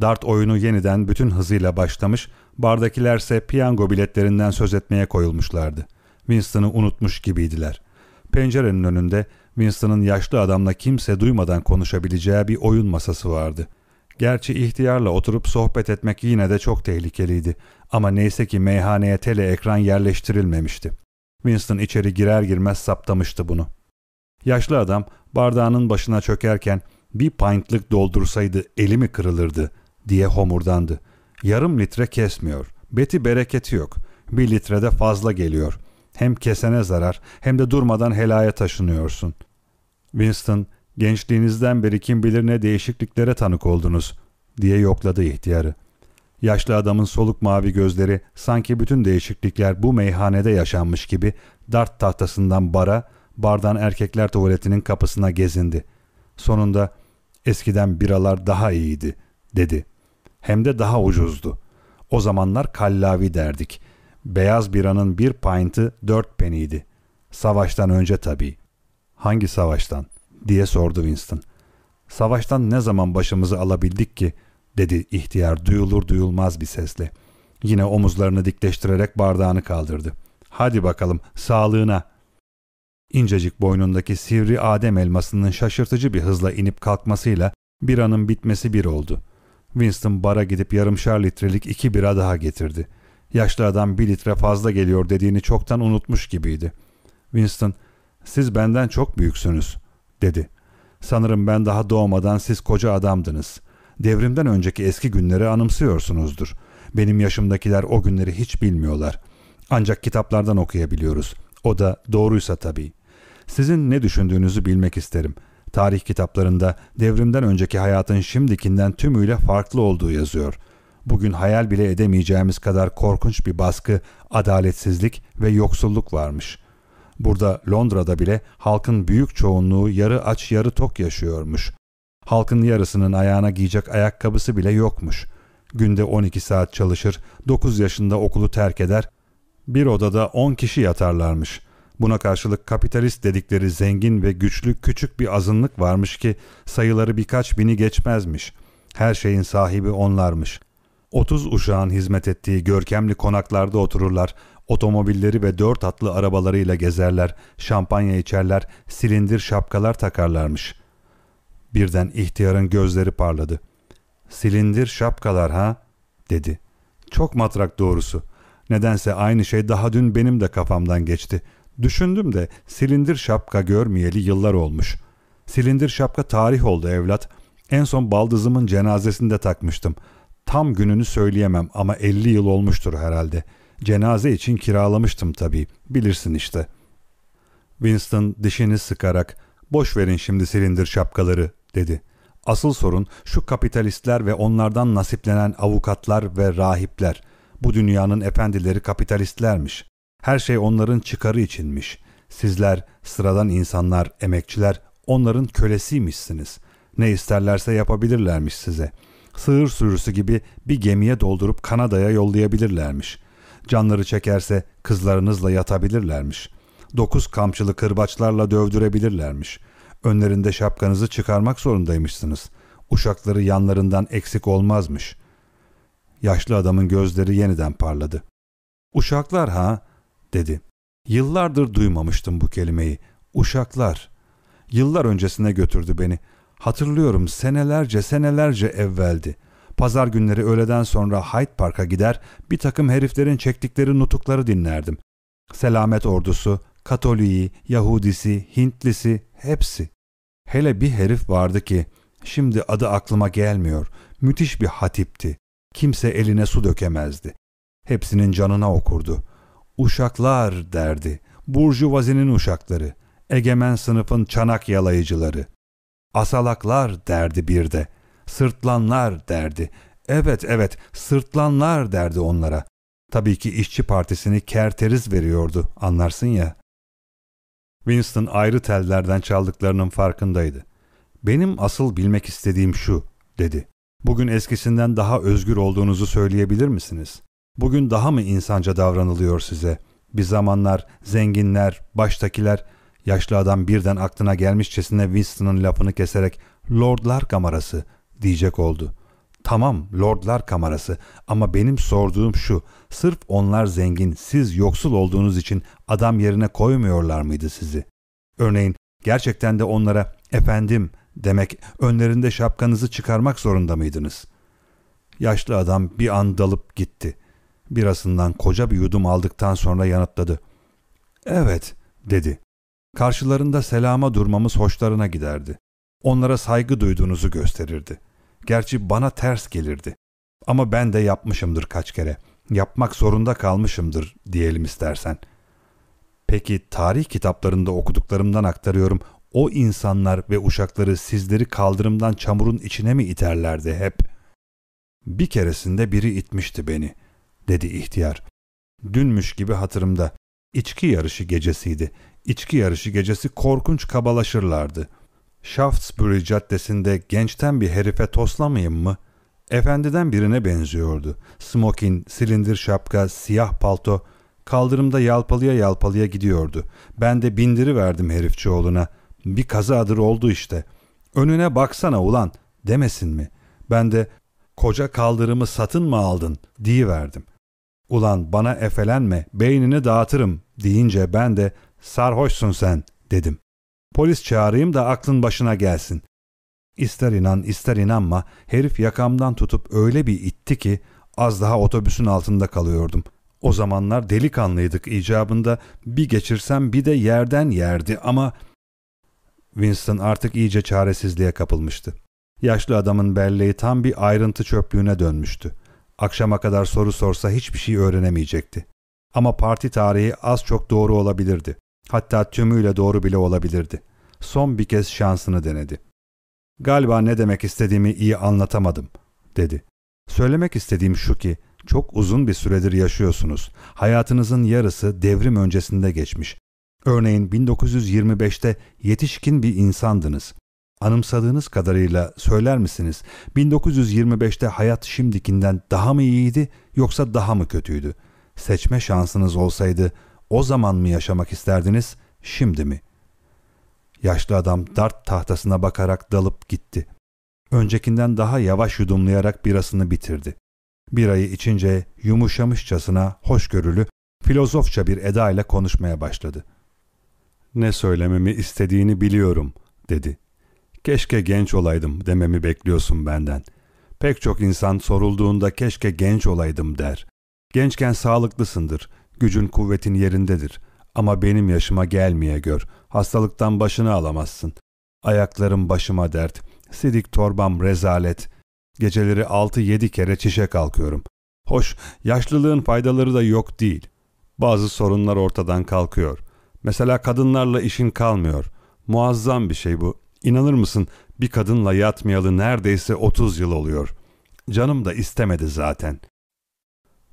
Dart oyunu yeniden bütün hızıyla başlamış, bardakilerse piyango biletlerinden söz etmeye koyulmuşlardı. Winston'ı unutmuş gibiydiler. Pencerenin önünde Winston'ın yaşlı adamla kimse duymadan konuşabileceği bir oyun masası vardı. Gerçi ihtiyarla oturup sohbet etmek yine de çok tehlikeliydi ama neyse ki meyhaneye tele ekran yerleştirilmemişti. Winston içeri girer girmez saptamıştı bunu. Yaşlı adam bardağının başına çökerken bir pintlik doldursaydı eli mi kırılırdı diye homurdandı. Yarım litre kesmiyor. Beti bereketi yok. Bir litrede fazla geliyor. Hem kesene zarar hem de durmadan helaya taşınıyorsun. Winston, gençliğinizden beri kim bilir ne değişikliklere tanık oldunuz diye yokladı ihtiyarı. Yaşlı adamın soluk mavi gözleri sanki bütün değişiklikler bu meyhanede yaşanmış gibi dart tahtasından bara, bardan erkekler tuvaletinin kapısına gezindi. Sonunda eskiden biralar daha iyiydi dedi. Hem de daha ucuzdu. O zamanlar kallavi derdik. Beyaz biranın bir pintı dört peniydi. Savaştan önce tabii. Hangi savaştan? diye sordu Winston. Savaştan ne zaman başımızı alabildik ki? dedi ihtiyar duyulur duyulmaz bir sesle. Yine omuzlarını dikleştirerek bardağını kaldırdı. Hadi bakalım sağlığına. İncecik boynundaki sivri adem elmasının şaşırtıcı bir hızla inip kalkmasıyla biranın bitmesi bir oldu. Winston bara gidip yarımşar litrelik iki bira daha getirdi. Yaşlı adam bir litre fazla geliyor dediğini çoktan unutmuş gibiydi. Winston, siz benden çok büyüksünüz, dedi. Sanırım ben daha doğmadan siz koca adamdınız. Devrimden önceki eski günleri anımsıyorsunuzdur. Benim yaşımdakiler o günleri hiç bilmiyorlar. Ancak kitaplardan okuyabiliyoruz. O da doğruysa tabii. Sizin ne düşündüğünüzü bilmek isterim. Tarih kitaplarında devrimden önceki hayatın şimdikinden tümüyle farklı olduğu yazıyor. Bugün hayal bile edemeyeceğimiz kadar korkunç bir baskı, adaletsizlik ve yoksulluk varmış. Burada Londra'da bile halkın büyük çoğunluğu yarı aç yarı tok yaşıyormuş. Halkın yarısının ayağına giyecek ayakkabısı bile yokmuş. Günde 12 saat çalışır, 9 yaşında okulu terk eder, bir odada 10 kişi yatarlarmış. Buna karşılık kapitalist dedikleri zengin ve güçlü küçük bir azınlık varmış ki sayıları birkaç bini geçmezmiş. Her şeyin sahibi onlarmış. 30 uşağın hizmet ettiği görkemli konaklarda otururlar, otomobilleri ve dört atlı arabalarıyla gezerler, şampanya içerler, silindir şapkalar takarlarmış. Birden ihtiyarın gözleri parladı. Silindir şapkalar ha? dedi. Çok matrak doğrusu. Nedense aynı şey daha dün benim de kafamdan geçti. Düşündüm de silindir şapka görmeyeli yıllar olmuş. Silindir şapka tarih oldu evlat. En son baldızımın cenazesinde takmıştım. Tam gününü söyleyemem ama 50 yıl olmuştur herhalde. Cenaze için kiralamıştım tabii. Bilirsin işte. Winston dişini sıkarak boş verin şimdi silindir şapkaları dedi. Asıl sorun şu kapitalistler ve onlardan nasiplenen avukatlar ve rahipler. Bu dünyanın efendileri kapitalistlermiş. Her şey onların çıkarı içinmiş. Sizler, sıradan insanlar, emekçiler onların kölesiymişsiniz. Ne isterlerse yapabilirlermiş size. Sığır sürüsü gibi bir gemiye doldurup Kanada'ya yollayabilirlermiş. Canları çekerse kızlarınızla yatabilirlermiş. Dokuz kamçılı kırbaçlarla dövdürebilirlermiş. Önlerinde şapkanızı çıkarmak zorundaymışsınız. Uşakları yanlarından eksik olmazmış. Yaşlı adamın gözleri yeniden parladı. Uşaklar ha? dedi. Yıllardır duymamıştım bu kelimeyi. Uşaklar. Yıllar öncesine götürdü beni. Hatırlıyorum senelerce senelerce evveldi. Pazar günleri öğleden sonra Hyde Park'a gider bir takım heriflerin çektikleri nutukları dinlerdim. Selamet ordusu, Katoliği, Yahudisi, Hintlisi hepsi. Hele bir herif vardı ki şimdi adı aklıma gelmiyor. Müthiş bir hatipti. Kimse eline su dökemezdi. Hepsinin canına okurdu. Uşaklar derdi. Burjuvazinin uşakları. Egemen sınıfın çanak yalayıcıları. Asalaklar derdi bir de. Sırtlanlar derdi. Evet evet sırtlanlar derdi onlara. Tabii ki işçi partisini kerteriz veriyordu anlarsın ya. Winston ayrı tellerden çaldıklarının farkındaydı. Benim asıl bilmek istediğim şu dedi. Bugün eskisinden daha özgür olduğunuzu söyleyebilir misiniz? Bugün daha mı insanca davranılıyor size? Bir zamanlar zenginler, baştakiler, yaşlı adam birden aklına gelmişçesine Winston'ın lafını keserek Lordlar kamerası diyecek oldu. Tamam Lordlar kamerası ama benim sorduğum şu, sırf onlar zengin, siz yoksul olduğunuz için adam yerine koymuyorlar mıydı sizi? Örneğin gerçekten de onlara efendim demek önlerinde şapkanızı çıkarmak zorunda mıydınız? Yaşlı adam bir an dalıp gitti. Birasından koca bir yudum aldıktan sonra yanıtladı. Evet dedi. Karşılarında selama durmamız hoşlarına giderdi. Onlara saygı duyduğunuzu gösterirdi. Gerçi bana ters gelirdi. Ama ben de yapmışımdır kaç kere. Yapmak zorunda kalmışımdır diyelim istersen. Peki tarih kitaplarında okuduklarımdan aktarıyorum. O insanlar ve uşakları sizleri kaldırımdan çamurun içine mi iterlerdi hep? Bir keresinde biri itmişti beni, dedi ihtiyar. Dünmüş gibi hatırımda. İçki yarışı gecesiydi. İçki yarışı gecesi korkunç kabalaşırlardı. Shaftesbury caddesinde gençten bir herife toslamayayım mı? Efendiden birine benziyordu. Smokin, silindir şapka, siyah palto, kaldırımda yalpalıya yalpalıya gidiyordu. Ben de bindiri verdim herifçioğluna. Bir kazadır oldu işte. Önüne baksana ulan demesin mi? Ben de koca kaldırımı satın mı aldın verdim. Ulan bana efelenme beynini dağıtırım deyince ben de sarhoşsun sen dedim. Polis çağırayım da aklın başına gelsin. İster inan ister inanma herif yakamdan tutup öyle bir itti ki az daha otobüsün altında kalıyordum. O zamanlar delikanlıydık icabında bir geçirsem bir de yerden yerdi ama... Winston artık iyice çaresizliğe kapılmıştı. Yaşlı adamın belleği tam bir ayrıntı çöplüğüne dönmüştü. Akşama kadar soru sorsa hiçbir şey öğrenemeyecekti. Ama parti tarihi az çok doğru olabilirdi. Hatta tümüyle doğru bile olabilirdi. Son bir kez şansını denedi. Galiba ne demek istediğimi iyi anlatamadım, dedi. Söylemek istediğim şu ki, çok uzun bir süredir yaşıyorsunuz. Hayatınızın yarısı devrim öncesinde geçmiş. Örneğin 1925'te yetişkin bir insandınız. Anımsadığınız kadarıyla söyler misiniz? 1925'te hayat şimdikinden daha mı iyiydi yoksa daha mı kötüydü? Seçme şansınız olsaydı o zaman mı yaşamak isterdiniz, şimdi mi? Yaşlı adam dart tahtasına bakarak dalıp gitti. Öncekinden daha yavaş yudumlayarak birasını bitirdi. Birayı içince yumuşamışçasına hoşgörülü, filozofça bir edayla konuşmaya başladı. Ne söylememi istediğini biliyorum, dedi. Keşke genç olaydım dememi bekliyorsun benden. Pek çok insan sorulduğunda keşke genç olaydım der. Gençken sağlıklısındır, gücün kuvvetin yerindedir. Ama benim yaşıma gelmeye gör, hastalıktan başını alamazsın. Ayaklarım başıma dert, sidik torbam rezalet. Geceleri altı yedi kere çişe kalkıyorum. Hoş, yaşlılığın faydaları da yok değil. Bazı sorunlar ortadan kalkıyor. Mesela kadınlarla işin kalmıyor. Muazzam bir şey bu. İnanır mısın bir kadınla yatmayalı neredeyse 30 yıl oluyor. Canım da istemedi zaten.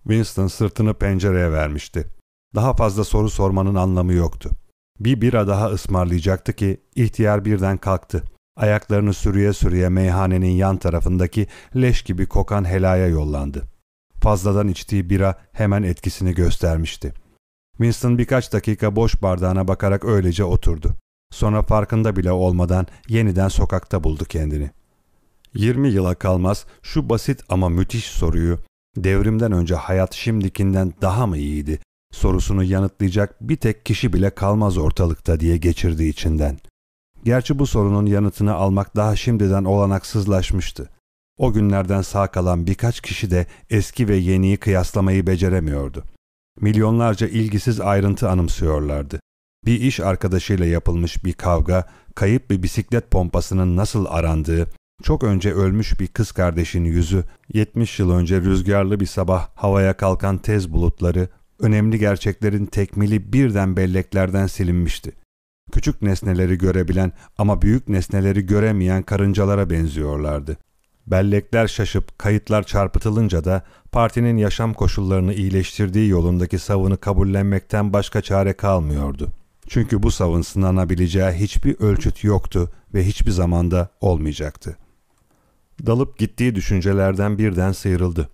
Winston sırtını pencereye vermişti. Daha fazla soru sormanın anlamı yoktu. Bir bira daha ısmarlayacaktı ki ihtiyar birden kalktı. Ayaklarını sürüye sürüye meyhanenin yan tarafındaki leş gibi kokan helaya yollandı. Fazladan içtiği bira hemen etkisini göstermişti. Winston birkaç dakika boş bardağına bakarak öylece oturdu. Sonra farkında bile olmadan yeniden sokakta buldu kendini. 20 yıla kalmaz şu basit ama müthiş soruyu devrimden önce hayat şimdikinden daha mı iyiydi sorusunu yanıtlayacak bir tek kişi bile kalmaz ortalıkta diye geçirdi içinden. Gerçi bu sorunun yanıtını almak daha şimdiden olanaksızlaşmıştı. O günlerden sağ kalan birkaç kişi de eski ve yeniyi kıyaslamayı beceremiyordu. Milyonlarca ilgisiz ayrıntı anımsıyorlardı. Bir iş arkadaşıyla yapılmış bir kavga, kayıp bir bisiklet pompasının nasıl arandığı, çok önce ölmüş bir kız kardeşin yüzü, 70 yıl önce rüzgarlı bir sabah havaya kalkan tez bulutları, önemli gerçeklerin tekmili birden belleklerden silinmişti. Küçük nesneleri görebilen ama büyük nesneleri göremeyen karıncalara benziyorlardı. Bellekler şaşıp kayıtlar çarpıtılınca da partinin yaşam koşullarını iyileştirdiği yolundaki savını kabullenmekten başka çare kalmıyordu. Çünkü bu savın sınanabileceği hiçbir ölçüt yoktu ve hiçbir zamanda olmayacaktı. Dalıp gittiği düşüncelerden birden sıyrıldı.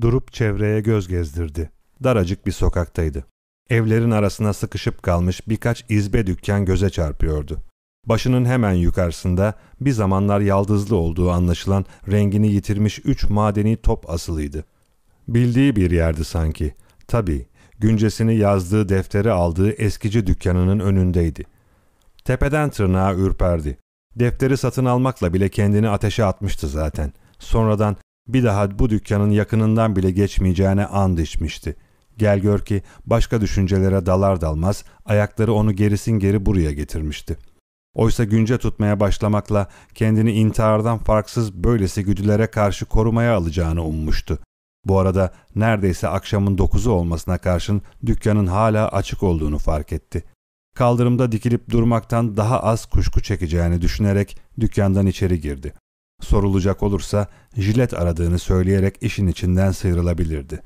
Durup çevreye göz gezdirdi. Daracık bir sokaktaydı. Evlerin arasına sıkışıp kalmış birkaç izbe dükkan göze çarpıyordu. Başının hemen yukarısında bir zamanlar yaldızlı olduğu anlaşılan rengini yitirmiş üç madeni top asılıydı. Bildiği bir yerdi sanki. Tabii, güncesini yazdığı defteri aldığı eskici dükkanının önündeydi. Tepeden tırnağa ürperdi. Defteri satın almakla bile kendini ateşe atmıştı zaten. Sonradan bir daha bu dükkanın yakınından bile geçmeyeceğine and içmişti. Gel gör ki başka düşüncelere dalar dalmaz ayakları onu gerisin geri buraya getirmişti. Oysa günce tutmaya başlamakla kendini intihardan farksız böylesi güdülere karşı korumaya alacağını ummuştu. Bu arada neredeyse akşamın dokuzu olmasına karşın dükkanın hala açık olduğunu fark etti. Kaldırımda dikilip durmaktan daha az kuşku çekeceğini düşünerek dükkandan içeri girdi. Sorulacak olursa jilet aradığını söyleyerek işin içinden sıyrılabilirdi.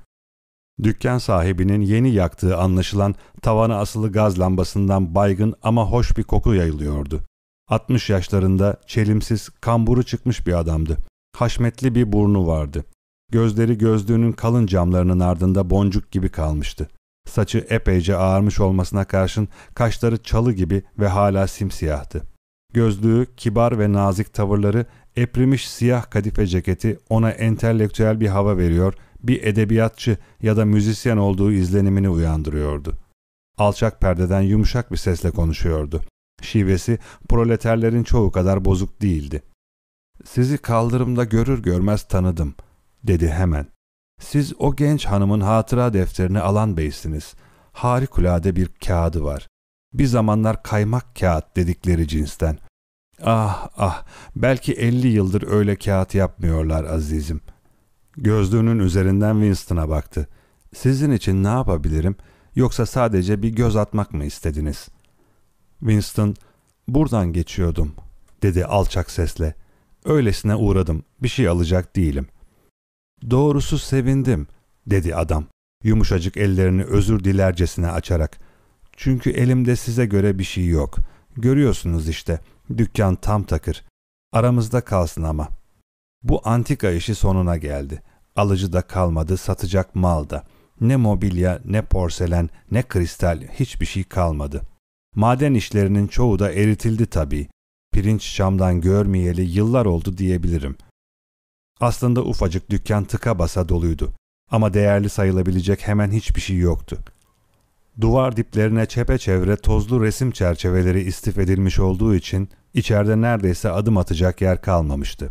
Dükkan sahibinin yeni yaktığı anlaşılan tavana asılı gaz lambasından baygın ama hoş bir koku yayılıyordu. 60 yaşlarında çelimsiz, kamburu çıkmış bir adamdı. Haşmetli bir burnu vardı. Gözleri gözlüğünün kalın camlarının ardında boncuk gibi kalmıştı. Saçı epeyce ağarmış olmasına karşın kaşları çalı gibi ve hala simsiyahtı. Gözlüğü, kibar ve nazik tavırları, eprimiş siyah kadife ceketi ona entelektüel bir hava veriyor, bir edebiyatçı ya da müzisyen olduğu izlenimini uyandırıyordu. Alçak perdeden yumuşak bir sesle konuşuyordu. Şivesi proleterlerin çoğu kadar bozuk değildi. Sizi kaldırımda görür görmez tanıdım, dedi hemen. Siz o genç hanımın hatıra defterini alan beysiniz. Harikulade bir kağıdı var. Bir zamanlar kaymak kağıt dedikleri cinsten. Ah ah belki elli yıldır öyle kağıt yapmıyorlar azizim. Gözlüğünün üzerinden Winston'a baktı. Sizin için ne yapabilirim yoksa sadece bir göz atmak mı istediniz? Winston, buradan geçiyordum dedi alçak sesle. Öylesine uğradım, bir şey alacak değilim. Doğrusu sevindim, dedi adam, yumuşacık ellerini özür dilercesine açarak. Çünkü elimde size göre bir şey yok. Görüyorsunuz işte, dükkan tam takır. Aramızda kalsın ama. Bu antika işi sonuna geldi. Alıcı da kalmadı, satacak mal da. Ne mobilya, ne porselen, ne kristal hiçbir şey kalmadı. Maden işlerinin çoğu da eritildi tabii. Pirinç camdan görmeyeli yıllar oldu diyebilirim. Aslında ufacık dükkan tıka basa doluydu. Ama değerli sayılabilecek hemen hiçbir şey yoktu. Duvar diplerine çepeçevre tozlu resim çerçeveleri istif edilmiş olduğu için içeride neredeyse adım atacak yer kalmamıştı.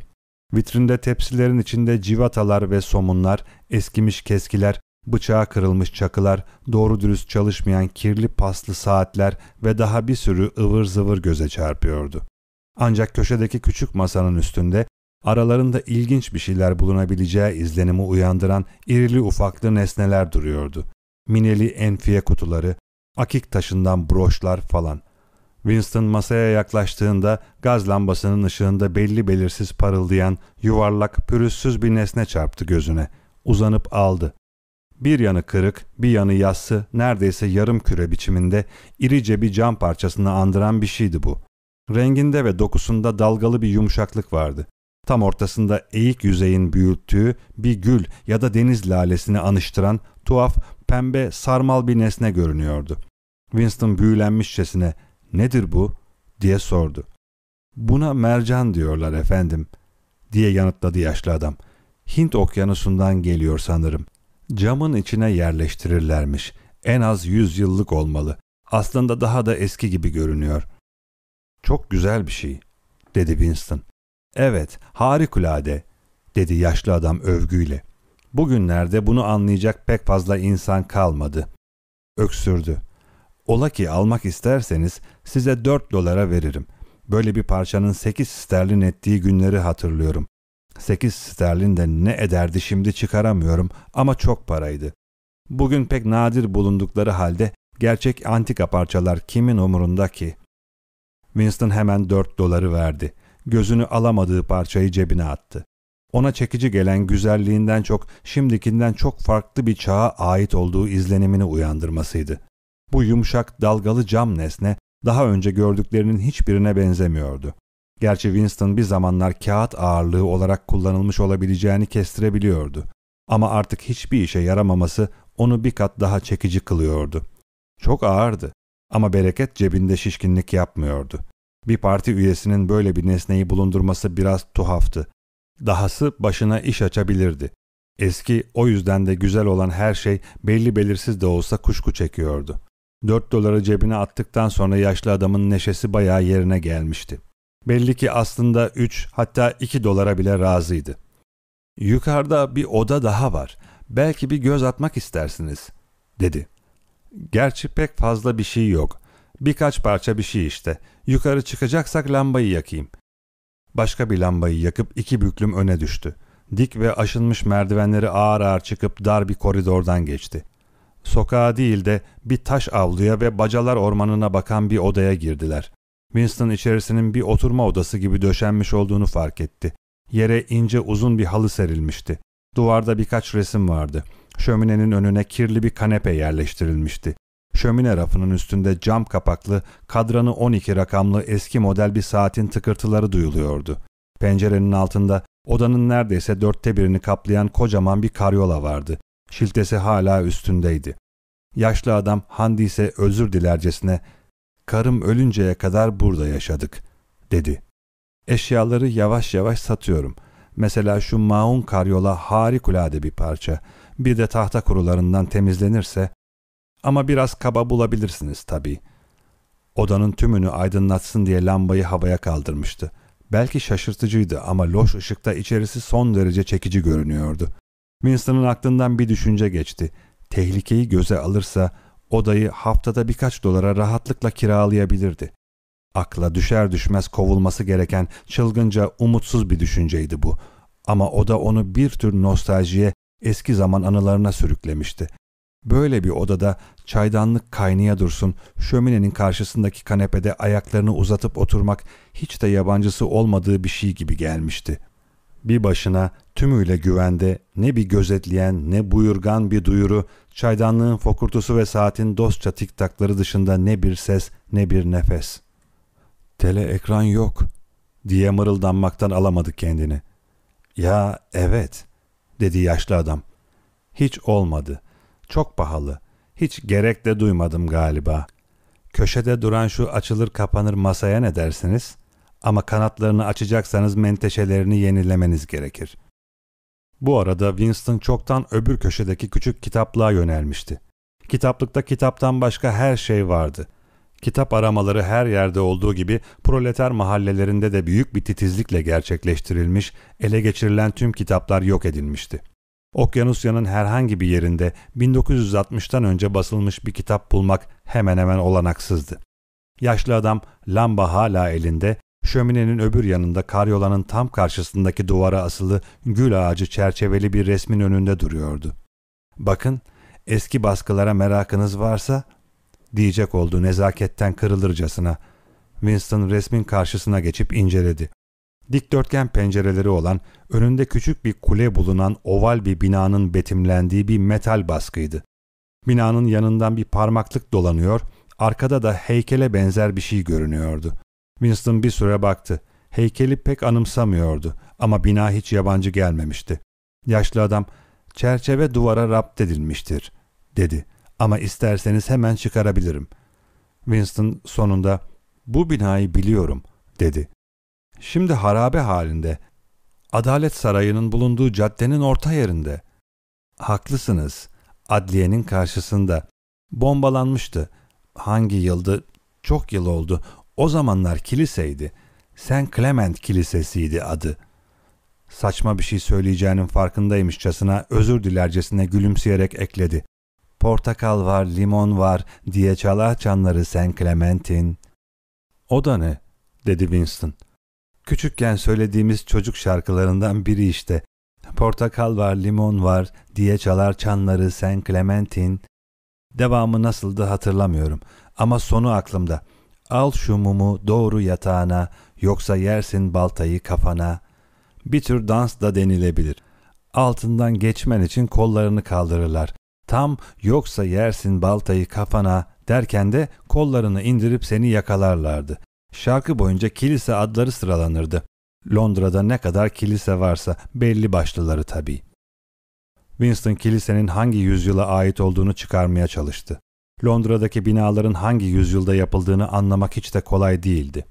Vitrinde tepsilerin içinde civatalar ve somunlar, eskimiş keskiler, bıçağı kırılmış çakılar, doğru dürüst çalışmayan kirli paslı saatler ve daha bir sürü ıvır zıvır göze çarpıyordu. Ancak köşedeki küçük masanın üstünde aralarında ilginç bir şeyler bulunabileceği izlenimi uyandıran irili ufaklı nesneler duruyordu. Mineli enfiye kutuları, akik taşından broşlar falan. Winston masaya yaklaştığında gaz lambasının ışığında belli belirsiz parıldayan, yuvarlak, pürüzsüz bir nesne çarptı gözüne. Uzanıp aldı. Bir yanı kırık, bir yanı yassı, neredeyse yarım küre biçiminde irice bir cam parçasını andıran bir şeydi bu. Renginde ve dokusunda dalgalı bir yumuşaklık vardı. Tam ortasında eğik yüzeyin büyüttüğü bir gül ya da deniz lalesini anıştıran tuhaf pembe sarmal bir nesne görünüyordu. Winston büyülenmişçesine nedir bu diye sordu. Buna mercan diyorlar efendim diye yanıtladı yaşlı adam. Hint okyanusundan geliyor sanırım. Camın içine yerleştirirlermiş. En az yüz yıllık olmalı. Aslında daha da eski gibi görünüyor. Çok güzel bir şey, dedi Winston. Evet, harikulade, dedi yaşlı adam övgüyle. Bugünlerde bunu anlayacak pek fazla insan kalmadı. Öksürdü. Ola ki almak isterseniz size dört dolara veririm. Böyle bir parçanın sekiz sterlin ettiği günleri hatırlıyorum. Sekiz sterlin de ne ederdi şimdi çıkaramıyorum ama çok paraydı. Bugün pek nadir bulundukları halde gerçek antika parçalar kimin umurunda ki? Winston hemen dört doları verdi. Gözünü alamadığı parçayı cebine attı. Ona çekici gelen güzelliğinden çok şimdikinden çok farklı bir çağa ait olduğu izlenimini uyandırmasıydı. Bu yumuşak dalgalı cam nesne daha önce gördüklerinin hiçbirine benzemiyordu. Gerçi Winston bir zamanlar kağıt ağırlığı olarak kullanılmış olabileceğini kestirebiliyordu. Ama artık hiçbir işe yaramaması onu bir kat daha çekici kılıyordu. Çok ağırdı ama bereket cebinde şişkinlik yapmıyordu. Bir parti üyesinin böyle bir nesneyi bulundurması biraz tuhaftı. Dahası başına iş açabilirdi. Eski o yüzden de güzel olan her şey belli belirsiz de olsa kuşku çekiyordu. Dört doları cebine attıktan sonra yaşlı adamın neşesi bayağı yerine gelmişti. Belli ki aslında üç hatta iki dolara bile razıydı. Yukarıda bir oda daha var. Belki bir göz atmak istersiniz, dedi. Gerçi pek fazla bir şey yok. Birkaç parça bir şey işte. Yukarı çıkacaksak lambayı yakayım. Başka bir lambayı yakıp iki büklüm öne düştü. Dik ve aşınmış merdivenleri ağır ağır çıkıp dar bir koridordan geçti. Sokağa değil de bir taş avluya ve bacalar ormanına bakan bir odaya girdiler. Winston içerisinin bir oturma odası gibi döşenmiş olduğunu fark etti. Yere ince uzun bir halı serilmişti. Duvarda birkaç resim vardı. Şöminenin önüne kirli bir kanepe yerleştirilmişti. Şömine rafının üstünde cam kapaklı, kadranı 12 rakamlı eski model bir saatin tıkırtıları duyuluyordu. Pencerenin altında odanın neredeyse dörtte birini kaplayan kocaman bir karyola vardı. Şiltesi hala üstündeydi. Yaşlı adam Handi ise özür dilercesine ''Karım ölünceye kadar burada yaşadık.'' dedi. Eşyaları yavaş yavaş satıyorum. Mesela şu maun karyola harikulade bir parça. Bir de tahta kurularından temizlenirse ama biraz kaba bulabilirsiniz tabii. Odanın tümünü aydınlatsın diye lambayı havaya kaldırmıştı. Belki şaşırtıcıydı ama loş ışıkta içerisi son derece çekici görünüyordu. Winston'ın aklından bir düşünce geçti. Tehlikeyi göze alırsa odayı haftada birkaç dolara rahatlıkla kiralayabilirdi. Akla düşer düşmez kovulması gereken çılgınca umutsuz bir düşünceydi bu. Ama o da onu bir tür nostaljiye, eski zaman anılarına sürüklemişti. Böyle bir odada çaydanlık kaynaya dursun, şöminenin karşısındaki kanepede ayaklarını uzatıp oturmak hiç de yabancısı olmadığı bir şey gibi gelmişti. Bir başına tümüyle güvende ne bir gözetleyen ne buyurgan bir duyuru, çaydanlığın fokurtusu ve saatin dostça tiktakları dışında ne bir ses ne bir nefes. Tele ekran yok diye mırıldanmaktan alamadı kendini. Ya evet dedi yaşlı adam. Hiç olmadı. Çok pahalı. Hiç gerek de duymadım galiba. Köşede duran şu açılır kapanır masaya ne dersiniz? Ama kanatlarını açacaksanız menteşelerini yenilemeniz gerekir. Bu arada Winston çoktan öbür köşedeki küçük kitaplığa yönelmişti. Kitaplıkta kitaptan başka her şey vardı. Kitap aramaları her yerde olduğu gibi proleter mahallelerinde de büyük bir titizlikle gerçekleştirilmiş, ele geçirilen tüm kitaplar yok edilmişti. Okyanusya'nın herhangi bir yerinde 1960'tan önce basılmış bir kitap bulmak hemen hemen olanaksızdı. Yaşlı adam lamba hala elinde, şöminenin öbür yanında karyolanın tam karşısındaki duvara asılı gül ağacı çerçeveli bir resmin önünde duruyordu. Bakın, eski baskılara merakınız varsa diyecek oldu nezaketten kırılırcasına. Winston resmin karşısına geçip inceledi. Dikdörtgen pencereleri olan, önünde küçük bir kule bulunan oval bir binanın betimlendiği bir metal baskıydı. Binanın yanından bir parmaklık dolanıyor, arkada da heykele benzer bir şey görünüyordu. Winston bir süre baktı. Heykeli pek anımsamıyordu ama bina hiç yabancı gelmemişti. Yaşlı adam, çerçeve duvara rapt edilmiştir, dedi. Ama isterseniz hemen çıkarabilirim. Winston sonunda, bu binayı biliyorum, dedi. Şimdi harabe halinde. Adalet Sarayı'nın bulunduğu caddenin orta yerinde. Haklısınız. Adliyenin karşısında. Bombalanmıştı. Hangi yıldı? Çok yıl oldu. O zamanlar kiliseydi. Saint Clement Kilisesi'ydi adı. Saçma bir şey söyleyeceğinin farkındaymışçasına özür dilercesine gülümseyerek ekledi. Portakal var, limon var diye çalar çanları Saint Clement'in. O da ne? dedi Winston. Küçükken söylediğimiz çocuk şarkılarından biri işte. Portakal var, limon var diye çalar çanları Saint Clement'in. Devamı nasıldı hatırlamıyorum ama sonu aklımda. Al şu mumu doğru yatağına yoksa yersin baltayı kafana. Bir tür dans da denilebilir. Altından geçmen için kollarını kaldırırlar. Tam yoksa yersin baltayı kafana derken de kollarını indirip seni yakalarlardı. Şarkı boyunca kilise adları sıralanırdı. Londra'da ne kadar kilise varsa belli başlıları tabii. Winston kilisenin hangi yüzyıla ait olduğunu çıkarmaya çalıştı. Londra'daki binaların hangi yüzyılda yapıldığını anlamak hiç de kolay değildi.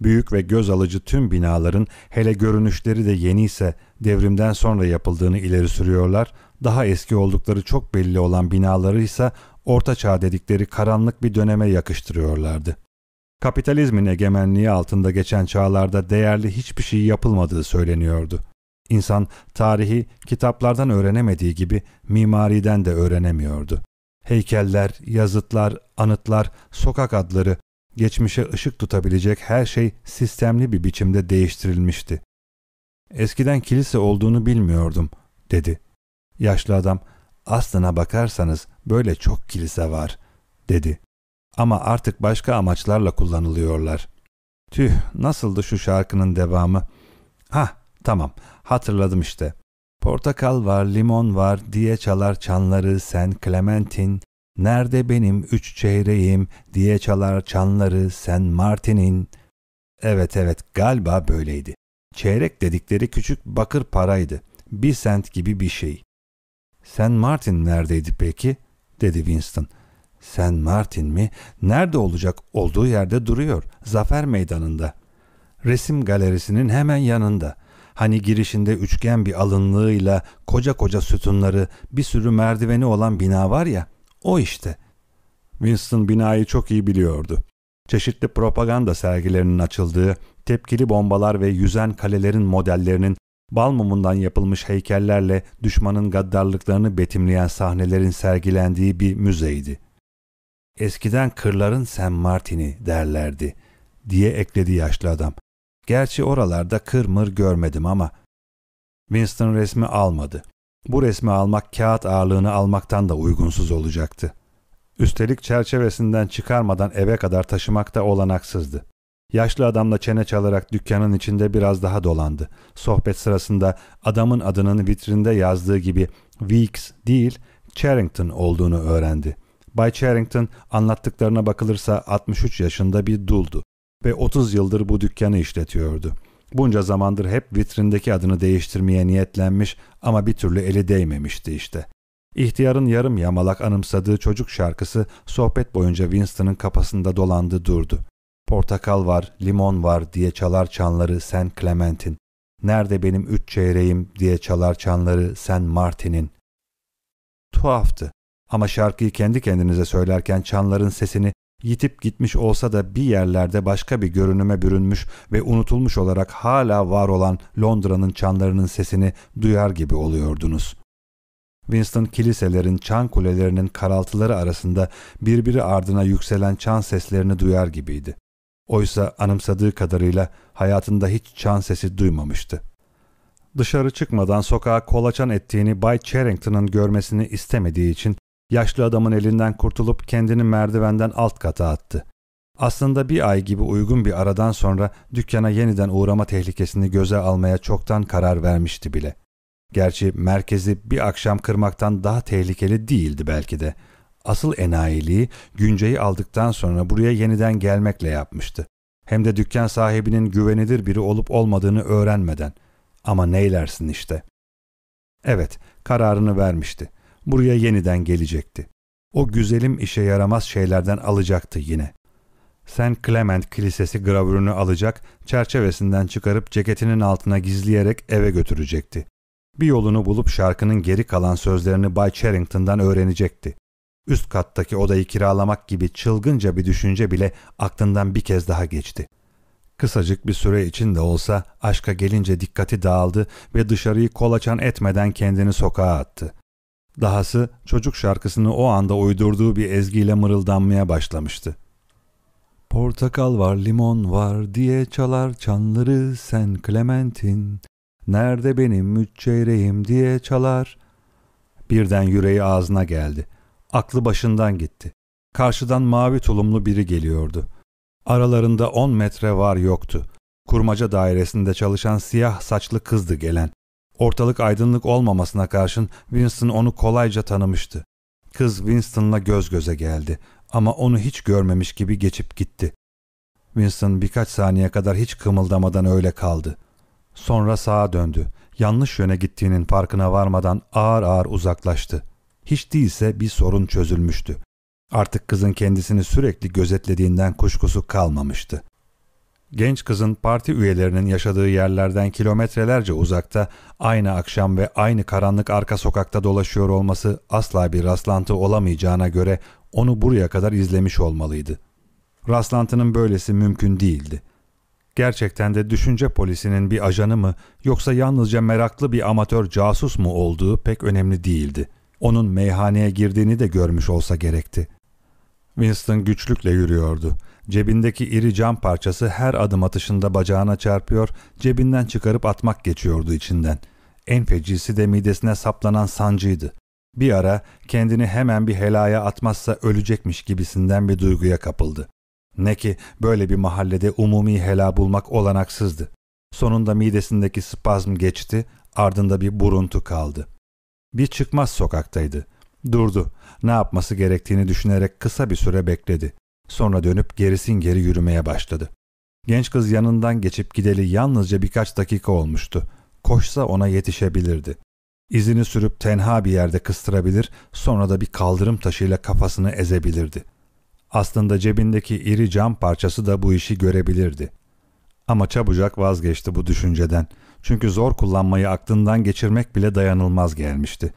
Büyük ve göz alıcı tüm binaların hele görünüşleri de yeni ise devrimden sonra yapıldığını ileri sürüyorlar, daha eski oldukları çok belli olan binaları ise orta çağ dedikleri karanlık bir döneme yakıştırıyorlardı. Kapitalizmin egemenliği altında geçen çağlarda değerli hiçbir şey yapılmadığı söyleniyordu. İnsan tarihi kitaplardan öğrenemediği gibi mimariden de öğrenemiyordu. Heykeller, yazıtlar, anıtlar, sokak adları, geçmişe ışık tutabilecek her şey sistemli bir biçimde değiştirilmişti. Eskiden kilise olduğunu bilmiyordum, dedi. Yaşlı adam, aslına bakarsanız böyle çok kilise var, dedi. Ama artık başka amaçlarla kullanılıyorlar. Tüh, nasıldı şu şarkının devamı? Ha, tamam, hatırladım işte. Portakal var, limon var diye çalar çanları sen Clementin. Nerede benim üç çeyreğim diye çalar çanları sen Martin'in. Evet evet galiba böyleydi. Çeyrek dedikleri küçük bakır paraydı. Bir sent gibi bir şey. Sen Martin neredeydi peki? dedi Winston. Sen Martin mi? Nerede olacak? Olduğu yerde duruyor. Zafer Meydanı'nda. Resim galerisinin hemen yanında. Hani girişinde üçgen bir alınlığıyla koca koca sütunları, bir sürü merdiveni olan bina var ya, o işte. Winston binayı çok iyi biliyordu. Çeşitli propaganda sergilerinin açıldığı, tepkili bombalar ve yüzen kalelerin modellerinin bal mumundan yapılmış heykellerle düşmanın gaddarlıklarını betimleyen sahnelerin sergilendiği bir müzeydi. Eskiden kırların Sen Martin'i derlerdi diye ekledi yaşlı adam. Gerçi oralarda kır mır görmedim ama. Winston resmi almadı. Bu resmi almak kağıt ağırlığını almaktan da uygunsuz olacaktı. Üstelik çerçevesinden çıkarmadan eve kadar taşımak da olanaksızdı. Yaşlı adamla çene çalarak dükkanın içinde biraz daha dolandı. Sohbet sırasında adamın adının vitrinde yazdığı gibi Weeks değil Charrington olduğunu öğrendi. Bay Charrington anlattıklarına bakılırsa 63 yaşında bir duldu ve 30 yıldır bu dükkanı işletiyordu. Bunca zamandır hep vitrindeki adını değiştirmeye niyetlenmiş ama bir türlü eli değmemişti işte. İhtiyarın yarım yamalak anımsadığı çocuk şarkısı sohbet boyunca Winston'ın kafasında dolandı durdu. Portakal var, limon var diye çalar çanları sen Clement'in. Nerede benim üç çeyreğim diye çalar çanları sen Martin'in. Tuhaftı ama şarkıyı kendi kendinize söylerken çanların sesini yitip gitmiş olsa da bir yerlerde başka bir görünüme bürünmüş ve unutulmuş olarak hala var olan Londra'nın çanlarının sesini duyar gibi oluyordunuz. Winston kiliselerin çan kulelerinin karaltıları arasında birbiri ardına yükselen çan seslerini duyar gibiydi. Oysa anımsadığı kadarıyla hayatında hiç çan sesi duymamıştı. Dışarı çıkmadan sokağa kolaçan ettiğini Bay Charrington'ın görmesini istemediği için yaşlı adamın elinden kurtulup kendini merdivenden alt kata attı. Aslında bir ay gibi uygun bir aradan sonra dükkana yeniden uğrama tehlikesini göze almaya çoktan karar vermişti bile. Gerçi merkezi bir akşam kırmaktan daha tehlikeli değildi belki de. Asıl enayiliği günceyi aldıktan sonra buraya yeniden gelmekle yapmıştı. Hem de dükkan sahibinin güvenilir biri olup olmadığını öğrenmeden. Ama neylersin işte. Evet, kararını vermişti. Buraya yeniden gelecekti. O güzelim işe yaramaz şeylerden alacaktı yine. Sen Clement Kilisesi gravürünü alacak, çerçevesinden çıkarıp ceketinin altına gizleyerek eve götürecekti. Bir yolunu bulup şarkının geri kalan sözlerini Bay Charrington'dan öğrenecekti. Üst kattaki odayı kiralamak gibi çılgınca bir düşünce bile aklından bir kez daha geçti. Kısacık bir süre için de olsa aşka gelince dikkati dağıldı ve dışarıyı kolaçan etmeden kendini sokağa attı. Dahası çocuk şarkısını o anda uydurduğu bir ezgiyle mırıldanmaya başlamıştı. Portakal var, limon var diye çalar çanları sen Clement'in. Nerede benim üç çeyreğim diye çalar. Birden yüreği ağzına geldi. Aklı başından gitti. Karşıdan mavi tulumlu biri geliyordu. Aralarında on metre var yoktu. Kurmaca dairesinde çalışan siyah saçlı kızdı gelen. Ortalık aydınlık olmamasına karşın Winston onu kolayca tanımıştı. Kız Winston'la göz göze geldi ama onu hiç görmemiş gibi geçip gitti. Winston birkaç saniye kadar hiç kımıldamadan öyle kaldı. Sonra sağa döndü. Yanlış yöne gittiğinin farkına varmadan ağır ağır uzaklaştı. Hiç değilse bir sorun çözülmüştü. Artık kızın kendisini sürekli gözetlediğinden kuşkusu kalmamıştı. Genç kızın parti üyelerinin yaşadığı yerlerden kilometrelerce uzakta aynı akşam ve aynı karanlık arka sokakta dolaşıyor olması asla bir rastlantı olamayacağına göre onu buraya kadar izlemiş olmalıydı. Rastlantının böylesi mümkün değildi. Gerçekten de düşünce polisinin bir ajanı mı yoksa yalnızca meraklı bir amatör casus mu olduğu pek önemli değildi. Onun meyhaneye girdiğini de görmüş olsa gerekti. Winston güçlükle yürüyordu. Cebindeki iri cam parçası her adım atışında bacağına çarpıyor, cebinden çıkarıp atmak geçiyordu içinden. En fecisi de midesine saplanan sancıydı. Bir ara kendini hemen bir helaya atmazsa ölecekmiş gibisinden bir duyguya kapıldı. Ne ki böyle bir mahallede umumi hela bulmak olanaksızdı. Sonunda midesindeki spazm geçti, ardında bir buruntu kaldı. Bir çıkmaz sokaktaydı. Durdu. Ne yapması gerektiğini düşünerek kısa bir süre bekledi. Sonra dönüp gerisin geri yürümeye başladı. Genç kız yanından geçip gideli yalnızca birkaç dakika olmuştu. Koşsa ona yetişebilirdi. İzini sürüp tenha bir yerde kıstırabilir, sonra da bir kaldırım taşıyla kafasını ezebilirdi. Aslında cebindeki iri cam parçası da bu işi görebilirdi. Ama çabucak vazgeçti bu düşünceden. Çünkü zor kullanmayı aklından geçirmek bile dayanılmaz gelmişti.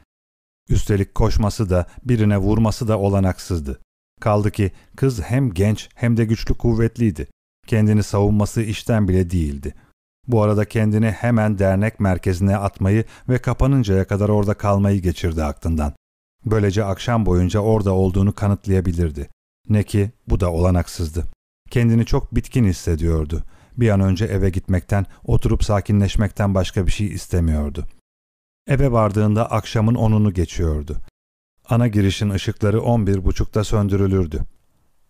Üstelik koşması da birine vurması da olanaksızdı. Kaldı ki kız hem genç hem de güçlü kuvvetliydi. Kendini savunması işten bile değildi. Bu arada kendini hemen dernek merkezine atmayı ve kapanıncaya kadar orada kalmayı geçirdi aklından. Böylece akşam boyunca orada olduğunu kanıtlayabilirdi. Ne ki bu da olanaksızdı. Kendini çok bitkin hissediyordu. Bir an önce eve gitmekten, oturup sakinleşmekten başka bir şey istemiyordu. Eve vardığında akşamın onunu geçiyordu. Ana girişin ışıkları on bir buçukta söndürülürdü.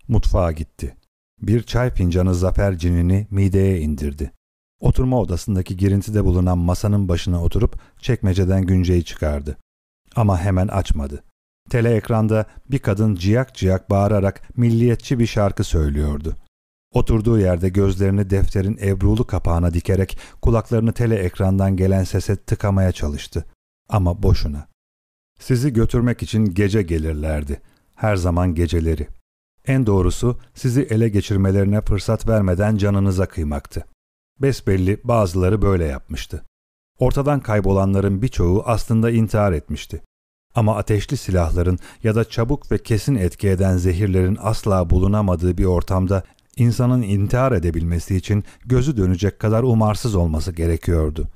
Mutfağa gitti. Bir çay fincanı zafer cinini mideye indirdi. Oturma odasındaki girintide bulunan masanın başına oturup çekmeceden günceyi çıkardı. Ama hemen açmadı. Tele ekranda bir kadın ciyak ciyak bağırarak milliyetçi bir şarkı söylüyordu. Oturduğu yerde gözlerini defterin ebrulu kapağına dikerek kulaklarını tele ekrandan gelen sese tıkamaya çalıştı. Ama boşuna. Sizi götürmek için gece gelirlerdi. Her zaman geceleri. En doğrusu sizi ele geçirmelerine fırsat vermeden canınıza kıymaktı. Besbelli bazıları böyle yapmıştı. Ortadan kaybolanların birçoğu aslında intihar etmişti. Ama ateşli silahların ya da çabuk ve kesin etki eden zehirlerin asla bulunamadığı bir ortamda insanın intihar edebilmesi için gözü dönecek kadar umarsız olması gerekiyordu.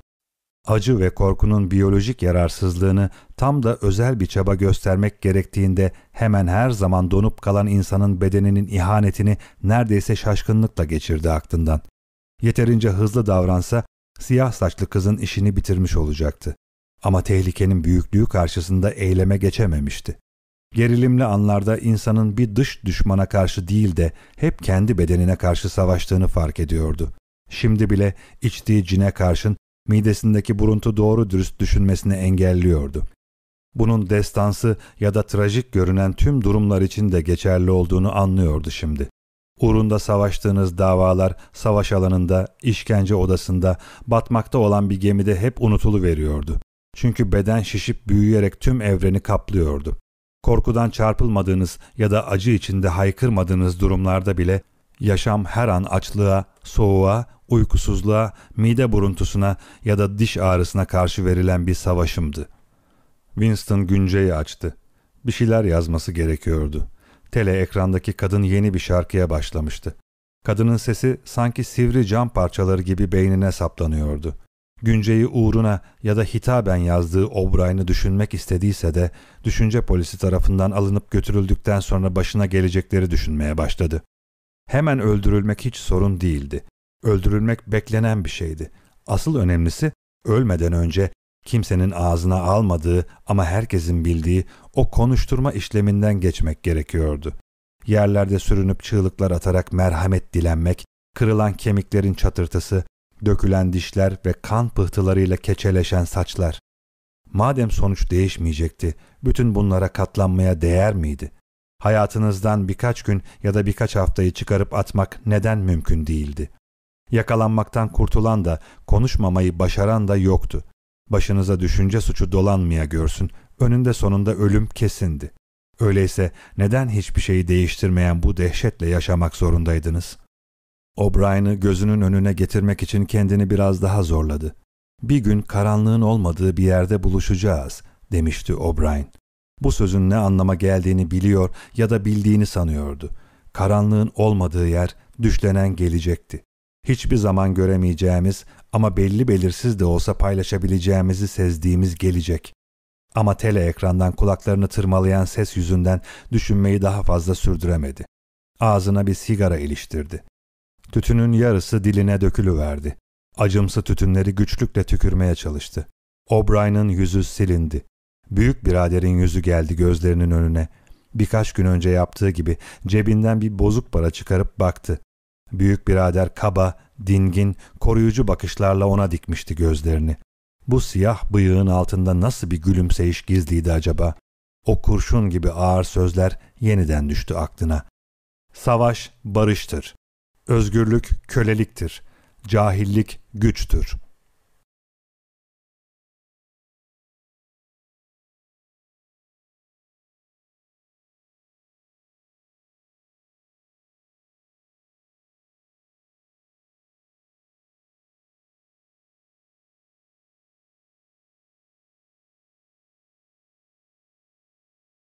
Acı ve korkunun biyolojik yararsızlığını tam da özel bir çaba göstermek gerektiğinde hemen her zaman donup kalan insanın bedeninin ihanetini neredeyse şaşkınlıkla geçirdi aklından. Yeterince hızlı davransa siyah saçlı kızın işini bitirmiş olacaktı. Ama tehlikenin büyüklüğü karşısında eyleme geçememişti. Gerilimli anlarda insanın bir dış düşmana karşı değil de hep kendi bedenine karşı savaştığını fark ediyordu. Şimdi bile içtiği cine karşın midesindeki buruntu doğru dürüst düşünmesini engelliyordu. Bunun destansı ya da trajik görünen tüm durumlar için de geçerli olduğunu anlıyordu şimdi. Uğrunda savaştığınız davalar savaş alanında, işkence odasında, batmakta olan bir gemide hep unutulu veriyordu. Çünkü beden şişip büyüyerek tüm evreni kaplıyordu. Korkudan çarpılmadığınız ya da acı içinde haykırmadığınız durumlarda bile yaşam her an açlığa, soğuğa, uykusuzluğa, mide buruntusuna ya da diş ağrısına karşı verilen bir savaşımdı. Winston günceyi açtı. Bir şeyler yazması gerekiyordu. Tele ekrandaki kadın yeni bir şarkıya başlamıştı. Kadının sesi sanki sivri cam parçaları gibi beynine saplanıyordu. Günceyi uğruna ya da hitaben yazdığı O'Brien'i düşünmek istediyse de düşünce polisi tarafından alınıp götürüldükten sonra başına gelecekleri düşünmeye başladı. Hemen öldürülmek hiç sorun değildi. Öldürülmek beklenen bir şeydi. Asıl önemlisi ölmeden önce kimsenin ağzına almadığı ama herkesin bildiği o konuşturma işleminden geçmek gerekiyordu. Yerlerde sürünüp çığlıklar atarak merhamet dilenmek, kırılan kemiklerin çatırtısı, dökülen dişler ve kan pıhtılarıyla keçeleşen saçlar. Madem sonuç değişmeyecekti, bütün bunlara katlanmaya değer miydi? Hayatınızdan birkaç gün ya da birkaç haftayı çıkarıp atmak neden mümkün değildi? Yakalanmaktan kurtulan da, konuşmamayı başaran da yoktu. Başınıza düşünce suçu dolanmaya görsün, önünde sonunda ölüm kesindi. Öyleyse neden hiçbir şeyi değiştirmeyen bu dehşetle yaşamak zorundaydınız? O'Brien'i gözünün önüne getirmek için kendini biraz daha zorladı. Bir gün karanlığın olmadığı bir yerde buluşacağız, demişti O'Brien. Bu sözün ne anlama geldiğini biliyor ya da bildiğini sanıyordu. Karanlığın olmadığı yer düşlenen gelecekti. Hiçbir zaman göremeyeceğimiz ama belli belirsiz de olsa paylaşabileceğimizi sezdiğimiz gelecek. Ama tele ekrandan kulaklarını tırmalayan ses yüzünden düşünmeyi daha fazla sürdüremedi. Ağzına bir sigara iliştirdi. Tütünün yarısı diline dökülüverdi. Acımsı tütünleri güçlükle tükürmeye çalıştı. O'Brien'ın yüzü silindi. Büyük biraderin yüzü geldi gözlerinin önüne. Birkaç gün önce yaptığı gibi cebinden bir bozuk para çıkarıp baktı. Büyük birader kaba, dingin, koruyucu bakışlarla ona dikmişti gözlerini. Bu siyah bıyığın altında nasıl bir gülümseyiş gizliydi acaba? O kurşun gibi ağır sözler yeniden düştü aklına. Savaş barıştır. Özgürlük köleliktir. Cahillik güçtür.